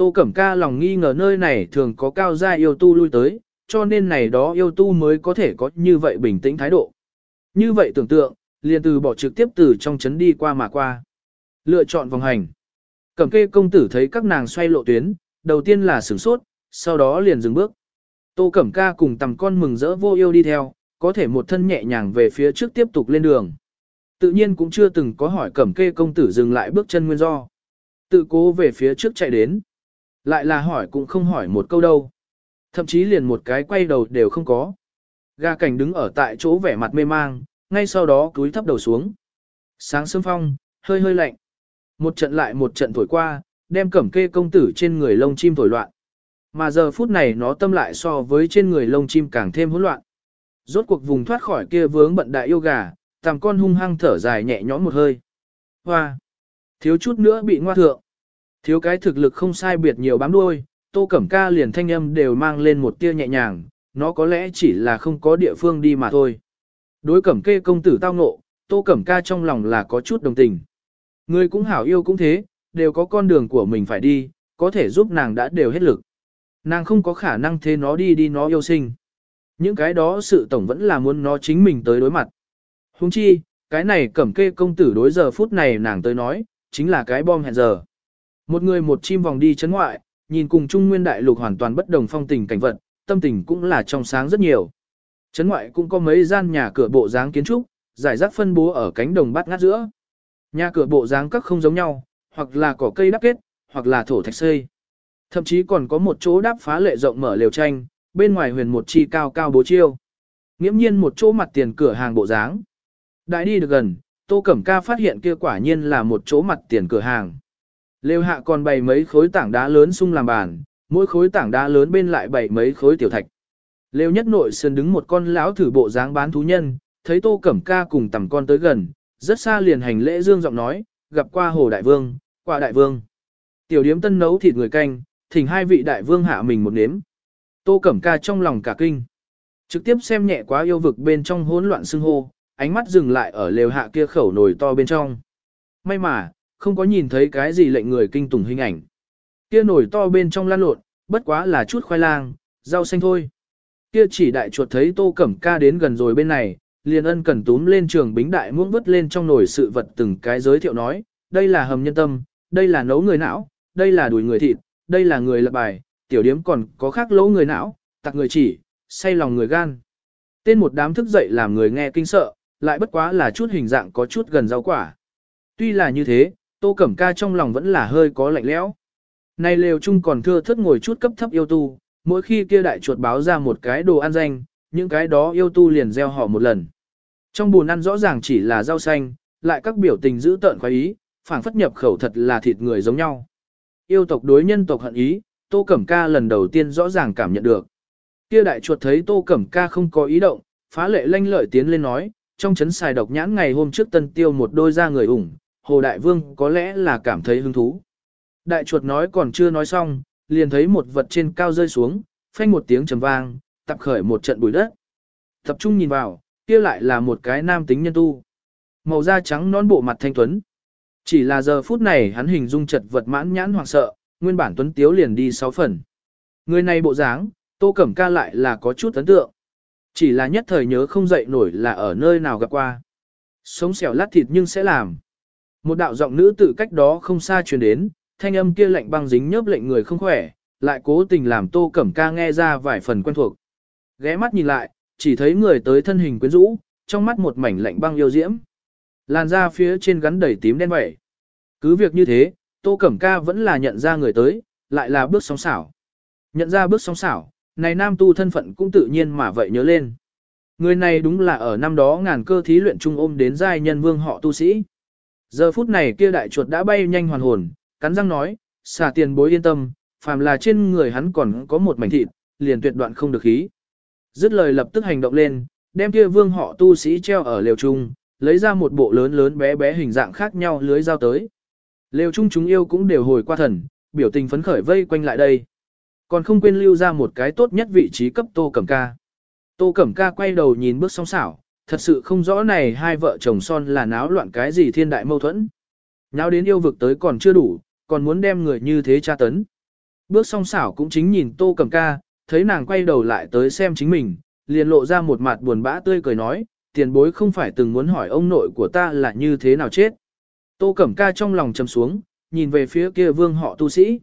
Tô Cẩm Ca lòng nghi ngờ nơi này thường có cao gia yêu tu lui tới, cho nên này đó yêu tu mới có thể có như vậy bình tĩnh thái độ. Như vậy tưởng tượng, liền từ bỏ trực tiếp từ trong chấn đi qua mà qua. Lựa chọn vòng hành. Cẩm kê công tử thấy các nàng xoay lộ tuyến, đầu tiên là sửng sốt, sau đó liền dừng bước. Tô Cẩm ca cùng tầm con mừng rỡ vô yêu đi theo, có thể một thân nhẹ nhàng về phía trước tiếp tục lên đường. Tự nhiên cũng chưa từng có hỏi Cẩm kê công tử dừng lại bước chân nguyên do. Tự cố về phía trước chạy đến. Lại là hỏi cũng không hỏi một câu đâu. Thậm chí liền một cái quay đầu đều không có. Ga cảnh đứng ở tại chỗ vẻ mặt mê mang, ngay sau đó cúi thấp đầu xuống. Sáng sớm phong, hơi hơi lạnh. Một trận lại một trận thổi qua, đem cẩm kê công tử trên người lông chim thổi loạn. Mà giờ phút này nó tâm lại so với trên người lông chim càng thêm hỗn loạn. Rốt cuộc vùng thoát khỏi kia vướng bận đại yêu gà, tàm con hung hăng thở dài nhẹ nhõm một hơi. Hoa! Thiếu chút nữa bị ngoa thượng. Thiếu cái thực lực không sai biệt nhiều bám đuôi, tô cẩm ca liền thanh âm đều mang lên một tia nhẹ nhàng, nó có lẽ chỉ là không có địa phương đi mà thôi. Đối cẩm kê công tử tao ngộ, tô cẩm ca trong lòng là có chút đồng tình. Người cũng hảo yêu cũng thế, đều có con đường của mình phải đi, có thể giúp nàng đã đều hết lực. Nàng không có khả năng thế nó đi đi nó yêu sinh. Những cái đó sự tổng vẫn là muốn nó chính mình tới đối mặt. Huống chi, cái này cẩm kê công tử đối giờ phút này nàng tới nói, chính là cái bom hẹn giờ. Một người một chim vòng đi chấn ngoại, nhìn cùng Trung Nguyên Đại Lục hoàn toàn bất đồng phong tình cảnh vật, tâm tình cũng là trong sáng rất nhiều. Chấn ngoại cũng có mấy gian nhà cửa bộ dáng kiến trúc, giải rác phân bố ở cánh đồng bát ngát giữa. Nhà cửa bộ dáng các không giống nhau, hoặc là cỏ cây đắp kết, hoặc là thổ thạch xây. Thậm chí còn có một chỗ đắp phá lệ rộng mở lều tranh, bên ngoài huyền một chi cao cao bố chiêu. Nghiễm nhiên một chỗ mặt tiền cửa hàng bộ dáng. Đại đi được gần, Tô Cẩm Ca phát hiện kia quả nhiên là một chỗ mặt tiền cửa hàng. Lều hạ còn bày mấy khối tảng đá lớn sung làm bàn, mỗi khối tảng đá lớn bên lại bày mấy khối tiểu thạch. Lều nhất nội sơn đứng một con lão thử bộ dáng bán thú nhân, thấy Tô Cẩm Ca cùng tầm con tới gần, rất xa liền hành lễ dương giọng nói, gặp qua Hồ Đại Vương, qua Đại Vương. Tiểu điếm tân nấu thịt người canh, thỉnh hai vị Đại Vương hạ mình một nếm. Tô Cẩm Ca trong lòng cả kinh. Trực tiếp xem nhẹ quá yêu vực bên trong hỗn loạn xưng hô, ánh mắt dừng lại ở lều hạ kia khẩu nồi to bên trong. May mà, không có nhìn thấy cái gì lệnh người kinh tủng hình ảnh. Kia nổi to bên trong lan lộn, bất quá là chút khoai lang, rau xanh thôi. Kia chỉ đại chuột thấy Tô Cẩm Ca đến gần rồi bên này, liền ân cần túm lên trường bính đại muỗng vứt lên trong nồi sự vật từng cái giới thiệu nói, đây là hầm nhân tâm, đây là nấu người não, đây là đùi người thịt, đây là người lập bài, tiểu điếm còn có khác lỗ người não, tặc người chỉ, say lòng người gan. Tên một đám thức dậy làm người nghe kinh sợ, lại bất quá là chút hình dạng có chút gần rau quả. Tuy là như thế, Tô Cẩm Ca trong lòng vẫn là hơi có lạnh lẽo. Này lều chung còn thưa thất ngồi chút cấp thấp yêu tu, mỗi khi kia đại chuột báo ra một cái đồ ăn danh, những cái đó yêu tu liền gieo họ một lần. Trong buồn ăn rõ ràng chỉ là rau xanh, lại các biểu tình giữ tợn khoái ý, phảng phất nhập khẩu thật là thịt người giống nhau. Yêu tộc đối nhân tộc hận ý, Tô Cẩm Ca lần đầu tiên rõ ràng cảm nhận được. Kia đại chuột thấy Tô Cẩm Ca không có ý động, phá lệ lanh lợi tiến lên nói, trong chấn xài độc nhãn ngày hôm trước tân tiêu một đôi ra người ủng, Hồ Đại Vương có lẽ là cảm thấy hứng thú. Đại chuột nói còn chưa nói xong, liền thấy một vật trên cao rơi xuống, phanh một tiếng trầm vang, tập khởi một trận bụi đất. Tập trung nhìn vào, kia lại là một cái nam tính nhân tu. Màu da trắng non bộ mặt thanh tuấn. Chỉ là giờ phút này hắn hình dung chật vật mãn nhãn hoảng sợ, nguyên bản tuấn tiếu liền đi sáu phần. Người này bộ dáng, tô cẩm ca lại là có chút ấn tượng. Chỉ là nhất thời nhớ không dậy nổi là ở nơi nào gặp qua. Sống xẻo lát thịt nhưng sẽ làm. Một đạo giọng nữ tự cách đó không xa truyền đến, thanh âm kia lạnh băng dính nhớp lệnh người không khỏe, lại cố tình làm tô cẩm ca nghe ra vài phần quen thuộc. Ghé mắt nhìn lại, chỉ thấy người tới thân hình quyến rũ, trong mắt một mảnh lạnh băng yêu diễm. Làn da phía trên gắn đầy tím đen vậy. Cứ việc như thế, tô cẩm ca vẫn là nhận ra người tới, lại là bước sóng xảo. Nhận ra bước sóng xảo, này nam tu thân phận cũng tự nhiên mà vậy nhớ lên. Người này đúng là ở năm đó ngàn cơ thí luyện trung ôm đến giai nhân vương họ tu sĩ. Giờ phút này kia đại chuột đã bay nhanh hoàn hồn, cắn răng nói, xả tiền bối yên tâm, phàm là trên người hắn còn có một mảnh thịt, liền tuyệt đoạn không được khí. Dứt lời lập tức hành động lên, đem kia vương họ tu sĩ treo ở lều trung, lấy ra một bộ lớn lớn bé bé hình dạng khác nhau lưới giao tới. Lều trung chúng yêu cũng đều hồi qua thần, biểu tình phấn khởi vây quanh lại đây. Còn không quên lưu ra một cái tốt nhất vị trí cấp Tô Cẩm Ca. Tô Cẩm Ca quay đầu nhìn bước song xảo, thật sự không rõ này hai vợ chồng son là náo loạn cái gì thiên đại mâu thuẫn. Náo đến yêu vực tới còn chưa đủ, còn muốn đem người như thế tra tấn. Bước song xảo cũng chính nhìn Tô Cẩm Ca, thấy nàng quay đầu lại tới xem chính mình, liền lộ ra một mặt buồn bã tươi cười nói, tiền bối không phải từng muốn hỏi ông nội của ta là như thế nào chết. Tô Cẩm Ca trong lòng trầm xuống, nhìn về phía kia vương họ tu sĩ.